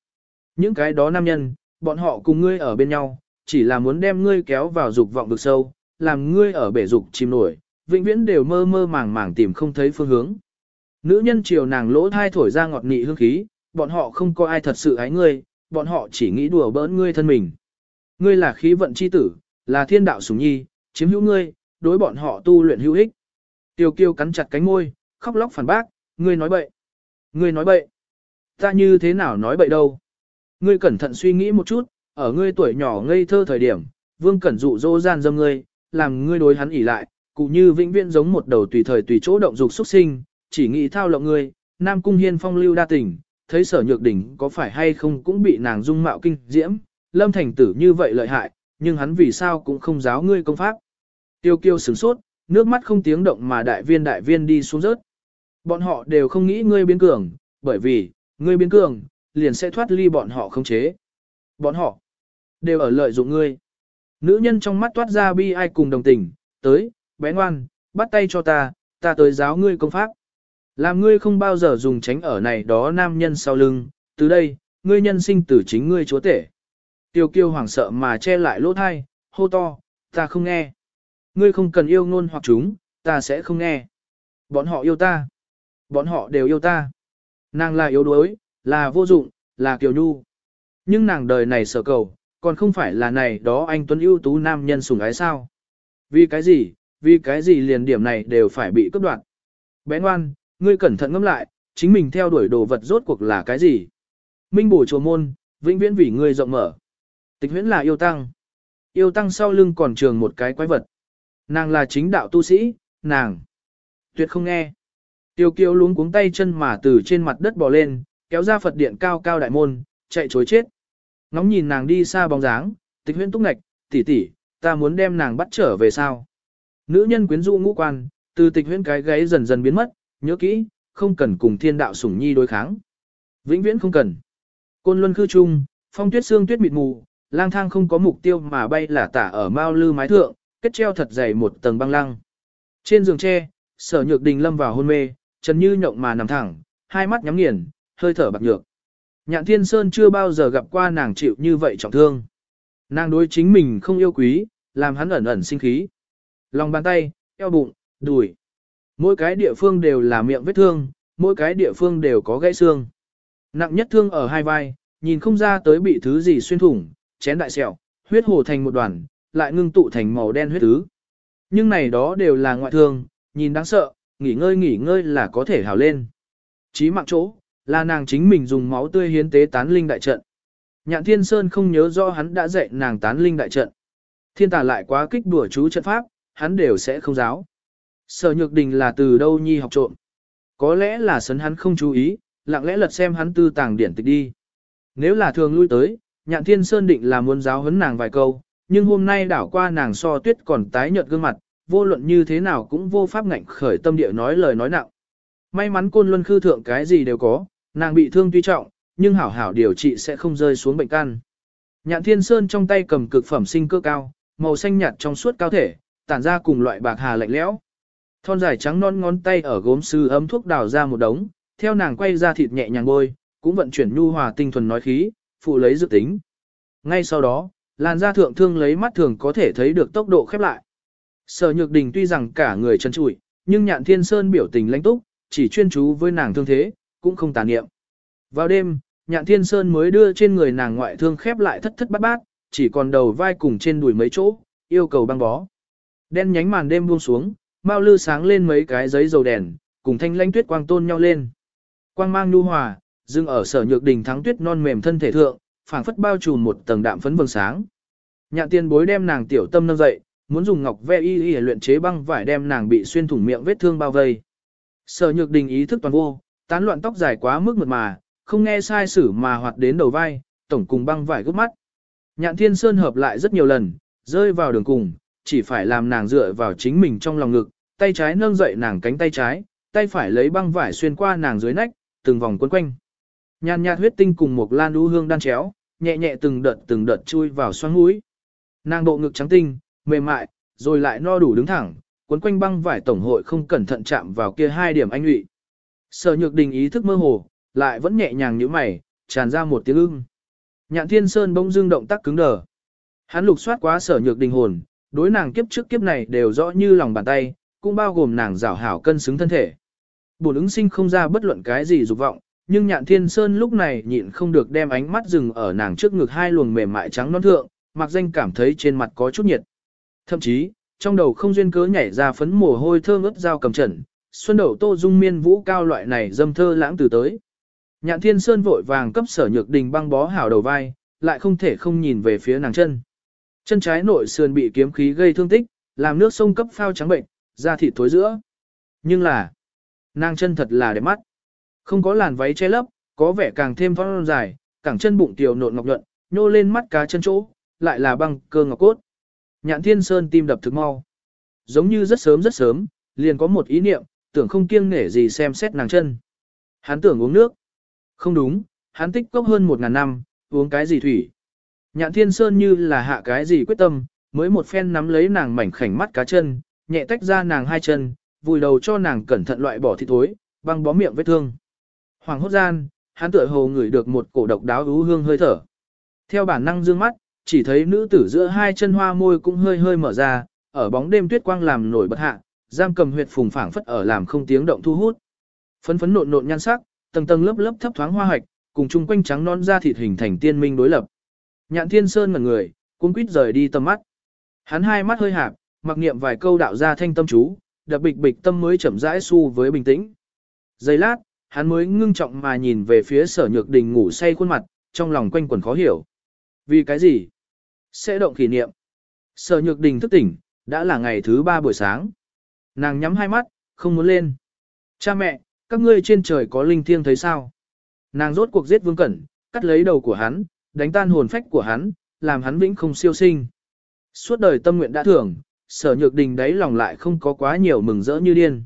Những cái đó nam nhân, bọn họ cùng ngươi ở bên nhau, chỉ là muốn đem ngươi kéo vào dục vọng vực sâu, làm ngươi ở bể dục chìm nổi, vĩnh viễn đều mơ mơ màng màng tìm không thấy phương hướng. Nữ nhân chiều nàng lỗ thai thổi ra ngọt nị hương khí, bọn họ không có ai thật sự ái ngươi, bọn họ chỉ nghĩ đùa bỡn ngươi thân mình. Ngươi là khí vận chi tử, là thiên đạo sủng nhi, chiếm hữu ngươi, đối bọn họ tu luyện hữu ích. Tiêu kiêu cắn chặt cánh môi, khóc lóc phản bác, ngươi nói bậy. Ngươi nói bậy. Ta như thế nào nói bậy đâu. Ngươi cẩn thận suy nghĩ một chút, ở ngươi tuổi nhỏ ngây thơ thời điểm, vương cẩn dụ dỗ gian dâm ngươi, làm ngươi đối hắn ỉ lại, cụ như vĩnh viễn giống một đầu tùy thời tùy chỗ động dục xuất sinh, chỉ nghĩ thao lộng ngươi, nam cung hiên phong lưu đa tình, thấy sở nhược đỉnh có phải hay không cũng bị nàng dung mạo kinh diễm, lâm thành tử như vậy lợi hại, nhưng hắn vì sao cũng không giáo ngươi công pháp. Tiêu kiêu sửng sốt, nước mắt không tiếng động mà đại viên đại viên đi xuống rớt. Bọn họ đều không nghĩ ngươi biến cường, bởi vì, ngươi biến cường, liền sẽ thoát ly bọn họ không chế. Bọn họ, đều ở lợi dụng ngươi. Nữ nhân trong mắt toát ra bi ai cùng đồng tình, tới, bé ngoan, bắt tay cho ta, ta tới giáo ngươi công pháp. Làm ngươi không bao giờ dùng tránh ở này đó nam nhân sau lưng, từ đây, ngươi nhân sinh tử chính ngươi chúa tể. Tiêu kiêu hoảng sợ mà che lại lỗ thai, hô to, ta không nghe. Ngươi không cần yêu ngôn hoặc chúng, ta sẽ không nghe. Bọn họ yêu ta. Bọn họ đều yêu ta. Nàng là yếu đuối, là vô dụng, là kiều nhu. Nhưng nàng đời này sợ cầu, còn không phải là này đó anh tuấn ưu tú nam nhân sủng ái sao. Vì cái gì, vì cái gì liền điểm này đều phải bị cướp đoạt. Bé ngoan, ngươi cẩn thận ngẫm lại, chính mình theo đuổi đồ vật rốt cuộc là cái gì. Minh bổ chùa môn, vĩnh viễn vì ngươi rộng mở. Tịch huyễn là yêu tăng. Yêu tăng sau lưng còn trường một cái quái vật. Nàng là chính đạo tu sĩ, nàng. Tuyệt không nghe. Tiêu kiêu luống cuống tay chân mà từ trên mặt đất bò lên, kéo ra Phật điện cao cao đại môn, chạy chối chết. Ngóng nhìn nàng đi xa bóng dáng, tịch huyễn túc ngạch, tỷ tỷ, ta muốn đem nàng bắt trở về sao. Nữ nhân quyến rũ ngũ quan, từ tịch huyễn cái gáy dần dần biến mất, nhớ kỹ, không cần cùng thiên đạo sủng nhi đối kháng. Vĩnh viễn không cần. Côn luân khư trung, phong tuyết xương tuyết mịt mù, lang thang không có mục tiêu mà bay là tả ở mao lư mái thượng, kết treo thật dày một tầng băng lăng. Trên giường tre, sở nhược đình lâm vào hôn mê, Trần Như nhộng mà nằm thẳng, hai mắt nhắm nghiền, hơi thở bạc nhược. Nhạn Thiên Sơn chưa bao giờ gặp qua nàng chịu như vậy trọng thương. Nàng đối chính mình không yêu quý, làm hắn ẩn ẩn sinh khí. Lòng bàn tay, eo bụng, đùi. Mỗi cái địa phương đều là miệng vết thương, mỗi cái địa phương đều có gãy xương. Nặng nhất thương ở hai vai, nhìn không ra tới bị thứ gì xuyên thủng, chén đại sẹo, huyết hồ thành một đoàn, lại ngưng tụ thành màu đen huyết tứ. Nhưng này đó đều là ngoại thương, nhìn đáng sợ, nghỉ ngơi nghỉ ngơi là có thể hào lên. Chí mạng chỗ, là nàng chính mình dùng máu tươi hiến tế tán linh đại trận. Nhạn Thiên Sơn không nhớ rõ hắn đã dạy nàng tán linh đại trận. Thiên tà lại quá kích đùa chú trận pháp, hắn đều sẽ không giáo. Sở Nhược Đình là từ đâu nhi học trộm. Có lẽ là sấn hắn không chú ý, lặng lẽ lật xem hắn tư tàng điển tịch đi. Nếu là thường lui tới, Nhạn Thiên Sơn định là muốn giáo huấn nàng vài câu, nhưng hôm nay đảo qua nàng so tuyết còn tái nhợt gương mặt, vô luận như thế nào cũng vô pháp ngạnh khởi tâm địa nói lời nói nặng. May mắn côn luân khư thượng cái gì đều có, nàng bị thương tuy trọng, nhưng hảo hảo điều trị sẽ không rơi xuống bệnh căn. Nhạn Thiên Sơn trong tay cầm cực phẩm sinh cơ cao, màu xanh nhạt trong suốt cao thể, tản ra cùng loại bạc hà lạnh lẽo. Thon dài trắng non ngón tay ở gốm sứ ấm thuốc đào ra một đống, theo nàng quay ra thịt nhẹ nhàng bôi, cũng vận chuyển nhu hòa tinh thuần nói khí, phụ lấy dự tính. Ngay sau đó, làn da thượng thương lấy mắt thường có thể thấy được tốc độ khép lại. Sở Nhược Đình tuy rằng cả người chân trụi, nhưng Nhạn Thiên Sơn biểu tình lãnh túc, chỉ chuyên chú với nàng thương thế, cũng không tàn niệm. Vào đêm, Nhạn Thiên Sơn mới đưa trên người nàng ngoại thương khép lại thất thất bát bát, chỉ còn đầu vai cùng trên đùi mấy chỗ, yêu cầu băng bó. Đen nhánh màn đêm buông xuống, Mao lư sáng lên mấy cái giấy dầu đèn, cùng thanh lãnh tuyết quang tôn nhau lên. Quang mang nhu hòa, dưng ở sở nhược đình thắng tuyết non mềm thân thể thượng, phảng phất bao trùm một tầng đạm phấn vầng sáng. Nhạn tiên bối đem nàng tiểu tâm nâng dậy, muốn dùng ngọc ve y y luyện chế băng vải đem nàng bị xuyên thủng miệng vết thương bao vây. Sở nhược đình ý thức toàn vô, tán loạn tóc dài quá mức mượt mà, không nghe sai sử mà hoạt đến đầu vai, tổng cùng băng vải gấp mắt. Nhạn thiên sơn hợp lại rất nhiều lần, rơi vào đường cùng, chỉ phải làm nàng dựa vào chính mình trong lòng ngực, tay trái nâng dậy nàng cánh tay trái, tay phải lấy băng vải xuyên qua nàng dưới nách, từng vòng quấn quanh. Nhàn nhạt huyết tinh cùng một lan đu hương đan chéo, nhẹ nhẹ từng đợt từng đợt chui vào xoang mũi. Nàng độ ngực trắng tinh, mềm mại, rồi lại no đủ đứng thẳng, quấn quanh băng vải tổng hội không cẩn thận chạm vào kia hai điểm anh lụy. Sở Nhược Đình ý thức mơ hồ, lại vẫn nhẹ nhàng như mày, tràn ra một tiếng ưng. Nhạn Thiên Sơn bỗng dưng động tác cứng đờ. Hắn lục soát quá Sở Nhược Đình hồn, đối nàng kiếp trước kiếp này đều rõ như lòng bàn tay, cũng bao gồm nàng rảo hảo cân xứng thân thể. Bổn ứng sinh không ra bất luận cái gì dục vọng, nhưng nhạn thiên sơn lúc này nhịn không được đem ánh mắt dừng ở nàng trước ngực hai luồng mềm mại trắng non thượng, mặc danh cảm thấy trên mặt có chút nhiệt. Thậm chí, trong đầu không duyên cớ nhảy ra phấn mồ hôi thơm ướt dao cầm trần, xuân đầu tô dung miên vũ cao loại này dâm thơ lãng từ tới. Nhạn thiên sơn vội vàng cấp sở nhược đình băng bó hảo đầu vai, lại không thể không nhìn về phía nàng chân. Chân trái nội sườn bị kiếm khí gây thương tích, làm nước sông cấp phao trắng bệnh, da thịt thối giữa. Nhưng là, nàng chân thật là đẹp mắt. Không có làn váy che lấp, có vẻ càng thêm phong dài, cẳng chân bụng tiểu nộn ngọc nhuận, nhô lên mắt cá chân chỗ, lại là băng cơ ngọc cốt. Nhạn Thiên Sơn tim đập thực mau. Giống như rất sớm rất sớm, liền có một ý niệm, tưởng không kiêng nể gì xem xét nàng chân. Hắn tưởng uống nước. Không đúng, hắn tích cốc hơn một ngàn năm, uống cái gì thủy. Nhạn Thiên Sơn như là hạ cái gì quyết tâm, mới một phen nắm lấy nàng mảnh khảnh mắt cá chân, nhẹ tách ra nàng hai chân, vùi đầu cho nàng cẩn thận loại bỏ thịt thối, băng bó miệng vết thương. Hoàng hốt gian, hắn tựa hồ ngửi được một cổ độc đáo ú hương hơi thở. Theo bản năng dương mắt, chỉ thấy nữ tử giữa hai chân hoa môi cũng hơi hơi mở ra, ở bóng đêm tuyết quang làm nổi bật hạ, giam cầm huyệt phùng phảng phất ở làm không tiếng động thu hút. Phấn phấn nộn nộn nhan sắc, tầng tầng lớp lớp thấp thoáng hoa hạch, cùng chung quanh trắng non da thịt hình thành tiên minh đối lập. Nhạn Thiên Sơn ngẩn người, cũng quýt rời đi tầm mắt. Hắn hai mắt hơi hạp, mặc niệm vài câu đạo ra thanh tâm chú, đập bịch bịch tâm mới chậm rãi su với bình tĩnh. Giây lát, hắn mới ngưng trọng mà nhìn về phía sở nhược đình ngủ say khuôn mặt, trong lòng quanh quẩn khó hiểu. Vì cái gì? Sẽ động kỷ niệm. Sở nhược đình thức tỉnh, đã là ngày thứ ba buổi sáng. Nàng nhắm hai mắt, không muốn lên. Cha mẹ, các ngươi trên trời có linh thiêng thấy sao? Nàng rốt cuộc giết vương cẩn, cắt lấy đầu của hắn, đánh tan hồn phách của hắn, làm hắn vĩnh không siêu sinh. Suốt đời tâm nguyện đã thưởng, sở nhược đình đấy lòng lại không có quá nhiều mừng rỡ như điên.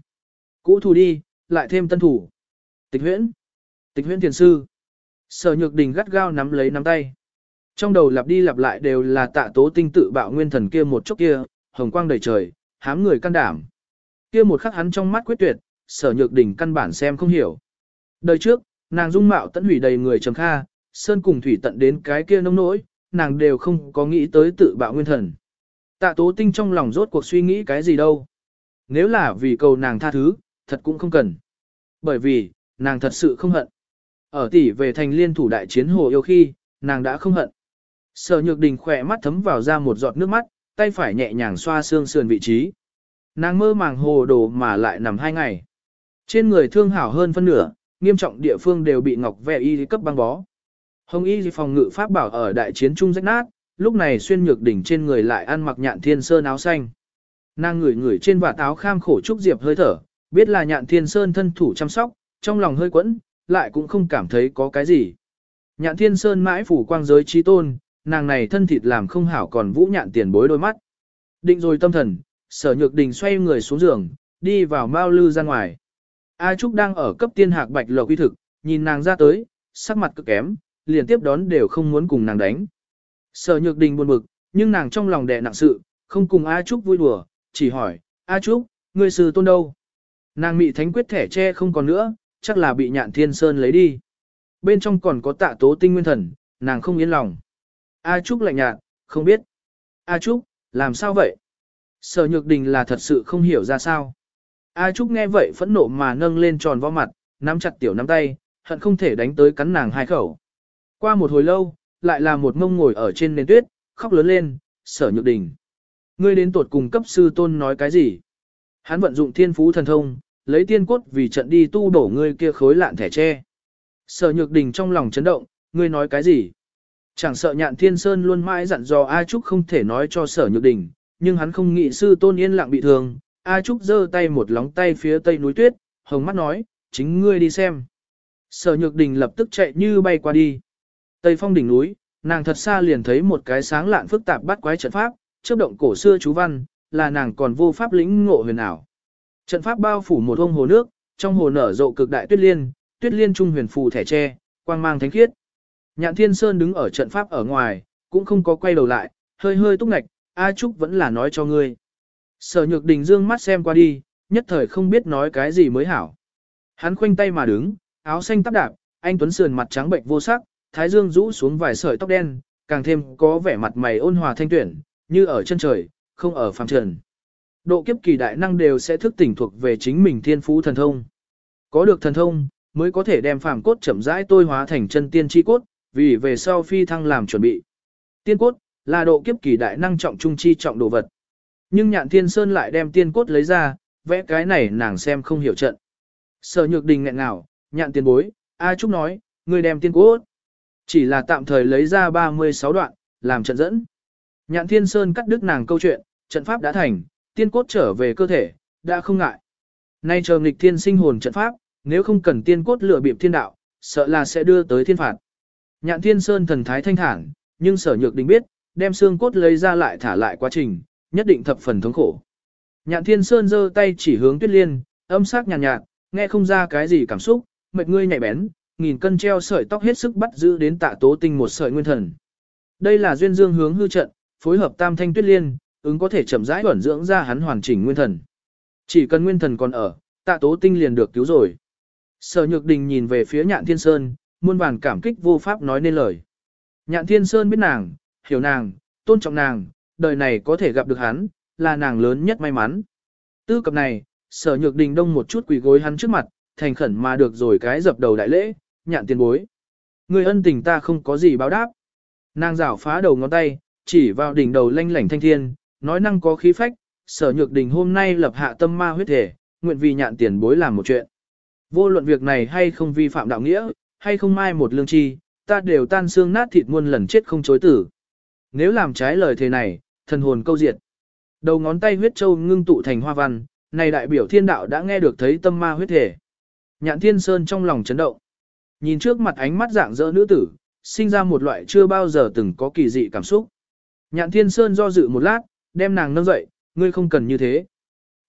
Cũ thù đi, lại thêm tân thủ. Tịch huyễn. Tịch huyễn thiền sư. Sở nhược đình gắt gao nắm lấy nắm tay. Trong đầu lặp đi lặp lại đều là tạ tố tinh tự bạo nguyên thần kia một chốc kia, hồng quang đầy trời, hám người can đảm. Kia một khắc hắn trong mắt quyết tuyệt, sở nhược đình căn bản xem không hiểu. Đời trước, nàng dung mạo tận hủy đầy người trầm kha, sơn cùng thủy tận đến cái kia nông nỗi, nàng đều không có nghĩ tới tự bạo nguyên thần. Tạ tố tinh trong lòng rốt cuộc suy nghĩ cái gì đâu. Nếu là vì cầu nàng tha thứ, thật cũng không cần. Bởi vì, nàng thật sự không hận. Ở tỷ về thành liên thủ đại chiến hồ yêu khi, nàng đã không hận. Sở nhược đình khỏe mắt thấm vào ra một giọt nước mắt, tay phải nhẹ nhàng xoa xương sườn vị trí. Nàng mơ màng hồ đồ mà lại nằm hai ngày. Trên người thương hảo hơn phân nửa, nghiêm trọng địa phương đều bị ngọc vẹ y cấp băng bó. Hồng y phòng ngự pháp bảo ở đại chiến trung rách nát, lúc này xuyên nhược đỉnh trên người lại ăn mặc nhạn thiên sơn áo xanh. Nàng ngửi ngửi trên vạt áo kham khổ trúc diệp hơi thở, biết là nhạn thiên sơn thân thủ chăm sóc, trong lòng hơi quẫn, lại cũng không cảm thấy có cái gì. Nhạn thiên sơn mãi phủ quang giới trí tôn, nàng này thân thịt làm không hảo còn vũ nhạn tiền bối đôi mắt. Định rồi tâm thần, sở nhược đình xoay người xuống giường, đi vào mao lư ra ngoài. A Trúc đang ở cấp tiên hạc bạch lộc uy thực, nhìn nàng ra tới, sắc mặt cực kém, liền tiếp đón đều không muốn cùng nàng đánh. Sở nhược đình buồn bực, nhưng nàng trong lòng đè nặng sự, không cùng A Trúc vui đùa, chỉ hỏi, A Trúc, ngươi sư tôn đâu? Nàng mị thánh quyết thẻ che không còn nữa, chắc là bị nhạn thiên sơn lấy đi. Bên trong còn có tạ tố tinh nguyên thần, nàng không yên lòng. A Trúc lạnh nhạt, không biết. A Trúc, làm sao vậy? Sở nhược đình là thật sự không hiểu ra sao. A Trúc nghe vậy phẫn nộ mà nâng lên tròn vo mặt, nắm chặt tiểu nắm tay, hận không thể đánh tới cắn nàng hai khẩu. Qua một hồi lâu, lại là một mông ngồi ở trên nền tuyết, khóc lớn lên, sở nhược đình. Ngươi đến tuột cùng cấp sư tôn nói cái gì? Hắn vận dụng thiên phú thần thông, lấy tiên cốt vì trận đi tu đổ ngươi kia khối lạn thẻ tre. Sở nhược đình trong lòng chấn động, ngươi nói cái gì? Chẳng sợ nhạn thiên sơn luôn mãi dặn dò A Trúc không thể nói cho sở nhược đình, nhưng hắn không nghĩ sư tôn yên lặng bị thương. A Trúc giơ tay một lóng tay phía tây núi tuyết, hồng mắt nói, chính ngươi đi xem. Sở nhược đình lập tức chạy như bay qua đi. Tây phong đỉnh núi, nàng thật xa liền thấy một cái sáng lạn phức tạp bắt quái trận pháp, chớp động cổ xưa chú văn, là nàng còn vô pháp lĩnh ngộ huyền ảo. Trận pháp bao phủ một ông hồ nước, trong hồ nở rộ cực đại tuyết liên, tuyết liên trung huyền phù thẻ tre, quang mang thánh khiết. Nhạn Thiên Sơn đứng ở trận pháp ở ngoài, cũng không có quay đầu lại, hơi hơi túc ngạch, A Trúc vẫn là nói cho ngươi. Sở Nhược Đình dương mắt xem qua đi, nhất thời không biết nói cái gì mới hảo. Hắn khoanh tay mà đứng, áo xanh tắp đạp, anh tuấn sườn mặt trắng bệnh vô sắc, thái dương rũ xuống vài sợi tóc đen, càng thêm có vẻ mặt mày ôn hòa thanh tuyển, như ở chân trời, không ở phàm trần. Độ kiếp kỳ đại năng đều sẽ thức tỉnh thuộc về chính mình thiên phú thần thông. Có được thần thông, mới có thể đem phàm cốt chậm rãi tôi hóa thành chân tiên chi cốt, vì về sau phi thăng làm chuẩn bị. Tiên cốt, là độ kiếp kỳ đại năng trọng trung chi trọng đồ vật. Nhưng nhạn thiên sơn lại đem tiên cốt lấy ra, vẽ cái này nàng xem không hiểu trận. Sở nhược đình nghẹn ngào, nhạn tiên bối, A Trúc nói, người đem tiên cốt. Chỉ là tạm thời lấy ra 36 đoạn, làm trận dẫn. Nhạn thiên sơn cắt đứt nàng câu chuyện, trận pháp đã thành, tiên cốt trở về cơ thể, đã không ngại. Nay chờ nghịch thiên sinh hồn trận pháp, nếu không cần tiên cốt lựa bịp thiên đạo, sợ là sẽ đưa tới thiên phạt. Nhạn thiên sơn thần thái thanh thản, nhưng sở nhược đình biết, đem xương cốt lấy ra lại thả lại quá trình, nhất định thập phần thống khổ. Nhạn thiên sơn giơ tay chỉ hướng tuyết liên, âm sắc nhàn nhạt, nhạt, nghe không ra cái gì cảm xúc, mệt ngươi nhạy bén, nghìn cân treo sợi tóc hết sức bắt giữ đến tạ tố tinh một sợi nguyên thần. Đây là duyên dương hướng hư trận, phối hợp tam thanh tuyết liên, ứng có thể chậm rãi ẩn dưỡng ra hắn hoàn chỉnh nguyên thần. Chỉ cần nguyên thần còn ở, tạ tố tinh liền được cứu rồi. Sở nhược đình nhìn về phía nhạn thiên sơn, muôn vàn cảm kích vô pháp nói nên lời. Nhạn thiên sơn biết nàng, hiểu nàng, tôn trọng nàng, đời này có thể gặp được hắn, là nàng lớn nhất may mắn. Tư cập này, sở nhược đình đông một chút quỳ gối hắn trước mặt, thành khẩn mà được rồi cái dập đầu đại lễ, nhạn tiền bối. Người ân tình ta không có gì báo đáp. Nàng rảo phá đầu ngón tay, chỉ vào đỉnh đầu lanh lảnh thanh thiên, nói năng có khí phách, sở nhược đình hôm nay lập hạ tâm ma huyết thể, nguyện vì nhạn tiền bối làm một chuyện. Vô luận việc này hay không vi phạm đạo nghĩa, hay không mai một lương chi, ta đều tan xương nát thịt muôn lần chết không chối tử. Nếu làm trái lời thế này, thần hồn câu diệt. Đầu ngón tay huyết châu ngưng tụ thành hoa văn, này đại biểu thiên đạo đã nghe được thấy tâm ma huyết thể. Nhạn thiên sơn trong lòng chấn động. Nhìn trước mặt ánh mắt dạng dỡ nữ tử, sinh ra một loại chưa bao giờ từng có kỳ dị cảm xúc. Nhạn thiên sơn do dự một lát, đem nàng nâng dậy, ngươi không cần như thế.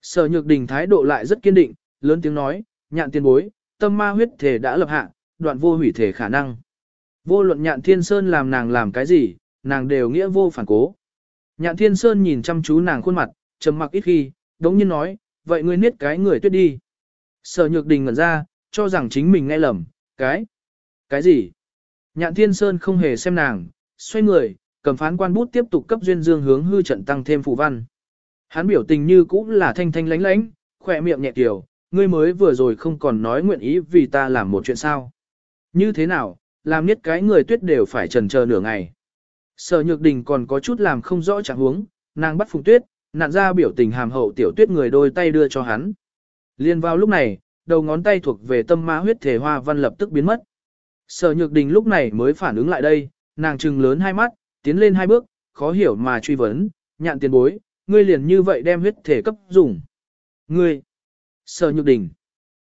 Sở nhược đình thái độ lại rất kiên định, lớn tiếng nói, nhạn tiên bối, tâm ma huyết thể đã lập hạ, đoạn vô hủy thể khả năng. Vô luận nhạn thiên sơn làm nàng làm cái gì, nàng đều nghĩa vô phản cố. Nhạn thiên sơn nhìn chăm chú nàng khuôn mặt, trầm mặc ít khi, đống nhiên nói, vậy ngươi niết cái người tuyết đi. Sở nhược đình ngẩn ra, cho rằng chính mình nghe lầm, cái, cái gì? Nhạn thiên sơn không hề xem nàng, xoay người, cầm phán quan bút tiếp tục cấp duyên dương hướng hư trận tăng thêm phù văn. Hắn biểu tình như cũng là thanh thanh lánh lánh, khỏe miệng nhẹ tiểu, ngươi mới vừa rồi không còn nói nguyện ý vì ta làm một chuyện sao. Như thế nào, làm nhất cái người tuyết đều phải trần chờ nửa ngày. Sở nhược đình còn có chút làm không rõ trạng huống, nàng bắt phùng tuyết, nạn ra biểu tình hàm hậu tiểu tuyết người đôi tay đưa cho hắn. Liên vào lúc này, đầu ngón tay thuộc về tâm ma huyết thể hoa văn lập tức biến mất. Sở nhược đình lúc này mới phản ứng lại đây, nàng trừng lớn hai mắt, tiến lên hai bước, khó hiểu mà truy vấn, nhạn tiền bối, ngươi liền như vậy đem huyết thể cấp dùng. Ngươi, sở nhược đình,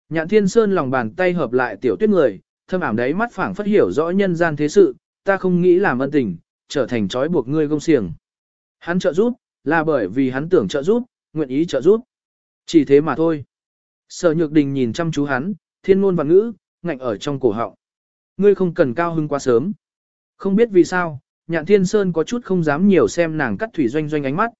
nhạn thiên sơn lòng bàn tay hợp lại tiểu tuyết người, thâm ảm đấy mắt phảng phất hiểu rõ nhân gian thế sự, ta không nghĩ làm ân tình, trở thành trói buộc ngươi gông xiềng. Hắn trợ giúp, là bởi vì hắn tưởng trợ giúp, nguyện ý trợ giúp. Chỉ thế mà thôi. Sở nhược đình nhìn chăm chú hắn, thiên ngôn và ngữ, ngạnh ở trong cổ họng. Ngươi không cần cao hưng quá sớm. Không biết vì sao, nhạn thiên sơn có chút không dám nhiều xem nàng cắt thủy doanh doanh ánh mắt.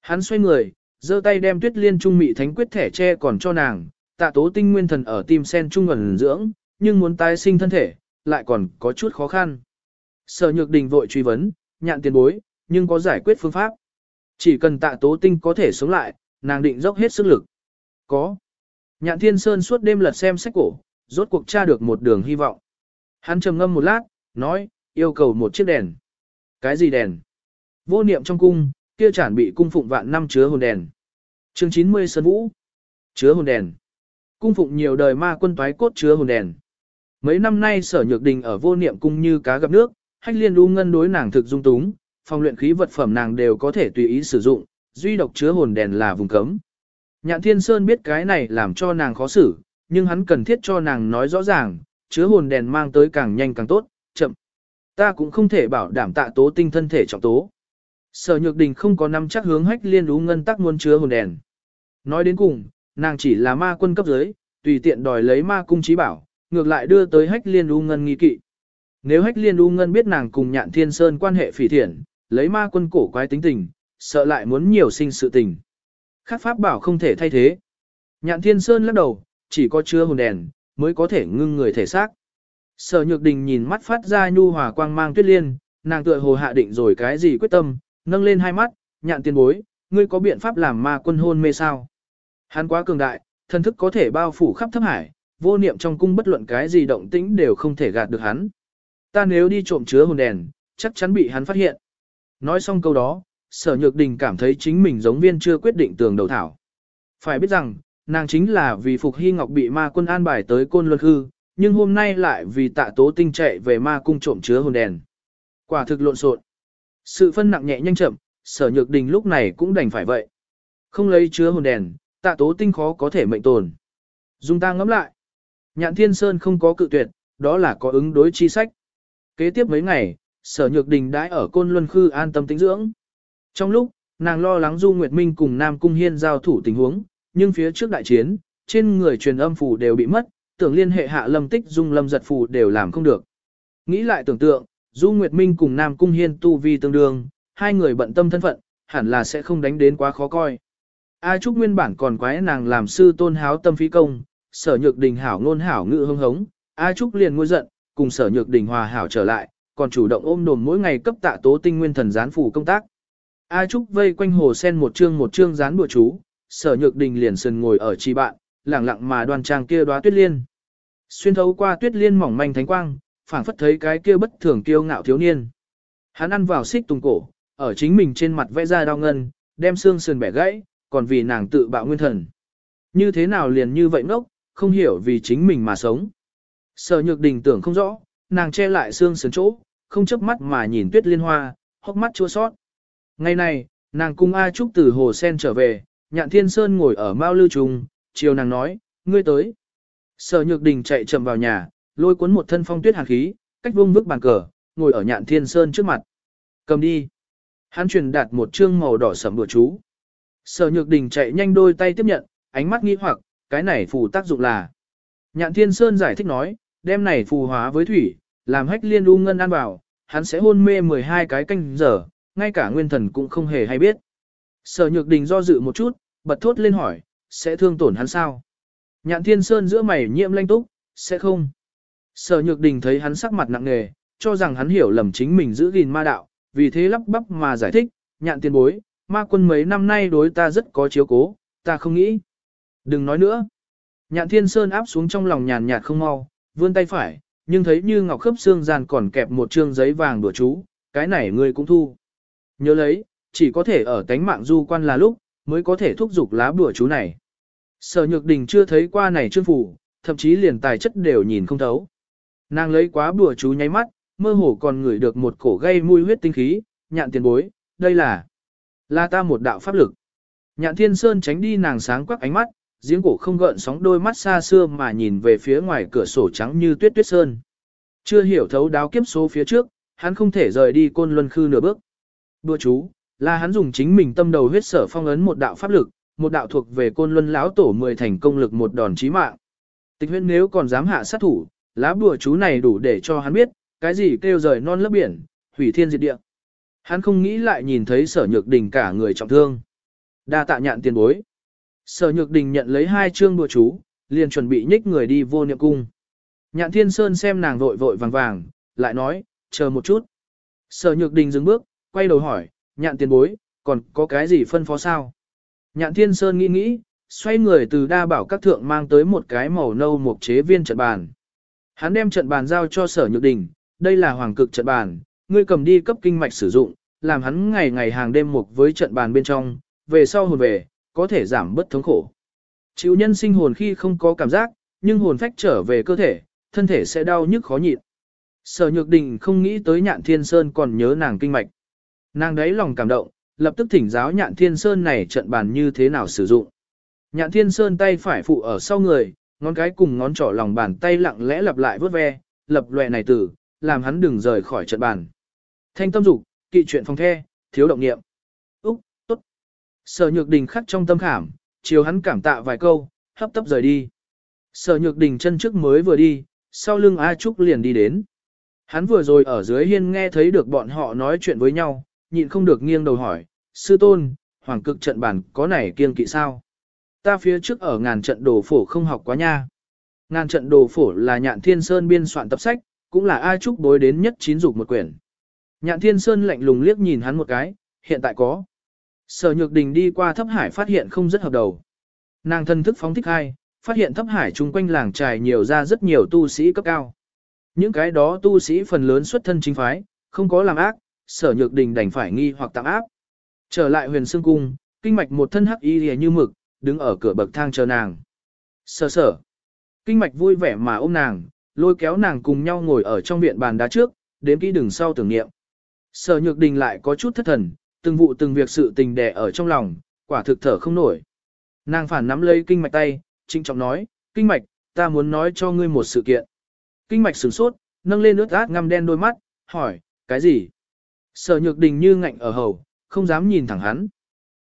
Hắn xoay người, giơ tay đem tuyết liên trung mị thánh quyết thẻ che còn cho nàng, tạ tố tinh nguyên thần ở tim sen trung ẩn dưỡng, nhưng muốn tái sinh thân thể, lại còn có chút khó khăn. Sở nhược đình vội truy vấn, nhạn tiền bối, nhưng có giải quyết phương pháp. Chỉ cần tạ tố tinh có thể sống lại, nàng định dốc hết sức lực. Có. Nhạn thiên sơn suốt đêm lật xem sách cổ, rốt cuộc tra được một đường hy vọng. Hắn trầm ngâm một lát, nói, yêu cầu một chiếc đèn. Cái gì đèn? Vô niệm trong cung, kia chản bị cung phụng vạn năm chứa hồn đèn. Chương 90 Sơn Vũ. Chứa hồn đèn. Cung phụng nhiều đời ma quân toái cốt chứa hồn đèn. Mấy năm nay sở nhược đình ở vô niệm cung như cá gặp nước, hách liên U ngân đối nàng thực dung túng, phòng luyện khí vật phẩm nàng đều có thể tùy ý sử dụng, duy độc chứa hồn đèn là vùng cấm. Nhạn Thiên Sơn biết cái này làm cho nàng khó xử, nhưng hắn cần thiết cho nàng nói rõ ràng, chứa hồn đèn mang tới càng nhanh càng tốt, chậm. Ta cũng không thể bảo đảm tạ tố tinh thân thể trọng tố. Sở Nhược Đình không có nắm chắc hướng hách liên đú ngân tắc muốn chứa hồn đèn. Nói đến cùng, nàng chỉ là ma quân cấp dưới, tùy tiện đòi lấy ma cung trí bảo, ngược lại đưa tới hách liên đú ngân nghi kỵ. Nếu hách liên đú ngân biết nàng cùng nhạn thiên sơn quan hệ phỉ thiện, lấy ma quân cổ quái tính tình, sợ lại muốn nhiều sinh sự tình. Khác pháp bảo không thể thay thế. Nhạn thiên sơn lắc đầu, chỉ có chứa hồn đèn, mới có thể ngưng người thể xác. Sở nhược đình nhìn mắt phát ra nhu hòa quang mang tuyết liên, nàng tựa hồ hạ định rồi cái gì quyết tâm, nâng lên hai mắt, nhạn tiên bối, ngươi có biện pháp làm ma quân hôn mê sao? Hắn quá cường đại, thân thức có thể bao phủ khắp thâm hải, vô niệm trong cung bất luận cái gì động tĩnh đều không thể gạt được hắn. Ta nếu đi trộm chứa hồn đèn, chắc chắn bị hắn phát hiện. Nói xong câu đó, sở nhược đình cảm thấy chính mình giống viên chưa quyết định tường đầu thảo. Phải biết rằng, nàng chính là vì Phục Hy Ngọc bị ma quân an bài tới côn luân hư, nhưng hôm nay lại vì tạ tố tinh chạy về ma cung trộm chứa hồn đèn. Quả thực lộn xộn. Sự phân nặng nhẹ nhanh chậm, sở nhược đình lúc này cũng đành phải vậy. Không lấy chứa hồn đèn, tạ tố tinh khó có thể mệnh tồn. Dung ta ngẫm lại. Nhạn thiên sơn không có cự tuyệt, đó là có ứng đối chi sách. Kế tiếp mấy ngày, sở nhược đình đãi ở côn luân khư an tâm tĩnh dưỡng. Trong lúc, nàng lo lắng Du Nguyệt Minh cùng Nam Cung Hiên giao thủ tình huống, nhưng phía trước đại chiến, trên người truyền âm phù đều bị mất, tưởng liên hệ hạ lâm tích dung lâm giật phù đều làm không được. Nghĩ lại tưởng tượng, Du Nguyệt Minh cùng Nam Cung Hiên tu vi tương đương, hai người bận tâm thân phận, hẳn là sẽ không đánh đến quá khó coi. A Trúc nguyên bản còn quái nàng làm sư tôn háo tâm phí công, sở nhược đình hảo ngôn hảo ngự hưng hống, A Trúc liền ngôi giận, cùng sở nhược đình hòa hảo trở lại, còn chủ động ôm đồn mỗi ngày cấp tạ tố tinh nguyên thần gián phủ công tác. A Trúc vây quanh hồ sen một chương một chương dán bùa chú, sở nhược đình liền sườn ngồi ở trì bạn, lặng lặng mà đoan trang kia đóa tuyết liên. Xuyên thấu qua tuyết liên mỏng manh thánh quang, phảng phất thấy cái kia bất thường kiêu ngạo thiếu niên. Hắn ăn vào xích tùng cổ, ở chính mình trên mặt vẽ ra đau ngân, đem xương sườn bẻ gãy, còn vì nàng tự bạo nguyên thần. Như thế nào liền như vậy ngốc, không hiểu vì chính mình mà sống. Sở nhược đình tưởng không rõ, nàng che lại xương sườn chỗ, không chớp mắt mà nhìn tuyết liên hoa, hốc mắt chua sót. Ngày này, nàng cung A Trúc từ hồ sen trở về, nhạn thiên sơn ngồi ở mao lưu trùng, chiều nàng nói, ngươi tới. Sở nhược đình chạy chậm vào nhà, lôi cuốn một thân phong tuyết hàn khí, cách vung vức bàn cờ, ngồi ở nhạn thiên sơn trước mặt. Cầm đi. Hắn truyền đạt một chương màu đỏ sẫm đùa chú. Sở nhược đình chạy nhanh đôi tay tiếp nhận, ánh mắt nghi hoặc, cái này phù tác dụng là. Nhạn thiên sơn giải thích nói, đem này phù hóa với thủy, làm hách liên u ngân ăn vào, hắn sẽ hôn mê 12 cái canh giờ, ngay cả nguyên thần cũng không hề hay biết. Sở nhược đình do dự một chút, bật thốt lên hỏi, sẽ thương tổn hắn sao? Nhạn thiên sơn giữa mày nhiễm lanh túc, sẽ không. Sở nhược đình thấy hắn sắc mặt nặng nề, cho rằng hắn hiểu lầm chính mình giữ gìn ma đạo, vì thế lắp bắp mà giải thích, nhạn tiền bối, ma quân mấy năm nay đối ta rất có chiếu cố, ta không nghĩ. Đừng nói nữa. Nhạn thiên sơn áp xuống trong lòng nhàn nhạt không mau, vươn tay phải, nhưng thấy như ngọc khớp xương giàn còn kẹp một trương giấy vàng đùa chú, cái này ngươi cũng thu. Nhớ lấy, chỉ có thể ở tánh mạng du quan là lúc, mới có thể thúc giục lá bùa chú này. Sở nhược đình chưa thấy qua này chương phủ, thậm chí liền tài chất đều nhìn không thấu. Nàng lấy quá bùa chú nháy mắt, mơ hồ còn ngửi được một cổ gây mùi huyết tinh khí, nhạn tiền bối, đây là, là ta một đạo pháp lực. Nhạn thiên sơn tránh đi nàng sáng quắc ánh mắt, giếng cổ không gợn sóng đôi mắt xa xưa mà nhìn về phía ngoài cửa sổ trắng như tuyết tuyết sơn. Chưa hiểu thấu đáo kiếp số phía trước, hắn không thể rời đi côn luân khư nửa bước. Bùa chú, là hắn dùng chính mình tâm đầu huyết sở phong ấn một đạo pháp lực, một đạo thuộc về côn luân lão tổ mười thành công lực một đòn chí mạng. Tịch huyên nếu còn dám hạ sát thủ, lá bùa chú này đủ để cho hắn biết, cái gì kêu rời non lấp biển, hủy thiên diệt địa. Hắn không nghĩ lại nhìn thấy sở nhược đình cả người trọng thương. Đa tạ nhạn tiền bối. Sở nhược đình nhận lấy hai chương bùa chú, liền chuẩn bị nhích người đi vô niệm cung. Nhạn thiên sơn xem nàng vội vội vàng vàng, lại nói, chờ một chút. Sở nhược đình dừng bước, quay đầu hỏi, nhạn tiền bối, còn có cái gì phân phó sao? Nhạn thiên sơn nghĩ nghĩ, xoay người từ đa bảo các thượng mang tới một cái màu nâu mục chế viên trận bàn. Hắn đem trận bàn giao cho sở nhược đình, đây là hoàng cực trận bàn, ngươi cầm đi cấp kinh mạch sử dụng, làm hắn ngày ngày hàng đêm mục với trận bàn bên trong, về sau hồn về, có thể giảm bất thống khổ. Chịu nhân sinh hồn khi không có cảm giác, nhưng hồn phách trở về cơ thể, thân thể sẽ đau nhức khó nhịn. Sở Nhược Đình không nghĩ tới Nhạn Thiên Sơn còn nhớ nàng kinh mạch. Nàng đấy lòng cảm động, lập tức thỉnh giáo Nhạn Thiên Sơn này trận bàn như thế nào sử dụng. Nhạn Thiên Sơn tay phải phụ ở sau người, ngón cái cùng ngón trỏ lòng bàn tay lặng lẽ lặp lại vớt ve, lập loè này tử, làm hắn đừng rời khỏi trận bàn. Thanh tâm dục, kỵ chuyện phong the, thiếu động niệm. Úc, tốt. Sở Nhược Đình khắc trong tâm khảm, chiều hắn cảm tạ vài câu, hấp tấp rời đi. Sở Nhược Đình chân trước mới vừa đi, sau lưng A Trúc liền đi đến. Hắn vừa rồi ở dưới hiên nghe thấy được bọn họ nói chuyện với nhau, nhịn không được nghiêng đầu hỏi, sư tôn, hoàng cực trận bản có này kiêng kỵ sao? Ta phía trước ở ngàn trận đồ phổ không học quá nha. Ngàn trận đồ phổ là nhạn thiên sơn biên soạn tập sách, cũng là ai Trúc bối đến nhất chín dục một quyển. Nhạn thiên sơn lạnh lùng liếc nhìn hắn một cái, hiện tại có. Sở nhược đình đi qua thấp hải phát hiện không rất hợp đầu. Nàng thân thức phóng thích hai, phát hiện thấp hải chung quanh làng trài nhiều ra rất nhiều tu sĩ cấp cao. Những cái đó tu sĩ phần lớn xuất thân chính phái, không có làm ác, sở nhược đình đành phải nghi hoặc tạm áp. Trở lại huyền xương cung, kinh mạch một thân hắc y lìa như mực, đứng ở cửa bậc thang chờ nàng. Sở sở. Kinh mạch vui vẻ mà ôm nàng, lôi kéo nàng cùng nhau ngồi ở trong viện bàn đá trước, đến kỹ đừng sau tưởng niệm. Sở nhược đình lại có chút thất thần, từng vụ từng việc sự tình đè ở trong lòng, quả thực thở không nổi. Nàng phản nắm lấy kinh mạch tay, trinh trọng nói, kinh mạch, ta muốn nói cho ngươi một sự kiện. Kinh mạch sửng sốt, nâng lên ướt át ngăm đen đôi mắt, hỏi, cái gì? Sở nhược đình như ngạnh ở hầu, không dám nhìn thẳng hắn.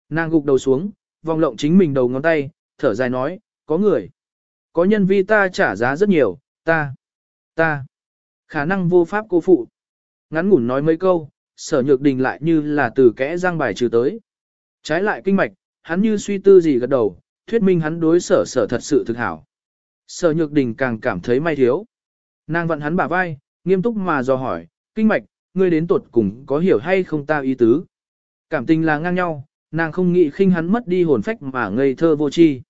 Nàng gục đầu xuống, vòng lộng chính mình đầu ngón tay, thở dài nói, có người. Có nhân vi ta trả giá rất nhiều, ta, ta, khả năng vô pháp cô phụ. Ngắn ngủn nói mấy câu, sở nhược đình lại như là từ kẽ răng bài trừ tới. Trái lại kinh mạch, hắn như suy tư gì gật đầu, thuyết minh hắn đối sở sở thật sự thực hảo. Sở nhược đình càng cảm thấy may thiếu. Nàng vận hắn bả vai, nghiêm túc mà dò hỏi, kinh mạch, ngươi đến tuột cùng có hiểu hay không ta ý tứ. Cảm tình là ngang nhau, nàng không nghĩ khinh hắn mất đi hồn phách mà ngây thơ vô tri.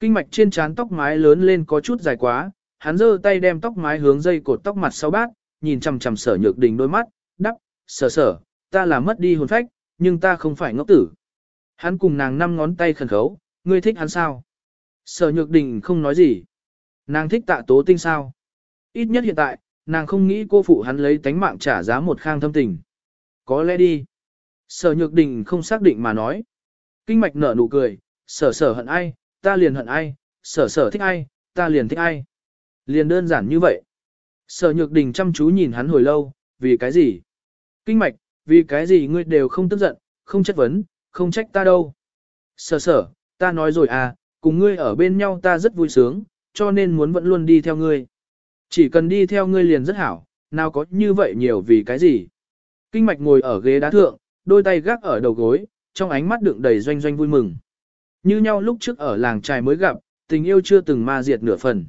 Kinh mạch trên trán tóc mái lớn lên có chút dài quá, hắn giơ tay đem tóc mái hướng dây cột tóc mặt sau bát, nhìn chằm chằm sở nhược đình đôi mắt, đắp, sở sở, ta là mất đi hồn phách, nhưng ta không phải ngốc tử. Hắn cùng nàng năm ngón tay khẩn khấu, ngươi thích hắn sao? Sở nhược đình không nói gì. Nàng thích tạ tố tinh sao? Ít nhất hiện tại, nàng không nghĩ cô phụ hắn lấy tánh mạng trả giá một khang thâm tình. Có lẽ đi. Sở nhược đình không xác định mà nói. Kinh mạch nở nụ cười, sở sở hận ai, ta liền hận ai, sở sở thích ai, ta liền thích ai. Liền đơn giản như vậy. Sở nhược đình chăm chú nhìn hắn hồi lâu, vì cái gì? Kinh mạch, vì cái gì ngươi đều không tức giận, không chất vấn, không trách ta đâu. Sở sở, ta nói rồi à, cùng ngươi ở bên nhau ta rất vui sướng, cho nên muốn vẫn luôn đi theo ngươi. Chỉ cần đi theo ngươi liền rất hảo, nào có như vậy nhiều vì cái gì. Kinh mạch ngồi ở ghế đá thượng, đôi tay gác ở đầu gối, trong ánh mắt đựng đầy doanh doanh vui mừng. Như nhau lúc trước ở làng trài mới gặp, tình yêu chưa từng ma diệt nửa phần.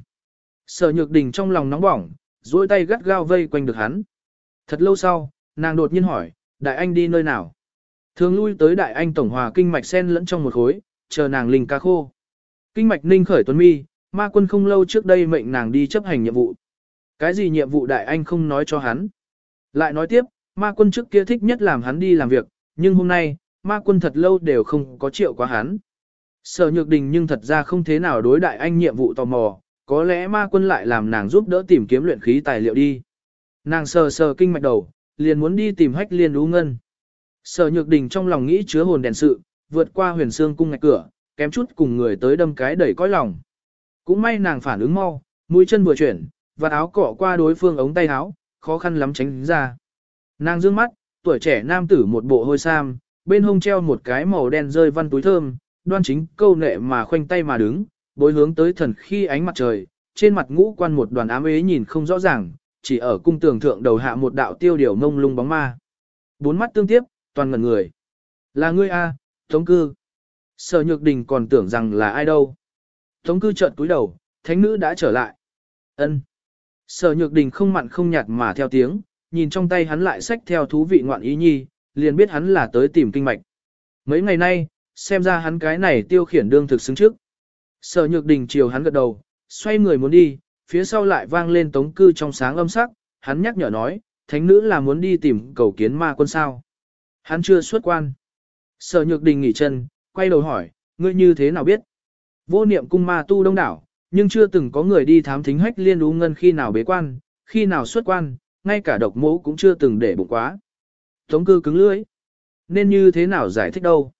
Sở nhược đình trong lòng nóng bỏng, duỗi tay gắt gao vây quanh được hắn. Thật lâu sau, nàng đột nhiên hỏi, đại anh đi nơi nào? Thường lui tới đại anh tổng hòa kinh mạch sen lẫn trong một khối, chờ nàng linh ca khô. Kinh mạch ninh khởi tuấn mi, ma quân không lâu trước đây mệnh nàng đi chấp hành nhiệm vụ. Cái gì nhiệm vụ đại anh không nói cho hắn. Lại nói tiếp, ma quân trước kia thích nhất làm hắn đi làm việc, nhưng hôm nay, ma quân thật lâu đều không có triệu quá hắn. Sở nhược đình nhưng thật ra không thế nào đối đại anh nhiệm vụ tò mò, có lẽ ma quân lại làm nàng giúp đỡ tìm kiếm luyện khí tài liệu đi. Nàng sờ sờ kinh mạch đầu, liền muốn đi tìm hách liên đú ngân. Sở nhược đình trong lòng nghĩ chứa hồn đèn sự, vượt qua huyền xương cung ngạch cửa, kém chút cùng người tới đâm cái đẩy cõi lòng. Cũng may nàng phản ứng mau, mũi chân vừa chuyển, và áo cọ qua đối phương ống tay áo, khó khăn lắm tránh ra. Nàng dương mắt, tuổi trẻ nam tử một bộ hôi sam, bên hông treo một cái màu đen rơi văn túi thơm, đoan chính câu nệ mà khoanh tay mà đứng, bối hướng tới thần khi ánh mặt trời, trên mặt ngũ quan một đoàn ám ế nhìn không rõ ràng, chỉ ở cung tường thượng đầu hạ một đạo tiêu điều mông lung bóng ma. Bốn mắt tương tiếp, toàn ngẩn người. Là ngươi a, Tống cư. Sở nhược đình còn tưởng rằng là ai đâu. Tống cư trợn túi đầu, thánh nữ đã trở lại. ân Sở nhược đình không mặn không nhạt mà theo tiếng, nhìn trong tay hắn lại xách theo thú vị ngoạn ý nhi, liền biết hắn là tới tìm kinh mạch. Mấy ngày nay, xem ra hắn cái này tiêu khiển đương thực xứng trước. Sở nhược đình chiều hắn gật đầu, xoay người muốn đi, phía sau lại vang lên tống cư trong sáng âm sắc, hắn nhắc nhở nói, thánh nữ là muốn đi tìm cầu kiến ma quân sao. Hắn chưa xuất quan. Sở nhược đình nghỉ chân, quay đầu hỏi, ngươi như thế nào biết? Vô niệm cung ma tu đông đảo, nhưng chưa từng có người đi thám thính hách liên đú ngân khi nào bế quan, khi nào xuất quan, ngay cả độc mẫu cũng chưa từng để bụng quá. Tống cư cứng lưỡi. Nên như thế nào giải thích đâu?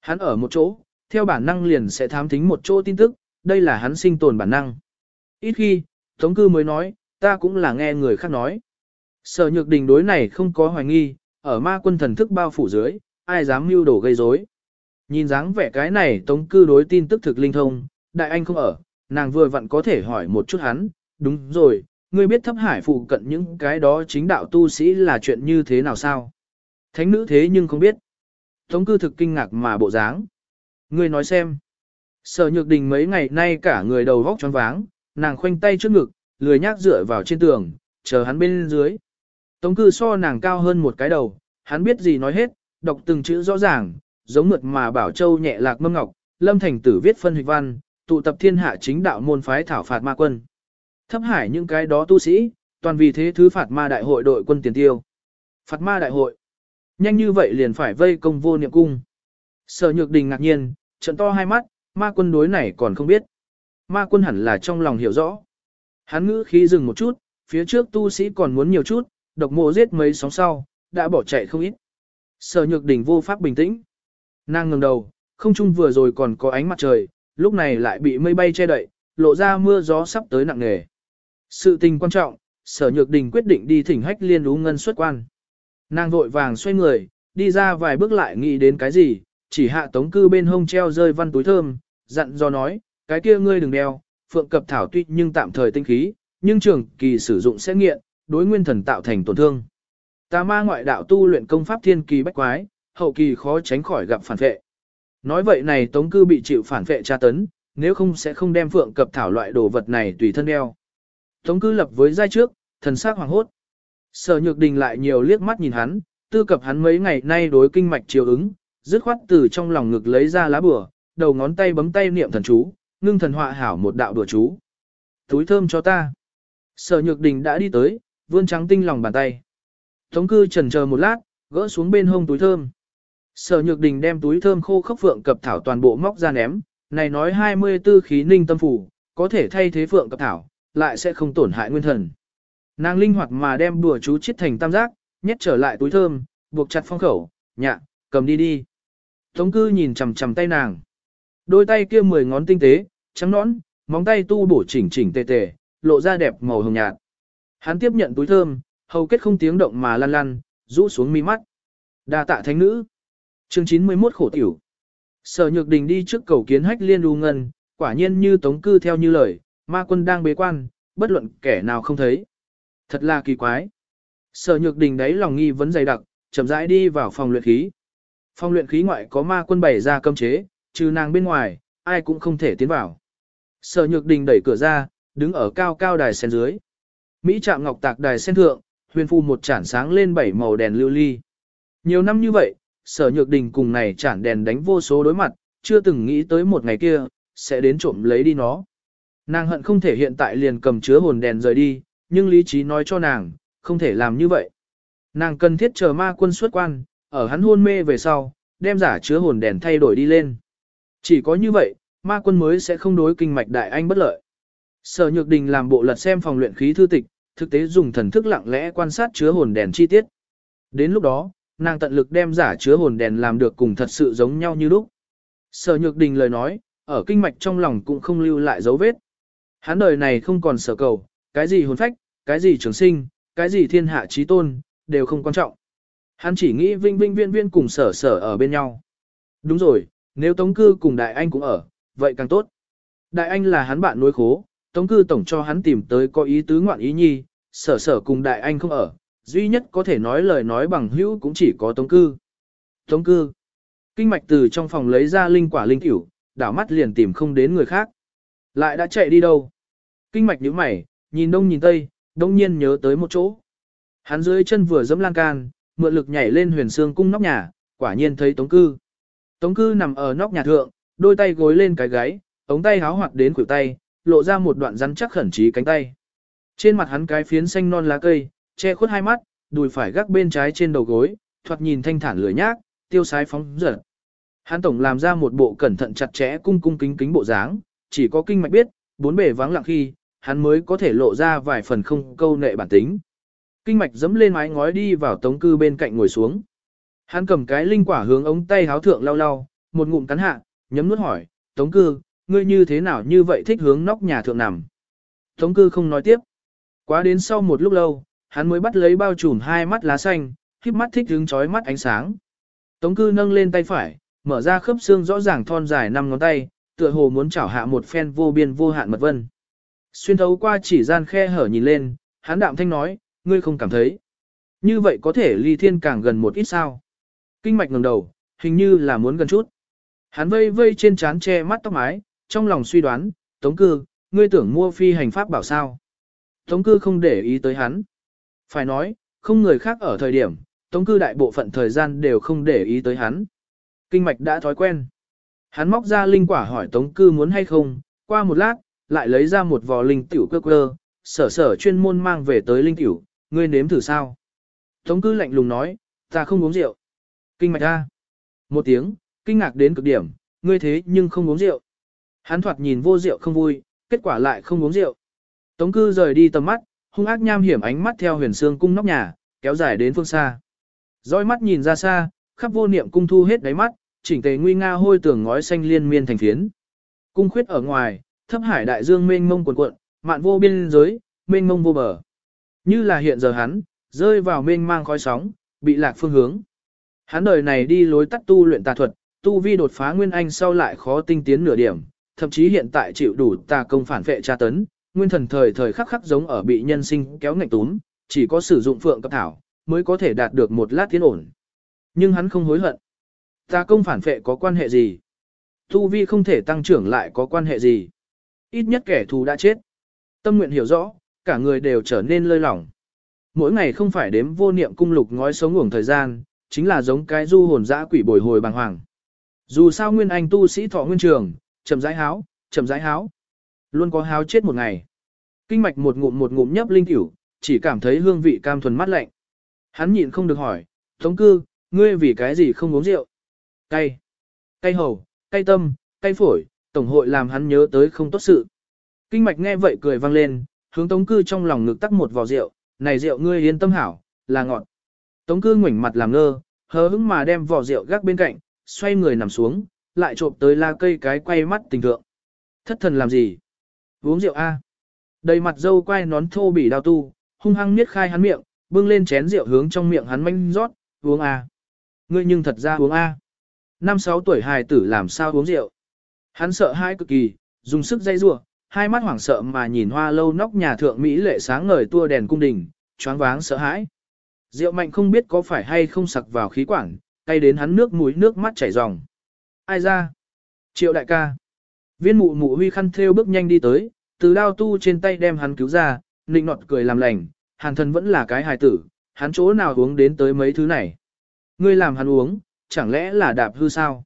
Hắn ở một chỗ, theo bản năng liền sẽ thám thính một chỗ tin tức, đây là hắn sinh tồn bản năng. Ít khi, Tống cư mới nói, ta cũng là nghe người khác nói. Sở nhược đình đối này không có hoài nghi, ở ma quân thần thức bao phủ dưới, ai dám mưu đổ gây rối. Nhìn dáng vẻ cái này tống cư đối tin tức thực linh thông, đại anh không ở, nàng vừa vặn có thể hỏi một chút hắn, đúng rồi, ngươi biết thấp hải phụ cận những cái đó chính đạo tu sĩ là chuyện như thế nào sao? Thánh nữ thế nhưng không biết. Tống cư thực kinh ngạc mà bộ dáng. Ngươi nói xem. Sở nhược đình mấy ngày nay cả người đầu vóc choáng váng, nàng khoanh tay trước ngực, lười nhác dựa vào trên tường, chờ hắn bên dưới. Tống cư so nàng cao hơn một cái đầu, hắn biết gì nói hết, đọc từng chữ rõ ràng, giống mượt mà bảo châu nhẹ lạc mâm ngọc, lâm thành tử viết phân hịch văn, tụ tập thiên hạ chính đạo môn phái thảo phạt ma quân. Thấp hải những cái đó tu sĩ, toàn vì thế thứ phạt ma đại hội đội quân tiền tiêu. Phạt ma đại hội. Nhanh như vậy liền phải vây công vô niệm cung. Sở nhược đình ngạc nhiên, trận to hai mắt, ma quân đối này còn không biết. Ma quân hẳn là trong lòng hiểu rõ. Hắn ngữ khí dừng một chút, phía trước tu sĩ còn muốn nhiều chút, độc mộ giết mấy sóng sau, đã bỏ chạy không ít. Sở nhược đình vô pháp bình tĩnh. Nàng ngừng đầu, không chung vừa rồi còn có ánh mặt trời, lúc này lại bị mây bay che đậy, lộ ra mưa gió sắp tới nặng nề. Sự tình quan trọng, sở nhược đình quyết định đi thỉnh hách liên ú ngân xuất quan. Nàng vội vàng xoay người, đi ra vài bước lại nghĩ đến cái gì, chỉ hạ tống cư bên hông treo rơi văn túi thơm, dặn do nói, cái kia ngươi đừng đeo, phượng cập thảo tuy nhưng tạm thời tinh khí, nhưng trường kỳ sử dụng sẽ nghiện, đối nguyên thần tạo thành tổn thương. Tà ma ngoại đạo tu luyện công pháp thiên kỳ bách quái, hậu kỳ khó tránh khỏi gặp phản vệ. Nói vậy này tống cư bị chịu phản vệ tra tấn, nếu không sẽ không đem phượng cập thảo loại đồ vật này tùy thân đeo. Tống cư lập với giai trước, thần sắc hoàng hốt. Sở nhược đình lại nhiều liếc mắt nhìn hắn, tư cập hắn mấy ngày nay đối kinh mạch chiều ứng, dứt khoát từ trong lòng ngực lấy ra lá bửa, đầu ngón tay bấm tay niệm thần chú, ngưng thần họa hảo một đạo đùa chú. Túi thơm cho ta. Sở nhược đình đã đi tới, vươn trắng tinh lòng bàn tay. Tống cư trần chờ một lát, gỡ xuống bên hông túi thơm. Sở nhược đình đem túi thơm khô khốc phượng cập thảo toàn bộ móc ra ném, này nói 24 khí ninh tâm phủ, có thể thay thế phượng cập thảo, lại sẽ không tổn hại nguyên thần. Nàng linh hoạt mà đem bùa chú chiết thành tam giác, nhét trở lại túi thơm, buộc chặt phong khẩu, nhạ, cầm đi đi. Tống cư nhìn chằm chằm tay nàng. Đôi tay kia mười ngón tinh tế, trắng nõn, móng tay tu bổ chỉnh chỉnh tề tề, lộ ra đẹp màu hồng nhạt. Hắn tiếp nhận túi thơm, hầu kết không tiếng động mà lăn lăn, rũ xuống mi mắt. Đa tạ thánh nữ. Chương 91 khổ tiểu. Sở Nhược Đình đi trước cầu kiến hách liên đu ngân, quả nhiên như tống cư theo như lời, ma quân đang bế quan, bất luận kẻ nào không thấy. Thật là kỳ quái. Sở Nhược Đình đấy lòng nghi vấn dày đặc, chậm rãi đi vào phòng luyện khí. Phòng luyện khí ngoại có ma quân bày ra cấm chế, trừ nàng bên ngoài, ai cũng không thể tiến vào. Sở Nhược Đình đẩy cửa ra, đứng ở cao cao đài sen dưới. Mỹ Trạm Ngọc Tạc đài sen thượng, huyền phu một chản sáng lên bảy màu đèn lưu ly. Nhiều năm như vậy, sở nhược đình cùng này chản đèn đánh vô số đối mặt, chưa từng nghĩ tới một ngày kia, sẽ đến trộm lấy đi nó. Nàng hận không thể hiện tại liền cầm chứa hồn đèn rời đi, nhưng lý trí nói cho nàng, không thể làm như vậy. Nàng cần thiết chờ ma quân xuất quan, ở hắn hôn mê về sau, đem giả chứa hồn đèn thay đổi đi lên. Chỉ có như vậy, ma quân mới sẽ không đối kinh mạch đại anh bất lợi. Sở Nhược Đình làm bộ lật xem phòng luyện khí thư tịch, thực tế dùng thần thức lặng lẽ quan sát chứa hồn đèn chi tiết. Đến lúc đó, nàng tận lực đem giả chứa hồn đèn làm được cùng thật sự giống nhau như lúc. Sở Nhược Đình lời nói, ở kinh mạch trong lòng cũng không lưu lại dấu vết. Hắn đời này không còn sở cầu, cái gì hồn phách, cái gì trường sinh, cái gì thiên hạ trí tôn, đều không quan trọng. Hắn chỉ nghĩ vinh vinh viên viên cùng sở sở ở bên nhau. Đúng rồi, nếu Tống Cư cùng Đại Anh cũng ở, vậy càng tốt. Đại Anh là hắn bạn nuôi khố, Tống Cư tổng cho hắn tìm tới có ý tứ ngoạn ý nhi, sở sở cùng Đại Anh không ở, duy nhất có thể nói lời nói bằng hữu cũng chỉ có Tống Cư. Tống Cư. Kinh mạch từ trong phòng lấy ra linh quả linh tiểu, đảo mắt liền tìm không đến người khác. Lại đã chạy đi đâu? Kinh mạch nhíu mày, nhìn đông nhìn tây, đông nhiên nhớ tới một chỗ. Hắn dưới chân vừa dẫm lan can, mượn lực nhảy lên huyền xương cung nóc nhà, quả nhiên thấy Tống Cư. Tống Cư nằm ở nóc nhà thượng, đôi tay gối lên cái gáy, ống tay háo hoạt đến khuỷu tay, lộ ra một đoạn rắn chắc khẩn trí cánh tay. Trên mặt hắn cái phiến xanh non lá cây, che khuất hai mắt, đùi phải gác bên trái trên đầu gối, thoạt nhìn thanh thản lười nhác, tiêu sái phóng dở. Hắn tổng làm ra một bộ cẩn thận chặt chẽ cung cung kính kính bộ dáng, chỉ có kinh mạch biết, bốn bề vắng lặng khi, hắn mới có thể lộ ra vài phần không câu nệ bản tính. Kinh mạch dẫm lên mái ngói đi vào tống cư bên cạnh ngồi xuống. Hắn cầm cái linh quả hướng ống tay háo thượng lau lau, một ngụm cắn hạ, nhấm nuốt hỏi, tống cư, ngươi như thế nào như vậy thích hướng nóc nhà thượng nằm. Tống cư không nói tiếp. Quá đến sau một lúc lâu, hắn mới bắt lấy bao trùm hai mắt lá xanh, khiếp mắt thích hứng chói mắt ánh sáng. Tống cư nâng lên tay phải, mở ra khớp xương rõ ràng thon dài năm ngón tay, tựa hồ muốn chảo hạ một phen vô biên vô hạn mật vân. Xuyên thấu qua chỉ gian khe hở nhìn lên, hắn đạm thanh nói, ngươi không cảm thấy. Như vậy có thể ly thiên càng gần một ít sao. Kinh mạch ngẩng đầu, hình như là muốn gần chút. Hắn vây vây trên trán che mắt tóc mái, trong lòng suy đoán, tống cư, ngươi tưởng mua phi hành pháp bảo sao. Tống cư không để ý tới hắn. Phải nói, không người khác ở thời điểm, tống cư đại bộ phận thời gian đều không để ý tới hắn. Kinh mạch đã thói quen. Hắn móc ra linh quả hỏi tống cư muốn hay không, qua một lát, lại lấy ra một vò linh tiểu cơ cơ, sở sở chuyên môn mang về tới linh tiểu, ngươi nếm thử sao. Tống cư lạnh lùng nói, ta không uống rượu. Kinh mạch ra. Một tiếng, kinh ngạc đến cực điểm, ngươi thế nhưng không uống rượu. Hắn thoạt nhìn vô rượu không vui, kết quả lại không uống rượu. Tống cư rời đi tầm mắt, hung ác nham hiểm ánh mắt theo huyền xương cung nóc nhà, kéo dài đến phương xa. Dõi mắt nhìn ra xa, khắp vô niệm cung thu hết đáy mắt, chỉnh tề nguy nga hôi tường ngói xanh liên miên thành phiến. Cung khuyết ở ngoài, thấp hải đại dương mênh mông cuồn cuộn, mạn vô biên giới, mênh mông vô bờ. Như là hiện giờ hắn, rơi vào mênh mang khói sóng, bị lạc phương hướng. Hắn đời này đi lối tắt tu luyện tà thuật, tu vi đột phá nguyên anh sau lại khó tinh tiến nửa điểm, thậm chí hiện tại chịu đủ tà công phản vệ tra tấn, nguyên thần thời thời khắc khắc giống ở bị nhân sinh kéo ngạnh túm, chỉ có sử dụng phượng cấp thảo, mới có thể đạt được một lát tiến ổn. Nhưng hắn không hối hận. Ta công phản vệ có quan hệ gì? Tu vi không thể tăng trưởng lại có quan hệ gì? Ít nhất kẻ thù đã chết. Tâm nguyện hiểu rõ, cả người đều trở nên lơi lỏng. Mỗi ngày không phải đếm vô niệm cung lục ngói sống ngủng thời gian, chính là giống cái du hồn dã quỷ bồi hồi bàng hoàng. Dù sao nguyên anh tu sĩ thọ nguyên trường, chậm rãi háo, chậm rãi háo. Luôn có háo chết một ngày. Kinh mạch một ngụm một ngụm nhấp linh tiểu, chỉ cảm thấy hương vị cam thuần mát lạnh. Hắn nhịn không được hỏi, Tống cư, ngươi vì cái gì không uống rượu? Cay. Cay hầu, cay tâm, cay phổi, tổng hội làm hắn nhớ tới không tốt sự. Kinh mạch nghe vậy cười vang lên, hướng Tống cư trong lòng ngực tắc một vò rượu, này rượu ngươi yên tâm hảo, là ngọt. Tống cư ngoảnh mặt làm ngơ, hờ hững mà đem vò rượu gác bên cạnh, xoay người nằm xuống, lại trộm tới la cây cái quay mắt tình thượng. Thất thần làm gì? Uống rượu a. Đầy mặt dâu quay nón thô bỉ đao tu, hung hăng niết khai hắn miệng, bưng lên chén rượu hướng trong miệng hắn manh rót, uống a. Ngươi nhưng thật ra uống a. Năm sáu tuổi hài tử làm sao uống rượu? Hắn sợ hãi cực kỳ, dùng sức dây rủa, hai mắt hoảng sợ mà nhìn hoa lâu nóc nhà thượng mỹ lệ sáng ngời tua đèn cung đình, choáng váng sợ hãi. Rượu mạnh không biết có phải hay không sặc vào khí quản, cay đến hắn nước mũi nước mắt chảy ròng. Ai ra? Triệu đại ca. Viên mụ mụ huy khăn theo bước nhanh đi tới, từ đao tu trên tay đem hắn cứu ra, nịnh nọt cười làm lành, hàn thần vẫn là cái hài tử, hắn chỗ nào uống đến tới mấy thứ này. Ngươi làm hắn uống, chẳng lẽ là đạp hư sao?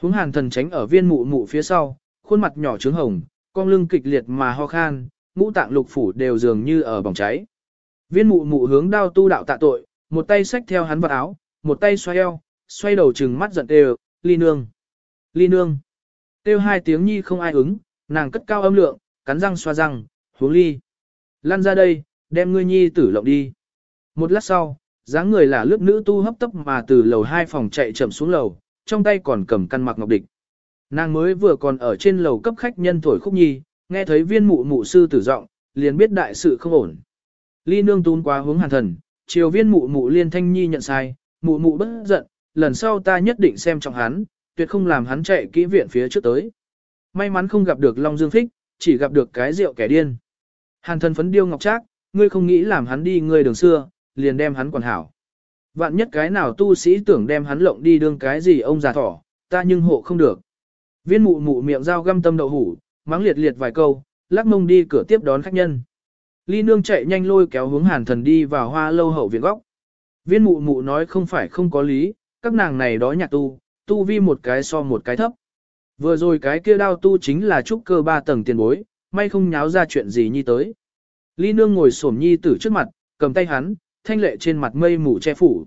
Hướng hàn thần tránh ở viên mụ mụ phía sau, khuôn mặt nhỏ trướng hồng, con lưng kịch liệt mà ho khan, ngũ tạng lục phủ đều dường như ở bỏng cháy. Viên mụ mụ hướng đao tu đạo tạ tội, một tay xách theo hắn vào áo, một tay xoay eo, xoay đầu trừng mắt giận đều, ly nương. Ly nương. Tiêu hai tiếng nhi không ai ứng, nàng cất cao âm lượng, cắn răng xoa răng, huống ly. Lăn ra đây, đem ngươi nhi tử lộng đi. Một lát sau, dáng người là lướt nữ tu hấp tấp mà từ lầu hai phòng chạy chậm xuống lầu, trong tay còn cầm căn mặc ngọc địch. Nàng mới vừa còn ở trên lầu cấp khách nhân thổi khúc nhi, nghe thấy viên mụ mụ sư tử giọng, liền biết đại sự không ổn. Ly nương tún quá hướng hàn thần, chiều viên mụ mụ liên thanh nhi nhận sai, mụ mụ bất giận, lần sau ta nhất định xem trọng hắn, tuyệt không làm hắn chạy kỹ viện phía trước tới. May mắn không gặp được Long Dương Thích, chỉ gặp được cái rượu kẻ điên. Hàn thần phấn điêu ngọc trác, ngươi không nghĩ làm hắn đi ngươi đường xưa, liền đem hắn quản hảo. Vạn nhất cái nào tu sĩ tưởng đem hắn lộng đi đương cái gì ông già thỏ, ta nhưng hộ không được. Viên mụ mụ miệng dao găm tâm đậu hủ, mắng liệt liệt vài câu, lắc mông đi cửa tiếp đón khách nhân. Ly nương chạy nhanh lôi kéo hướng hàn thần đi vào hoa lâu hậu viện góc. Viên mụ mụ nói không phải không có lý, các nàng này đó nhạc tu, tu vi một cái so một cái thấp. Vừa rồi cái kia đao tu chính là trúc cơ ba tầng tiền bối, may không nháo ra chuyện gì nhi tới. Ly nương ngồi xổm nhi tử trước mặt, cầm tay hắn, thanh lệ trên mặt mây mù che phủ.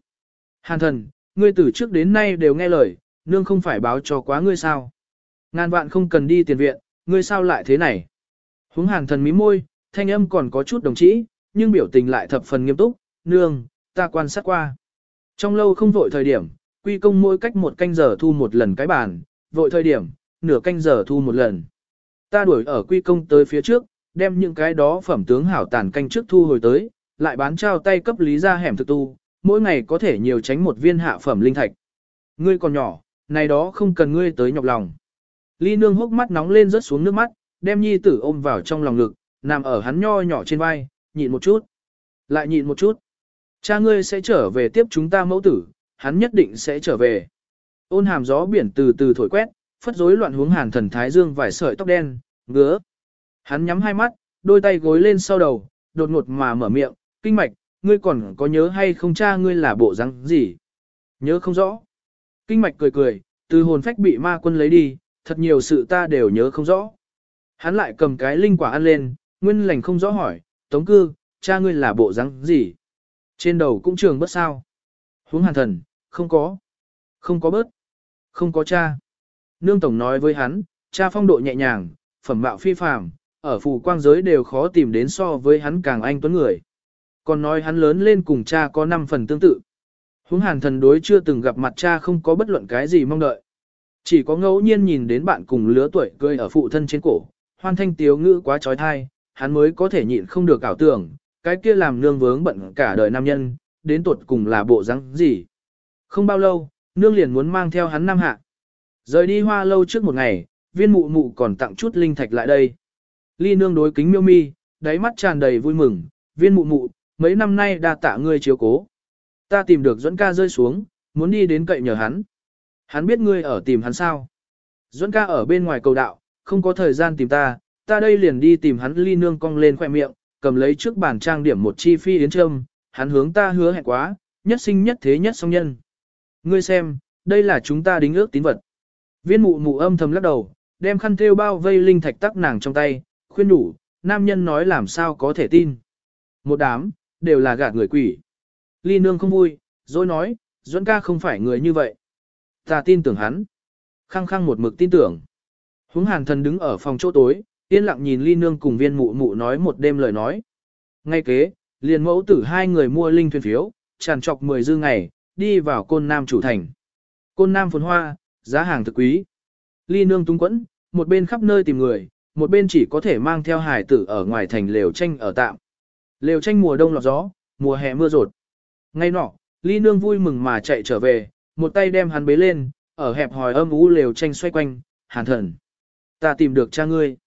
Hàn thần, ngươi từ trước đến nay đều nghe lời, nương không phải báo cho quá ngươi sao. Ngàn vạn không cần đi tiền viện, ngươi sao lại thế này. Húng hàn thần mí môi, thanh âm còn có chút đồng chí, nhưng biểu tình lại thập phần nghiêm túc, nương, ta quan sát qua. Trong lâu không vội thời điểm, quy công mỗi cách một canh giờ thu một lần cái bàn, vội thời điểm, nửa canh giờ thu một lần. Ta đuổi ở quy công tới phía trước, đem những cái đó phẩm tướng hảo tàn canh trước thu hồi tới, lại bán trao tay cấp lý ra hẻm thực tu, mỗi ngày có thể nhiều tránh một viên hạ phẩm linh thạch. Ngươi còn nhỏ, này đó không cần ngươi tới nhọc lòng. Ly nương hốc mắt nóng lên rớt xuống nước mắt, đem nhi tử ôm vào trong lòng ngực, nằm ở hắn nho nhỏ trên vai, nhịn một chút. Lại nhịn một chút. Cha ngươi sẽ trở về tiếp chúng ta mẫu tử, hắn nhất định sẽ trở về. Ôn hàm gió biển từ từ thổi quét, phất rối loạn hướng hàn thần thái dương vài sợi tóc đen, ngứa. Hắn nhắm hai mắt, đôi tay gối lên sau đầu, đột ngột mà mở miệng, kinh mạch, ngươi còn có nhớ hay không cha ngươi là bộ răng gì? Nhớ không rõ. Kinh mạch cười cười, từ hồn phách bị ma quân lấy đi, thật nhiều sự ta đều nhớ không rõ. Hắn lại cầm cái linh quả ăn lên, nguyên lành không rõ hỏi, tống cư, cha ngươi là bộ răng gì? Trên đầu cũng trường bất sao? Huống hàn thần, không có. Không có bớt. Không có cha. Nương tổng nói với hắn, cha phong độ nhẹ nhàng, phẩm mạo phi phàm, ở phù quang giới đều khó tìm đến so với hắn càng anh tuấn người. Còn nói hắn lớn lên cùng cha có 5 phần tương tự. Huống hàn thần đối chưa từng gặp mặt cha không có bất luận cái gì mong đợi. Chỉ có ngẫu nhiên nhìn đến bạn cùng lứa tuổi cười ở phụ thân trên cổ, hoan thanh tiếu ngữ quá trói thai, hắn mới có thể nhịn không được ảo tưởng, cái kia làm nương vướng bận cả đời nam nhân, đến tuột cùng là bộ dáng gì. Không bao lâu, nương liền muốn mang theo hắn nam hạ. Rời đi hoa lâu trước một ngày, viên mụ mụ còn tặng chút linh thạch lại đây. Ly nương đối kính miêu mi, đáy mắt tràn đầy vui mừng, viên mụ mụ, mấy năm nay đa tạ ngươi chiếu cố. Ta tìm được Duẫn ca rơi xuống, muốn đi đến cậy nhờ hắn. Hắn biết ngươi ở tìm hắn sao. Duẫn ca ở bên ngoài cầu đạo, không có thời gian tìm ta, ta đây liền đi tìm hắn ly nương cong lên khoẻ miệng, cầm lấy trước bàn trang điểm một chi phi yến trâm, hắn hướng ta hứa hẹn quá, nhất sinh nhất thế nhất song nhân. Ngươi xem, đây là chúng ta đính ước tín vật. Viên mụ mụ âm thầm lắc đầu, đem khăn thêu bao vây linh thạch tắc nàng trong tay, khuyên đủ, nam nhân nói làm sao có thể tin. Một đám, đều là gạt người quỷ. Ly nương không vui, rồi nói, Duẫn ca không phải người như vậy. Ta tin tưởng hắn. Khăng khăng một mực tin tưởng. Húng hàn thần đứng ở phòng chỗ tối, yên lặng nhìn ly nương cùng viên mụ mụ nói một đêm lời nói. Ngay kế, liền mẫu tử hai người mua linh thuyền phiếu, tràn trọc 10 dư ngày, đi vào côn nam chủ thành. Côn nam phồn hoa, giá hàng thực quý. Ly nương tung quẫn, một bên khắp nơi tìm người, một bên chỉ có thể mang theo hải tử ở ngoài thành lều tranh ở tạm. Lều tranh mùa đông lọt gió, mùa hè mưa rột. Ngay nọ, ly nương vui mừng mà chạy trở về, một tay đem hắn bế lên, ở hẹp hòi âm ú lều tranh xoay quanh, hàn thần. Ta tìm được cha ngươi.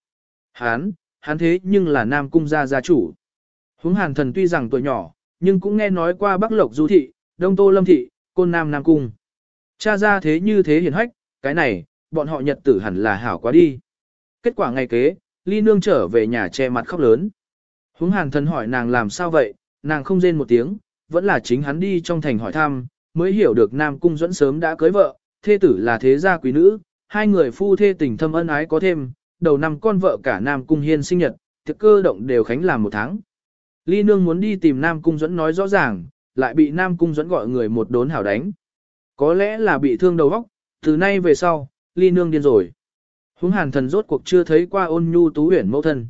Hán, hắn thế nhưng là nam cung gia gia chủ. Húng hàn thần tuy rằng tuổi nhỏ, nhưng cũng nghe nói qua Bắc Lộc Du Thị, Đông Tô Lâm Thị, Côn Nam Nam Cung. Cha ra thế như thế hiển hách, cái này, bọn họ nhật tử hẳn là hảo quá đi. Kết quả ngày kế, Ly Nương trở về nhà che mặt khóc lớn. Húng hàn thần hỏi nàng làm sao vậy, nàng không rên một tiếng, vẫn là chính hắn đi trong thành hỏi thăm, mới hiểu được Nam Cung dẫn sớm đã cưới vợ, thê tử là thế gia quý nữ, hai người phu thê tình thâm ân ái có thêm, đầu năm con vợ cả Nam Cung Hiên sinh nhật, thực cơ động đều khánh làm một tháng. Ly Nương muốn đi tìm Nam Cung Duẫn nói rõ ràng, lại bị Nam Cung Duẫn gọi người một đốn hảo đánh. Có lẽ là bị thương đầu óc, từ nay về sau, Ly Nương điên rồi. Húng hàn thần rốt cuộc chưa thấy qua ôn nhu tú huyển mẫu thân.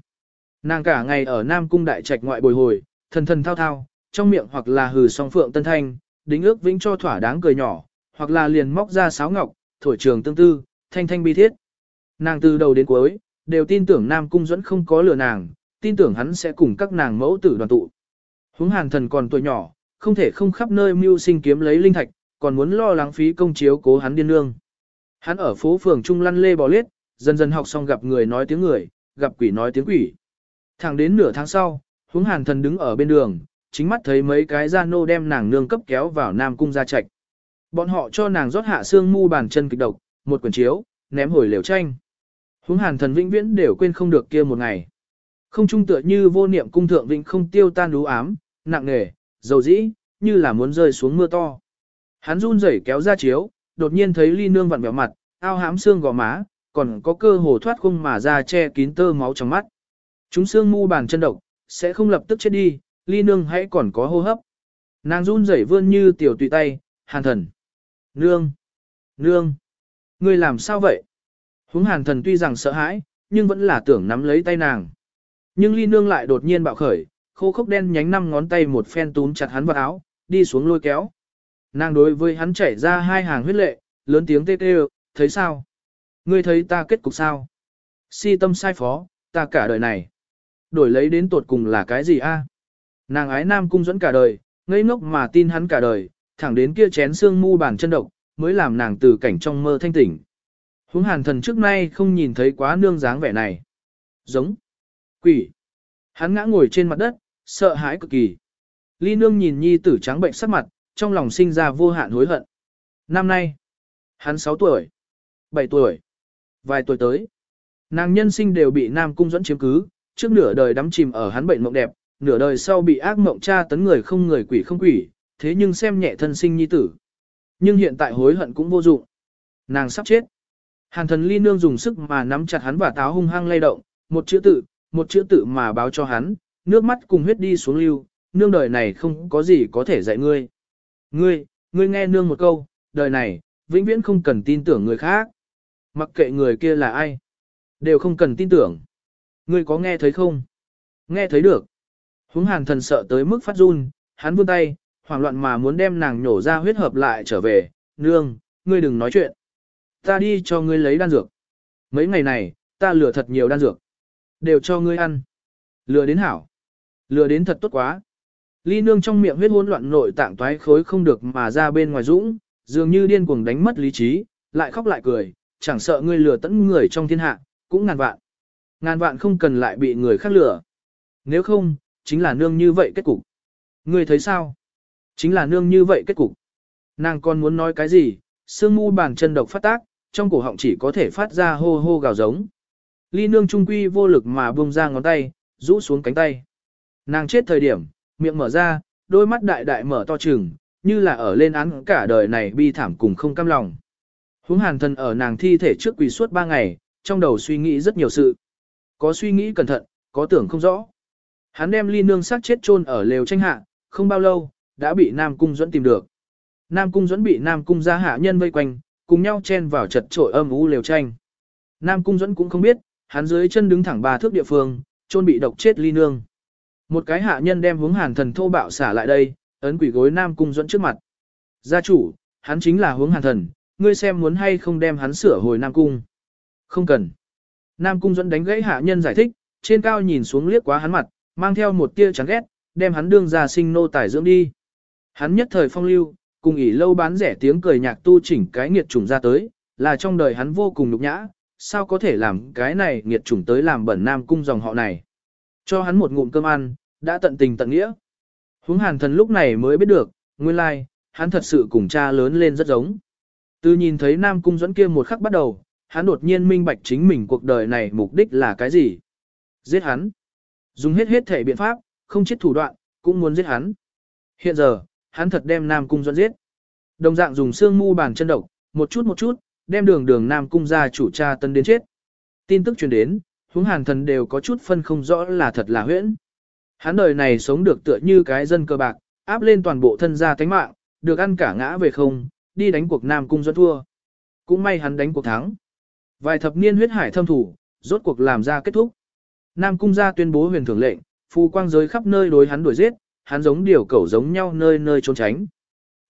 Nàng cả ngày ở Nam Cung đại trạch ngoại bồi hồi, thần thần thao thao, trong miệng hoặc là hừ song phượng tân thanh, đính ước vĩnh cho thỏa đáng cười nhỏ, hoặc là liền móc ra sáo ngọc, thổi trường tương tư, thanh thanh bi thiết. Nàng từ đầu đến cuối, đều tin tưởng Nam Cung Duẫn không có lừa nàng, tin tưởng hắn sẽ cùng các nàng mẫu tử đoàn tụ. Húng hàn thần còn tuổi nhỏ, không thể không khắp nơi mưu sinh kiếm lấy linh thạch, còn muốn lo lắng phí công chiếu cố hắn điên nương. Hắn ở phố phường Trung lăn lê bò lết, dần dần học xong gặp người nói tiếng người, gặp quỷ nói tiếng quỷ. Thẳng đến nửa tháng sau, húng hàn thần đứng ở bên đường, chính mắt thấy mấy cái gia nô đem nàng nương cấp kéo vào Nam Cung gia trạch. Bọn họ cho nàng rót hạ xương mu bàn chân kịch độc, một quyển chiếu, ném hồi liều tranh. Húng hàn thần vĩnh viễn đều quên không được kia một ngày. Không trung tựa như vô niệm cung thượng vĩnh không tiêu tan đú ám, nặng nề, dầu dĩ, như là muốn rơi xuống mưa to. Hắn run rẩy kéo ra chiếu, đột nhiên thấy ly nương vặn vẹo mặt, ao hám xương gò má, còn có cơ hồ thoát khung mà ra che kín tơ máu trong mắt. Chúng xương mu bàn chân độc, sẽ không lập tức chết đi, ly nương hãy còn có hô hấp. Nàng run rẩy vươn như tiểu tùy tay, hàn thần. Nương! Nương! Ngươi làm sao vậy? Húng hàn thần tuy rằng sợ hãi, nhưng vẫn là tưởng nắm lấy tay nàng. Nhưng ly nương lại đột nhiên bạo khởi, khô khốc đen nhánh năm ngón tay một phen túm chặt hắn vào áo, đi xuống lôi kéo. Nàng đối với hắn chảy ra hai hàng huyết lệ, lớn tiếng tê tê, thấy sao? Ngươi thấy ta kết cục sao? Si tâm sai phó, ta cả đời này. Đổi lấy đến tột cùng là cái gì a? Nàng ái nam cung dẫn cả đời, ngây ngốc mà tin hắn cả đời, thẳng đến kia chén xương mu bàn chân độc, mới làm nàng từ cảnh trong mơ thanh tỉnh. Húng hàn thần trước nay không nhìn thấy quá nương dáng vẻ này. Giống. Quỷ. Hắn ngã ngồi trên mặt đất, sợ hãi cực kỳ. Ly nương nhìn nhi tử trắng bệnh sắc mặt, trong lòng sinh ra vô hạn hối hận. Năm nay, hắn 6 tuổi, 7 tuổi, vài tuổi tới. Nàng nhân sinh đều bị Nam Cung dẫn chiếm cứ, trước nửa đời đắm chìm ở hắn bệnh mộng đẹp, nửa đời sau bị ác mộng tra tấn người không người quỷ không quỷ, thế nhưng xem nhẹ thân sinh nhi tử. Nhưng hiện tại hối hận cũng vô dụng. Nàng sắp chết. Hàn thần ly nương dùng sức mà nắm chặt hắn và táo hung hăng lay động, một chữ tự, một chữ tự mà báo cho hắn, nước mắt cùng huyết đi xuống lưu, nương đời này không có gì có thể dạy ngươi. Ngươi, ngươi nghe nương một câu, đời này, vĩnh viễn không cần tin tưởng người khác. Mặc kệ người kia là ai, đều không cần tin tưởng. Ngươi có nghe thấy không? Nghe thấy được. Húng hàn thần sợ tới mức phát run, hắn vươn tay, hoảng loạn mà muốn đem nàng nhổ ra huyết hợp lại trở về. Nương, ngươi đừng nói chuyện. Ta đi cho ngươi lấy đan dược. Mấy ngày này, ta lừa thật nhiều đan dược. Đều cho ngươi ăn. Lừa đến hảo. Lừa đến thật tốt quá. Ly nương trong miệng huyết hỗn loạn nội tạng toái khối không được mà ra bên ngoài dũng, dường như điên cuồng đánh mất lý trí, lại khóc lại cười, chẳng sợ ngươi lừa tận người trong thiên hạ, cũng ngàn vạn. Ngàn vạn không cần lại bị người khác lừa. Nếu không, chính là nương như vậy kết cục. Ngươi thấy sao? Chính là nương như vậy kết cục. Nàng còn muốn nói cái gì, sương mu bàn chân độc phát tác, trong cổ họng chỉ có thể phát ra hô hô gào giống. Ly nương trung quy vô lực mà buông ra ngón tay, rũ xuống cánh tay. Nàng chết thời điểm, miệng mở ra, đôi mắt đại đại mở to trừng, như là ở lên án cả đời này bi thảm cùng không cam lòng. Huống hàn thần ở nàng thi thể trước quỳ suốt ba ngày, trong đầu suy nghĩ rất nhiều sự. Có suy nghĩ cẩn thận, có tưởng không rõ. Hắn đem ly nương xác chết chôn ở lều tranh hạ, không bao lâu, đã bị Nam Cung Duẫn tìm được. Nam Cung Duẫn bị Nam Cung gia hạ nhân vây quanh, cùng nhau chen vào chật trội âm u lều tranh. Nam Cung Duẫn cũng không biết, hắn dưới chân đứng thẳng ba thước địa phương, chôn bị độc chết ly nương. Một cái hạ nhân đem hướng hàn thần thô bạo xả lại đây, ấn quỷ gối Nam Cung dẫn trước mặt. Gia chủ, hắn chính là hướng hàn thần, ngươi xem muốn hay không đem hắn sửa hồi Nam Cung. Không cần. Nam Cung dẫn đánh gãy hạ nhân giải thích, trên cao nhìn xuống liếc quá hắn mặt, mang theo một tia chán ghét, đem hắn đương ra sinh nô tài dưỡng đi. Hắn nhất thời phong lưu, cùng ỉ lâu bán rẻ tiếng cười nhạc tu chỉnh cái nghiệt trùng ra tới, là trong đời hắn vô cùng nhục nhã, sao có thể làm cái này nghiệt chủng tới làm bẩn nam cung dòng họ này. Cho hắn một ngụm cơm ăn, đã tận tình tận nghĩa. hướng hàn thần lúc này mới biết được, nguyên lai, hắn thật sự cùng cha lớn lên rất giống. Từ nhìn thấy nam cung dẫn kia một khắc bắt đầu, hắn đột nhiên minh bạch chính mình cuộc đời này mục đích là cái gì. Giết hắn. Dùng hết hết thể biện pháp, không chết thủ đoạn, cũng muốn giết hắn. Hiện giờ, hắn thật đem nam cung dẫn giết. Đồng dạng dùng xương mu bàn chân độc, một chút một chút, đem đường đường Nam Cung gia chủ cha tân đến chết. Tin tức truyền đến, huống hàn thần đều có chút phân không rõ là thật là huyễn. Hắn đời này sống được tựa như cái dân cơ bạc, áp lên toàn bộ thân gia tánh mạng, được ăn cả ngã về không, đi đánh cuộc Nam Cung dẫn thua. Cũng may hắn đánh cuộc thắng. Vài thập niên huyết hải thâm thủ, rốt cuộc làm ra kết thúc. Nam Cung gia tuyên bố huyền thưởng lệnh, phù quang giới khắp nơi đối hắn đuổi giết, hắn giống điều cẩu giống nhau nơi nơi trốn tránh.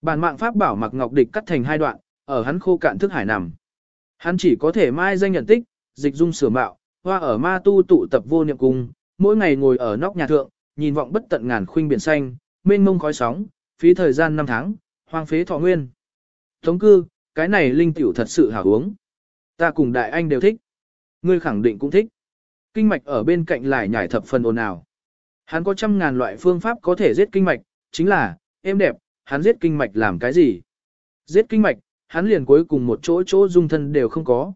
Bản mạng pháp bảo mặc ngọc địch cắt thành hai đoạn, ở hắn khô cạn thức hải nằm. Hắn chỉ có thể mai danh nhận tích, dịch dung sửa mạo, hoa ở ma tu tụ tập vô niệm cung, mỗi ngày ngồi ở nóc nhà thượng, nhìn vọng bất tận ngàn khuynh biển xanh, mênh mông khói sóng, phí thời gian năm tháng, hoang phế thọ nguyên. Tống cư, cái này linh tiểu thật sự hảo uống. Ta cùng đại anh đều thích. Ngươi khẳng định cũng thích. Kinh mạch ở bên cạnh lại nhảy thập phần ồn ào. Hắn có trăm ngàn loại phương pháp có thể giết kinh mạch, chính là, êm đẹp, hắn giết kinh mạch làm cái gì? Giết kinh mạch, hắn liền cuối cùng một chỗ chỗ dung thân đều không có.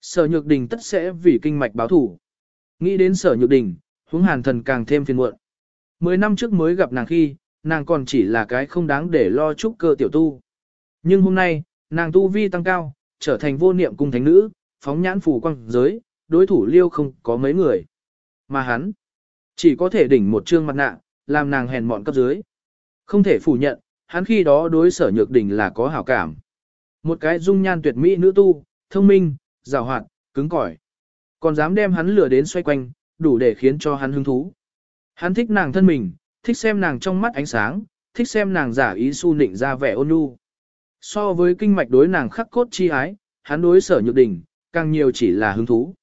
Sở nhược đình tất sẽ vì kinh mạch báo thủ. Nghĩ đến sở nhược đình, huống hàn thần càng thêm phiền muộn. Mười năm trước mới gặp nàng khi, nàng còn chỉ là cái không đáng để lo chúc cơ tiểu tu. Nhưng hôm nay, nàng tu vi tăng cao, trở thành vô niệm cung thánh nữ, phóng nhãn phù quang giới, đối thủ liêu không có mấy người. Mà hắn, chỉ có thể đỉnh một trương mặt nạ, làm nàng hèn mọn cấp dưới. Không thể phủ nhận, hắn khi đó đối sở nhược đỉnh là có hảo cảm. Một cái dung nhan tuyệt mỹ nữ tu, thông minh, giàu hoạt, cứng cỏi. Còn dám đem hắn lừa đến xoay quanh, đủ để khiến cho hắn hứng thú. Hắn thích nàng thân mình, thích xem nàng trong mắt ánh sáng, thích xem nàng giả ý su nịnh ra vẻ ôn nhu. So với kinh mạch đối nàng khắc cốt chi ái, hắn đối sở nhược đỉnh, càng nhiều chỉ là hứng thú.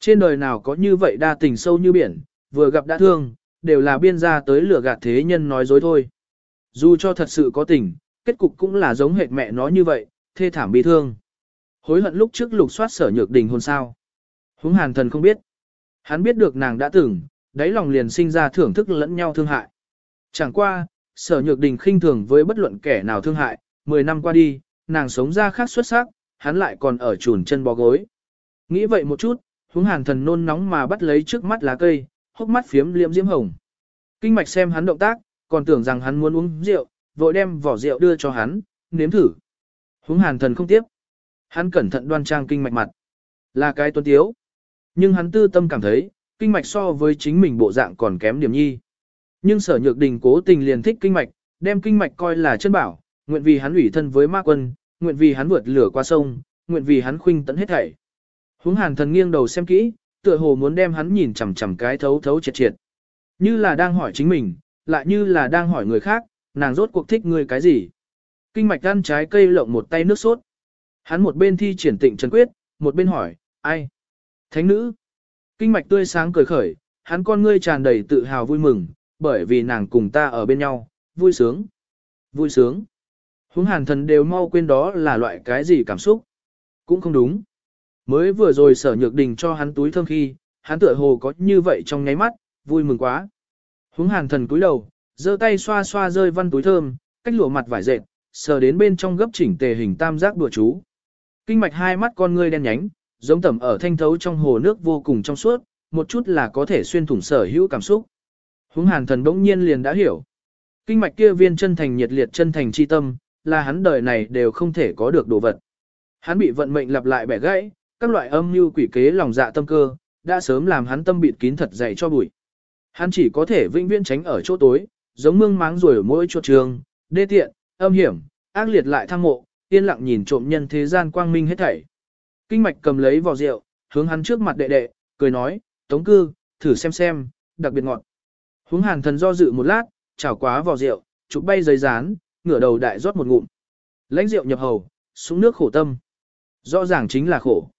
Trên đời nào có như vậy đa tình sâu như biển, vừa gặp đã thương, đều là biên gia tới lửa gạt thế nhân nói dối thôi. Dù cho thật sự có tình, kết cục cũng là giống hệt mẹ nó như vậy, thê thảm bi thương. Hối hận lúc trước lục soát sở nhược đình hôn sao. Húng hàn thần không biết. Hắn biết được nàng đã từng, đáy lòng liền sinh ra thưởng thức lẫn nhau thương hại. Chẳng qua, sở nhược đình khinh thường với bất luận kẻ nào thương hại, 10 năm qua đi, nàng sống ra khác xuất sắc, hắn lại còn ở chùn chân bó gối. Nghĩ vậy một chút, húng hàn thần nôn nóng mà bắt lấy trước mắt lá cây, hốc mắt phiếm liễm diễm hồng. Kinh mạch xem hắn động tác, còn tưởng rằng hắn muốn uống rượu, vội đem vỏ rượu đưa cho hắn, nếm thử. Húng hàn thần không tiếp. Hắn cẩn thận đoan trang kinh mạch mặt. Là cái tuấn tiếu. Nhưng hắn tư tâm cảm thấy, kinh mạch so với chính mình bộ dạng còn kém điểm nhi. Nhưng sở nhược đình cố tình liền thích kinh mạch, đem kinh mạch coi là chân bảo, nguyện vì hắn ủy thân với ma quân, nguyện vì hắn vượt lửa qua sông, nguyện vì hắn khuynh tận hết thảy. Húng hàn thần nghiêng đầu xem kỹ, tựa hồ muốn đem hắn nhìn chằm chằm cái thấu thấu triệt triệt. Như là đang hỏi chính mình, lại như là đang hỏi người khác, nàng rốt cuộc thích người cái gì. Kinh mạch ăn trái cây lộng một tay nước sốt. Hắn một bên thi triển tịnh trần quyết, một bên hỏi, ai? Thánh nữ. Kinh mạch tươi sáng cười khởi, hắn con ngươi tràn đầy tự hào vui mừng, bởi vì nàng cùng ta ở bên nhau, vui sướng. Vui sướng. Húng hàn thần đều mau quên đó là loại cái gì cảm xúc. Cũng không đúng. Mới vừa rồi sở nhược đình cho hắn túi thơm khi, hắn tựa hồ có như vậy trong nháy mắt, vui mừng quá. Húng hàn thần cúi đầu, giơ tay xoa xoa rơi văn túi thơm, cách lụa mặt vải dệt, sờ đến bên trong gấp chỉnh tề hình tam giác đùa chú. Kinh mạch hai mắt con ngươi đen nhánh, giống tẩm ở thanh thấu trong hồ nước vô cùng trong suốt, một chút là có thể xuyên thủng sở hữu cảm xúc. Húng hàn thần bỗng nhiên liền đã hiểu. Kinh mạch kia viên chân thành nhiệt liệt chân thành chi tâm, là hắn đời này đều không thể có được đồ vật. Hắn bị vận mệnh lặp lại bẻ gãy, các loại âm mưu quỷ kế lòng dạ tâm cơ, đã sớm làm hắn tâm bịt kín thật dày cho bụi. Hắn chỉ có thể vĩnh viễn tránh ở chỗ tối, giống mương máng rồi ở mỗi chỗ trường, đê tiện, âm hiểm, ác liệt lại thăng mộ, yên lặng nhìn trộm nhân thế gian quang minh hết thảy. Kinh mạch cầm lấy vỏ rượu, hướng hắn trước mặt đệ đệ, cười nói, tống cư, thử xem xem, đặc biệt ngọt. Hướng hàn thần do dự một lát, chảo quá vỏ rượu, chụp bay giấy rán, ngửa đầu đại rót một ngụm. Lãnh rượu nhập hầu, xuống nước khổ tâm. Rõ ràng chính là khổ.